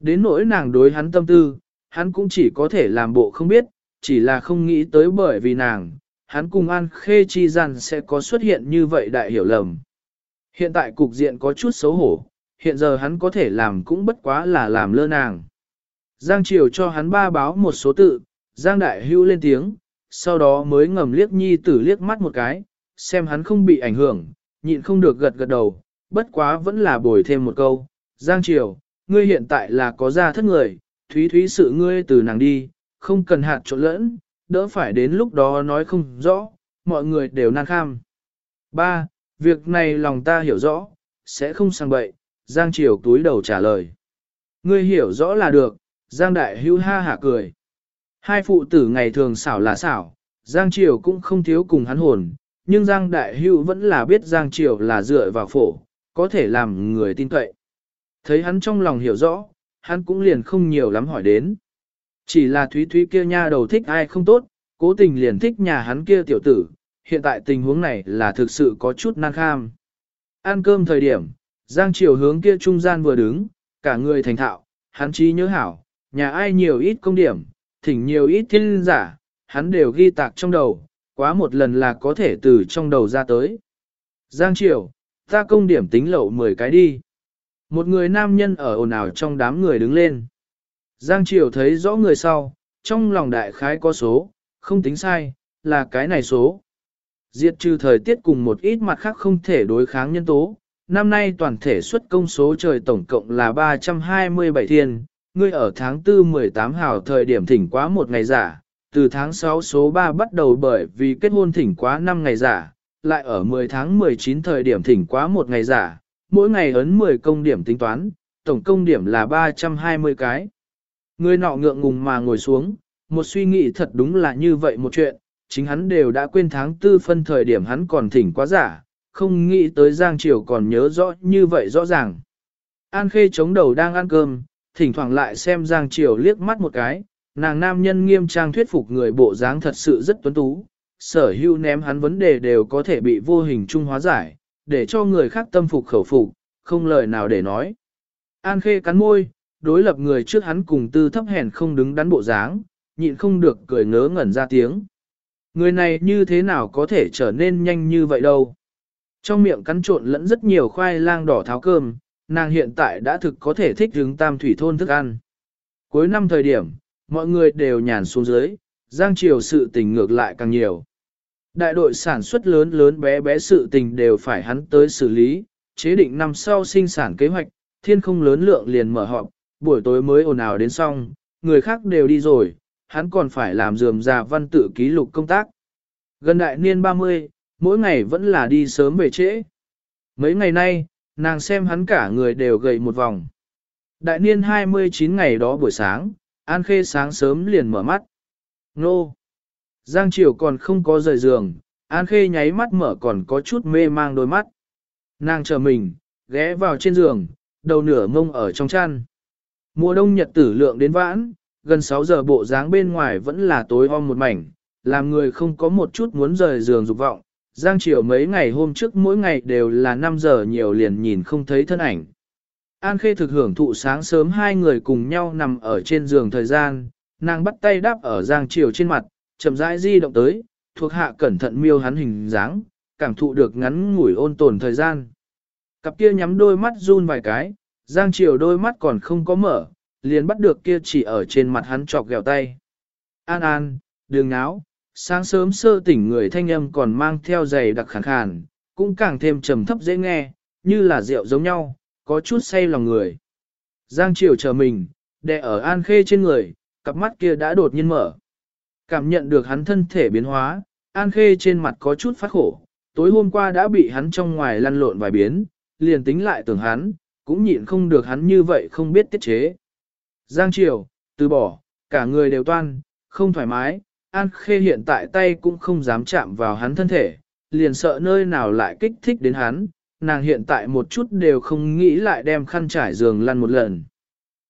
Đến nỗi nàng đối hắn tâm tư, hắn cũng chỉ có thể làm bộ không biết, chỉ là không nghĩ tới bởi vì nàng, hắn cùng An Khê Chi Gian sẽ có xuất hiện như vậy đại hiểu lầm. Hiện tại cục diện có chút xấu hổ, hiện giờ hắn có thể làm cũng bất quá là làm lơ nàng. Giang Triều cho hắn ba báo một số tự, Giang Đại Hưu lên tiếng, sau đó mới ngầm liếc nhi tử liếc mắt một cái, xem hắn không bị ảnh hưởng, nhịn không được gật gật đầu, bất quá vẫn là bồi thêm một câu. Giang Triều, ngươi hiện tại là có gia thất người, thúy thúy sự ngươi từ nàng đi, không cần hạt trộn lẫn, đỡ phải đến lúc đó nói không rõ, mọi người đều nan kham. Ba, việc này lòng ta hiểu rõ, sẽ không sang bậy, Giang Triều túi đầu trả lời. Ngươi hiểu rõ là được, Giang Đại Hưu ha hả cười. Hai phụ tử ngày thường xảo là xảo, Giang Triều cũng không thiếu cùng hắn hồn, nhưng Giang Đại Hưu vẫn là biết Giang Triều là dựa vào phổ, có thể làm người tin cậy. Thấy hắn trong lòng hiểu rõ, hắn cũng liền không nhiều lắm hỏi đến. Chỉ là Thúy Thúy kia nha đầu thích ai không tốt, cố tình liền thích nhà hắn kia tiểu tử, hiện tại tình huống này là thực sự có chút nan kham. Ăn cơm thời điểm, Giang Triều hướng kia trung gian vừa đứng, cả người thành thạo, hắn trí nhớ hảo, nhà ai nhiều ít công điểm, thỉnh nhiều ít thiên giả, hắn đều ghi tạc trong đầu, quá một lần là có thể từ trong đầu ra tới. Giang Triều, ta công điểm tính lậu 10 cái đi. Một người nam nhân ở ồn ào trong đám người đứng lên. Giang Triều thấy rõ người sau, trong lòng đại khái có số, không tính sai, là cái này số. Diệt trừ thời tiết cùng một ít mặt khác không thể đối kháng nhân tố, năm nay toàn thể xuất công số trời tổng cộng là 327 thiên, ngươi ở tháng 4 18 hào thời điểm thỉnh quá một ngày giả, từ tháng 6 số 3 bắt đầu bởi vì kết hôn thỉnh quá 5 ngày giả, lại ở 10 tháng 19 thời điểm thỉnh quá một ngày giả, mỗi ngày ấn 10 công điểm tính toán, tổng công điểm là 320 cái. Người nọ ngượng ngùng mà ngồi xuống, một suy nghĩ thật đúng là như vậy một chuyện, chính hắn đều đã quên tháng tư phân thời điểm hắn còn thỉnh quá giả, không nghĩ tới Giang Triều còn nhớ rõ như vậy rõ ràng. An Khê chống đầu đang ăn cơm, thỉnh thoảng lại xem Giang Triều liếc mắt một cái, nàng nam nhân nghiêm trang thuyết phục người bộ dáng thật sự rất tuấn tú, sở hữu ném hắn vấn đề đều có thể bị vô hình trung hóa giải, để cho người khác tâm phục khẩu phục, không lời nào để nói. An Khê cắn môi, đối lập người trước hắn cùng tư thấp hèn không đứng đắn bộ dáng, nhịn không được cười ngớ ngẩn ra tiếng. Người này như thế nào có thể trở nên nhanh như vậy đâu. Trong miệng cắn trộn lẫn rất nhiều khoai lang đỏ tháo cơm, nàng hiện tại đã thực có thể thích hướng tam thủy thôn thức ăn. Cuối năm thời điểm, mọi người đều nhàn xuống dưới, giang chiều sự tình ngược lại càng nhiều. Đại đội sản xuất lớn lớn bé bé sự tình đều phải hắn tới xử lý, chế định năm sau sinh sản kế hoạch, thiên không lớn lượng liền mở họp, buổi tối mới ồn ào đến xong, người khác đều đi rồi, hắn còn phải làm dườm già văn tự ký lục công tác. Gần đại niên 30, mỗi ngày vẫn là đi sớm về trễ. Mấy ngày nay, nàng xem hắn cả người đều gầy một vòng. Đại niên 29 ngày đó buổi sáng, An Khê sáng sớm liền mở mắt. Nô! Giang Triều còn không có rời giường, An Khê nháy mắt mở còn có chút mê mang đôi mắt. Nàng chờ mình, ghé vào trên giường, đầu nửa mông ở trong chăn. Mùa đông nhật tử lượng đến vãn, gần 6 giờ bộ dáng bên ngoài vẫn là tối om một mảnh, làm người không có một chút muốn rời giường dục vọng. Giang Triều mấy ngày hôm trước mỗi ngày đều là 5 giờ nhiều liền nhìn không thấy thân ảnh. An Khê thực hưởng thụ sáng sớm hai người cùng nhau nằm ở trên giường thời gian, nàng bắt tay đáp ở Giang Triều trên mặt, chậm rãi di động tới, thuộc hạ cẩn thận miêu hắn hình dáng, cảm thụ được ngắn ngủi ôn tồn thời gian. Cặp kia nhắm đôi mắt run vài cái, Giang Triều đôi mắt còn không có mở, liền bắt được kia chỉ ở trên mặt hắn chọc ghẹo tay. An an, đường náo, sáng sớm sơ tỉnh người thanh âm còn mang theo giày đặc khàn khàn, cũng càng thêm trầm thấp dễ nghe, như là rượu giống nhau, có chút say lòng người. Giang Triều chờ mình, đè ở An Khê trên người, cặp mắt kia đã đột nhiên mở. Cảm nhận được hắn thân thể biến hóa, An Khê trên mặt có chút phát khổ, tối hôm qua đã bị hắn trong ngoài lăn lộn vài biến, liền tính lại tưởng hắn, cũng nhịn không được hắn như vậy không biết tiết chế. Giang Triều, từ bỏ, cả người đều toan, không thoải mái, An Khê hiện tại tay cũng không dám chạm vào hắn thân thể, liền sợ nơi nào lại kích thích đến hắn, nàng hiện tại một chút đều không nghĩ lại đem khăn trải giường lăn một lần.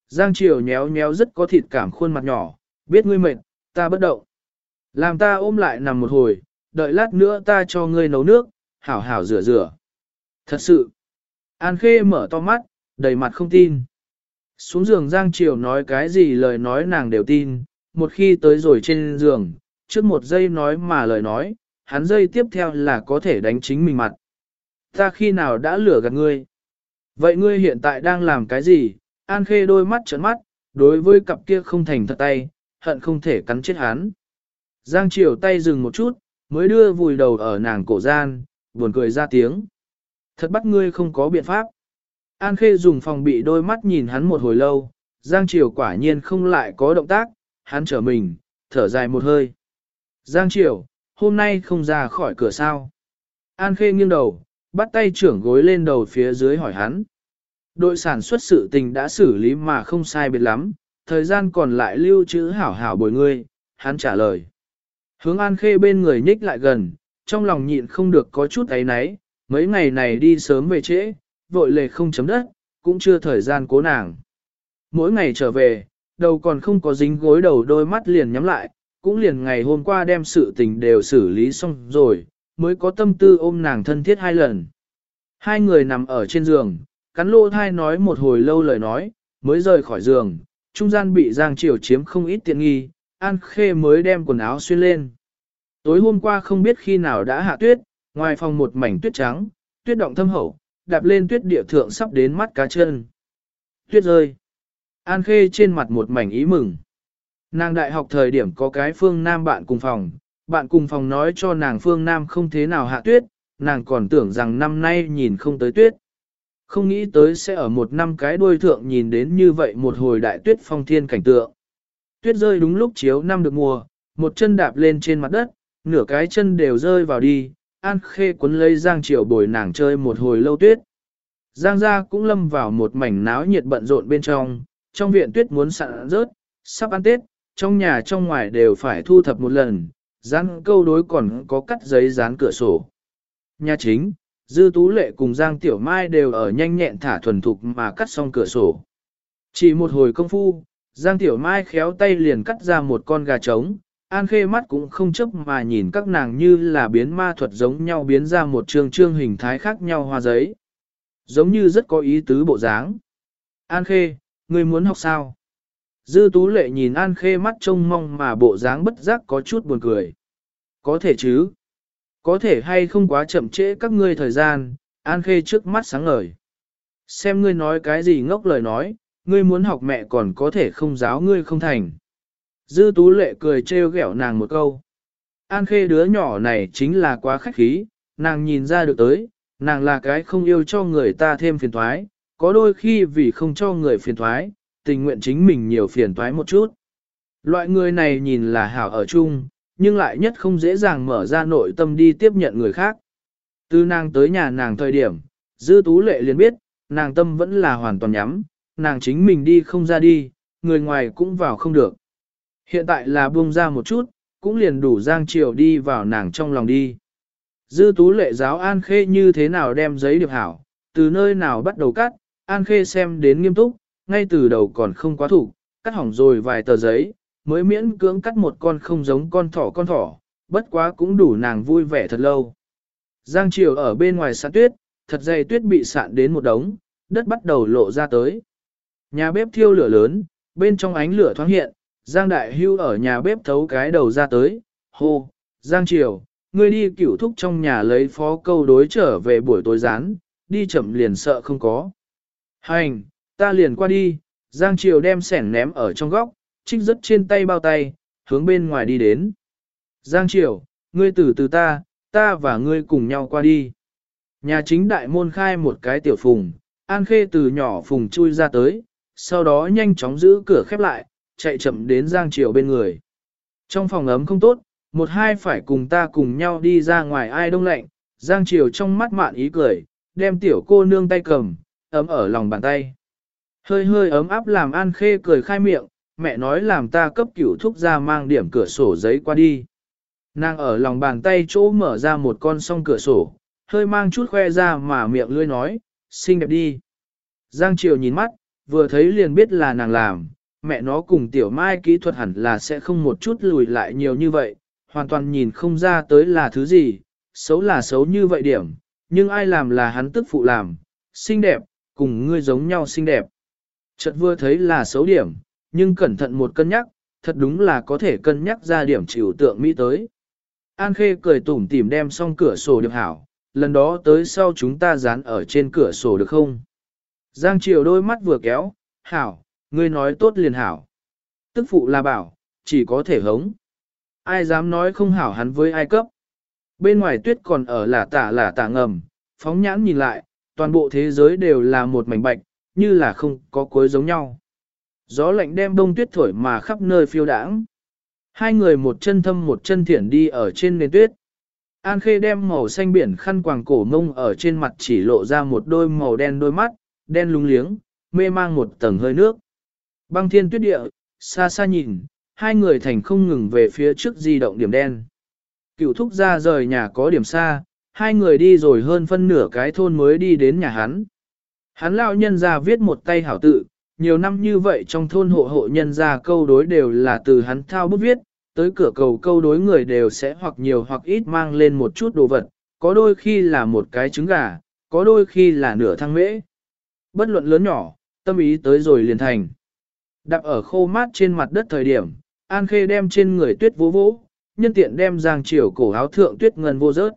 Giang Triều nhéo nhéo rất có thịt cảm khuôn mặt nhỏ, biết ngươi mệt, ta bất động. Làm ta ôm lại nằm một hồi, đợi lát nữa ta cho ngươi nấu nước, hảo hảo rửa rửa. Thật sự, An Khê mở to mắt, đầy mặt không tin. Xuống giường Giang Triều nói cái gì lời nói nàng đều tin, một khi tới rồi trên giường, trước một giây nói mà lời nói, hắn giây tiếp theo là có thể đánh chính mình mặt. Ta khi nào đã lừa gạt ngươi? Vậy ngươi hiện tại đang làm cái gì? An Khê đôi mắt trợn mắt, đối với cặp kia không thành thật tay, hận không thể cắn chết hắn. Giang Triều tay dừng một chút, mới đưa vùi đầu ở nàng cổ gian, buồn cười ra tiếng. Thật bắt ngươi không có biện pháp. An Khê dùng phòng bị đôi mắt nhìn hắn một hồi lâu, Giang Triều quả nhiên không lại có động tác, hắn trở mình, thở dài một hơi. Giang Triều, hôm nay không ra khỏi cửa sao. An Khê nghiêng đầu, bắt tay trưởng gối lên đầu phía dưới hỏi hắn. Đội sản xuất sự tình đã xử lý mà không sai biệt lắm, thời gian còn lại lưu trữ hảo hảo bồi ngươi, hắn trả lời. Hướng An Khê bên người nhích lại gần, trong lòng nhịn không được có chút ấy náy, mấy ngày này đi sớm về trễ, vội lề không chấm đất, cũng chưa thời gian cố nàng. Mỗi ngày trở về, đầu còn không có dính gối đầu đôi mắt liền nhắm lại, cũng liền ngày hôm qua đem sự tình đều xử lý xong rồi, mới có tâm tư ôm nàng thân thiết hai lần. Hai người nằm ở trên giường, cắn lô thai nói một hồi lâu lời nói, mới rời khỏi giường, trung gian bị Giang Triều chiếm không ít tiện nghi, An Khê mới đem quần áo xuyên lên. Tối hôm qua không biết khi nào đã hạ tuyết, ngoài phòng một mảnh tuyết trắng, tuyết động thâm hậu, đạp lên tuyết địa thượng sắp đến mắt cá chân. Tuyết rơi. An Khê trên mặt một mảnh ý mừng. Nàng đại học thời điểm có cái phương Nam bạn cùng phòng, bạn cùng phòng nói cho nàng phương Nam không thế nào hạ tuyết, nàng còn tưởng rằng năm nay nhìn không tới tuyết. Không nghĩ tới sẽ ở một năm cái đuôi thượng nhìn đến như vậy một hồi đại tuyết phong thiên cảnh tượng. Tuyết rơi đúng lúc chiếu năm được mùa, một chân đạp lên trên mặt đất, nửa cái chân đều rơi vào đi, An Khê cuốn lấy Giang Triều bồi nàng chơi một hồi lâu tuyết. Giang gia cũng lâm vào một mảnh náo nhiệt bận rộn bên trong, trong viện tuyết muốn sạn rớt, sắp ăn Tết, trong nhà trong ngoài đều phải thu thập một lần, dán câu đối còn có cắt giấy dán cửa sổ. Nhà chính, Dư Tú Lệ cùng Giang Tiểu Mai đều ở nhanh nhẹn thả thuần thục mà cắt xong cửa sổ. Chỉ một hồi công phu, Giang Tiểu Mai khéo tay liền cắt ra một con gà trống, An Khê mắt cũng không chấp mà nhìn các nàng như là biến ma thuật giống nhau biến ra một trường trương hình thái khác nhau hoa giấy. Giống như rất có ý tứ bộ dáng. An Khê, ngươi muốn học sao? Dư Tú Lệ nhìn An Khê mắt trông mong mà bộ dáng bất giác có chút buồn cười. Có thể chứ? Có thể hay không quá chậm trễ các ngươi thời gian, An Khê trước mắt sáng ngời. Xem ngươi nói cái gì ngốc lời nói, ngươi muốn học mẹ còn có thể không giáo ngươi không thành. Dư Tú Lệ cười trêu ghẹo nàng một câu. An Khê đứa nhỏ này chính là quá khách khí, nàng nhìn ra được tới, nàng là cái không yêu cho người ta thêm phiền thoái, có đôi khi vì không cho người phiền thoái, tình nguyện chính mình nhiều phiền thoái một chút. Loại người này nhìn là hảo ở chung, nhưng lại nhất không dễ dàng mở ra nội tâm đi tiếp nhận người khác. Từ nàng tới nhà nàng thời điểm, Dư Tú Lệ liền biết, nàng tâm vẫn là hoàn toàn nhắm, nàng chính mình đi không ra đi, người ngoài cũng vào không được. Hiện tại là buông ra một chút, cũng liền đủ Giang chiều đi vào nàng trong lòng đi. Dư Tú Lệ giáo An Khê như thế nào đem giấy điệp hảo, từ nơi nào bắt đầu cắt, An Khê xem đến nghiêm túc, ngay từ đầu còn không quá thủ, cắt hỏng rồi vài tờ giấy, mới miễn cưỡng cắt một con không giống con thỏ con thỏ, bất quá cũng đủ nàng vui vẻ thật lâu. Giang Triều ở bên ngoài sạn tuyết, thật dày tuyết bị sạn đến một đống, đất bắt đầu lộ ra tới. Nhà bếp thiêu lửa lớn, bên trong ánh lửa thoáng hiện, Giang Đại Hưu ở nhà bếp thấu cái đầu ra tới, hô, Giang Triều, ngươi đi cửu thúc trong nhà lấy phó câu đối trở về buổi tối rán, đi chậm liền sợ không có. Hành, ta liền qua đi, Giang Triều đem sẻn ném ở trong góc, trích rất trên tay bao tay, hướng bên ngoài đi đến. Giang Triều, ngươi từ từ ta, ta và ngươi cùng nhau qua đi. Nhà chính đại môn khai một cái tiểu phùng, An Khê từ nhỏ phùng chui ra tới, sau đó nhanh chóng giữ cửa khép lại, chạy chậm đến Giang Triều bên người. Trong phòng ấm không tốt, một hai phải cùng ta cùng nhau đi ra ngoài ai đông lạnh, Giang Triều trong mắt mạn ý cười, đem tiểu cô nương tay cầm, ấm ở lòng bàn tay. Hơi hơi ấm áp làm An Khê cười khai miệng, mẹ nói làm ta cấp cửu thúc ra mang điểm cửa sổ giấy qua đi. Nàng ở lòng bàn tay chỗ mở ra một con song cửa sổ, hơi mang chút khoe ra mà miệng lươi nói, xinh đẹp đi. Giang Triều nhìn mắt, vừa thấy liền biết là nàng làm, mẹ nó cùng tiểu mai kỹ thuật hẳn là sẽ không một chút lùi lại nhiều như vậy, hoàn toàn nhìn không ra tới là thứ gì, xấu là xấu như vậy điểm, nhưng ai làm là hắn tức phụ làm, xinh đẹp, cùng ngươi giống nhau xinh đẹp. Chợt vừa thấy là xấu điểm, nhưng cẩn thận một cân nhắc, thật đúng là có thể cân nhắc ra điểm chịu tượng Mỹ tới. An Khê cười tủm tỉm đem xong cửa sổ được hảo, lần đó tới sau chúng ta dán ở trên cửa sổ được không? Giang Triều đôi mắt vừa kéo, hảo, ngươi nói tốt liền hảo. Tức phụ là bảo, chỉ có thể hống. Ai dám nói không hảo hắn với ai cấp. Bên ngoài tuyết còn ở là tả là tả ngầm, phóng nhãn nhìn lại, toàn bộ thế giới đều là một mảnh bạch, như là không có cuối giống nhau. Gió lạnh đem bông tuyết thổi mà khắp nơi phiêu đãng. Hai người một chân thâm một chân thiển đi ở trên nền tuyết. An Khê đem màu xanh biển khăn quàng cổ mông ở trên mặt chỉ lộ ra một đôi màu đen đôi mắt, đen lúng liếng, mê mang một tầng hơi nước. Băng thiên tuyết địa, xa xa nhìn, hai người thành không ngừng về phía trước di động điểm đen. Cựu thúc ra rời nhà có điểm xa, hai người đi rồi hơn phân nửa cái thôn mới đi đến nhà hắn. Hắn lão nhân ra viết một tay hảo tự, nhiều năm như vậy trong thôn hộ hộ nhân ra câu đối đều là từ hắn thao bút viết, tới cửa cầu câu đối người đều sẽ hoặc nhiều hoặc ít mang lên một chút đồ vật, có đôi khi là một cái trứng gà, có đôi khi là nửa thang mễ. Bất luận lớn nhỏ, tâm ý tới rồi liền thành. Đạp ở khô mát trên mặt đất thời điểm, An Khê đem trên người tuyết vỗ vỗ, nhân tiện đem Giang Triều cổ áo thượng tuyết ngân vô rớt.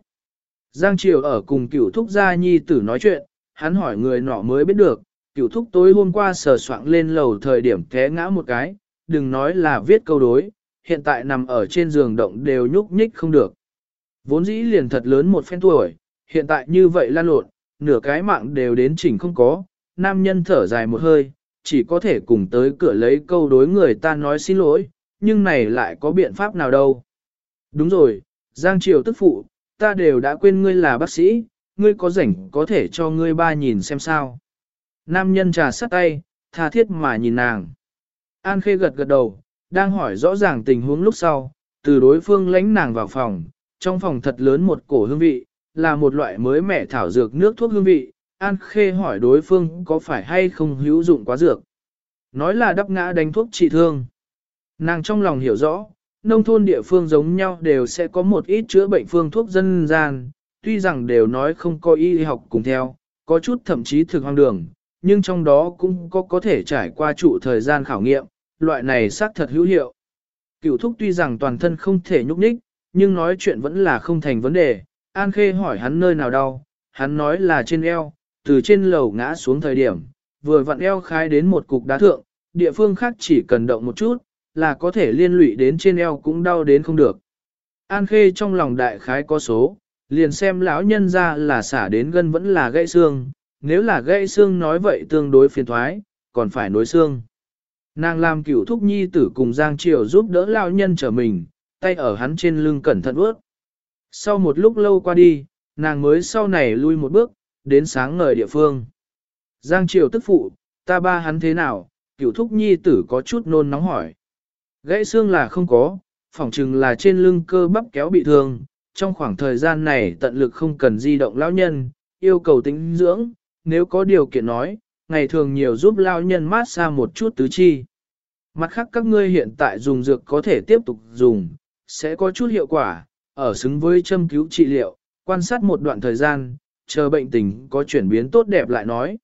Giang Triều ở cùng cửu thúc gia nhi tử nói chuyện, hắn hỏi người nọ mới biết được, cửu thúc tối hôm qua sờ soạng lên lầu thời điểm té ngã một cái, đừng nói là viết câu đối, hiện tại nằm ở trên giường động đều nhúc nhích không được. Vốn dĩ liền thật lớn một phen tuổi, hiện tại như vậy lan lộn, nửa cái mạng đều đến chỉnh không có, nam nhân thở dài một hơi, chỉ có thể cùng tới cửa lấy câu đối người ta nói xin lỗi, nhưng này lại có biện pháp nào đâu. Đúng rồi, Giang Triều tức phụ, ta đều đã quên ngươi là bác sĩ, ngươi có rảnh có thể cho ngươi ba nhìn xem sao. Nam nhân trà sắt tay, tha thiết mà nhìn nàng. An Khê gật gật đầu, đang hỏi rõ ràng tình huống lúc sau, từ đối phương lánh nàng vào phòng, trong phòng thật lớn một cổ hương vị, là một loại mới mẻ thảo dược nước thuốc hương vị, An Khê hỏi đối phương có phải hay không hữu dụng quá dược. Nói là đắp ngã đánh thuốc trị thương. Nàng trong lòng hiểu rõ, nông thôn địa phương giống nhau đều sẽ có một ít chữa bệnh phương thuốc dân gian, tuy rằng đều nói không có y học cùng theo, có chút thậm chí thực hoang đường, nhưng trong đó cũng có có thể trải qua trụ thời gian khảo nghiệm, loại này xác thật hữu hiệu. Cửu thúc tuy rằng toàn thân không thể nhúc nhích, nhưng nói chuyện vẫn là không thành vấn đề. An Khê hỏi hắn nơi nào đau, hắn nói là trên eo, từ trên lầu ngã xuống thời điểm, vừa vặn eo khai đến một cục đá thượng, địa phương khác chỉ cần động một chút, là có thể liên lụy đến trên eo cũng đau đến không được. An Khê trong lòng đại khái có số, liền xem lão nhân ra là xả đến gân vẫn là gãy xương, nếu là gãy xương nói vậy tương đối phiền thoái, còn phải nối xương. Nàng làm cửu thúc nhi tử cùng Giang Triều giúp đỡ lão nhân trở mình, tay ở hắn trên lưng cẩn thận ướt. Sau một lúc lâu qua đi, nàng mới sau này lui một bước, đến sáng ngời địa phương. Giang Triều tức phụ, ta ba hắn thế nào, cửu thúc nhi tử có chút nôn nóng hỏi. Gãy xương là không có, phỏng chừng là trên lưng cơ bắp kéo bị thương, trong khoảng thời gian này tận lực không cần di động lão nhân, yêu cầu tính dưỡng, nếu có điều kiện nói, ngày thường nhiều giúp lão nhân mát xa một chút tứ chi. Mặt khác các ngươi hiện tại dùng dược có thể tiếp tục dùng, sẽ có chút hiệu quả, ở xứng với châm cứu trị liệu, quan sát một đoạn thời gian, chờ bệnh tình có chuyển biến tốt đẹp lại nói.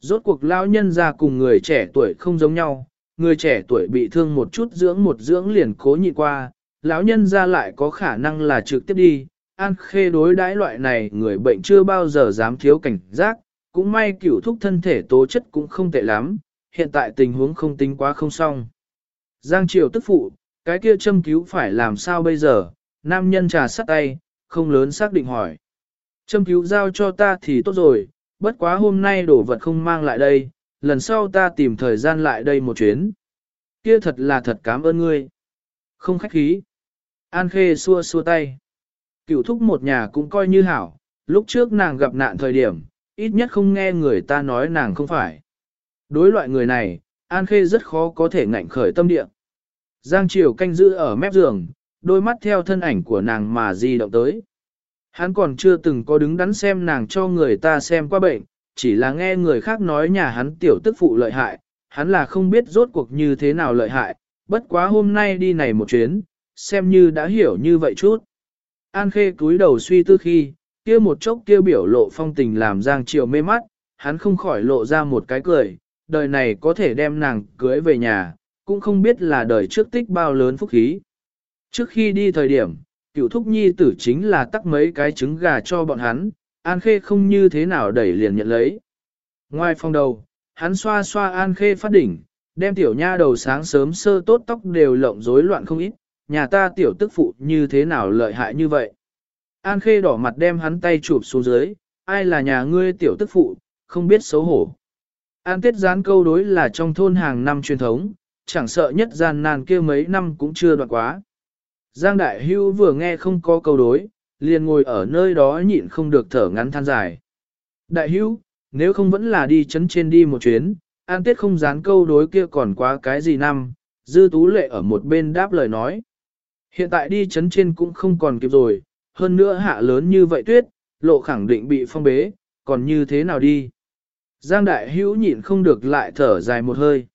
Rốt cuộc lão nhân ra cùng người trẻ tuổi không giống nhau, người trẻ tuổi bị thương một chút dưỡng một dưỡng liền cố nhịn qua, lão nhân ra lại có khả năng là trực tiếp đi. An khê đối đãi loại này người bệnh chưa bao giờ dám thiếu cảnh giác, cũng may cửu thúc thân thể tố chất cũng không tệ lắm, hiện tại tình huống không tính quá không xong. Giang triều tức phụ, cái kia châm cứu phải làm sao bây giờ, nam nhân trà sắt tay, không lớn xác định hỏi. Châm cứu giao cho ta thì tốt rồi, bất quá hôm nay đổ vật không mang lại đây, lần sau ta tìm thời gian lại đây một chuyến. Kia thật là thật cảm ơn ngươi. Không khách khí. An Khê xua xua tay. Cửu thúc một nhà cũng coi như hảo, lúc trước nàng gặp nạn thời điểm, ít nhất không nghe người ta nói nàng không phải. Đối loại người này, An Khê rất khó có thể ngạnh khởi tâm địa. Giang Triều canh giữ ở mép giường, đôi mắt theo thân ảnh của nàng mà di động tới. Hắn còn chưa từng có đứng đắn xem nàng cho người ta xem qua bệnh, chỉ là nghe người khác nói nhà hắn tiểu tức phụ lợi hại, hắn là không biết rốt cuộc như thế nào lợi hại, bất quá hôm nay đi này một chuyến, xem như đã hiểu như vậy chút. An Khê cúi đầu suy tư khi, kia một chốc kia biểu lộ phong tình làm Giang Triều mê mắt, hắn không khỏi lộ ra một cái cười, đời này có thể đem nàng cưới về nhà, cũng không biết là đời trước tích bao lớn phúc khí. Trước khi đi thời điểm, cựu thúc nhi tử chính là tắc mấy cái trứng gà cho bọn hắn, An Khê không như thế nào đẩy liền nhận lấy. Ngoài phòng đầu, hắn xoa xoa An Khê phát đỉnh, đem tiểu nha đầu sáng sớm sơ tốt tóc đều lộng rối loạn không ít, nhà ta tiểu tức phụ như thế nào lợi hại như vậy. An Khê đỏ mặt đem hắn tay chụp xuống dưới, ai là nhà ngươi tiểu tức phụ, không biết xấu hổ. An Tết gián câu đối là trong thôn hàng năm truyền thống, chẳng sợ nhất gian nan kia mấy năm cũng chưa đoạn quá. Giang Đại Hưu vừa nghe không có câu đối, liền ngồi ở nơi đó nhịn không được thở ngắn than dài. Đại Hưu, nếu không vẫn là đi chấn trên đi một chuyến, an tiết không dán câu đối kia còn quá cái gì năm, dư tú lệ ở một bên đáp lời nói. Hiện tại đi chấn trên cũng không còn kịp rồi, hơn nữa hạ lớn như vậy tuyết, lộ khẳng định bị phong bế, còn như thế nào đi. Giang Đại Hữu nhịn không được lại thở dài một hơi.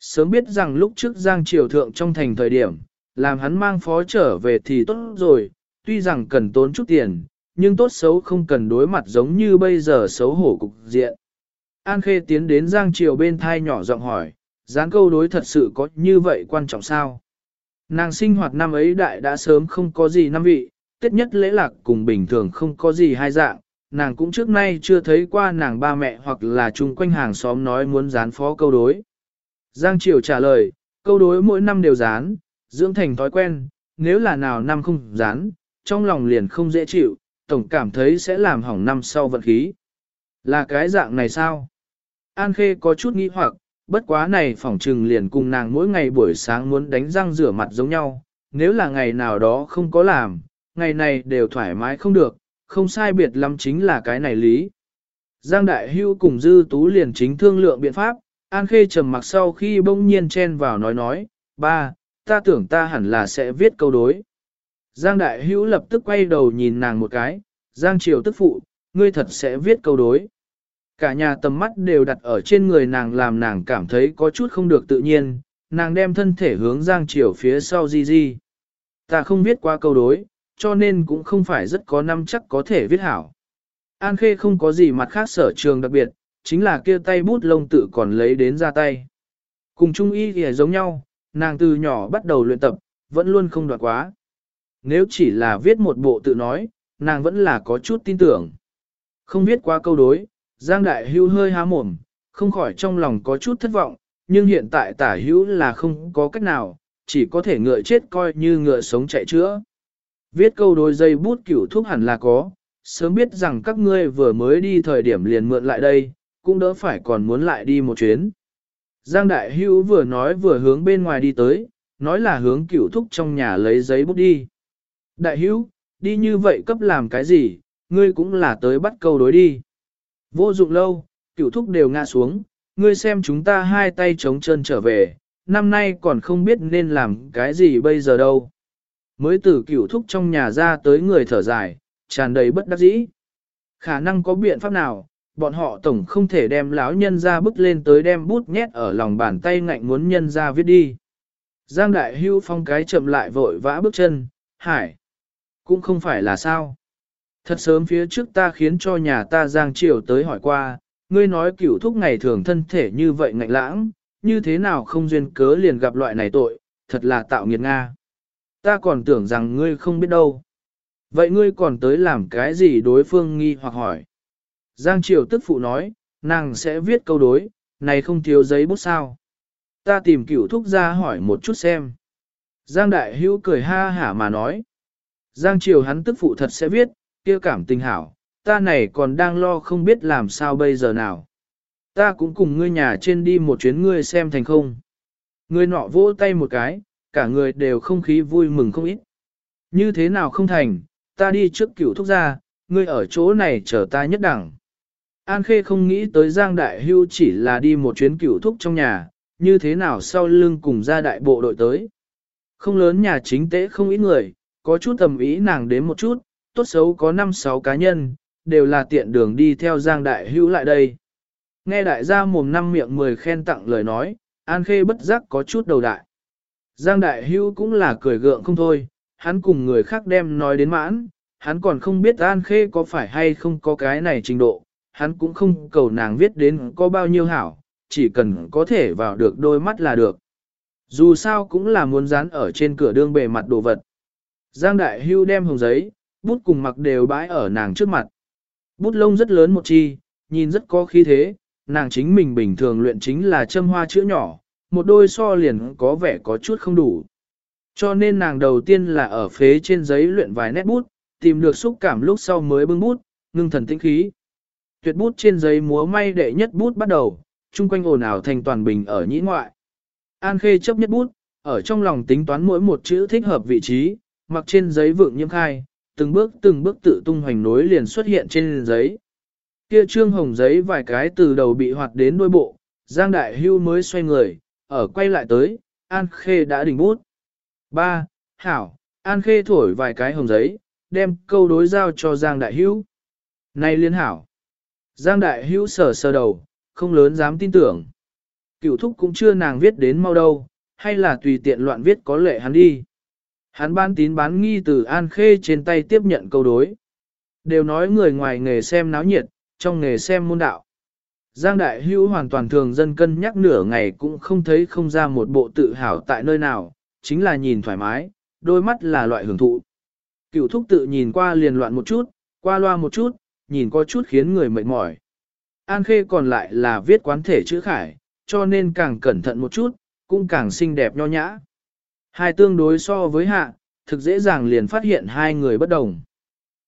Sớm biết rằng lúc trước Giang Triều Thượng trong thành thời điểm, làm hắn mang phó trở về thì tốt rồi, tuy rằng cần tốn chút tiền, nhưng tốt xấu không cần đối mặt giống như bây giờ xấu hổ cục diện. An Khê tiến đến Giang Triều bên thai nhỏ giọng hỏi, gián câu đối thật sự có như vậy quan trọng sao? Nàng sinh hoạt năm ấy đại đã sớm không có gì năm vị, tết nhất lễ lạc cùng bình thường không có gì hai dạng, nàng cũng trước nay chưa thấy qua nàng ba mẹ hoặc là chung quanh hàng xóm nói muốn dán phó câu đối. Giang Triều trả lời, câu đối mỗi năm đều dán, dưỡng thành thói quen, nếu là nào năm không dán, trong lòng liền không dễ chịu, tổng cảm thấy sẽ làm hỏng năm sau vận khí. Là cái dạng này sao? An Khê có chút nghi hoặc, bất quá này phỏng trừng liền cùng nàng mỗi ngày buổi sáng muốn đánh răng rửa mặt giống nhau, nếu là ngày nào đó không có làm, ngày này đều thoải mái không được, không sai biệt lắm chính là cái này lý. Giang Đại Hưu cùng Dư Tú liền chính thương lượng biện pháp, An Khê trầm mặc sau khi bỗng nhiên chen vào nói nói, ba, ta tưởng ta hẳn là sẽ viết câu đối. Giang Đại Hữu lập tức quay đầu nhìn nàng một cái, Giang Triều tức phụ, ngươi thật sẽ viết câu đối. Cả nhà tầm mắt đều đặt ở trên người nàng làm nàng cảm thấy có chút không được tự nhiên, nàng đem thân thể hướng Giang Triều phía sau di di. Ta không viết qua câu đối, cho nên cũng không phải rất có năm chắc có thể viết hảo. An Khê không có gì mặt khác sở trường đặc biệt, chính là kia tay bút lông tự còn lấy đến ra tay. Cùng Trung Y thì giống nhau, nàng từ nhỏ bắt đầu luyện tập, vẫn luôn không đoạt quá. Nếu chỉ là viết một bộ tự nói, nàng vẫn là có chút tin tưởng. Không viết qua câu đối, Giang Đại Hưu hơi há mồm, không khỏi trong lòng có chút thất vọng, nhưng hiện tại tả hữu là không có cách nào, chỉ có thể ngựa chết coi như ngựa sống chạy chữa. Viết câu đôi dây bút cửu thuốc hẳn là có, sớm biết rằng các ngươi vừa mới đi thời điểm liền mượn lại đây, cũng đỡ phải còn muốn lại đi một chuyến. Giang Đại Hữu vừa nói vừa hướng bên ngoài đi tới, nói là hướng cửu thúc trong nhà lấy giấy bút đi. Đại Hữu, đi như vậy cấp làm cái gì, ngươi cũng là tới bắt câu đối đi. Vô dụng lâu, cửu thúc đều ngã xuống, ngươi xem chúng ta hai tay chống chân trở về, năm nay còn không biết nên làm cái gì bây giờ đâu. Mới từ cửu thúc trong nhà ra tới người thở dài, tràn đầy bất đắc dĩ. Khả năng có biện pháp nào, bọn họ tổng không thể đem lão nhân ra bức lên tới đem bút nhét ở lòng bàn tay ngạnh muốn nhân ra viết đi. Giang đại hưu phong cái chậm lại vội vã bước chân, hải. Cũng không phải là sao. Thật sớm phía trước ta khiến cho nhà ta Giang Triều tới hỏi qua, ngươi nói cửu thúc ngày thường thân thể như vậy ngạnh lãng, như thế nào không duyên cớ liền gặp loại này tội, thật là tạo nghiệt Nga. Ta còn tưởng rằng ngươi không biết đâu. Vậy ngươi còn tới làm cái gì đối phương nghi hoặc hỏi. Giang Triều tức phụ nói, nàng sẽ viết câu đối, này không thiếu giấy bút sao. Ta tìm cửu thúc ra hỏi một chút xem. Giang Đại Hữu cười ha hả mà nói. Giang Triều hắn tức phụ thật sẽ viết, kia cảm tình hảo, ta này còn đang lo không biết làm sao bây giờ nào. Ta cũng cùng ngươi nhà trên đi một chuyến ngươi xem thành không. Ngươi nọ vỗ tay một cái, cả người đều không khí vui mừng không ít. Như thế nào không thành, ta đi trước cửu thúc ra, ngươi ở chỗ này chờ ta nhất đẳng. An Khê không nghĩ tới Giang Đại Hưu chỉ là đi một chuyến cửu thúc trong nhà, như thế nào sau lưng cùng ra đại bộ đội tới. Không lớn nhà chính tế không ít người, có chút tầm ý nàng đến một chút, tốt xấu có 5-6 cá nhân, đều là tiện đường đi theo Giang Đại Hữu lại đây. Nghe đại gia mồm năm miệng mười khen tặng lời nói, An Khê bất giác có chút đầu đại. Giang Đại Hữu cũng là cười gượng không thôi, hắn cùng người khác đem nói đến mãn, hắn còn không biết An Khê có phải hay không có cái này trình độ, hắn cũng không cầu nàng viết đến có bao nhiêu hảo, chỉ cần có thể vào được đôi mắt là được. Dù sao cũng là muốn dán ở trên cửa đương bề mặt đồ vật. Giang Đại Hưu đem hồng giấy, bút cùng mặc đều bãi ở nàng trước mặt. Bút lông rất lớn một chi, nhìn rất có khí thế, nàng chính mình bình thường luyện chính là châm hoa chữ nhỏ, một đôi so liền có vẻ có chút không đủ. Cho nên nàng đầu tiên là ở phế trên giấy luyện vài nét bút, tìm được xúc cảm lúc sau mới bưng bút, ngưng thần tĩnh khí. Tuyệt bút trên giấy múa may đệ nhất bút bắt đầu, chung quanh ồn ào thành toàn bình ở nhĩ ngoại. An Khê chấp nhất bút, ở trong lòng tính toán mỗi một chữ thích hợp vị trí, mặc trên giấy vượng nhiễm khai, từng bước từng bước tự tung hoành nối liền xuất hiện trên giấy. Kia trương hồng giấy vài cái từ đầu bị hoạt đến đôi bộ, Giang Đại Hưu mới xoay người, ở quay lại tới, An Khê đã đỉnh bút. Ba, Hảo, An Khê thổi vài cái hồng giấy, đem câu đối giao cho Giang Đại Hưu. Này liên hảo. Giang Đại Hưu sờ sờ đầu, không lớn dám tin tưởng. Cựu thúc cũng chưa nàng viết đến mau đâu, hay là tùy tiện loạn viết có lệ hắn đi. Hắn ban tín bán nghi từ An Khê trên tay tiếp nhận câu đối. Đều nói người ngoài nghề xem náo nhiệt, trong nghề xem môn đạo. Giang Đại Hữu hoàn toàn thường dân cân nhắc nửa ngày cũng không thấy không ra một bộ tự hào tại nơi nào, chính là nhìn thoải mái, đôi mắt là loại hưởng thụ. Cựu thúc tự nhìn qua liền loạn một chút, qua loa một chút, nhìn có chút khiến người mệt mỏi. An Khê còn lại là viết quán thể chữ khải, cho nên càng cẩn thận một chút, cũng càng xinh đẹp nho nhã. Hai tương đối so với hạ, thực dễ dàng liền phát hiện hai người bất đồng.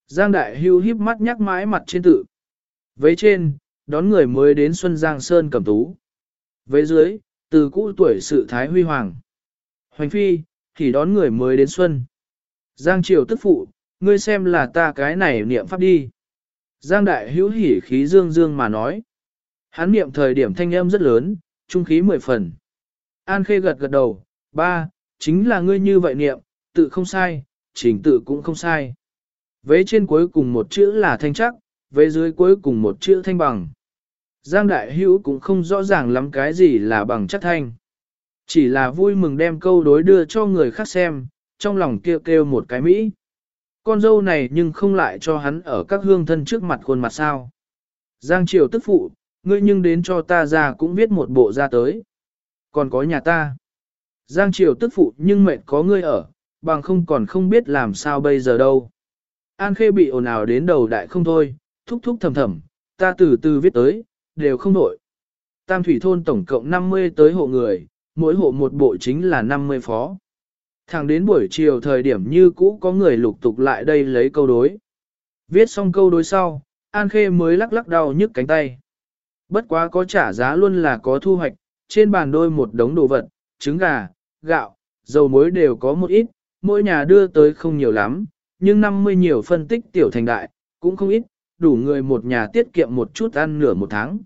Giang Đại Hưu híp mắt nhắc mãi mặt trên tự. Với trên, đón người mới đến Xuân Giang Sơn Cẩm Tú. Với dưới, từ cũ tuổi sự Thái Huy Hoàng. Hoành Phi, thì đón người mới đến Xuân. Giang Triều tức phụ, ngươi xem là ta cái này niệm pháp đi. Giang Đại Hữu hỉ khí dương dương mà nói. Hắn niệm thời điểm thanh âm rất lớn, trung khí mười phần. An Khê gật gật đầu, ba, chính là ngươi như vậy niệm, tự không sai, trình tự cũng không sai. Vế trên cuối cùng một chữ là thanh chắc, vế dưới cuối cùng một chữ thanh bằng. Giang Đại Hữu cũng không rõ ràng lắm cái gì là bằng chắc thanh. Chỉ là vui mừng đem câu đối đưa cho người khác xem, trong lòng kêu kêu một cái Mỹ. Con dâu này nhưng không lại cho hắn ở các hương thân trước mặt khuôn mặt sao. Giang Triều tức phụ, ngươi nhưng đến cho ta ra cũng viết một bộ ra tới. Còn có nhà ta. Giang Triều tức phụ nhưng mệt có ngươi ở, bằng không còn không biết làm sao bây giờ đâu. An Khê bị ồn ào đến đầu đại không thôi, thúc thúc thầm thầm, ta từ từ viết tới, đều không đổi. Tam Thủy Thôn tổng cộng 50 tới hộ người, mỗi hộ một bộ chính là 50 phó. Thẳng đến buổi chiều thời điểm như cũ có người lục tục lại đây lấy câu đối. Viết xong câu đối sau, An Khê mới lắc lắc đau nhức cánh tay. Bất quá có trả giá luôn là có thu hoạch, trên bàn đôi một đống đồ vật, trứng gà, gạo, dầu muối đều có một ít, mỗi nhà đưa tới không nhiều lắm, nhưng 50 nhiều phân tích tiểu thành đại, cũng không ít, đủ người một nhà tiết kiệm một chút ăn nửa một tháng.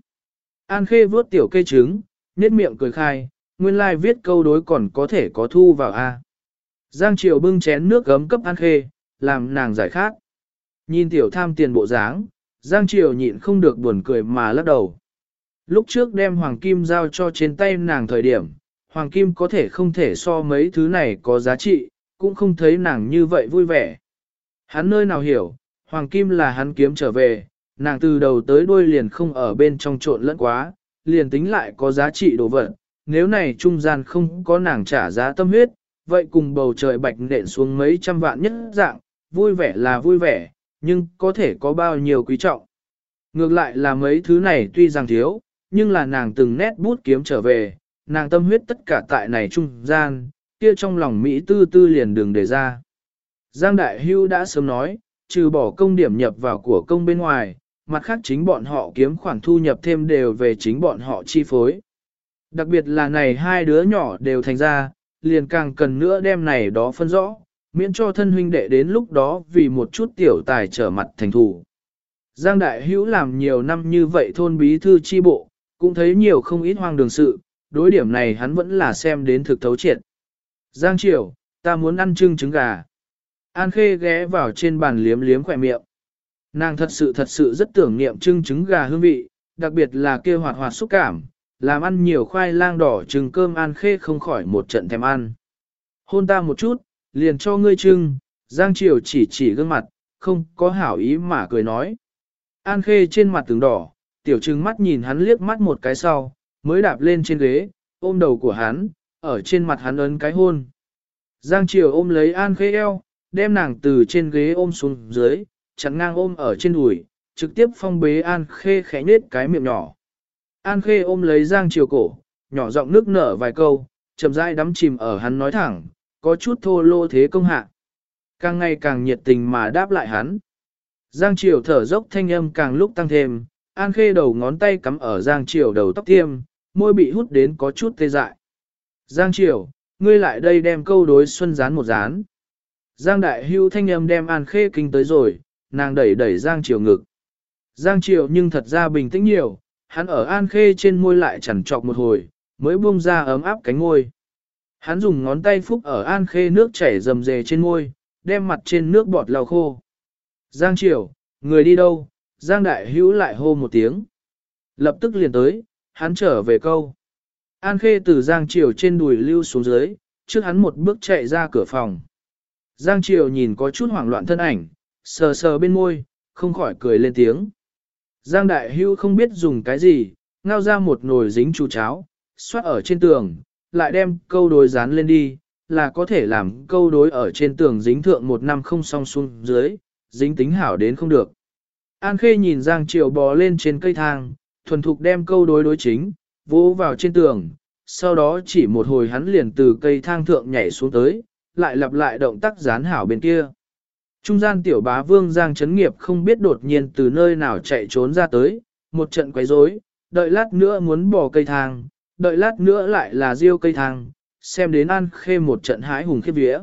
An Khê vuốt tiểu cây trứng, nét miệng cười khai, nguyên lai like viết câu đối còn có thể có thu vào A. Giang Triều bưng chén nước gấm cấp An Khê, làm nàng giải khát. Nhìn tiểu tham tiền bộ dáng, Giang Triều nhịn không được buồn cười mà lắc đầu. Lúc trước đem Hoàng Kim giao cho trên tay nàng thời điểm, Hoàng Kim có thể không thể so mấy thứ này có giá trị, cũng không thấy nàng như vậy vui vẻ. Hắn nơi nào hiểu, Hoàng Kim là hắn kiếm trở về, nàng từ đầu tới đuôi liền không ở bên trong trộn lẫn quá, liền tính lại có giá trị đồ vật. Nếu này trung gian không có nàng trả giá tâm huyết, vậy cùng bầu trời bạch nện xuống mấy trăm vạn nhất dạng, vui vẻ là vui vẻ, nhưng có thể có bao nhiêu quý trọng. Ngược lại là mấy thứ này tuy rằng thiếu, nhưng là nàng từng nét bút kiếm trở về, nàng tâm huyết tất cả tại này trung gian, kia trong lòng Mỹ tư tư liền đường đề ra. Giang Đại Hưu đã sớm nói, trừ bỏ công điểm nhập vào của công bên ngoài, mặt khác chính bọn họ kiếm khoản thu nhập thêm đều về chính bọn họ chi phối. Đặc biệt là này hai đứa nhỏ đều thành ra, liền càng cần nữa đem này đó phân rõ, miễn cho thân huynh đệ đến lúc đó vì một chút tiểu tài trở mặt thành thủ. Giang Đại Hữu làm nhiều năm như vậy thôn bí thư chi bộ, cũng thấy nhiều không ít hoang đường sự, đối điểm này hắn vẫn là xem đến thực thấu triệt. Giang Triều, ta muốn ăn trưng trứng gà. An Khê ghé vào trên bàn liếm liếm khỏe miệng. Nàng thật sự thật sự rất tưởng niệm trưng trứng gà hương vị, đặc biệt là kia hoạt hoạt xúc cảm, làm ăn nhiều khoai lang đỏ trừng cơm An Khê không khỏi một trận thèm ăn. Hôn ta một chút, liền cho ngươi trưng, Giang Triều chỉ chỉ gương mặt, không có hảo ý mà cười nói. An Khê trên mặt tướng đỏ, tiểu trưng mắt nhìn hắn liếc mắt một cái sau, mới đạp lên trên ghế, ôm đầu của hắn, ở trên mặt hắn ấn cái hôn. Giang Triều ôm lấy An Khê eo, đem nàng từ trên ghế ôm xuống dưới, chặn ngang ôm ở trên đùi, trực tiếp phong bế An Khê khẽ nết cái miệng nhỏ. An Khê ôm lấy Giang Triều cổ, nhỏ giọng nước nở vài câu, chậm rãi đắm chìm ở hắn nói thẳng, có chút thô lô thế công hạ. Càng ngày càng nhiệt tình mà đáp lại hắn. Giang Triều thở dốc thanh âm càng lúc tăng thêm, An Khê đầu ngón tay cắm ở Giang Triều đầu tóc tiêm, môi bị hút đến có chút tê dại. Giang Triều, ngươi lại đây đem câu đối xuân dán một dán. Giang Đại Hưu thanh âm đem An Khê kinh tới rồi, nàng đẩy đẩy Giang Triều ngực. Giang Triều nhưng thật ra bình tĩnh nhiều, hắn ở An Khê trên môi lại chẳng trọc một hồi, mới buông ra ấm áp cánh môi. Hắn dùng ngón tay phúc ở An Khê nước chảy rầm rề trên môi, đem mặt trên nước bọt lau khô. Giang Triều, người đi đâu? Giang Đại Hữu lại hô một tiếng. Lập tức liền tới, hắn trở về câu. An Khê từ Giang Triều trên đùi lưu xuống dưới, trước hắn một bước chạy ra cửa phòng. Giang Triều nhìn có chút hoảng loạn thân ảnh, sờ sờ bên môi, không khỏi cười lên tiếng. Giang Đại Hưu không biết dùng cái gì, ngao ra một nồi dính chú cháo, xoát ở trên tường, lại đem câu đối dán lên đi, là có thể làm câu đối ở trên tường dính thượng một năm không song xuống dưới, dính tính hảo đến không được. An Khê nhìn Giang Triều bò lên trên cây thang, thuần thục đem câu đối đối chính, vỗ vào trên tường, sau đó chỉ một hồi hắn liền từ cây thang thượng nhảy xuống tới, lại lặp lại động tác dán hảo bên kia. Trung gian tiểu bá vương Giang Trấn Nghiệp không biết đột nhiên từ nơi nào chạy trốn ra tới, một trận quấy rối, đợi lát nữa muốn bỏ cây thang, đợi lát nữa lại là riêu cây thang, xem đến An Khê một trận hái hùng khiếp vía.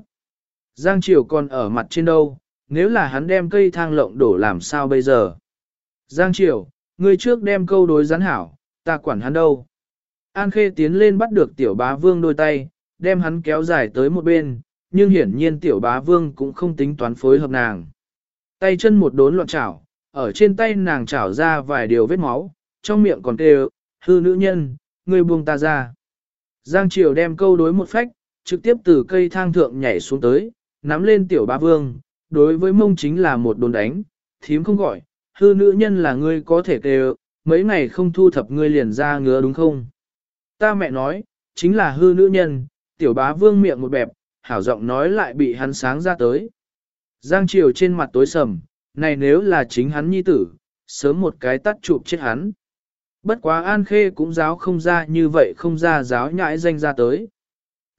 Giang Triều còn ở mặt trên đâu, nếu là hắn đem cây thang lộng đổ làm sao bây giờ? Giang Triều, ngươi trước đem câu đối rắn hảo, ta quản hắn đâu? An Khê tiến lên bắt được tiểu bá vương đôi tay, đem hắn kéo dài tới một bên, nhưng hiển nhiên tiểu bá vương cũng không tính toán phối hợp nàng. Tay chân một đốn loạn chảo, ở trên tay nàng chảo ra vài điều vết máu, trong miệng còn kêu, hư nữ nhân, ngươi buông ta ra. Giang Triều đem câu đối một phách, trực tiếp từ cây thang thượng nhảy xuống tới, nắm lên tiểu Bá vương, đối với mông chính là một đồn đánh, thím không gọi, hư nữ nhân là ngươi có thể kêu, mấy ngày không thu thập ngươi liền ra ngứa đúng không? Ta mẹ nói, chính là hư nữ nhân, tiểu bá vương miệng một bẹp, hảo giọng nói lại bị hắn sáng ra tới. Giang Triều trên mặt tối sầm, này nếu là chính hắn nhi tử, sớm một cái tắt chụp chết hắn. Bất quá An Khê cũng giáo không ra như vậy không ra giáo nhãi danh ra tới.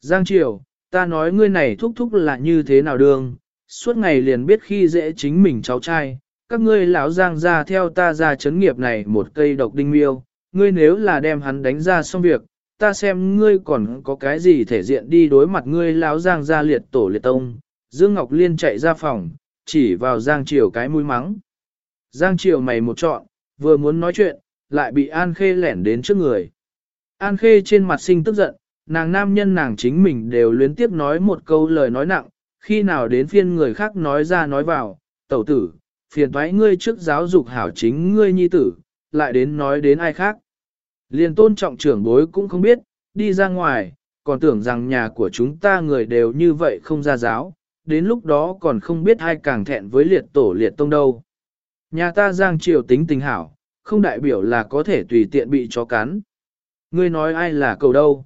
Giang Triều, ta nói ngươi này thúc thúc là như thế nào đường, suốt ngày liền biết khi dễ chính mình cháu trai, các ngươi lão Giang ra theo ta ra chấn nghiệp này một cây độc đinh miêu, ngươi nếu là đem hắn đánh ra xong việc, ta xem ngươi còn có cái gì thể diện đi đối mặt ngươi lão Giang ra liệt tổ liệt tông. Dương Ngọc Liên chạy ra phòng, chỉ vào Giang Triều cái mũi mắng. Giang Triều mày một trọn, vừa muốn nói chuyện, lại bị An Khê lẻn đến trước người. An Khê trên mặt sinh tức giận, nàng nam nhân nàng chính mình đều luyến tiếp nói một câu lời nói nặng, khi nào đến phiên người khác nói ra nói vào, tẩu tử, phiền thoái ngươi trước giáo dục hảo chính ngươi nhi tử, lại đến nói đến ai khác. Liền tôn trọng trưởng bối cũng không biết, đi ra ngoài, còn tưởng rằng nhà của chúng ta người đều như vậy không ra giáo, đến lúc đó còn không biết ai càng thẹn với liệt tổ liệt tông đâu. Nhà ta giang triều tính tình hảo, không đại biểu là có thể tùy tiện bị chó cắn. Ngươi nói ai là cầu đâu?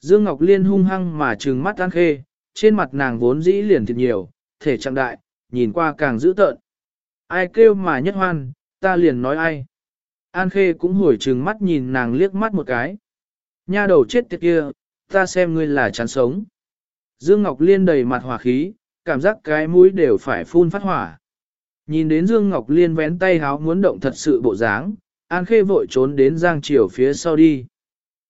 Dương Ngọc Liên hung hăng mà trừng mắt An Khê, trên mặt nàng vốn dĩ liền thiệt nhiều, thể trạng đại, nhìn qua càng dữ tợn. Ai kêu mà nhất hoan, ta liền nói ai. An Khê cũng hồi trừng mắt nhìn nàng liếc mắt một cái. Nha đầu chết tiệt kia, ta xem ngươi là chán sống. Dương Ngọc Liên đầy mặt hỏa khí, cảm giác cái mũi đều phải phun phát hỏa. Nhìn đến Dương Ngọc Liên vén tay háo muốn động thật sự bộ dáng, An Khê vội trốn đến Giang Triều phía sau đi.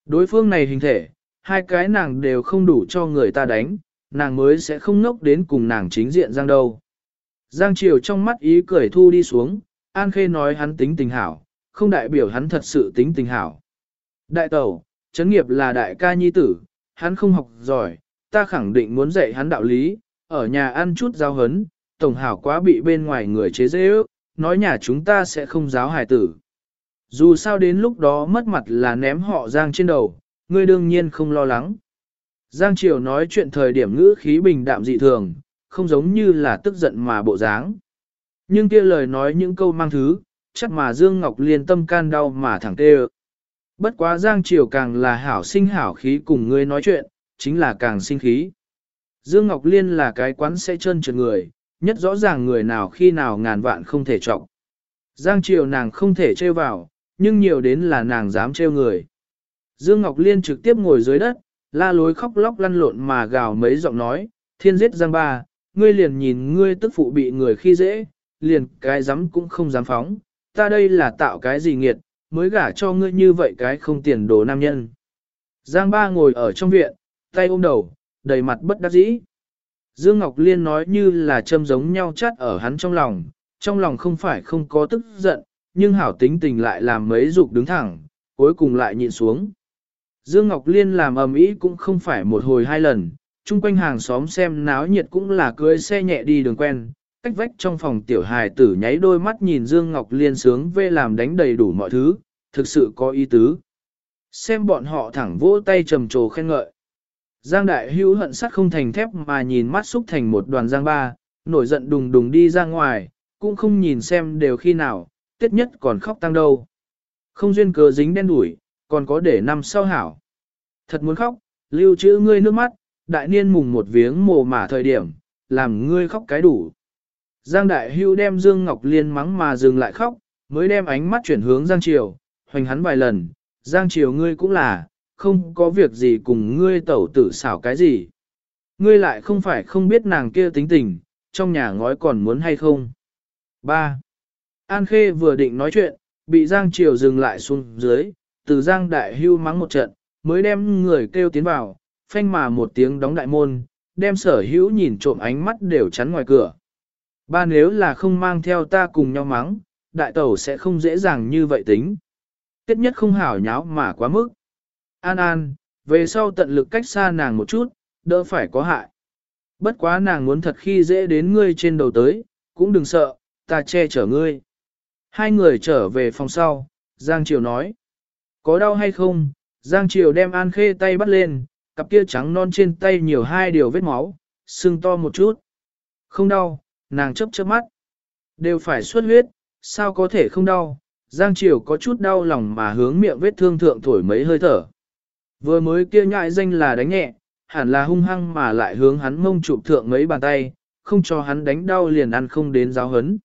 Đối phương này hình thể, hai cái nàng đều không đủ cho người ta đánh, nàng mới sẽ không nốc đến cùng nàng chính diện Giang đâu. Giang Triều trong mắt ý cười thu đi xuống, An Khê nói hắn tính tình hảo, không đại biểu hắn thật sự tính tình hảo. Đại tẩu, chấn nghiệp là đại ca nhi tử, hắn không học giỏi, ta khẳng định muốn dạy hắn đạo lý, ở nhà ăn chút giao hấn, tổng hảo quá bị bên ngoài người chế dễ ước, nói nhà chúng ta sẽ không giáo hài tử. Dù sao đến lúc đó mất mặt là ném họ Giang trên đầu, ngươi đương nhiên không lo lắng. Giang Triều nói chuyện thời điểm ngữ khí bình đạm dị thường, không giống như là tức giận mà bộ dáng. Nhưng kia lời nói những câu mang thứ, chắc mà Dương Ngọc Liên tâm can đau mà thẳng tê Bất quá Giang Triều càng là hảo sinh hảo khí cùng ngươi nói chuyện, chính là càng sinh khí. Dương Ngọc Liên là cái quán sẽ chân trượt người, nhất rõ ràng người nào khi nào ngàn vạn không thể trọng. Giang Triều nàng không thể trêu vào, nhưng nhiều đến là nàng dám trêu người. Dương Ngọc Liên trực tiếp ngồi dưới đất, la lối khóc lóc lăn lộn mà gào mấy giọng nói, thiên giết Giang ba, ngươi liền nhìn ngươi tức phụ bị người khi dễ, liền cái dám cũng không dám phóng, ta đây là tạo cái gì nghiệt, mới gả cho ngươi như vậy cái không tiền đồ nam nhân. Giang ba ngồi ở trong viện, tay ôm đầu, đầy mặt bất đắc dĩ. Dương Ngọc Liên nói như là châm giống nhau chát ở hắn trong lòng, trong lòng không phải không có tức giận, nhưng hảo tính tình lại làm mấy dục đứng thẳng, cuối cùng lại nhịn xuống. Dương Ngọc Liên làm ầm ĩ cũng không phải một hồi hai lần, chung quanh hàng xóm xem náo nhiệt cũng là cưới xe nhẹ đi đường quen, cách vách trong phòng tiểu hài tử nháy đôi mắt nhìn Dương Ngọc Liên sướng vê làm đánh đầy đủ mọi thứ, thực sự có ý tứ. Xem bọn họ thẳng vỗ tay trầm trồ khen ngợi. Giang đại hữu hận sắt không thành thép mà nhìn mắt xúc thành một đoàn giang ba, nổi giận đùng đùng đi ra ngoài, cũng không nhìn xem đều khi nào, tiết nhất còn khóc tăng đâu. Không duyên cớ dính đen đủi, còn có để năm sau hảo. Thật muốn khóc, lưu trữ ngươi nước mắt, đại niên mùng một viếng mồ mả thời điểm, làm ngươi khóc cái đủ. Giang đại hưu đem Dương Ngọc Liên mắng mà dừng lại khóc, mới đem ánh mắt chuyển hướng Giang Triều, hoành hắn vài lần, Giang Triều ngươi cũng là, không có việc gì cùng ngươi tẩu tử xảo cái gì. Ngươi lại không phải không biết nàng kia tính tình, trong nhà ngói còn muốn hay không. 3. An Khê vừa định nói chuyện, bị Giang Triều dừng lại xuống dưới, từ Giang Đại Hưu mắng một trận, mới đem người kêu tiến vào, phanh mà một tiếng đóng đại môn, đem sở hữu nhìn trộm ánh mắt đều chắn ngoài cửa. Ba nếu là không mang theo ta cùng nhau mắng, đại tẩu sẽ không dễ dàng như vậy tính. Tiết nhất không hảo nháo mà quá mức. An An, về sau tận lực cách xa nàng một chút, đỡ phải có hại. Bất quá nàng muốn thật khi dễ đến ngươi trên đầu tới, cũng đừng sợ, ta che chở ngươi. Hai người trở về phòng sau, Giang Triều nói. Có đau hay không? Giang Triều đem An Khê tay bắt lên, cặp kia trắng non trên tay nhiều hai điều vết máu, sưng to một chút. Không đau, nàng chấp chớp mắt. Đều phải xuất huyết, sao có thể không đau? Giang Triều có chút đau lòng mà hướng miệng vết thương thượng thổi mấy hơi thở. Vừa mới kia nhại danh là đánh nhẹ, hẳn là hung hăng mà lại hướng hắn mông chụp thượng mấy bàn tay, không cho hắn đánh đau liền ăn không đến giáo hấn.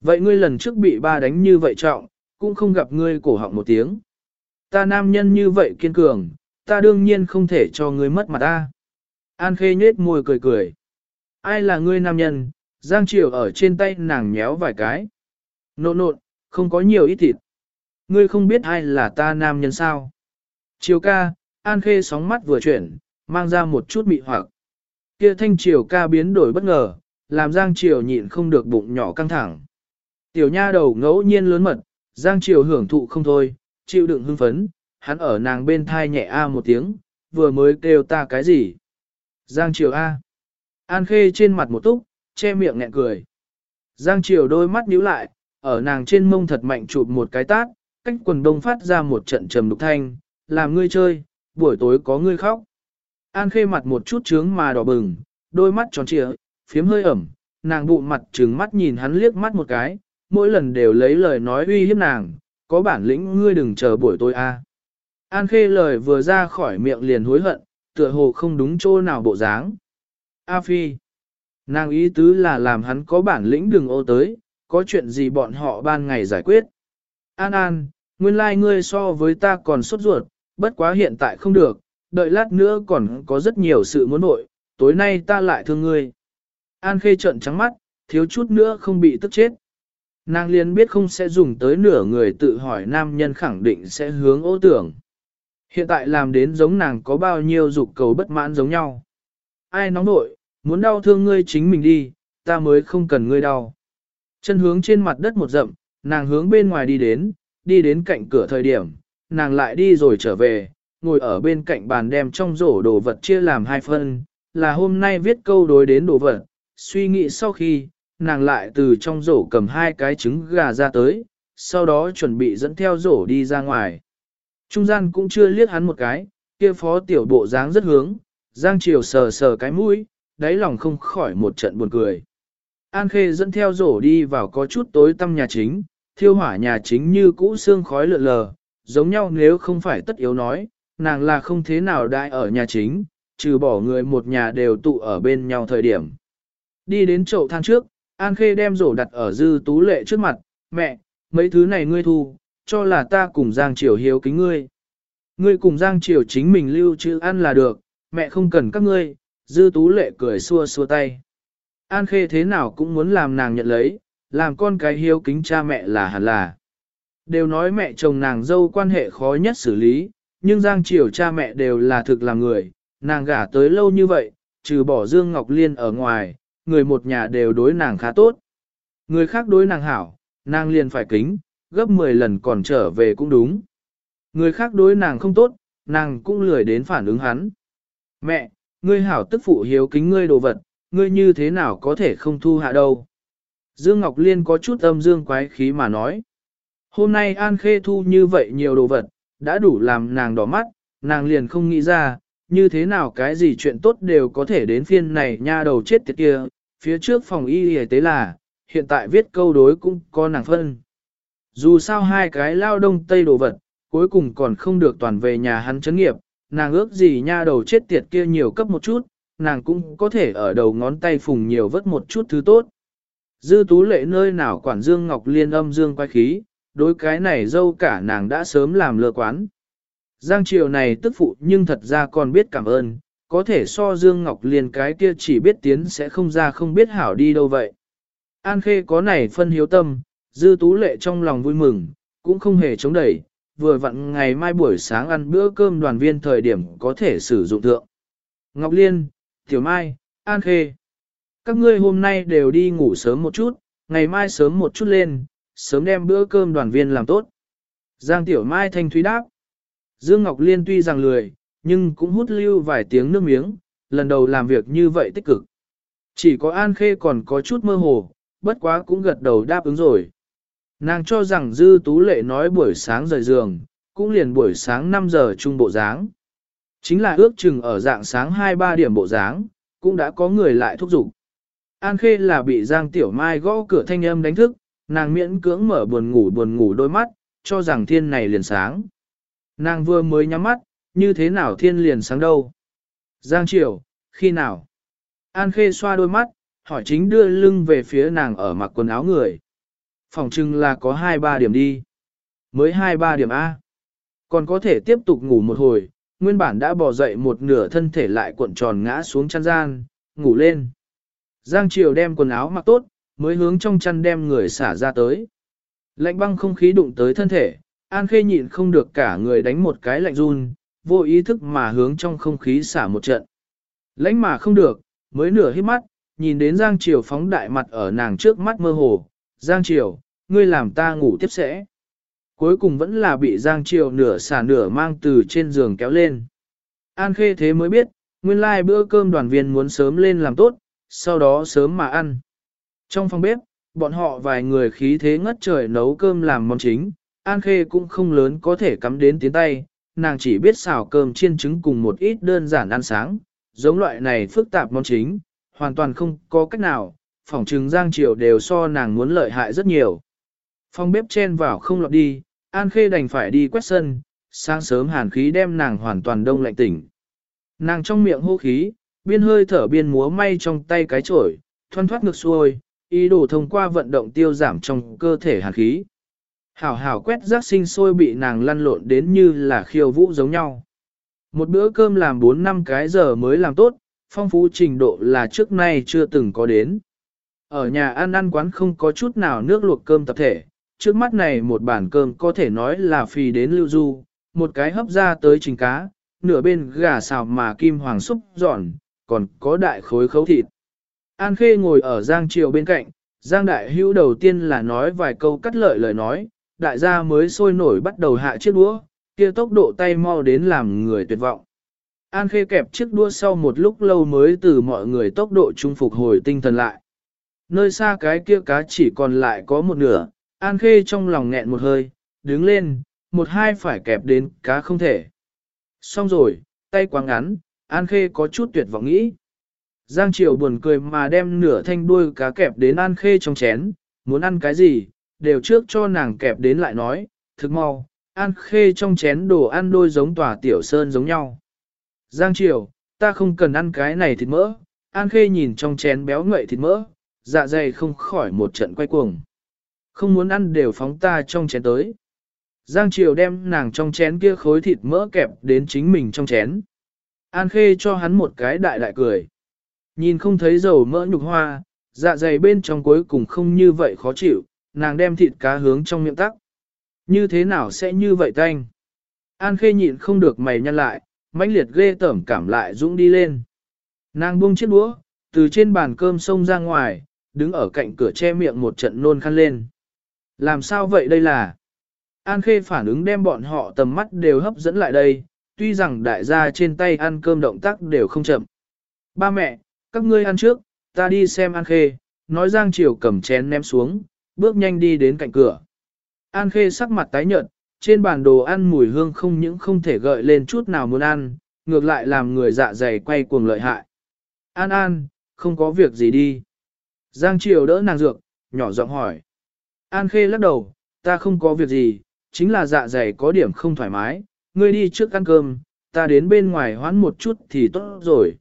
Vậy ngươi lần trước bị ba đánh như vậy trọng, cũng không gặp ngươi cổ họng một tiếng. Ta nam nhân như vậy kiên cường, ta đương nhiên không thể cho ngươi mất mặt ta. An khê nhết môi cười cười. Ai là ngươi nam nhân, Giang Triều ở trên tay nàng nhéo vài cái. Nộn nộn, không có nhiều ít thịt. Ngươi không biết ai là ta nam nhân sao. Triều ca, An khê sóng mắt vừa chuyển, mang ra một chút mị hoặc. Kia thanh Triều ca biến đổi bất ngờ, làm Giang Triều nhịn không được bụng nhỏ căng thẳng. Tiểu nha đầu ngẫu nhiên lớn mật, Giang Triều hưởng thụ không thôi, chịu đựng hưng phấn, hắn ở nàng bên thai nhẹ a một tiếng, vừa mới kêu ta cái gì. Giang Triều A. An Khê trên mặt một túc, che miệng nghẹn cười. Giang Triều đôi mắt nhíu lại, ở nàng trên mông thật mạnh chụp một cái tát, cách quần đông phát ra một trận trầm đục thanh, làm ngươi chơi, buổi tối có ngươi khóc. An Khê mặt một chút trướng mà đỏ bừng, đôi mắt tròn trịa, phiếm hơi ẩm, nàng bụng mặt trừng mắt nhìn hắn liếc mắt một cái, mỗi lần đều lấy lời nói uy hiếp nàng, có bản lĩnh ngươi đừng chờ buổi tối a. An Khê lời vừa ra khỏi miệng liền hối hận, tựa hồ không đúng chỗ nào bộ dáng. A Phi. Nàng ý tứ là làm hắn có bản lĩnh đừng ô tới, có chuyện gì bọn họ ban ngày giải quyết. An An, nguyên lai like ngươi so với ta còn sốt ruột, bất quá hiện tại không được, đợi lát nữa còn có rất nhiều sự muốn nội, tối nay ta lại thương ngươi. An Khê trợn trắng mắt, thiếu chút nữa không bị tức chết. Nàng liền biết không sẽ dùng tới nửa người tự hỏi nam nhân khẳng định sẽ hướng ô tưởng. Hiện tại làm đến giống nàng có bao nhiêu dục cầu bất mãn giống nhau. Ai nóng nội, muốn đau thương ngươi chính mình đi, ta mới không cần ngươi đau. Chân hướng trên mặt đất một rậm, nàng hướng bên ngoài đi đến, đi đến cạnh cửa thời điểm, nàng lại đi rồi trở về, ngồi ở bên cạnh bàn đem trong rổ đồ vật chia làm hai phần, là hôm nay viết câu đối đến đồ vật, suy nghĩ sau khi, nàng lại từ trong rổ cầm hai cái trứng gà ra tới, sau đó chuẩn bị dẫn theo rổ đi ra ngoài. Trung gian cũng chưa liếc hắn một cái, kia phó tiểu bộ dáng rất hướng, Giang Triều sờ sờ cái mũi, đáy lòng không khỏi một trận buồn cười. An Khê dẫn theo rổ đi vào có chút tối tăm nhà chính, thiêu hỏa nhà chính như cũ xương khói lượn lờ, giống nhau nếu không phải tất yếu nói, nàng là không thế nào đại ở nhà chính, trừ bỏ người một nhà đều tụ ở bên nhau thời điểm. Đi đến chậu than trước, An Khê đem rổ đặt ở dư tú lệ trước mặt, mẹ, mấy thứ này ngươi thu, cho là ta cùng Giang Triều hiếu kính ngươi. Ngươi cùng Giang Triều chính mình lưu trữ ăn là được, mẹ không cần các ngươi, dư tú lệ cười xua xua tay. An Khê thế nào cũng muốn làm nàng nhận lấy, làm con cái hiếu kính cha mẹ là hẳn là. Đều nói mẹ chồng nàng dâu quan hệ khó nhất xử lý, nhưng Giang Triều cha mẹ đều là thực là người, nàng gả tới lâu như vậy, trừ bỏ Dương Ngọc Liên ở ngoài, người một nhà đều đối nàng khá tốt. Người khác đối nàng hảo, nàng liền phải kính, gấp 10 lần còn trở về cũng đúng. Người khác đối nàng không tốt, nàng cũng lười đến phản ứng hắn. Mẹ, ngươi hảo tức phụ hiếu kính ngươi đồ vật, ngươi như thế nào có thể không thu hạ đâu. Dương Ngọc Liên có chút âm dương quái khí mà nói. Hôm nay An Khê thu như vậy nhiều đồ vật, đã đủ làm nàng đỏ mắt, nàng liền không nghĩ ra, như thế nào cái gì chuyện tốt đều có thể đến phiên này nha đầu chết tiệt kia, phía trước phòng y y tế là, hiện tại viết câu đối cũng có nàng phân. Dù sao hai cái lao đông tây đồ vật, cuối cùng còn không được toàn về nhà hắn chấn nghiệp, nàng ước gì nha đầu chết tiệt kia nhiều cấp một chút, nàng cũng có thể ở đầu ngón tay phùng nhiều vất một chút thứ tốt. Dư tú lệ nơi nào quản Dương Ngọc Liên âm dương quay khí, đối cái này dâu cả nàng đã sớm làm lừa quán. Giang triều này tức phụ nhưng thật ra còn biết cảm ơn, có thể so Dương Ngọc Liên cái kia chỉ biết tiến sẽ không ra không biết hảo đi đâu vậy. An Khê có này phân hiếu tâm, Dư Tú Lệ trong lòng vui mừng, cũng không hề chống đẩy, vừa vặn ngày mai buổi sáng ăn bữa cơm đoàn viên thời điểm có thể sử dụng thượng. Ngọc Liên, Tiểu Mai, An Khê. Các ngươi hôm nay đều đi ngủ sớm một chút, ngày mai sớm một chút lên, sớm đem bữa cơm đoàn viên làm tốt. Giang Tiểu Mai thanh thúy đáp. Dương Ngọc Liên tuy rằng lười, nhưng cũng hút lưu vài tiếng nước miếng, lần đầu làm việc như vậy tích cực. Chỉ có An Khê còn có chút mơ hồ, bất quá cũng gật đầu đáp ứng rồi. Nàng cho rằng Dư Tú Lệ nói buổi sáng rời giường, cũng liền buổi sáng 5 giờ trung bộ dáng. Chính là ước chừng ở dạng sáng 2-3 điểm bộ dáng, cũng đã có người lại thúc giục. An Khê là bị Giang Tiểu Mai gõ cửa thanh âm đánh thức, nàng miễn cưỡng mở buồn ngủ buồn ngủ đôi mắt, cho rằng thiên này liền sáng. Nàng vừa mới nhắm mắt, như thế nào thiên liền sáng đâu? Giang Triều, khi nào? An Khê xoa đôi mắt, hỏi chính đưa lưng về phía nàng ở mặc quần áo người. Phòng chừng là có 2-3 điểm đi. Mới 2-3 điểm A. Còn có thể tiếp tục ngủ một hồi, nguyên bản đã bỏ dậy một nửa thân thể lại cuộn tròn ngã xuống chăn gian, ngủ lên. Giang Triều đem quần áo mặc tốt, mới hướng trong chăn đem người xả ra tới. Lạnh băng không khí đụng tới thân thể, An Khê nhịn không được cả người đánh một cái lạnh run, vô ý thức mà hướng trong không khí xả một trận. Lãnh mà không được, mới nửa hít mắt, nhìn đến Giang Triều phóng đại mặt ở nàng trước mắt mơ hồ. Giang Triều, ngươi làm ta ngủ tiếp sẽ. Cuối cùng vẫn là bị Giang Triều nửa xả nửa mang từ trên giường kéo lên. An Khê thế mới biết, nguyên lai like bữa cơm đoàn viên muốn sớm lên làm tốt, sau đó sớm mà ăn. Trong phòng bếp, bọn họ vài người khí thế ngất trời nấu cơm làm món chính, An Khê cũng không lớn có thể cắm đến tiến tay, nàng chỉ biết xào cơm chiên trứng cùng một ít đơn giản ăn sáng, giống loại này phức tạp món chính, hoàn toàn không có cách nào, phỏng trừng giang triều đều so nàng muốn lợi hại rất nhiều. Phong bếp chen vào không lọt đi, An Khê đành phải đi quét sân, sáng sớm hàn khí đem nàng hoàn toàn đông lạnh tỉnh. Nàng trong miệng hô khí, biên hơi thở biên múa may trong tay cái chổi, thoăn thoát ngược xuôi, ý đồ thông qua vận động tiêu giảm trong cơ thể hàn khí. Hảo hảo quét rác sinh sôi bị nàng lăn lộn đến như là khiêu vũ giống nhau. Một bữa cơm làm 4 năm cái giờ mới làm tốt, phong phú trình độ là trước nay chưa từng có đến. Ở nhà ăn ăn quán không có chút nào nước luộc cơm tập thể, trước mắt này một bản cơm có thể nói là phì đến lưu du, một cái hấp ra tới trình cá, nửa bên gà xào mà kim hoàng xúc giòn, còn có đại khối khấu thịt. An Khê ngồi ở Giang Triều bên cạnh, Giang Đại Hữu đầu tiên là nói vài câu cắt lợi lời nói, đại gia mới sôi nổi bắt đầu hạ chiếc đũa, kia tốc độ tay mau đến làm người tuyệt vọng. An Khê kẹp chiếc đua sau một lúc lâu mới từ mọi người tốc độ trung phục hồi tinh thần lại. Nơi xa cái kia cá chỉ còn lại có một nửa, An Khê trong lòng nghẹn một hơi, đứng lên, một hai phải kẹp đến cá không thể. Xong rồi, tay quá ngắn, An Khê có chút tuyệt vọng nghĩ. Giang Triều buồn cười mà đem nửa thanh đuôi cá kẹp đến An Khê trong chén, muốn ăn cái gì, đều trước cho nàng kẹp đến lại nói, thực mau, An Khê trong chén đồ ăn đôi giống tòa tiểu sơn giống nhau. Giang Triều, ta không cần ăn cái này thịt mỡ, An Khê nhìn trong chén béo ngậy thịt mỡ, dạ dày không khỏi một trận quay cuồng. Không muốn ăn đều phóng ta trong chén tới. Giang Triều đem nàng trong chén kia khối thịt mỡ kẹp đến chính mình trong chén. An Khê cho hắn một cái đại đại cười. Nhìn không thấy dầu mỡ nhục hoa, dạ dày bên trong cuối cùng không như vậy khó chịu, nàng đem thịt cá hướng trong miệng tắc. Như thế nào sẽ như vậy tanh? An Khê nhịn không được mày nhăn lại, mãnh liệt ghê tởm cảm lại dũng đi lên. Nàng buông chiếc đũa, từ trên bàn cơm xông ra ngoài, đứng ở cạnh cửa che miệng một trận nôn khăn lên. Làm sao vậy đây là? An Khê phản ứng đem bọn họ tầm mắt đều hấp dẫn lại đây, tuy rằng đại gia trên tay ăn cơm động tác đều không chậm. Ba mẹ, các ngươi ăn trước, ta đi xem An Khê, nói Giang Triều cầm chén ném xuống, bước nhanh đi đến cạnh cửa. An Khê sắc mặt tái nhợt, trên bàn đồ ăn mùi hương không những không thể gợi lên chút nào muốn ăn, ngược lại làm người dạ dày quay cuồng lợi hại. An An, không có việc gì đi. Giang Triều đỡ nàng dược, nhỏ giọng hỏi. An Khê lắc đầu, ta không có việc gì, chính là dạ dày có điểm không thoải mái, ngươi đi trước ăn cơm, ta đến bên ngoài hoãn một chút thì tốt rồi.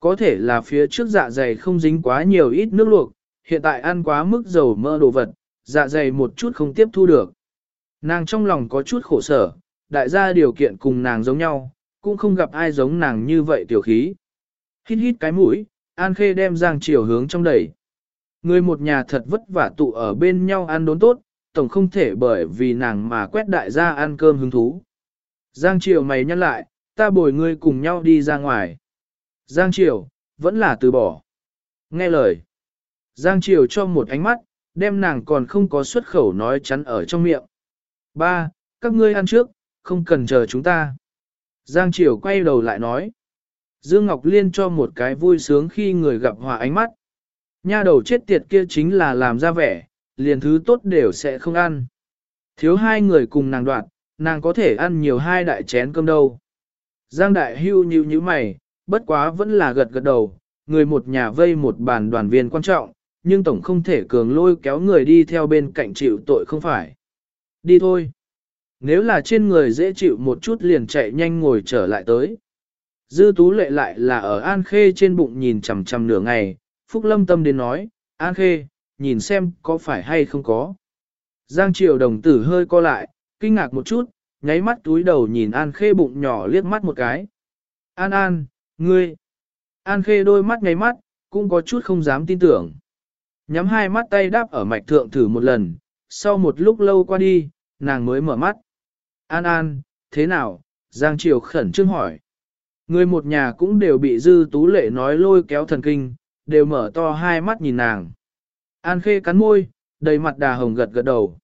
Có thể là phía trước dạ dày không dính quá nhiều ít nước luộc, hiện tại ăn quá mức dầu mỡ đồ vật, dạ dày một chút không tiếp thu được. Nàng trong lòng có chút khổ sở, đại gia điều kiện cùng nàng giống nhau, cũng không gặp ai giống nàng như vậy tiểu khí. Hít hít cái mũi, An Khê đem Giang Triều hướng trong đẩy. Người một nhà thật vất vả tụ ở bên nhau ăn đốn tốt, tổng không thể bởi vì nàng mà quét đại gia ăn cơm hứng thú. Giang Triều mày nhăn lại, ta bồi ngươi cùng nhau đi ra ngoài. Giang Triều, vẫn là từ bỏ. Nghe lời. Giang Triều cho một ánh mắt, đem nàng còn không có xuất khẩu nói chắn ở trong miệng. Ba, các ngươi ăn trước, không cần chờ chúng ta. Giang Triều quay đầu lại nói. Dương Ngọc Liên cho một cái vui sướng khi người gặp hòa ánh mắt. Nha đầu chết tiệt kia chính là làm ra vẻ, liền thứ tốt đều sẽ không ăn. Thiếu hai người cùng nàng đoạn, nàng có thể ăn nhiều hai đại chén cơm đâu. Giang đại hưu như như mày, bất quá vẫn là gật gật đầu, người một nhà vây một bàn đoàn viên quan trọng, nhưng tổng không thể cường lôi kéo người đi theo bên cạnh chịu tội không phải. Đi thôi. Nếu là trên người dễ chịu một chút liền chạy nhanh ngồi trở lại tới. Dư tú lệ lại là ở An Khê trên bụng nhìn chằm chằm nửa ngày, Phúc Lâm tâm đến nói, An Khê, nhìn xem có phải hay không có. Giang Triều đồng tử hơi co lại, kinh ngạc một chút, nháy mắt túi đầu nhìn An Khê bụng nhỏ liếc mắt một cái. An An, ngươi. An Khê đôi mắt nháy mắt, cũng có chút không dám tin tưởng. Nhắm hai mắt tay đáp ở mạch thượng thử một lần, sau một lúc lâu qua đi, nàng mới mở mắt. An An, thế nào? Giang Triều khẩn trương hỏi. Người một nhà cũng đều bị dư tú lệ nói lôi kéo thần kinh, đều mở to hai mắt nhìn nàng. An Khê cắn môi, đầy mặt đà hồng gật gật đầu.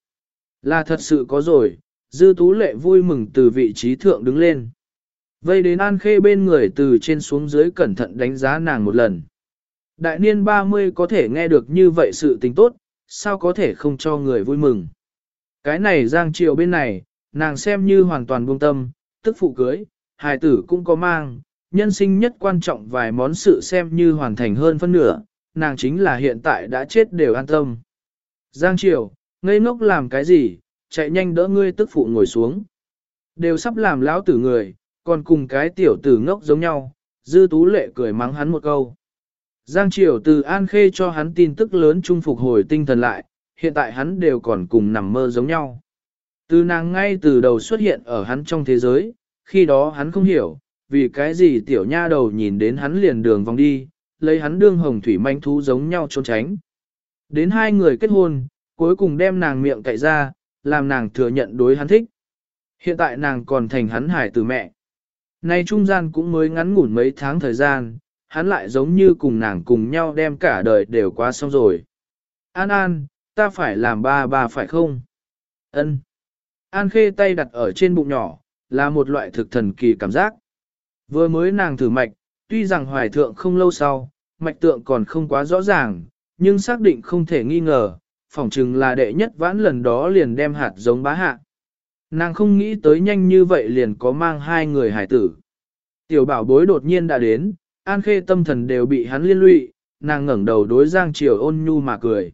Là thật sự có rồi, dư tú lệ vui mừng từ vị trí thượng đứng lên. Vây đến An Khê bên người từ trên xuống dưới cẩn thận đánh giá nàng một lần. Đại niên 30 có thể nghe được như vậy sự tình tốt, sao có thể không cho người vui mừng. Cái này giang triều bên này, nàng xem như hoàn toàn buông tâm, tức phụ cưới, hài tử cũng có mang, nhân sinh nhất quan trọng vài món sự xem như hoàn thành hơn phân nửa, nàng chính là hiện tại đã chết đều an tâm. Giang triều, ngây ngốc làm cái gì, chạy nhanh đỡ ngươi tức phụ ngồi xuống. Đều sắp làm lão tử người, còn cùng cái tiểu tử ngốc giống nhau, dư tú lệ cười mắng hắn một câu. Giang Triều từ An Khê cho hắn tin tức lớn trung phục hồi tinh thần lại, hiện tại hắn đều còn cùng nằm mơ giống nhau. Từ nàng ngay từ đầu xuất hiện ở hắn trong thế giới, khi đó hắn không hiểu, vì cái gì tiểu nha đầu nhìn đến hắn liền đường vòng đi, lấy hắn đương hồng thủy manh thú giống nhau trốn tránh. Đến hai người kết hôn, cuối cùng đem nàng miệng cậy ra, làm nàng thừa nhận đối hắn thích. Hiện tại nàng còn thành hắn hải từ mẹ. Nay trung gian cũng mới ngắn ngủn mấy tháng thời gian, hắn lại giống như cùng nàng cùng nhau đem cả đời đều qua xong rồi. An An, ta phải làm ba ba phải không? Ân. An khê tay đặt ở trên bụng nhỏ, là một loại thực thần kỳ cảm giác. Vừa mới nàng thử mạch, tuy rằng hoài thượng không lâu sau, mạch tượng còn không quá rõ ràng, nhưng xác định không thể nghi ngờ, phỏng chừng là đệ nhất vãn lần đó liền đem hạt giống bá hạ. Nàng không nghĩ tới nhanh như vậy liền có mang hai người hải tử. Tiểu bảo bối đột nhiên đã đến, An Khê tâm thần đều bị hắn liên lụy, nàng ngẩng đầu đối Giang Triều ôn nhu mà cười.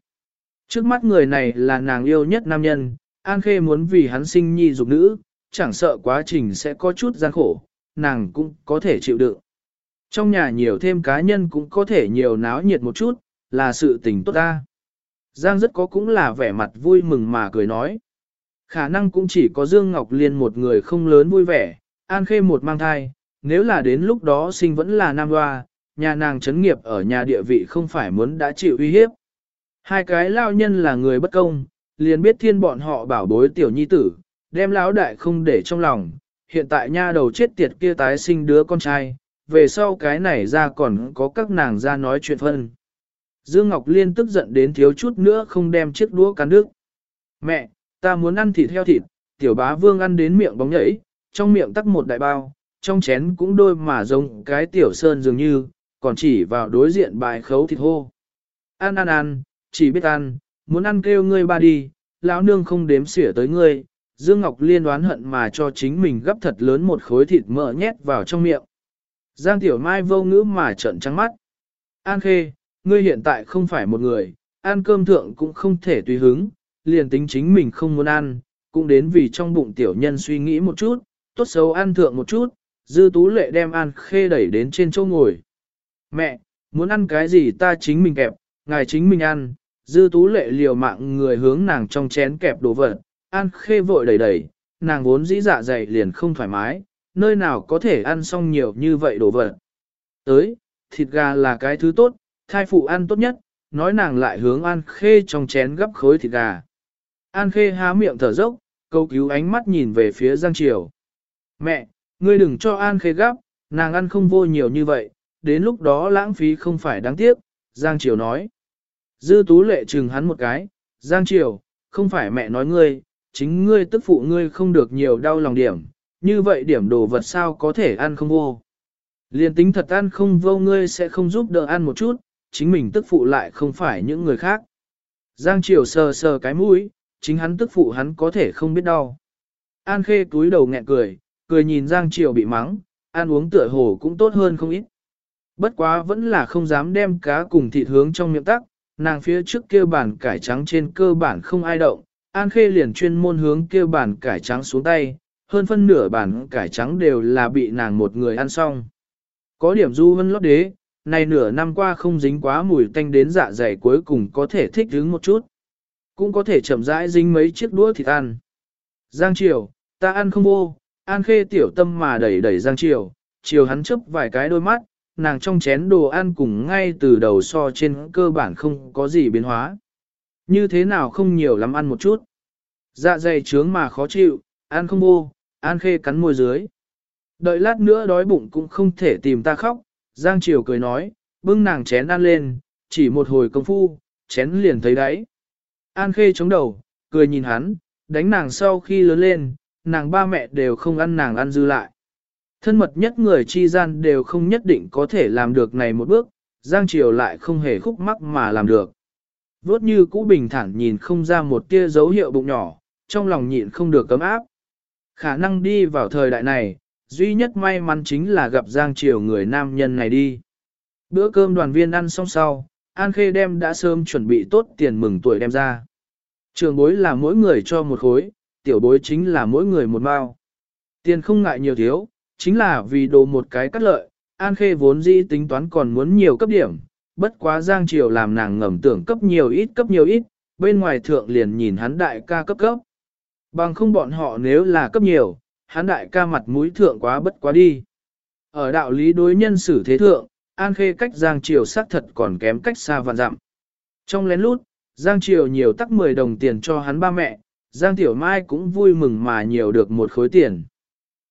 Trước mắt người này là nàng yêu nhất nam nhân, An Khê muốn vì hắn sinh nhi dục nữ, chẳng sợ quá trình sẽ có chút gian khổ, nàng cũng có thể chịu đựng. Trong nhà nhiều thêm cá nhân cũng có thể nhiều náo nhiệt một chút, là sự tình tốt ta. Giang rất có cũng là vẻ mặt vui mừng mà cười nói. Khả năng cũng chỉ có Dương Ngọc Liên một người không lớn vui vẻ, An Khê một mang thai, nếu là đến lúc đó sinh vẫn là nam hoa, nhà nàng chấn nghiệp ở nhà địa vị không phải muốn đã chịu uy hiếp. Hai cái lao nhân là người bất công, liền biết thiên bọn họ bảo bối tiểu nhi tử, đem lão đại không để trong lòng, hiện tại nha đầu chết tiệt kia tái sinh đứa con trai, về sau cái này ra còn có các nàng ra nói chuyện phân. Dương Ngọc Liên tức giận đến thiếu chút nữa không đem chiếc đũa cắn nước. Mẹ, ta muốn ăn thịt heo thịt, tiểu bá vương ăn đến miệng bóng nhảy, trong miệng tắc một đại bao, trong chén cũng đôi mà giống cái tiểu sơn dường như, còn chỉ vào đối diện bài khấu thịt hô. Ăn ăn ăn, chỉ biết ăn, muốn ăn kêu ngươi ba đi, lão nương không đếm xỉa tới ngươi. Dương Ngọc Liên đoán hận mà cho chính mình gấp thật lớn một khối thịt mỡ nhét vào trong miệng. Giang Tiểu Mai vô ngữ mà trợn trắng mắt. An Khê, ngươi hiện tại không phải một người, ăn cơm thượng cũng không thể tùy hứng, liền tính chính mình không muốn ăn, cũng đến vì trong bụng tiểu nhân suy nghĩ một chút, tốt xấu ăn thượng một chút, dư tú lệ đem An Khê đẩy đến trên chỗ ngồi. Mẹ, muốn ăn cái gì ta chính mình kẹp, ngài chính mình ăn, dư tú lệ liều mạng người hướng nàng trong chén kẹp đồ vật, An Khê vội đẩy đẩy, nàng vốn dĩ dạ dày liền không thoải mái, nơi nào có thể ăn xong nhiều như vậy đồ vật. Tới, thịt gà là cái thứ tốt, thai phụ ăn tốt nhất, nói nàng lại hướng An Khê trong chén gấp khối thịt gà. An Khê há miệng thở dốc, câu cứu ánh mắt nhìn về phía Giang Triều. Mẹ, ngươi đừng cho An Khê gấp, nàng ăn không vô nhiều như vậy, đến lúc đó lãng phí không phải đáng tiếc, Giang Triều nói. Dư tú lệ chừng hắn một cái, Giang Triều, không phải mẹ nói ngươi, chính ngươi tức phụ ngươi không được nhiều đau lòng điểm, như vậy điểm đồ vật sao có thể ăn không vô. Liên tính thật ăn không vô ngươi sẽ không giúp đỡ ăn một chút, chính mình tức phụ lại không phải những người khác. Giang Triều sờ sờ cái mũi, chính hắn tức phụ hắn có thể không biết đau. An Khê túi đầu nghẹn cười, cười nhìn Giang Triều bị mắng, ăn uống tựa hồ cũng tốt hơn không ít. Bất quá vẫn là không dám đem cá cùng thịt hướng trong miệng tắc, nàng phía trước kia bản cải trắng trên cơ bản không ai động, An Khê liền chuyên môn hướng kia bản cải trắng xuống tay, hơn phân nửa bản cải trắng đều là bị nàng một người ăn xong. Có điểm du vân lót đế, này nửa năm qua không dính quá mùi tanh đến dạ dày cuối cùng có thể thích hứng một chút. Cũng có thể chậm rãi dính mấy chiếc đũa thịt ăn. Giang Triều, ta ăn không vô, An Khê tiểu tâm mà đẩy đẩy Giang Triều, Triều hắn chấp vài cái đôi mắt, nàng trong chén đồ ăn cùng ngay từ đầu so trên cơ bản không có gì biến hóa. Như thế nào không nhiều lắm ăn một chút. Dạ dày trướng mà khó chịu, ăn không vô, An Khê cắn môi dưới. Đợi lát nữa đói bụng cũng không thể tìm ta khóc, Giang Triều cười nói, bưng nàng chén ăn lên, chỉ một hồi công phu, chén liền thấy đáy. An Khê chống đầu, cười nhìn hắn, đánh nàng sau khi lớn lên, nàng ba mẹ đều không ăn nàng ăn dư lại. Thân mật nhất người chi gian đều không nhất định có thể làm được này một bước, Giang Triều lại không hề khúc mắc mà làm được. Vốt như cũ bình thản nhìn không ra một tia dấu hiệu bụng nhỏ, trong lòng nhịn không được cấm áp. Khả năng đi vào thời đại này, duy nhất may mắn chính là gặp Giang Triều người nam nhân này đi. Bữa cơm đoàn viên ăn xong sau, An Khê đem đã sớm chuẩn bị tốt tiền mừng tuổi đem ra. Trường bối là mỗi người cho một khối, tiểu bối chính là mỗi người một mao. Tiền không ngại nhiều thiếu, chính là vì đồ một cái cắt lợi, An Khê vốn dĩ tính toán còn muốn nhiều cấp điểm, bất quá Giang Triều làm nàng ngầm tưởng cấp nhiều ít cấp nhiều ít, bên ngoài thượng liền nhìn hắn đại ca cấp cấp. Bằng không bọn họ nếu là cấp nhiều, hắn đại ca mặt mũi thượng quá bất quá đi. Ở đạo lý đối nhân xử thế thượng, An Khê cách Giang Triều xác thật còn kém cách xa vạn dặm. Trong lén lút, Giang Triều nhiều tắc 10 đồng tiền cho hắn ba mẹ, Giang Tiểu Mai cũng vui mừng mà nhiều được một khối tiền.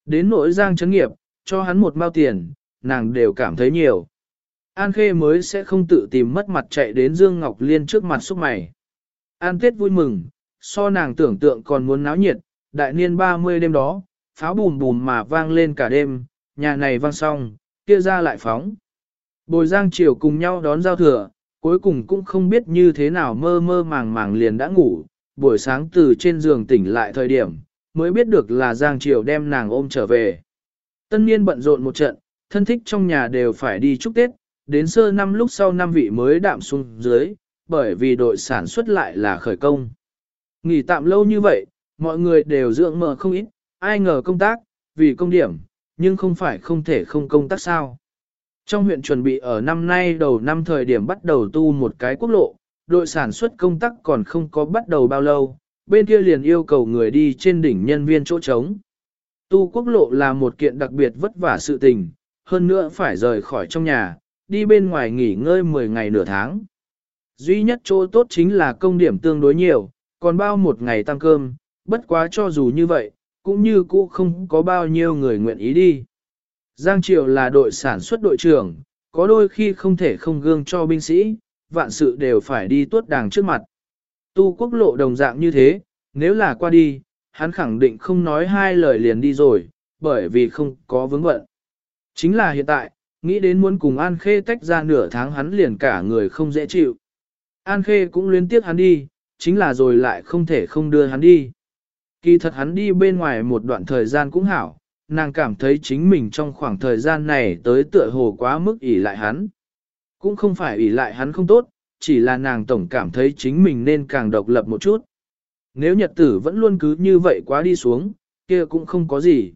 Đến nỗi Giang Trấn Nghiệp, cho hắn một mao tiền, nàng đều cảm thấy nhiều. An Khê mới sẽ không tự tìm mất mặt chạy đến Dương Ngọc Liên trước mặt xúc mày. An Tết vui mừng, so nàng tưởng tượng còn muốn náo nhiệt, đại niên 30 đêm đó, pháo bùm bùm mà vang lên cả đêm, nhà này vang xong, kia ra lại phóng. Bồi Giang Triều cùng nhau đón giao thừa, cuối cùng cũng không biết như thế nào mơ mơ màng màng liền đã ngủ, buổi sáng từ trên giường tỉnh lại thời điểm, mới biết được là Giang Triều đem nàng ôm trở về. Tân niên bận rộn một trận, thân thích trong nhà đều phải đi chúc Tết, đến sơ năm lúc sau năm vị mới đạm xuống dưới, bởi vì đội sản xuất lại là khởi công. Nghỉ tạm lâu như vậy, mọi người đều dưỡng mờ không ít, ai ngờ công tác, vì công điểm, nhưng không phải không thể không công tác sao. Trong huyện chuẩn bị ở năm nay đầu năm thời điểm bắt đầu tu một cái quốc lộ, đội sản xuất công tác còn không có bắt đầu bao lâu, bên kia liền yêu cầu người đi trên đỉnh nhân viên chỗ trống. Tu quốc lộ là một kiện đặc biệt vất vả sự tình, hơn nữa phải rời khỏi trong nhà, đi bên ngoài nghỉ ngơi 10 ngày nửa tháng. Duy nhất chỗ tốt chính là công điểm tương đối nhiều, còn bao một ngày tăng cơm, bất quá cho dù như vậy, cũng như cũ không có bao nhiêu người nguyện ý đi. Giang Triều là đội sản xuất đội trưởng, có đôi khi không thể không gương cho binh sĩ, vạn sự đều phải đi tuốt đàng trước mặt. Tu quốc lộ đồng dạng như thế, nếu là qua đi, hắn khẳng định không nói hai lời liền đi rồi, bởi vì không có vướng bận. Chính là hiện tại, nghĩ đến muốn cùng An Khê tách ra nửa tháng hắn liền cả người không dễ chịu. An Khê cũng liên tiếp hắn đi, chính là rồi lại không thể không đưa hắn đi. Kỳ thật hắn đi bên ngoài một đoạn thời gian cũng hảo, nàng cảm thấy chính mình trong khoảng thời gian này tới tựa hồ quá mức ỷ lại hắn. Cũng không phải ỷ lại hắn không tốt, chỉ là nàng tổng cảm thấy chính mình nên càng độc lập một chút. Nếu nhật tử vẫn luôn cứ như vậy quá đi xuống, kia cũng không có gì.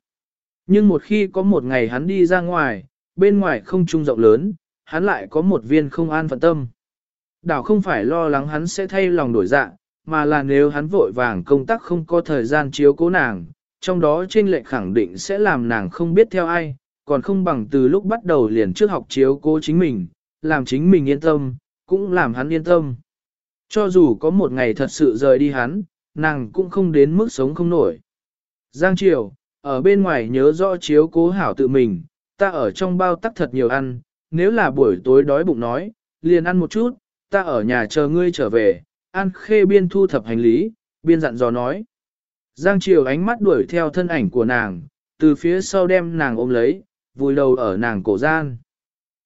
Nhưng một khi có một ngày hắn đi ra ngoài, bên ngoài không trung rộng lớn, hắn lại có một viên không an phận tâm. Đảo không phải lo lắng hắn sẽ thay lòng đổi dạ, mà là nếu hắn vội vàng công tác không có thời gian chiếu cố nàng, trong đó trên lệnh khẳng định sẽ làm nàng không biết theo ai, còn không bằng từ lúc bắt đầu liền trước học chiếu cố chính mình, làm chính mình yên tâm, cũng làm hắn yên tâm. Cho dù có một ngày thật sự rời đi hắn, nàng cũng không đến mức sống không nổi. Giang Triều, ở bên ngoài nhớ rõ chiếu cố hảo tự mình, ta ở trong bao tắc thật nhiều ăn, nếu là buổi tối đói bụng nói, liền ăn một chút, ta ở nhà chờ ngươi trở về, An Khê biên thu thập hành lý, biên dặn dò nói. Giang Triều ánh mắt đuổi theo thân ảnh của nàng, từ phía sau đem nàng ôm lấy, vùi đầu ở nàng cổ gian.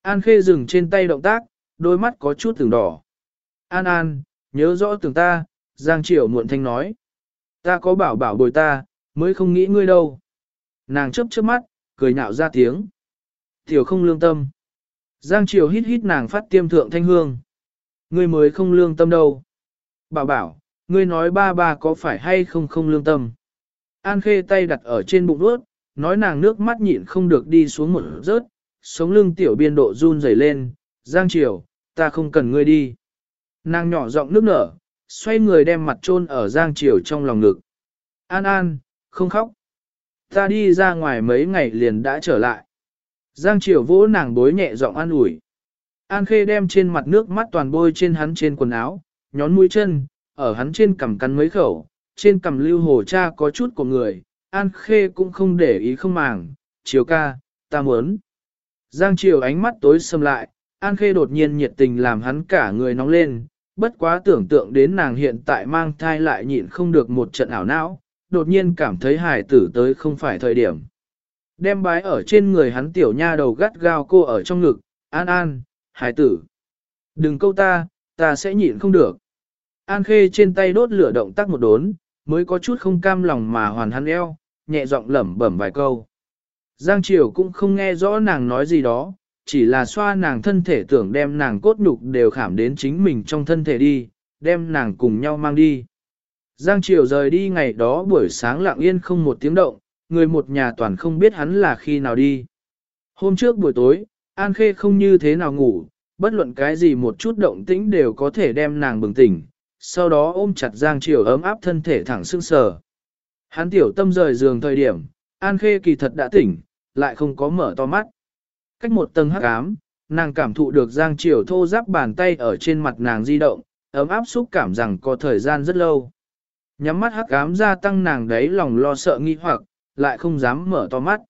An Khê dừng trên tay động tác, đôi mắt có chút từng đỏ. An An, nhớ rõ từng ta, Giang Triều muộn thanh nói. Ta có bảo bảo bồi ta, mới không nghĩ ngươi đâu. Nàng chớp chớp mắt, cười nhạo ra tiếng. Tiểu không lương tâm. Giang Triều hít hít nàng phát tiêm thượng thanh hương. Ngươi mới không lương tâm đâu. Bảo bảo, ngươi nói ba ba có phải hay không không lương tâm. An khê tay đặt ở trên bụng đuốt, nói nàng nước mắt nhịn không được đi xuống một rớt, sống lưng tiểu biên độ run rẩy lên, Giang Triều, ta không cần ngươi đi. Nàng nhỏ giọng nước nở, xoay người đem mặt chôn ở Giang Triều trong lòng ngực. An An, không khóc. Ta đi ra ngoài mấy ngày liền đã trở lại. Giang Triều vỗ nàng bối nhẹ giọng an ủi. An Khê đem trên mặt nước mắt toàn bôi trên hắn trên quần áo, nhón mũi chân, ở hắn trên cằm cắn mấy khẩu, trên cằm lưu hồ cha có chút của người, An Khê cũng không để ý không màng, Triều ca, ta muốn. Giang Triều ánh mắt tối sầm lại, An Khê đột nhiên nhiệt tình làm hắn cả người nóng lên, bất quá tưởng tượng đến nàng hiện tại mang thai lại nhịn không được một trận ảo não, đột nhiên cảm thấy hài tử tới không phải thời điểm. Đem bái ở trên người hắn tiểu nha đầu gắt gao cô ở trong ngực, an an, hải tử. Đừng câu ta, ta sẽ nhịn không được. An khê trên tay đốt lửa động tác một đốn, mới có chút không cam lòng mà hoàn hắn eo, nhẹ giọng lẩm bẩm vài câu. Giang Triều cũng không nghe rõ nàng nói gì đó, chỉ là xoa nàng thân thể tưởng đem nàng cốt nhục đều khảm đến chính mình trong thân thể đi, đem nàng cùng nhau mang đi. Giang Triều rời đi ngày đó buổi sáng lặng yên không một tiếng động, người một nhà toàn không biết hắn là khi nào đi. Hôm trước buổi tối, An Khê không như thế nào ngủ, bất luận cái gì một chút động tĩnh đều có thể đem nàng bừng tỉnh, sau đó ôm chặt Giang Triều ấm áp thân thể thẳng sưng sờ. Hắn tiểu tâm rời giường thời điểm, An Khê kỳ thật đã tỉnh, lại không có mở to mắt. Cách một tầng hắc ám, nàng cảm thụ được Giang Triều thô giáp bàn tay ở trên mặt nàng di động, ấm áp xúc cảm rằng có thời gian rất lâu. Nhắm mắt hắc ám gia tăng nàng đấy lòng lo sợ nghi hoặc, lại không dám mở to mắt.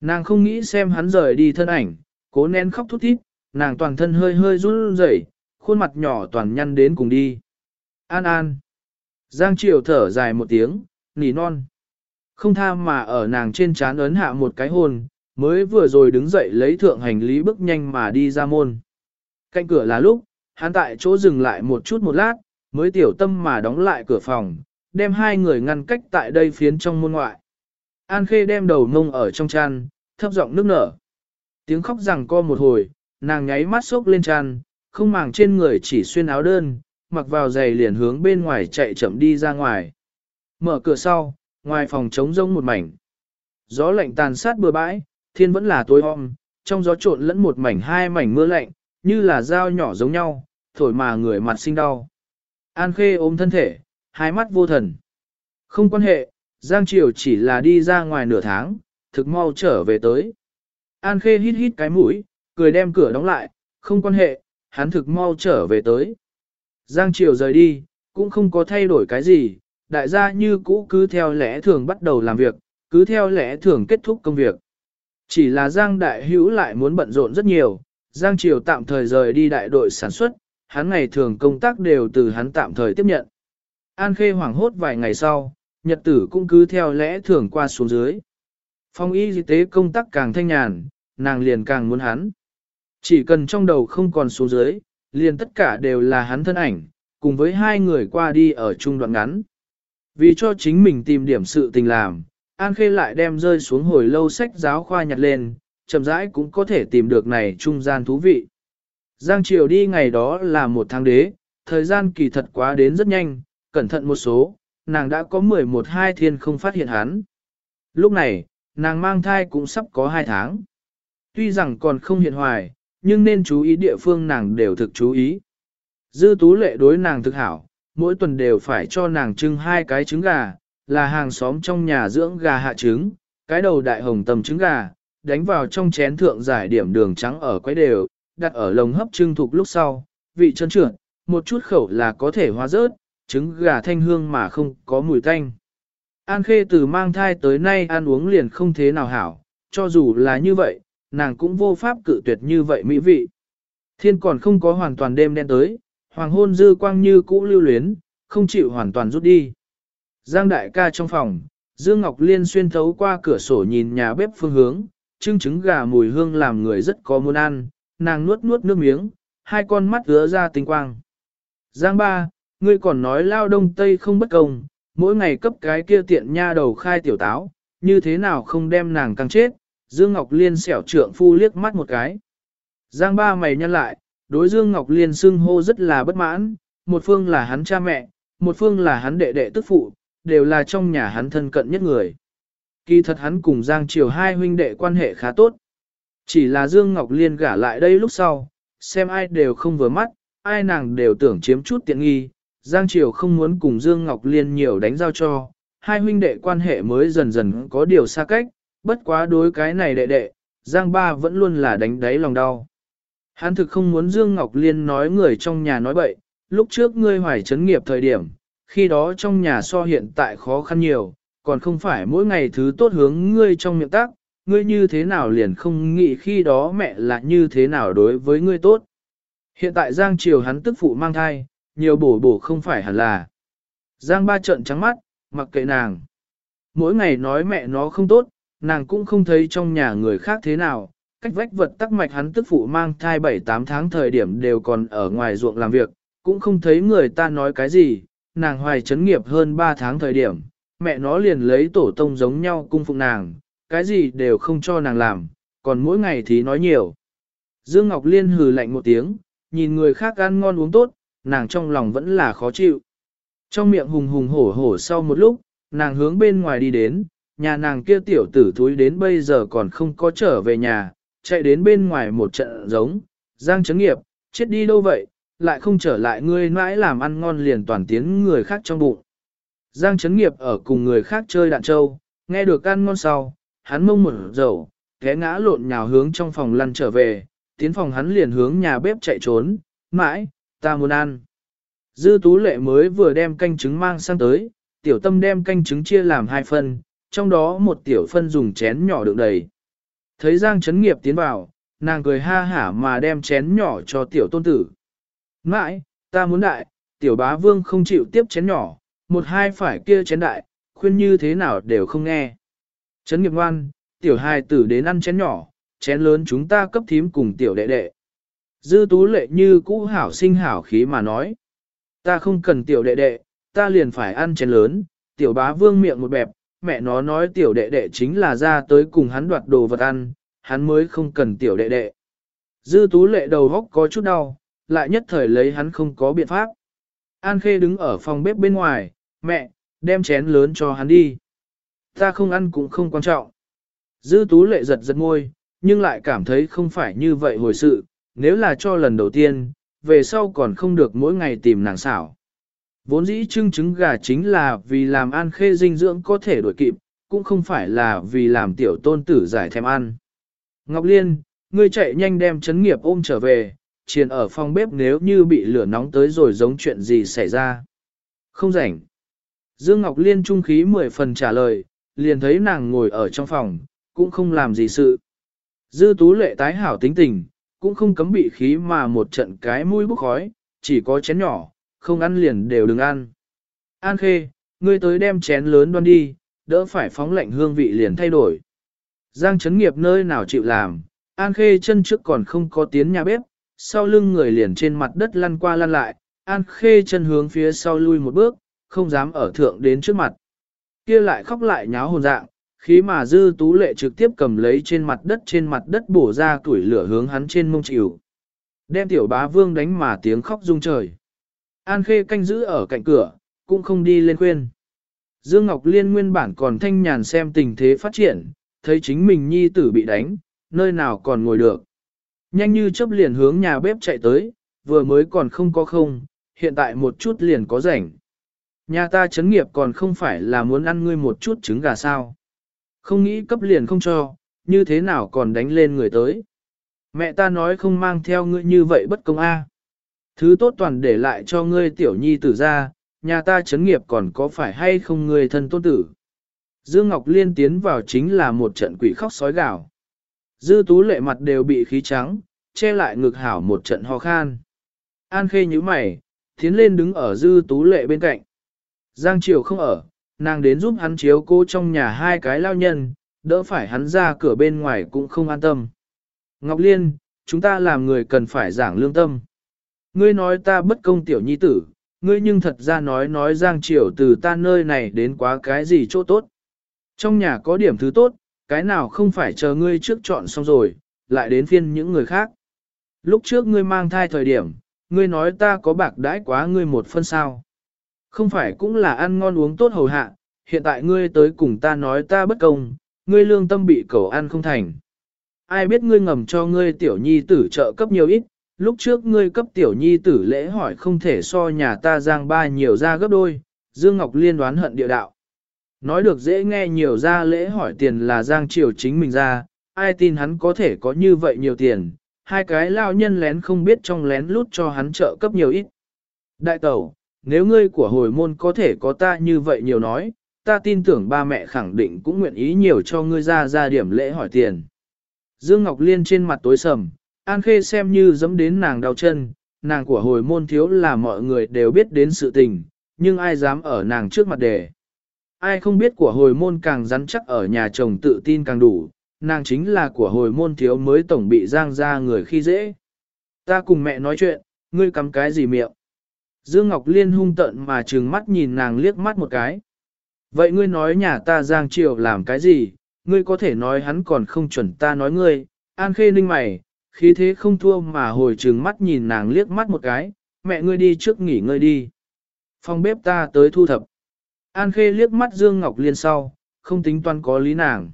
Nàng không nghĩ xem hắn rời đi thân ảnh, cố nén khóc thút thít, nàng toàn thân hơi hơi run rẩy, khuôn mặt nhỏ toàn nhăn đến cùng đi. An an. Giang Triều thở dài một tiếng, nỉ non. Không tha mà ở nàng trên trán ấn hạ một cái hôn, mới vừa rồi đứng dậy lấy thượng hành lý bước nhanh mà đi ra môn. Cạnh cửa là lúc, hắn tại chỗ dừng lại một chút một lát, mới tiểu tâm mà đóng lại cửa phòng, đem hai người ngăn cách tại đây phiến trong môn ngoại. An Khê đem đầu mông ở trong chăn, thấp giọng nước nở. Tiếng khóc rằng co một hồi, nàng nháy mắt sốc lên chăn, không màng trên người chỉ xuyên áo đơn, mặc vào giày liền hướng bên ngoài chạy chậm đi ra ngoài. Mở cửa sau, ngoài phòng trống rông một mảnh. Gió lạnh tàn sát bừa bãi, thiên vẫn là tối om, trong gió trộn lẫn một mảnh hai mảnh mưa lạnh, như là dao nhỏ giống nhau, thổi mà người mặt sinh đau. An Khê ôm thân thể, hai mắt vô thần. Không quan hệ, Giang Triều chỉ là đi ra ngoài nửa tháng, thực mau trở về tới. An Khê hít hít cái mũi, cười đem cửa đóng lại, không quan hệ, hắn thực mau trở về tới. Giang Triều rời đi, cũng không có thay đổi cái gì, đại gia như cũ cứ theo lẽ thường bắt đầu làm việc, cứ theo lẽ thường kết thúc công việc. Chỉ là Giang Đại Hữu lại muốn bận rộn rất nhiều, Giang Triều tạm thời rời đi đại đội sản xuất, hắn ngày thường công tác đều từ hắn tạm thời tiếp nhận. An Khê hoảng hốt vài ngày sau, nhật tử cũng cứ theo lẽ thường qua xuống dưới. Phong y tế công tác càng thanh nhàn, nàng liền càng muốn hắn. Chỉ cần trong đầu không còn xuống dưới, liền tất cả đều là hắn thân ảnh, cùng với hai người qua đi ở chung đoạn ngắn. Vì cho chính mình tìm điểm sự tình làm, An Khê lại đem rơi xuống hồi lâu sách giáo khoa nhặt lên, chậm rãi cũng có thể tìm được này trung gian thú vị. Giang Triều đi ngày đó là một tháng đế, thời gian kỳ thật quá đến rất nhanh, cẩn thận một số, nàng đã có 11 hai thiên không phát hiện hắn. Lúc này, nàng mang thai cũng sắp có 2 tháng. Tuy rằng còn không hiện hoài, nhưng nên chú ý địa phương nàng đều thực chú ý. Dư tú lệ đối nàng thực hảo, mỗi tuần đều phải cho nàng trưng hai cái trứng gà, là hàng xóm trong nhà dưỡng gà hạ trứng, cái đầu đại hồng tầm trứng gà, đánh vào trong chén thượng giải điểm đường trắng ở quấy đều, đặt ở lồng hấp trưng thục lúc sau, vị chân trượt, một chút khẩu là có thể hóa rớt, trứng gà thanh hương mà không có mùi tanh. An Khê từ mang thai tới nay ăn uống liền không thế nào hảo, cho dù là như vậy, nàng cũng vô pháp cự tuyệt như vậy mỹ vị. Thiên còn không có hoàn toàn đêm đen tới, hoàng hôn dư quang như cũ lưu luyến, không chịu hoàn toàn rút đi. Giang đại ca trong phòng, Dương Ngọc Liên xuyên thấu qua cửa sổ nhìn nhà bếp phương hướng, trưng trứng gà mùi hương làm người rất có muốn ăn, nàng nuốt nuốt nước miếng, hai con mắt ứa ra tinh quang. Giang ba, ngươi còn nói lao đông tây không bất công, mỗi ngày cấp cái kia tiện nha đầu khai tiểu táo, như thế nào không đem nàng căng chết, Dương Ngọc Liên xẻo trượng phu liếc mắt một cái. Giang ba mày nhăn lại, đối Dương Ngọc Liên xưng hô rất là bất mãn, một phương là hắn cha mẹ, một phương là hắn đệ đệ tức phụ, đều là trong nhà hắn thân cận nhất người. Kỳ thật hắn cùng Giang Triều hai huynh đệ quan hệ khá tốt. Chỉ là Dương Ngọc Liên gả lại đây lúc sau, xem ai đều không vừa mắt, ai nàng đều tưởng chiếm chút tiện nghi. Giang Triều không muốn cùng Dương Ngọc Liên nhiều đánh giao cho, hai huynh đệ quan hệ mới dần dần có điều xa cách, bất quá đối cái này đệ đệ, Giang Ba vẫn luôn là đánh đáy lòng đau. Hắn thực không muốn Dương Ngọc Liên nói người trong nhà nói bậy, lúc trước ngươi hoài chấn nghiệp thời điểm, khi đó trong nhà so hiện tại khó khăn nhiều, còn không phải mỗi ngày thứ tốt hướng ngươi trong miệng tác, ngươi như thế nào liền không nghĩ khi đó mẹ là như thế nào đối với ngươi tốt. Hiện tại Giang Triều hắn tức phụ mang thai, nhiều bổ bổ không phải hẳn là. Giang ba trận trắng mắt, mặc kệ nàng. Mỗi ngày nói mẹ nó không tốt, nàng cũng không thấy trong nhà người khác thế nào. Cách vách vật tắc mạch hắn tức phụ mang thai 7-8 tháng thời điểm đều còn ở ngoài ruộng làm việc, cũng không thấy người ta nói cái gì. Nàng hoài chấn nghiệp hơn 3 tháng thời điểm, mẹ nó liền lấy tổ tông giống nhau cung phụng nàng, cái gì đều không cho nàng làm, còn mỗi ngày thì nói nhiều. Dương Ngọc Liên hừ lạnh một tiếng, nhìn người khác ăn ngon uống tốt, nàng trong lòng vẫn là khó chịu. Trong miệng hùng hùng hổ hổ sau một lúc, nàng hướng bên ngoài đi đến, nhà nàng kia tiểu tử thúi đến bây giờ còn không có trở về nhà, chạy đến bên ngoài một trận giống, giang chấn nghiệp, chết đi đâu vậy, lại không trở lại ngươi mãi làm ăn ngon liền toàn tiến người khác trong bụng. Giang chấn nghiệp ở cùng người khác chơi đạn trâu, nghe được ăn ngon sau, hắn mông một dầu, té ngã lộn nhào hướng trong phòng lăn trở về, tiến phòng hắn liền hướng nhà bếp chạy trốn, mãi, ta muốn ăn. Dư tú lệ mới vừa đem canh trứng mang sang tới, tiểu tâm đem canh trứng chia làm hai phần, trong đó một tiểu phân dùng chén nhỏ đựng đầy. Thấy Giang chấn nghiệp tiến vào, nàng cười ha hả mà đem chén nhỏ cho tiểu tôn tử. Mãi, ta muốn đại, tiểu bá vương không chịu tiếp chén nhỏ, một hai phải kia chén đại, khuyên như thế nào đều không nghe. Chấn nghiệp ngoan, tiểu hai tử đến ăn chén nhỏ, chén lớn chúng ta cấp thím cùng tiểu đệ đệ. Dư tú lệ như cũ hảo sinh hảo khí mà nói. Ta không cần tiểu đệ đệ, ta liền phải ăn chén lớn, tiểu bá vương miệng một bẹp, mẹ nó nói tiểu đệ đệ chính là ra tới cùng hắn đoạt đồ vật ăn, hắn mới không cần tiểu đệ đệ. Dư tú lệ đầu góc có chút đau, lại nhất thời lấy hắn không có biện pháp. An Khê đứng ở phòng bếp bên ngoài, mẹ, đem chén lớn cho hắn đi. Ta không ăn cũng không quan trọng. Dư tú lệ giật giật môi, nhưng lại cảm thấy không phải như vậy hồi sự, nếu là cho lần đầu tiên, về sau còn không được mỗi ngày tìm nàng xảo. Vốn dĩ trưng trứng gà chính là vì làm an khê dinh dưỡng có thể đổi kịp, cũng không phải là vì làm tiểu tôn tử giải thèm ăn. Ngọc Liên, ngươi chạy nhanh đem chấn nghiệp ôm trở về, chiền ở phòng bếp nếu như bị lửa nóng tới rồi giống chuyện gì xảy ra. Không rảnh. Dương Ngọc Liên trung khí mười phần trả lời, liền thấy nàng ngồi ở trong phòng, cũng không làm gì sự. Dư tú lệ tái hảo tính tình, cũng không cấm bị khí mà một trận cái mũi bốc khói, chỉ có chén nhỏ, không ăn liền đều đừng ăn. An khê, ngươi tới đem chén lớn đoan đi, đỡ phải phóng lạnh hương vị liền thay đổi. Giang chấn nghiệp nơi nào chịu làm, An khê chân trước còn không có tiến nhà bếp, sau lưng người liền trên mặt đất lăn qua lăn lại, An khê chân hướng phía sau lui một bước, không dám ở thượng đến trước mặt. Kia lại khóc lại nháo hồn dạng, khí mà dư tú lệ trực tiếp cầm lấy trên mặt đất trên mặt đất bổ ra tuổi lửa hướng hắn trên mông chịu. Đem tiểu bá vương đánh mà tiếng khóc rung trời. An khê canh giữ ở cạnh cửa, cũng không đi lên khuyên. Dương Ngọc Liên nguyên bản còn thanh nhàn xem tình thế phát triển, thấy chính mình nhi tử bị đánh, nơi nào còn ngồi được. Nhanh như chấp liền hướng nhà bếp chạy tới, vừa mới còn không có không, hiện tại một chút liền có rảnh. Nhà ta chấn nghiệp còn không phải là muốn ăn ngươi một chút trứng gà sao. Không nghĩ cấp liền không cho, như thế nào còn đánh lên người tới. Mẹ ta nói không mang theo ngươi như vậy bất công a. Thứ tốt toàn để lại cho ngươi tiểu nhi tử ra, nhà ta chấn nghiệp còn có phải hay không ngươi thân tôn tử. Dương Ngọc Liên tiến vào chính là một trận quỷ khóc sói gào. Dư tú lệ mặt đều bị khí trắng, che lại ngực hảo một trận ho khan. An khê như mày, tiến lên đứng ở dư tú lệ bên cạnh. Giang Triều không ở, nàng đến giúp hắn chiếu cô trong nhà hai cái lao nhân, đỡ phải hắn ra cửa bên ngoài cũng không an tâm. Ngọc Liên, chúng ta làm người cần phải giảng lương tâm. Ngươi nói ta bất công tiểu nhi tử, ngươi nhưng thật ra nói nói Giang Triều từ ta nơi này đến quá cái gì chỗ tốt. Trong nhà có điểm thứ tốt, cái nào không phải chờ ngươi trước chọn xong rồi, lại đến phiên những người khác. Lúc trước ngươi mang thai thời điểm, ngươi nói ta có bạc đãi quá ngươi một phân sao. Không phải cũng là ăn ngon uống tốt hầu hạ, hiện tại ngươi tới cùng ta nói ta bất công, ngươi lương tâm bị cầu ăn không thành. Ai biết ngươi ngầm cho ngươi tiểu nhi tử trợ cấp nhiều ít, lúc trước ngươi cấp tiểu nhi tử lễ hỏi không thể so nhà ta giang ba nhiều ra gấp đôi, Dương Ngọc Liên đoán hận địa đạo. Nói được dễ nghe nhiều ra lễ hỏi tiền là giang triều chính mình ra, ai tin hắn có thể có như vậy nhiều tiền, hai cái lao nhân lén không biết trong lén lút cho hắn trợ cấp nhiều ít. Đại tẩu, nếu ngươi của hồi môn có thể có ta như vậy nhiều nói, ta tin tưởng ba mẹ khẳng định cũng nguyện ý nhiều cho ngươi ra ra điểm lễ hỏi tiền. Dương Ngọc Liên trên mặt tối sầm, An Khê xem như dẫm đến nàng đau chân, nàng của hồi môn thiếu là mọi người đều biết đến sự tình, nhưng ai dám ở nàng trước mặt đề. Ai không biết của hồi môn càng rắn chắc ở nhà chồng tự tin càng đủ, nàng chính là của hồi môn thiếu mới tổng bị giang ra người khi dễ. Ta cùng mẹ nói chuyện, ngươi cắm cái gì miệng? Dương Ngọc Liên hung tận mà trừng mắt nhìn nàng liếc mắt một cái. Vậy ngươi nói nhà ta giang triều làm cái gì? Ngươi có thể nói hắn còn không chuẩn ta nói ngươi, an khê ninh mày, khí thế không thua mà hồi trừng mắt nhìn nàng liếc mắt một cái, mẹ ngươi đi trước nghỉ ngơi đi. Phòng bếp ta tới thu thập. An khê liếc mắt Dương Ngọc Liên sau, không tính toán có lý nàng.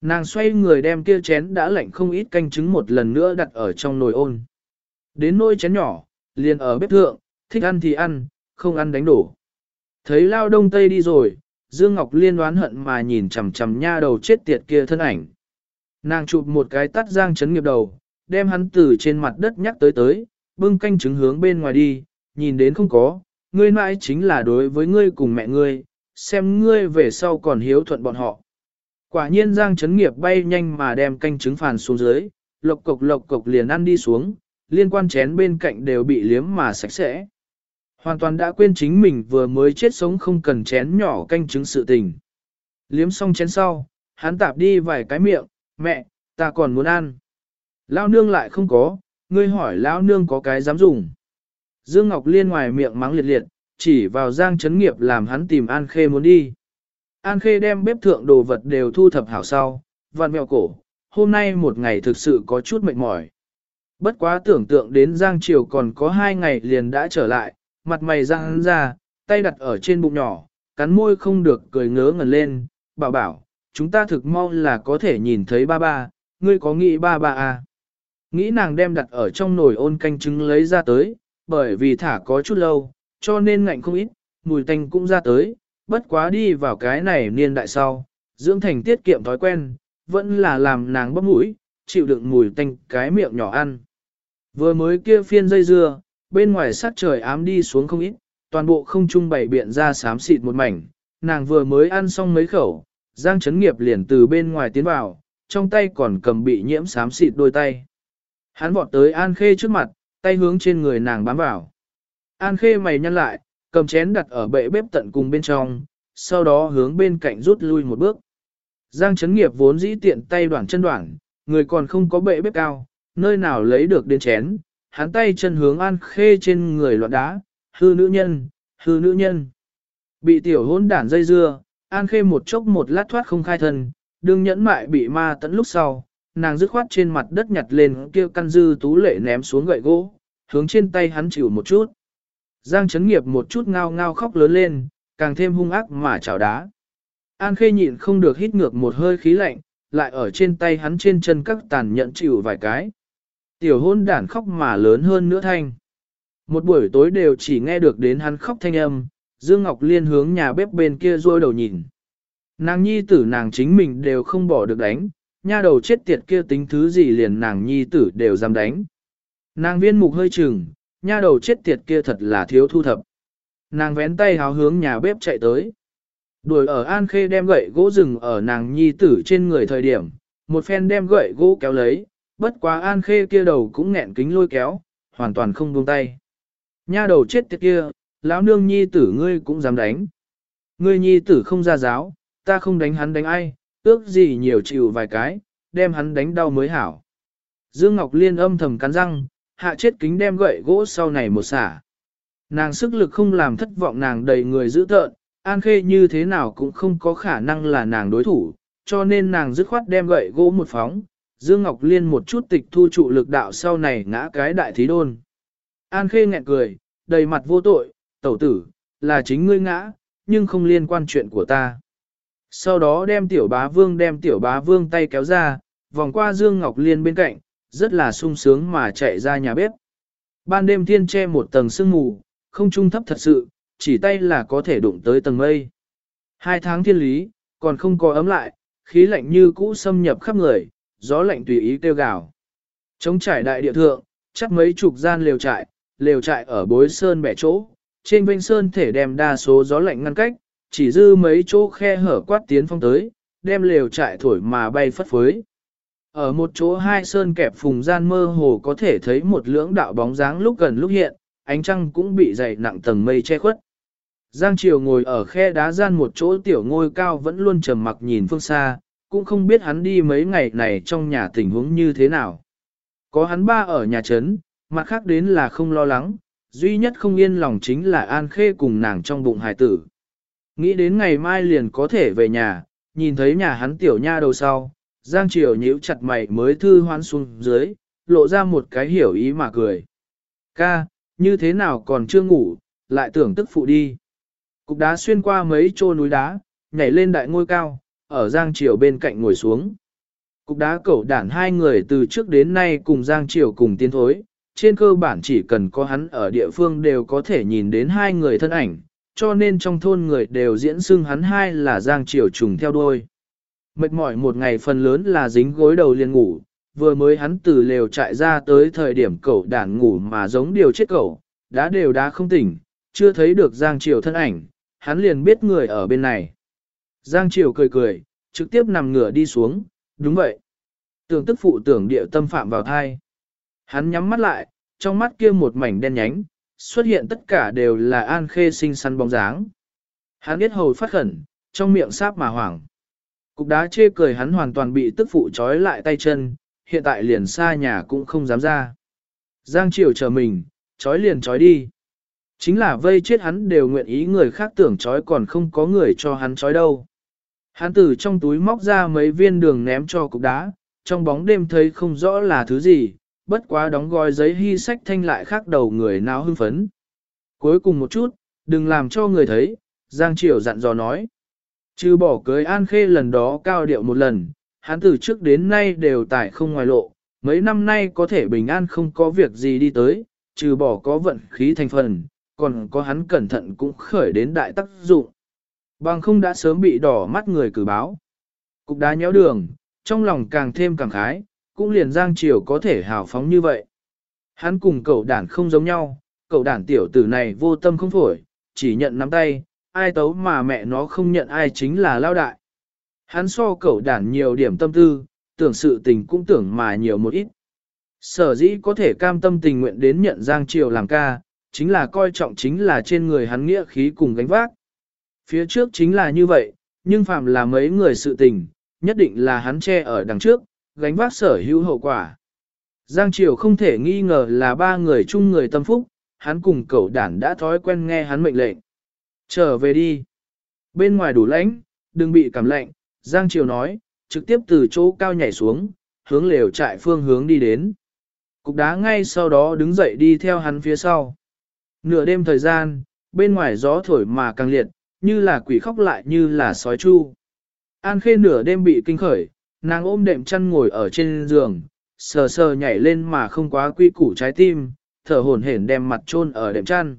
Nàng xoay người đem kia chén đã lạnh không ít canh trứng một lần nữa đặt ở trong nồi ôn. Đến nôi chén nhỏ, liền ở bếp thượng, thích ăn thì ăn, không ăn đánh đổ. Thấy lao đông tây đi rồi, Dương Ngọc Liên đoán hận mà nhìn chằm chằm nha đầu chết tiệt kia thân ảnh. Nàng chụp một cái tắt giang chấn nghiệp đầu, đem hắn từ trên mặt đất nhắc tới tới, bưng canh trứng hướng bên ngoài đi, nhìn đến không có, ngươi mãi chính là đối với ngươi cùng mẹ ngươi, xem ngươi về sau còn hiếu thuận bọn họ. Quả nhiên Giang Chấn Nghiệp bay nhanh mà đem canh trứng phàn xuống dưới, lộc cộc lộc cộc liền ăn đi xuống, liên quan chén bên cạnh đều bị liếm mà sạch sẽ. Hoàn toàn đã quên chính mình vừa mới chết sống không cần chén nhỏ canh chứng sự tình. Liếm xong chén sau, hắn tạp đi vài cái miệng, mẹ, ta còn muốn ăn. Lao nương lại không có, ngươi hỏi lão nương có cái dám dùng. Dương Ngọc Liên ngoài miệng mắng liệt liệt, chỉ vào Giang Chấn Nghiệp làm hắn tìm An Khê muốn đi. An Khê đem bếp thượng đồ vật đều thu thập hảo sau, vặn mèo cổ, hôm nay một ngày thực sự có chút mệt mỏi. Bất quá tưởng tượng đến Giang Triều còn có hai ngày liền đã trở lại, mặt mày răng ra, tay đặt ở trên bụng nhỏ, cắn môi không được cười ngớ ngẩn lên, bảo bảo, chúng ta thực mong là có thể nhìn thấy ba ba, ngươi có nghĩ ba ba à? Nghĩ nàng đem đặt ở trong nồi ôn canh trứng lấy ra tới, bởi vì thả có chút lâu, cho nên ngạnh không ít, mùi tanh cũng ra tới, bất quá đi vào cái này niên đại sau, dưỡng thành tiết kiệm thói quen, vẫn là làm nàng bắp mũi, chịu đựng mùi tanh cái miệng nhỏ ăn. Vừa mới kia phiên dây dưa, bên ngoài sát trời ám đi xuống không ít, toàn bộ không trung bày biện ra xám xịt một mảnh, nàng vừa mới ăn xong mấy khẩu, Giang Chấn Nghiệp liền từ bên ngoài tiến vào, trong tay còn cầm bị nhiễm xám xịt đôi tay. Hắn vọt tới An Khê trước mặt, tay hướng trên người nàng bám vào. An Khê mày nhăn lại, cầm chén đặt ở bệ bếp tận cùng bên trong, sau đó hướng bên cạnh rút lui một bước. Giang chấn nghiệp vốn dĩ tiện tay đoạn chân đoạn, người còn không có bệ bếp cao, nơi nào lấy được đến chén, hắn tay chân hướng An Khê trên người loạn đá, hư nữ nhân, hư nữ nhân. Bị tiểu hôn đản dây dưa, An Khê một chốc một lát thoát không khai thân, đương nhẫn mại bị ma tấn lúc sau, nàng dứt khoát trên mặt đất nhặt lên kia căn dư tú lệ ném xuống gậy gỗ, hướng trên tay hắn chịu một chút. Giang chấn nghiệp một chút ngao ngao khóc lớn lên, càng thêm hung ác mà chảo đá. An khê nhịn không được hít ngược một hơi khí lạnh, lại ở trên tay hắn trên chân các tàn nhận chịu vài cái. Tiểu hôn đản khóc mà lớn hơn nữa thanh. Một buổi tối đều chỉ nghe được đến hắn khóc thanh âm, Dương Ngọc Liên hướng nhà bếp bên kia rôi đầu nhìn. Nàng nhi tử nàng chính mình đều không bỏ được đánh, nha đầu chết tiệt kia tính thứ gì liền nàng nhi tử đều dám đánh. Nàng viên mục hơi chừng, nha đầu chết tiệt kia thật là thiếu thu thập. Nàng vén tay háo hướng nhà bếp chạy tới. Đuổi ở An Khê đem gậy gỗ rừng ở nàng nhi tử trên người thời điểm, một phen đem gậy gỗ kéo lấy, bất quá An Khê kia đầu cũng nghẹn kính lôi kéo, hoàn toàn không buông tay. Nha đầu chết tiệt kia, lão nương nhi tử ngươi cũng dám đánh. Ngươi nhi tử không ra giáo, ta không đánh hắn đánh ai, ước gì nhiều chịu vài cái, đem hắn đánh đau mới hảo. Dương Ngọc Liên âm thầm cắn răng, hạ chết kính đem gậy gỗ sau này một xả. Nàng sức lực không làm thất vọng nàng đầy người giữ tợn, An Khê như thế nào cũng không có khả năng là nàng đối thủ, cho nên nàng dứt khoát đem gậy gỗ một phóng, Dương Ngọc Liên một chút tịch thu trụ lực đạo sau này ngã cái đại thí đôn. An Khê nghẹn cười, đầy mặt vô tội, tẩu tử, là chính ngươi ngã, nhưng không liên quan chuyện của ta. Sau đó đem tiểu bá vương đem tiểu bá vương tay kéo ra, vòng qua Dương Ngọc Liên bên cạnh, rất là sung sướng mà chạy ra nhà bếp. Ban đêm thiên che một tầng sương mù, không trung thấp thật sự, chỉ tay là có thể đụng tới tầng mây. Hai tháng thiên lý, còn không có ấm lại, khí lạnh như cũ xâm nhập khắp người, gió lạnh tùy ý kêu gào. Trống trải đại địa thượng, chắc mấy chục gian lều trại, lều trại ở bối sơn bẻ chỗ, trên vinh sơn thể đem đa số gió lạnh ngăn cách, chỉ dư mấy chỗ khe hở quát tiến phong tới, đem lều trại thổi mà bay phất phới. Ở một chỗ hai sơn kẹp phùng gian mơ hồ có thể thấy một lưỡng đạo bóng dáng lúc gần lúc hiện, ánh trăng cũng bị dày nặng tầng mây che khuất. Giang Triều ngồi ở khe đá gian một chỗ tiểu ngôi cao vẫn luôn trầm mặc nhìn phương xa, cũng không biết hắn đi mấy ngày này trong nhà tình huống như thế nào. Có hắn ba ở nhà trấn, mặt khác đến là không lo lắng, duy nhất không yên lòng chính là An Khê cùng nàng trong bụng hài tử. Nghĩ đến ngày mai liền có thể về nhà, nhìn thấy nhà hắn tiểu nha đầu sau, Giang Triều nhíu chặt mày mới thư hoan xuống dưới, lộ ra một cái hiểu ý mà cười. Ca, như thế nào còn chưa ngủ, lại tưởng tức phụ đi. Cục đá xuyên qua mấy chỗ núi đá, nhảy lên đại ngôi cao, ở Giang Triều bên cạnh ngồi xuống. Cục đá cẩu đản hai người từ trước đến nay cùng Giang Triều cùng tiến thối, trên cơ bản chỉ cần có hắn ở địa phương đều có thể nhìn đến hai người thân ảnh, cho nên trong thôn người đều diễn xưng hắn hai là Giang Triều trùng theo đuôi. Mệt mỏi một ngày phần lớn là dính gối đầu liền ngủ, vừa mới hắn từ lều chạy ra tới thời điểm cậu đản ngủ mà giống điều chết cậu, đã đều đã không tỉnh, chưa thấy được Giang Triều thân ảnh, hắn liền biết người ở bên này. Giang Triều cười cười, trực tiếp nằm ngửa đi xuống, đúng vậy. Tưởng tức phụ tưởng địa tâm phạm vào thai. Hắn nhắm mắt lại, trong mắt kia một mảnh đen nhánh, xuất hiện tất cả đều là an khê sinh săn bóng dáng. Hắn biết hầu phát khẩn, trong miệng sáp mà hoảng. Cục đá chê cười hắn hoàn toàn bị tức phụ trói lại tay chân, hiện tại liền xa nhà cũng không dám ra. Giang Triều chờ mình, trói liền trói đi. Chính là vây chết hắn đều nguyện ý người khác tưởng trói còn không có người cho hắn trói đâu. Hắn từ trong túi móc ra mấy viên đường ném cho cục đá, trong bóng đêm thấy không rõ là thứ gì, bất quá đóng gói giấy hy sách thanh lại khác đầu người nào hưng phấn. Cuối cùng một chút, đừng làm cho người thấy, Giang Triều dặn dò nói. Trừ bỏ cưới An Khê lần đó cao điệu một lần, hắn từ trước đến nay đều tại không ngoài lộ, mấy năm nay có thể bình an không có việc gì đi tới, trừ bỏ có vận khí thành phần, còn có hắn cẩn thận cũng khởi đến đại tác dụng. Bằng không đã sớm bị đỏ mắt người cử báo. Cục đá nhéo đường, trong lòng càng thêm càng khái, cũng liền Giang Triều có thể hào phóng như vậy. Hắn cùng cậu đản không giống nhau, cậu đản tiểu tử này vô tâm không phổi, chỉ nhận nắm tay, ai tấu mà mẹ nó không nhận ai chính là lao đại. Hắn so cậu đản nhiều điểm tâm tư, tưởng sự tình cũng tưởng mà nhiều một ít. Sở dĩ có thể cam tâm tình nguyện đến nhận Giang Triều làm ca, chính là coi trọng chính là trên người hắn nghĩa khí cùng gánh vác. Phía trước chính là như vậy, nhưng phạm là mấy người sự tình, nhất định là hắn che ở đằng trước, gánh vác sở hữu hậu quả. Giang Triều không thể nghi ngờ là ba người chung người tâm phúc, hắn cùng cậu đản đã thói quen nghe hắn mệnh lệnh. Trở về đi. Bên ngoài đủ lãnh, đừng bị cảm lạnh, Giang Triều nói, trực tiếp từ chỗ cao nhảy xuống, hướng lều trại phương hướng đi đến. Cục đá ngay sau đó đứng dậy đi theo hắn phía sau. Nửa đêm thời gian, bên ngoài gió thổi mà càng liệt, như là quỷ khóc lại như là sói chu. An khê nửa đêm bị kinh khởi, nàng ôm đệm chăn ngồi ở trên giường, sờ sờ nhảy lên mà không quá quy củ trái tim, thở hổn hển đem mặt chôn ở đệm chăn.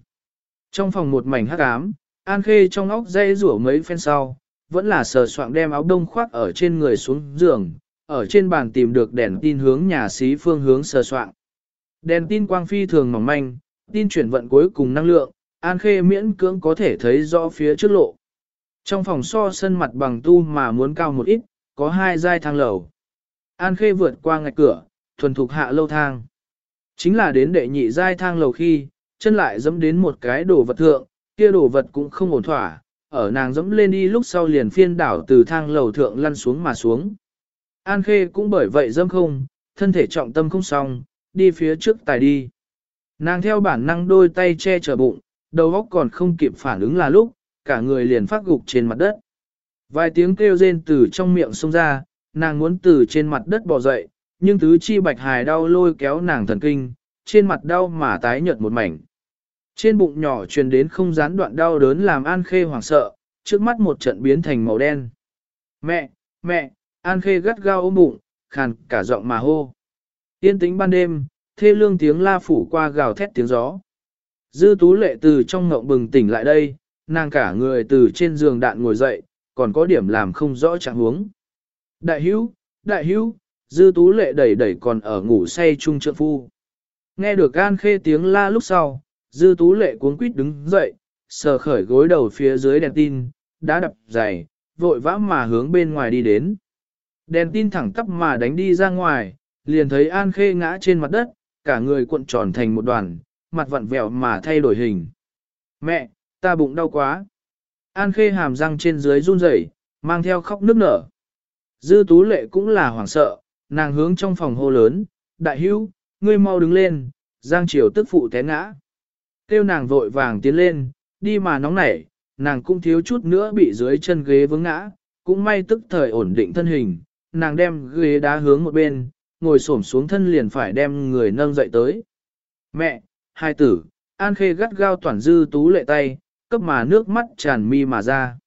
Trong phòng một mảnh hắc ám, An khê trong óc dây rủa mấy phen sau, vẫn là sờ soạng đem áo đông khoác ở trên người xuống giường, ở trên bàn tìm được đèn tin hướng nhà xí phương hướng sờ soạng. Đèn tin quang phi thường mỏng manh, tin chuyển vận cuối cùng năng lượng, An Khê miễn cưỡng có thể thấy rõ phía trước lộ. Trong phòng so sân mặt bằng tu mà muốn cao một ít, có hai giai thang lầu. An Khê vượt qua ngạch cửa, thuần thục hạ lâu thang. Chính là đến đệ nhị giai thang lầu khi, chân lại dẫm đến một cái đồ vật thượng, kia đồ vật cũng không ổn thỏa, ở nàng dẫm lên đi lúc sau liền phiên đảo từ thang lầu thượng lăn xuống mà xuống. An Khê cũng bởi vậy dẫm không, thân thể trọng tâm không xong, đi phía trước tài đi. Nàng theo bản năng đôi tay che chở bụng, đầu óc còn không kịp phản ứng là lúc, cả người liền phát gục trên mặt đất. Vài tiếng kêu rên từ trong miệng xông ra, nàng muốn từ trên mặt đất bò dậy, nhưng tứ chi bạch hài đau lôi kéo nàng thần kinh, trên mặt đau mà tái nhợt một mảnh. Trên bụng nhỏ truyền đến không gián đoạn đau đớn làm An Khê hoảng sợ, trước mắt một trận biến thành màu đen. Mẹ, mẹ, An Khê gắt gao ôm bụng, khàn cả giọng mà hô. Yên tĩnh ban đêm, thê lương tiếng la phủ qua gào thét tiếng gió. Dư tú lệ từ trong ngộng bừng tỉnh lại đây, nàng cả người từ trên giường đạn ngồi dậy, còn có điểm làm không rõ trạng huống. Đại hữu, đại hữu, dư tú lệ đẩy đẩy còn ở ngủ say chung trượng phu. Nghe được gan khê tiếng la lúc sau, dư tú lệ cuống quýt đứng dậy, sờ khởi gối đầu phía dưới đèn tin, đã đập dày, vội vã mà hướng bên ngoài đi đến. Đèn tin thẳng tắp mà đánh đi ra ngoài, liền thấy An Khê ngã trên mặt đất, cả người cuộn tròn thành một đoàn, mặt vặn vẹo mà thay đổi hình. Mẹ, ta bụng đau quá. An Khê hàm răng trên dưới run rẩy, mang theo khóc nức nở. Dư Tú Lệ cũng là hoảng sợ, nàng hướng trong phòng hô lớn, đại hữu, ngươi mau đứng lên, Giang Triều tức phụ té ngã. Kêu nàng vội vàng tiến lên, đi mà nóng nảy, nàng cũng thiếu chút nữa bị dưới chân ghế vướng ngã, cũng may tức thời ổn định thân hình, nàng đem ghế đá hướng một bên, ngồi xổm xuống thân liền phải đem người nâng dậy tới. Mẹ, hai tử, An Khê gắt gao toàn dư tú lệ tay, cấp mà nước mắt tràn mi mà ra.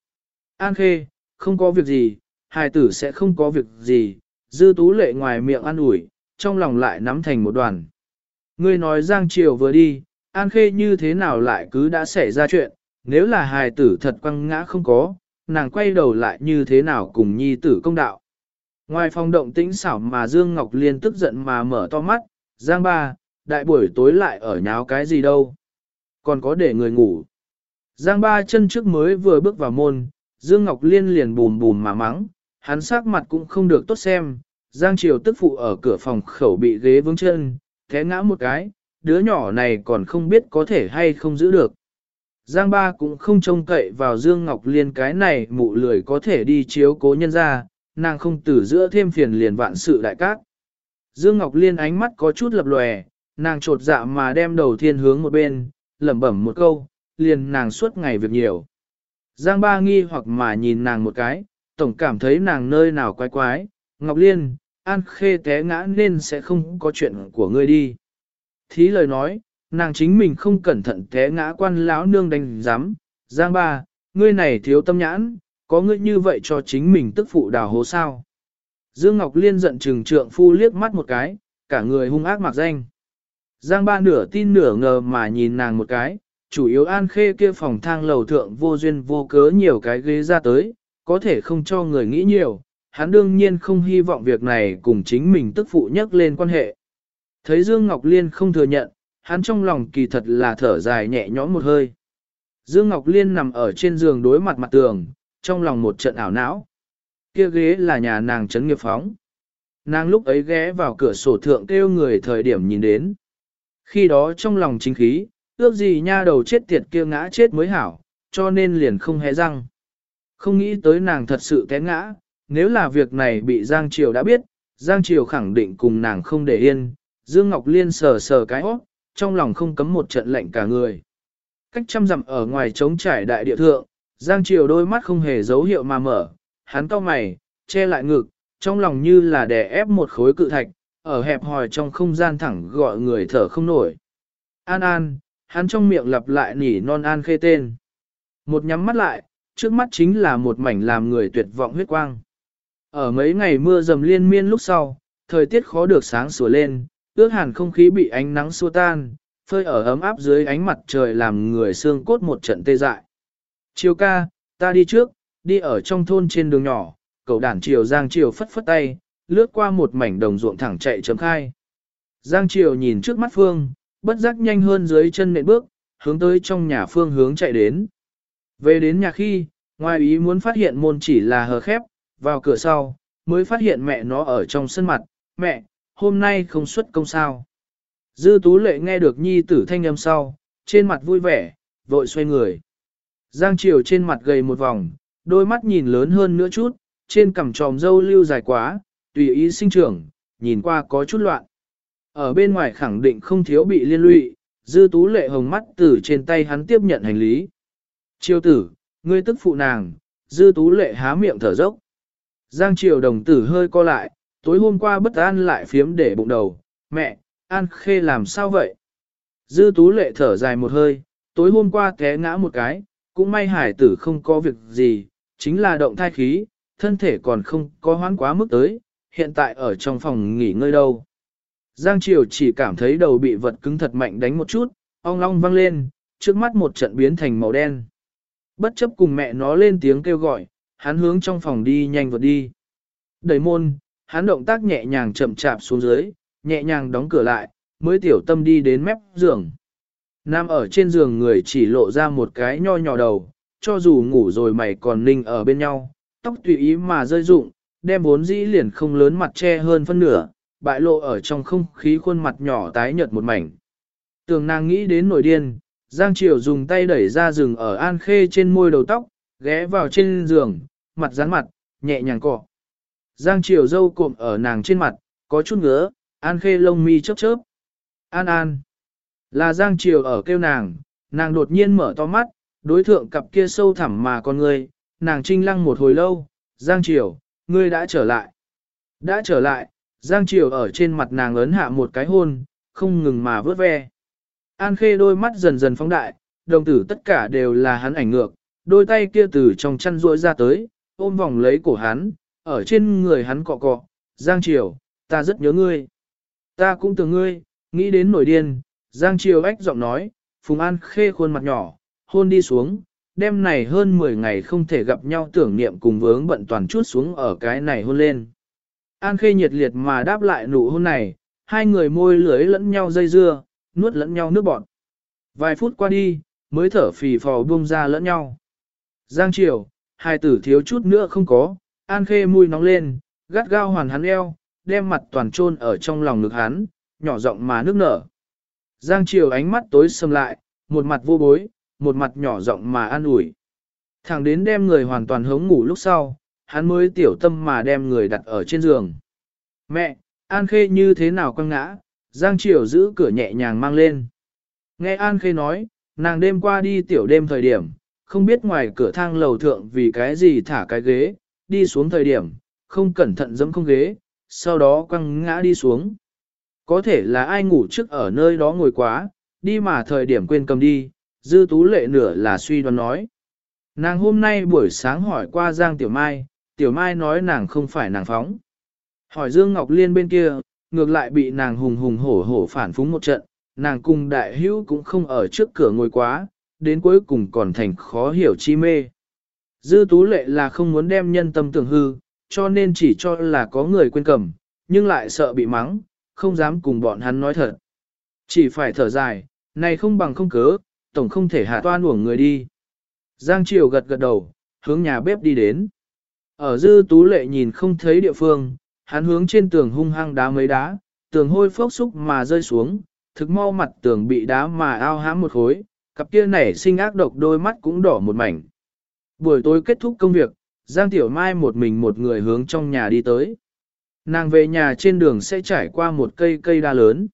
An Khê, không có việc gì, hai tử sẽ không có việc gì, dư tú lệ ngoài miệng an ủi, trong lòng lại nắm thành một đoàn. Ngươi nói Giang Triều vừa đi, An Khê như thế nào lại cứ đã xảy ra chuyện, nếu là hài tử thật quăng ngã không có, nàng quay đầu lại như thế nào cùng nhi tử công đạo. Ngoài phòng động tĩnh xảo mà Dương Ngọc Liên tức giận mà mở to mắt, Giang ba, đại buổi tối lại ở nháo cái gì đâu. Còn có để người ngủ. Giang ba chân trước mới vừa bước vào môn, Dương Ngọc Liên liền bùm bùm mà mắng, hắn sắc mặt cũng không được tốt xem. Giang Triều tức phụ ở cửa phòng khẩu bị ghế vướng chân, thế ngã một cái, đứa nhỏ này còn không biết có thể hay không giữ được. Giang ba cũng không trông cậy vào Dương Ngọc Liên cái này mụ lười có thể đi chiếu cố nhân ra, nàng không từ giữa thêm phiền liền vạn sự đại cát. Dương Ngọc Liên ánh mắt có chút lập lòe, nàng trột dạ mà đem đầu thiên hướng một bên, lẩm bẩm một câu, liền nàng suốt ngày việc nhiều. Giang ba nghi hoặc mà nhìn nàng một cái, tổng cảm thấy nàng nơi nào quái quái, Ngọc Liên, An Khê té ngã nên sẽ không có chuyện của ngươi đi. Thí lời nói, nàng chính mình không cẩn thận té ngã quan lão nương đánh giám, Giang ba, ngươi này thiếu tâm nhãn, có ngươi như vậy cho chính mình tức phụ đào hố sao. Dương Ngọc Liên giận trừng trượng phu liếc mắt một cái, cả người hung ác mặc danh. Giang ba nửa tin nửa ngờ mà nhìn nàng một cái, chủ yếu an khê kia phòng thang lầu thượng vô duyên vô cớ nhiều cái ghế ra tới, có thể không cho người nghĩ nhiều, hắn đương nhiên không hy vọng việc này cùng chính mình tức phụ nhắc lên quan hệ. Thấy Dương Ngọc Liên không thừa nhận, hắn trong lòng kỳ thật là thở dài nhẹ nhõm một hơi. Dương Ngọc Liên nằm ở trên giường đối mặt mặt tường, trong lòng một trận ảo não. Kia ghế là nhà nàng trấn nghiệp phóng. Nàng lúc ấy ghé vào cửa sổ thượng kêu người thời điểm nhìn đến. Khi đó trong lòng chính khí, ước gì nha đầu chết tiệt kia ngã chết mới hảo, cho nên liền không hé răng. Không nghĩ tới nàng thật sự té ngã, nếu là việc này bị Giang Triều đã biết, Giang Triều khẳng định cùng nàng không để yên, Dương Ngọc Liên sờ sờ cái óc, trong lòng không cấm một trận lạnh cả người. Cách trăm dặm ở ngoài trống trải đại địa thượng, Giang Triều đôi mắt không hề dấu hiệu mà mở, hắn cau mày, che lại ngực, trong lòng như là đè ép một khối cự thạch, ở hẹp hòi trong không gian thẳng gọi người thở không nổi. An An, hắn trong miệng lặp lại nỉ non An khê tên. Một nhắm mắt lại, trước mắt chính là một mảnh làm người tuyệt vọng huyết quang. Ở mấy ngày mưa dầm liên miên lúc sau, thời tiết khó được sáng sủa lên, ước hàn không khí bị ánh nắng xua tan, phơi ở ấm áp dưới ánh mặt trời làm người xương cốt một trận tê dại. Chiều ca, ta đi trước, đi ở trong thôn trên đường nhỏ, cậu đản chiều Giang chiều phất phất tay, lướt qua một mảnh đồng ruộng thẳng chạy chấm khai. Giang Triều nhìn trước mắt Phương, bất giác nhanh hơn dưới chân nện bước, hướng tới trong nhà Phương hướng chạy đến. Về đến nhà khi, ngoài ý muốn phát hiện môn chỉ là hờ khép, vào cửa sau, mới phát hiện mẹ nó ở trong sân mặt, mẹ, hôm nay không xuất công sao. Dư Tú Lệ nghe được nhi tử thanh âm sau, trên mặt vui vẻ, vội xoay người. Giang Triều trên mặt gầy một vòng, đôi mắt nhìn lớn hơn nữa chút, trên cằm tròm dâu lưu dài quá, tùy ý sinh trưởng, nhìn qua có chút loạn. Ở bên ngoài khẳng định không thiếu bị liên lụy, dư tú lệ hồng mắt từ trên tay hắn tiếp nhận hành lý. Triều tử, ngươi tức phụ nàng, dư tú lệ há miệng thở dốc. Giang triều đồng tử hơi co lại, tối hôm qua bất an lại phiếm để bụng đầu, mẹ, An Khê làm sao vậy? Dư tú lệ thở dài một hơi, tối hôm qua té ngã một cái, cũng may hải tử không có việc gì, chính là động thai khí, thân thể còn không có hoán quá mức tới, hiện tại ở trong phòng nghỉ ngơi đâu. Giang Triều chỉ cảm thấy đầu bị vật cứng thật mạnh đánh một chút, ong long văng lên, trước mắt một trận biến thành màu đen. Bất chấp cùng mẹ nó lên tiếng kêu gọi, hắn hướng trong phòng đi nhanh vượt đi. Đẩy môn, hắn động tác nhẹ nhàng chậm chạp xuống dưới, nhẹ nhàng đóng cửa lại, mới tiểu tâm đi đến mép giường. Nam ở trên giường người chỉ lộ ra một cái nho nhỏ đầu, cho dù ngủ rồi mày còn ninh ở bên nhau, tóc tùy ý mà rơi rụng, đem vốn dĩ liền không lớn mặt che hơn phân nửa, bại lộ ở trong không khí khuôn mặt nhỏ tái nhợt một mảnh. Tường nàng nghĩ đến nổi điên, Giang Triều dùng tay đẩy ra rừng ở An Khê trên môi đầu tóc, ghé vào trên giường, mặt dán mặt, nhẹ nhàng cọ. Giang Triều dâu cộm ở nàng trên mặt, có chút ngứa, An Khê lông mi chớp chớp. An An. Là Giang Triều ở kêu nàng, nàng đột nhiên mở to mắt, đối thượng cặp kia sâu thẳm mà con người, nàng trinh lăng một hồi lâu, Giang Triều, ngươi đã trở lại. Đã trở lại, Giang Triều ở trên mặt nàng ấn hạ một cái hôn, không ngừng mà vớt ve. An Khê đôi mắt dần dần phóng đại, đồng tử tất cả đều là hắn ảnh ngược, đôi tay kia từ trong chăn ruỗi ra tới, ôm vòng lấy cổ hắn, ở trên người hắn cọ cọ, Giang Triều, ta rất nhớ ngươi. Ta cũng tưởng ngươi, nghĩ đến nổi điên, Giang Triều ách giọng nói, Phùng An Khê khuôn mặt nhỏ, hôn đi xuống, đêm này hơn 10 ngày không thể gặp nhau tưởng niệm cùng vướng bận toàn chút xuống ở cái này hôn lên. An Khê nhiệt liệt mà đáp lại nụ hôn này, hai người môi lưới lẫn nhau dây dưa, nuốt lẫn nhau nước bọt. Vài phút qua đi, mới thở phì phò buông ra lẫn nhau. Giang Triều, hai tử thiếu chút nữa không có, An Khê mùi nóng lên, gắt gao hoàn hắn eo, đem mặt toàn trôn ở trong lòng ngực hắn, nhỏ giọng mà nước nở. Giang Triều ánh mắt tối sầm lại, một mặt vô bối, một mặt nhỏ giọng mà an ủi. Thẳng đến đem người hoàn toàn hống ngủ lúc sau, hắn mới tiểu tâm mà đem người đặt ở trên giường. Mẹ, An Khê như thế nào quăng ngã, Giang Triều giữ cửa nhẹ nhàng mang lên. Nghe An Khê nói, nàng đêm qua đi tiểu đêm thời điểm, không biết ngoài cửa thang lầu thượng vì cái gì thả cái ghế, đi xuống thời điểm, không cẩn thận dẫm không ghế, sau đó quăng ngã đi xuống. Có thể là ai ngủ trước ở nơi đó ngồi quá, đi mà thời điểm quên cầm đi, dư tú lệ nửa là suy đoán nói. Nàng hôm nay buổi sáng hỏi qua Giang Tiểu Mai, Tiểu Mai nói nàng không phải nàng phóng. Hỏi Dương Ngọc Liên bên kia, ngược lại bị nàng hùng hùng hổ hổ phản phúng một trận, nàng cùng đại hữu cũng không ở trước cửa ngồi quá, đến cuối cùng còn thành khó hiểu chi mê. Dư tú lệ là không muốn đem nhân tâm tưởng hư, cho nên chỉ cho là có người quên cầm, nhưng lại sợ bị mắng, không dám cùng bọn hắn nói thật. Chỉ phải thở dài, này không bằng không cớ, tổng không thể hạ toan uổng người đi. Giang Triều gật gật đầu, hướng nhà bếp đi đến. Ở dư tú lệ nhìn không thấy địa phương, hắn hướng trên tường hung hăng đá mấy đá, tường hôi phốc xúc mà rơi xuống, thực mau mặt tường bị đá mà ao hãm một khối, cặp kia nảy sinh ác độc đôi mắt cũng đỏ một mảnh. Buổi tối kết thúc công việc, Giang Tiểu Mai một mình một người hướng trong nhà đi tới. Nàng về nhà trên đường sẽ trải qua một cây cây đa lớn.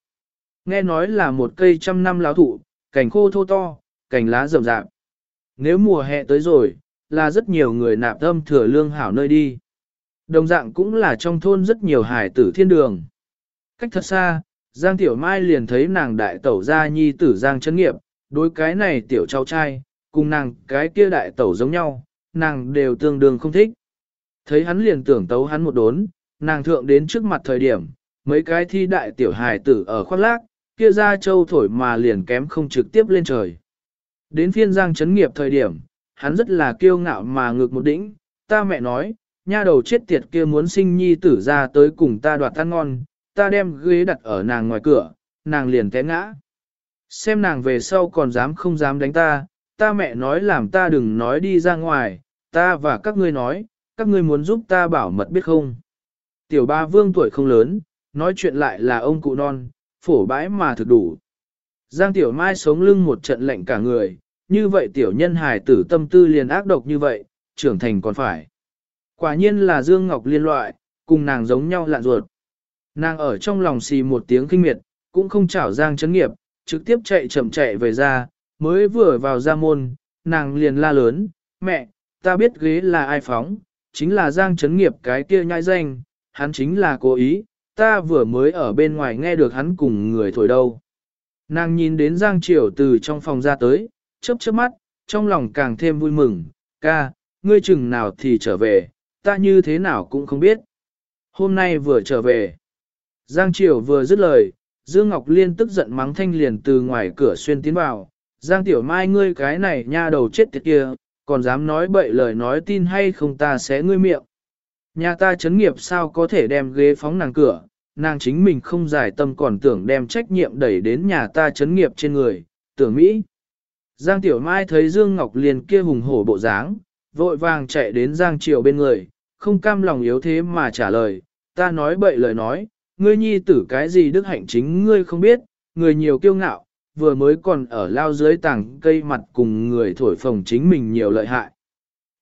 Nghe nói là một cây trăm năm láo thụ, cành khô thô to, cành lá rậm rạp. Nếu mùa hè tới rồi, là rất nhiều người nạp âm thừa lương hảo nơi đi. Đồng dạng cũng là trong thôn rất nhiều hải tử thiên đường. Cách thật xa, Giang Tiểu Mai liền thấy nàng đại tẩu gia nhi tử Giang Trấn nghiệp, đối cái này tiểu cháu trai, cùng nàng cái kia đại tẩu giống nhau, nàng đều tương đương không thích. Thấy hắn liền tưởng tấu hắn một đốn, nàng thượng đến trước mặt thời điểm, mấy cái thi đại tiểu hài tử ở khoác lác, kia ra châu thổi mà liền kém không trực tiếp lên trời. Đến phiên giang chấn nghiệp thời điểm, hắn rất là kiêu ngạo mà ngược một đỉnh, ta mẹ nói, nha đầu chết tiệt kia muốn sinh nhi tử ra tới cùng ta đoạt ăn ngon, ta đem ghế đặt ở nàng ngoài cửa, nàng liền té ngã. Xem nàng về sau còn dám không dám đánh ta, ta mẹ nói làm ta đừng nói đi ra ngoài, ta và các ngươi nói, các ngươi muốn giúp ta bảo mật biết không. Tiểu ba vương tuổi không lớn, nói chuyện lại là ông cụ non, phổ bãi mà thực đủ. Giang tiểu mai sống lưng một trận lệnh cả người, như vậy tiểu nhân hài tử tâm tư liền ác độc như vậy, trưởng thành còn phải. Quả nhiên là Dương Ngọc liên loại, cùng nàng giống nhau lạn ruột. Nàng ở trong lòng xì một tiếng kinh miệt, cũng không chảo Giang chấn nghiệp, trực tiếp chạy chậm chạy về ra, mới vừa vào ra môn, nàng liền la lớn, mẹ, ta biết ghế là ai phóng, chính là Giang chấn nghiệp cái kia nhai danh, hắn chính là cố ý, ta vừa mới ở bên ngoài nghe được hắn cùng người thổi đâu. Nàng nhìn đến Giang Triều từ trong phòng ra tới, chớp chớp mắt, trong lòng càng thêm vui mừng, ca, ngươi chừng nào thì trở về, ta như thế nào cũng không biết. Hôm nay vừa trở về. Giang Triều vừa dứt lời, Dương Ngọc Liên tức giận mắng thanh liền từ ngoài cửa xuyên tiến vào. Giang Tiểu Mai ngươi cái này nha đầu chết tiệt kia, còn dám nói bậy lời nói tin hay không ta sẽ ngươi miệng. Nhà ta chấn nghiệp sao có thể đem ghế phóng nàng cửa, nàng chính mình không giải tâm còn tưởng đem trách nhiệm đẩy đến nhà ta chấn nghiệp trên người, tưởng Mỹ. Giang Tiểu Mai thấy Dương Ngọc Liên kia hùng hổ bộ dáng, vội vàng chạy đến Giang Triều bên người, không cam lòng yếu thế mà trả lời, ta nói bậy lời nói, ngươi nhi tử cái gì đức hạnh chính ngươi không biết, người nhiều kiêu ngạo, vừa mới còn ở lao dưới tảng cây mặt cùng người thổi phồng chính mình nhiều lợi hại.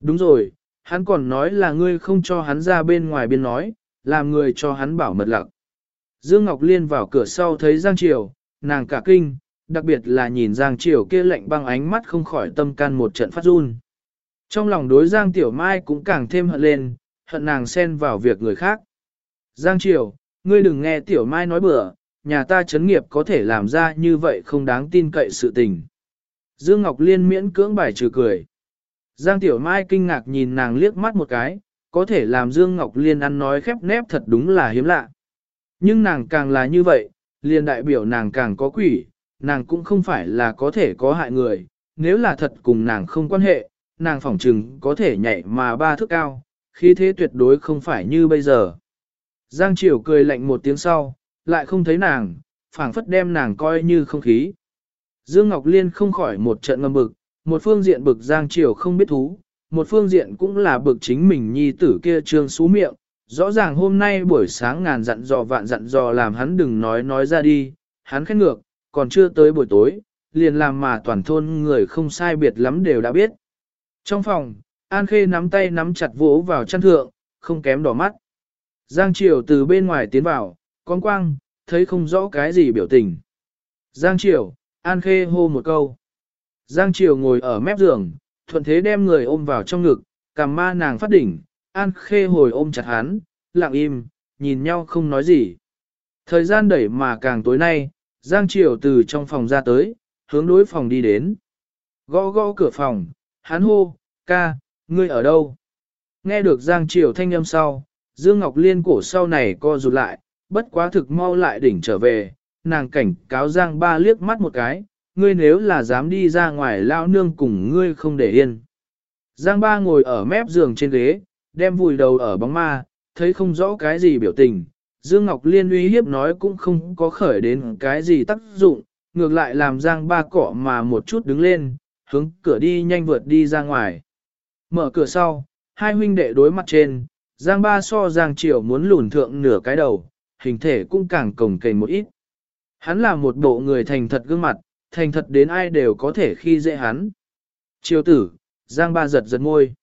Đúng rồi, hắn còn nói là ngươi không cho hắn ra bên ngoài biên nói, làm người cho hắn bảo mật lặng. Dương Ngọc Liên vào cửa sau thấy Giang Triều, nàng cả kinh, đặc biệt là nhìn Giang Triều kia lạnh băng ánh mắt không khỏi tâm can một trận phát run. Trong lòng đối Giang Tiểu Mai cũng càng thêm hận lên, hận nàng xen vào việc người khác. Giang Triều, ngươi đừng nghe Tiểu Mai nói bừa, nhà ta chấn nghiệp có thể làm ra như vậy không đáng tin cậy sự tình. Dương Ngọc Liên miễn cưỡng bài trừ cười. Giang Tiểu Mai kinh ngạc nhìn nàng liếc mắt một cái, có thể làm Dương Ngọc Liên ăn nói khép nép thật đúng là hiếm lạ. Nhưng nàng càng là như vậy, liền đại biểu nàng càng có quỷ, nàng cũng không phải là có thể có hại người, nếu là thật cùng nàng không quan hệ, nàng phỏng trừng có thể nhảy mà ba thước cao, khí thế tuyệt đối không phải như bây giờ. Giang Triều cười lạnh một tiếng sau, lại không thấy nàng, phảng phất đem nàng coi như không khí. Dương Ngọc Liên không khỏi một trận ngâm bực, một phương diện bực Giang Triều không biết thú, một phương diện cũng là bực chính mình nhi tử kia trương xú miệng. Rõ ràng hôm nay buổi sáng ngàn dặn dò vạn dặn dò làm hắn đừng nói nói ra đi, hắn khét ngược, còn chưa tới buổi tối, liền làm mà toàn thôn người không sai biệt lắm đều đã biết. Trong phòng, An Khê nắm tay nắm chặt vỗ vào chăn thượng, không kém đỏ mắt. Giang Triều từ bên ngoài tiến vào, con quang, thấy không rõ cái gì biểu tình. Giang Triều, An Khê hô một câu. Giang Triều ngồi ở mép giường, thuận thế đem người ôm vào trong ngực, cằm ma nàng phát đỉnh, An Khê hồi ôm chặt hắn, lặng im, nhìn nhau không nói gì. Thời gian đẩy mà càng tối nay, Giang Triều từ trong phòng ra tới, hướng đối phòng đi đến. Gõ gõ cửa phòng, hắn hô, ca, ngươi ở đâu? Nghe được Giang Triều thanh âm sau, Dương Ngọc Liên cổ sau này co rụt lại, bất quá thực mau lại đỉnh trở về, nàng cảnh cáo Giang ba liếc mắt một cái, ngươi nếu là dám đi ra ngoài lao nương cùng ngươi không để yên. Giang ba ngồi ở mép giường trên ghế, đem vùi đầu ở bóng ma, thấy không rõ cái gì biểu tình. Dương Ngọc Liên uy hiếp nói cũng không có khởi đến cái gì tác dụng, ngược lại làm Giang ba cọ mà một chút đứng lên, hướng cửa đi nhanh vượt đi ra ngoài. Mở cửa sau, hai huynh đệ đối mặt trên, Giang ba so Giang triều muốn lùn thượng nửa cái đầu, hình thể cũng càng cồng kềnh một ít. Hắn là một bộ người thành thật gương mặt, thành thật đến ai đều có thể khi dễ hắn. Triều tử, Giang ba giật giật môi.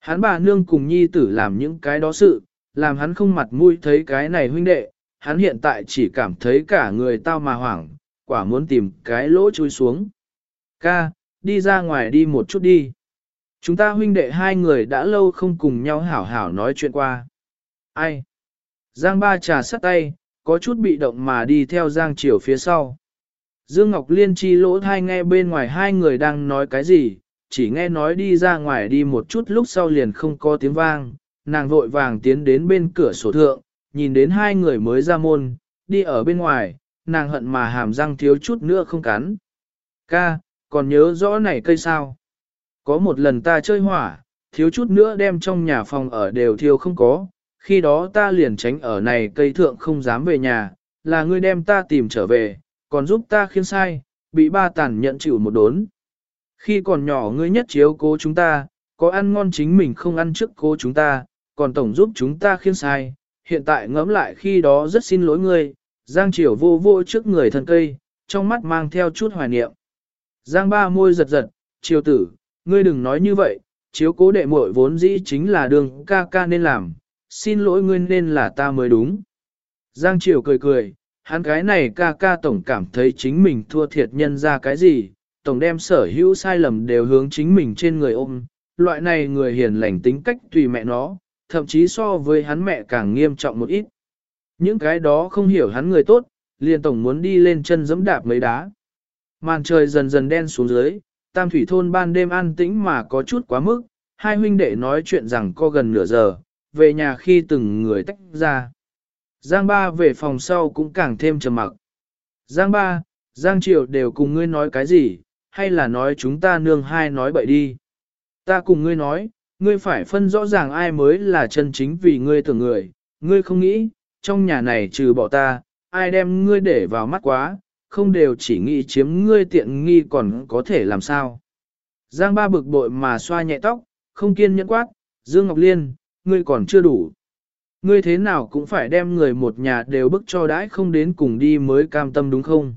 Hắn bà nương cùng nhi tử làm những cái đó sự, làm hắn không mặt mũi thấy cái này huynh đệ, hắn hiện tại chỉ cảm thấy cả người tao mà hoảng, quả muốn tìm cái lỗ chui xuống. Ca, đi ra ngoài đi một chút đi. Chúng ta huynh đệ hai người đã lâu không cùng nhau hảo hảo nói chuyện qua. Ai? Giang ba trà sắt tay, có chút bị động mà đi theo Giang Triều phía sau. Dương Ngọc Liên chi lỗ thai nghe bên ngoài hai người đang nói cái gì, chỉ nghe nói đi ra ngoài đi một chút lúc sau liền không có tiếng vang, nàng vội vàng tiến đến bên cửa sổ thượng, nhìn đến hai người mới ra môn, đi ở bên ngoài, nàng hận mà hàm răng thiếu chút nữa không cắn. Ca, còn nhớ rõ này cây sao? Có một lần ta chơi hỏa, thiếu chút nữa đem trong nhà phòng ở đều thiêu không có, khi đó ta liền tránh ở này cây thượng không dám về nhà, là ngươi đem ta tìm trở về, còn giúp ta khiến sai, bị ba tàn nhận chịu một đốn. Khi còn nhỏ ngươi nhất chiếu cố chúng ta, có ăn ngon chính mình không ăn trước cố chúng ta, còn tổng giúp chúng ta khiến sai, hiện tại ngẫm lại khi đó rất xin lỗi ngươi, Giang Triều vô vô trước người thân cây, trong mắt mang theo chút hoài niệm. Giang ba môi giật giật, Triều tử, ngươi đừng nói như vậy, chiếu cố đệ muội vốn dĩ chính là đường ca ca nên làm, xin lỗi ngươi nên là ta mới đúng. Giang Triều cười cười, hắn cái này ca ca tổng cảm thấy chính mình thua thiệt nhân ra cái gì, tổng đem sở hữu sai lầm đều hướng chính mình trên người ôm, loại này người hiền lành tính cách tùy mẹ nó, thậm chí so với hắn mẹ càng nghiêm trọng một ít. Những cái đó không hiểu hắn người tốt, liền tổng muốn đi lên chân giẫm đạp mấy đá. Màn trời dần dần đen xuống dưới, tam thủy thôn ban đêm an tĩnh mà có chút quá mức, hai huynh đệ nói chuyện rằng có gần nửa giờ, về nhà khi từng người tách ra. Giang ba về phòng sau cũng càng thêm trầm mặc. Giang ba, Giang triều đều cùng ngươi nói cái gì, hay là nói chúng ta nương hai nói bậy đi. Ta cùng ngươi nói, ngươi phải phân rõ ràng ai mới là chân chính vì ngươi tưởng người, ngươi không nghĩ, trong nhà này trừ bỏ ta, ai đem ngươi để vào mắt quá, không đều chỉ nghĩ chiếm ngươi tiện nghi còn có thể làm sao. Giang ba bực bội mà xoa nhẹ tóc, không kiên nhẫn quát, Dương Ngọc Liên, ngươi còn chưa đủ. Ngươi thế nào cũng phải đem người một nhà đều bức cho đãi không đến cùng đi mới cam tâm đúng không?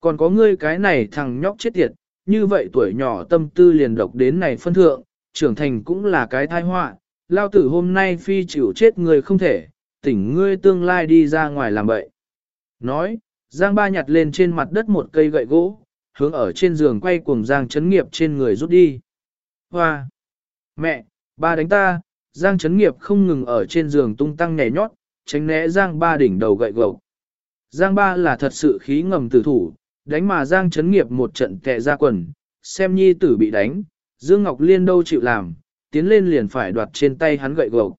Còn có ngươi cái này thằng nhóc chết tiệt, như vậy tuổi nhỏ tâm tư liền độc đến này phân thượng, trưởng thành cũng là cái tai họa, lao tử hôm nay phi chịu chết người không thể, tỉnh ngươi tương lai đi ra ngoài làm bậy. Nói, Giang ba nhặt lên trên mặt đất một cây gậy gỗ, hướng ở trên giường quay cuồng Giang chấn nghiệp trên người rút đi. Hoa! Mẹ, ba đánh ta, Giang chấn nghiệp không ngừng ở trên giường tung tăng nhảy nhót, tránh né Giang ba đỉnh đầu gậy gộc. Giang ba là thật sự khí ngầm tử thủ, đánh mà Giang chấn nghiệp một trận tệ ra quần, xem nhi tử bị đánh, Dương Ngọc Liên đâu chịu làm, tiến lên liền phải đoạt trên tay hắn gậy gộc.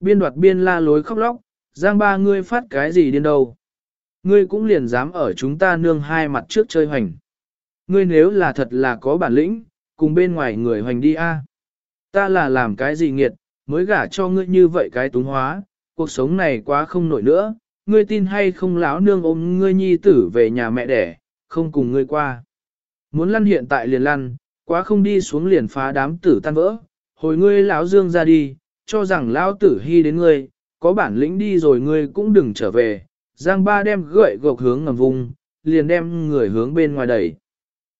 Biên đoạt biên la lối khóc lóc, Giang ba ngươi phát cái gì điên đâu. Ngươi cũng liền dám ở chúng ta nương hai mặt trước chơi hoành. Ngươi nếu là thật là có bản lĩnh, cùng bên ngoài người hoành đi a. Ta là làm cái gì nghiệt, mới gả cho ngươi như vậy cái túng hóa, cuộc sống này quá không nổi nữa, ngươi tin hay không lão nương ôm ngươi nhi tử về nhà mẹ đẻ, không cùng ngươi qua. Muốn lăn hiện tại liền lăn, quá không đi xuống liền phá đám tử tan vỡ, hồi ngươi lão dương ra đi, cho rằng lão tử hy đến ngươi, có bản lĩnh đi rồi ngươi cũng đừng trở về. Giang ba đem gậy gộc hướng ngầm vùng, liền đem người hướng bên ngoài đẩy.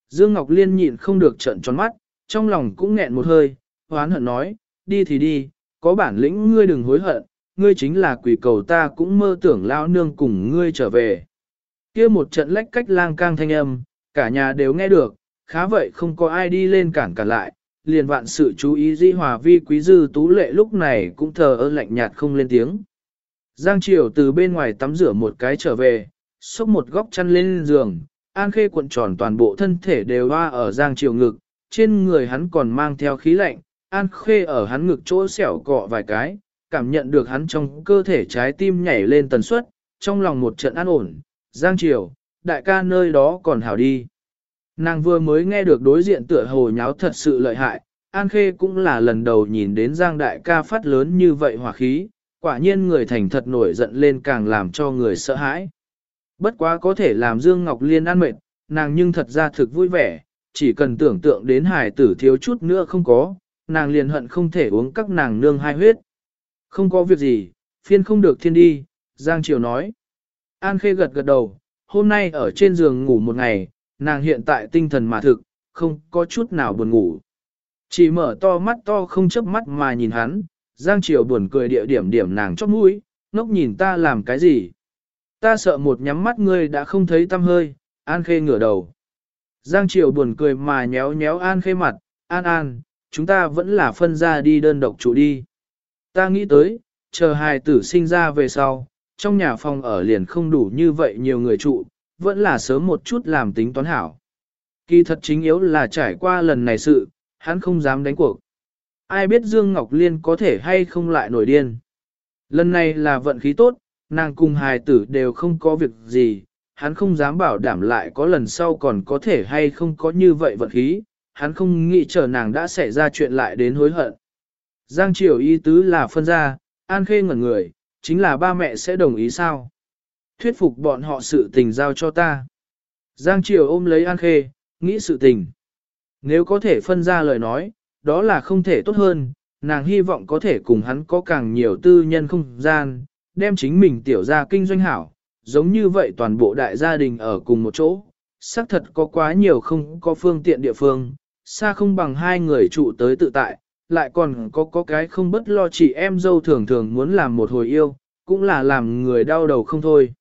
Dương Ngọc Liên nhịn không được trận tròn mắt, trong lòng cũng nghẹn một hơi, hoán hận nói, đi thì đi, có bản lĩnh ngươi đừng hối hận, ngươi chính là quỷ cầu ta cũng mơ tưởng lao nương cùng ngươi trở về. kia một trận lách cách lang cang thanh âm, cả nhà đều nghe được, khá vậy không có ai đi lên cản cả lại, liền vạn sự chú ý di hòa vi quý dư tú lệ lúc này cũng thờ ơ lạnh nhạt không lên tiếng. Giang Triều từ bên ngoài tắm rửa một cái trở về, xốc một góc chăn lên giường, An Khê cuộn tròn toàn bộ thân thể đều hoa ở Giang Triều ngực, trên người hắn còn mang theo khí lạnh, An Khê ở hắn ngực chỗ xẻo cọ vài cái, cảm nhận được hắn trong cơ thể trái tim nhảy lên tần suất, trong lòng một trận an ổn, Giang Triều, đại ca nơi đó còn hảo đi. Nàng vừa mới nghe được đối diện tựa hồ nháo thật sự lợi hại, An Khê cũng là lần đầu nhìn đến Giang đại ca phát lớn như vậy hỏa khí, quả nhiên người thành thật nổi giận lên càng làm cho người sợ hãi. Bất quá có thể làm Dương Ngọc Liên an mệt, nàng nhưng thật ra thực vui vẻ, chỉ cần tưởng tượng đến hải tử thiếu chút nữa không có, nàng liền hận không thể uống các nàng nương hai huyết. Không có việc gì, phiên không được thiên đi, Giang Triều nói. An Khê gật gật đầu, hôm nay ở trên giường ngủ một ngày, nàng hiện tại tinh thần mà thực, không có chút nào buồn ngủ. Chỉ mở to mắt to không chớp mắt mà nhìn hắn, Giang Triều buồn cười địa điểm điểm nàng chót mũi, ngốc nhìn ta làm cái gì. Ta sợ một nhắm mắt ngươi đã không thấy tâm hơi, An Khê ngửa đầu. Giang Triều buồn cười mà nhéo nhéo An Khê mặt, An An, chúng ta vẫn là phân ra đi đơn độc trụ đi. Ta nghĩ tới, chờ hài tử sinh ra về sau, trong nhà phòng ở liền không đủ như vậy nhiều người trụ, vẫn là sớm một chút làm tính toán hảo. Kỳ thật chính yếu là trải qua lần này sự, hắn không dám đánh cuộc. Ai biết Dương Ngọc Liên có thể hay không lại nổi điên. Lần này là vận khí tốt, nàng cùng hài tử đều không có việc gì, hắn không dám bảo đảm lại có lần sau còn có thể hay không có như vậy vận khí, hắn không nghĩ chờ nàng đã xảy ra chuyện lại đến hối hận. Giang Triều ý tứ là phân ra, An Khê ngẩn người, chính là ba mẹ sẽ đồng ý sao? Thuyết phục bọn họ sự tình giao cho ta. Giang Triều ôm lấy An Khê, nghĩ sự tình. Nếu có thể phân ra lời nói, đó là không thể tốt hơn, nàng hy vọng có thể cùng hắn có càng nhiều tư nhân không gian, đem chính mình tiểu ra kinh doanh hảo, giống như vậy toàn bộ đại gia đình ở cùng một chỗ. Xác thật có quá nhiều không có phương tiện địa phương, xa không bằng hai người trụ tới tự tại, lại còn có có cái không bất lo chỉ em dâu thường thường muốn làm một hồi yêu, cũng là làm người đau đầu không thôi.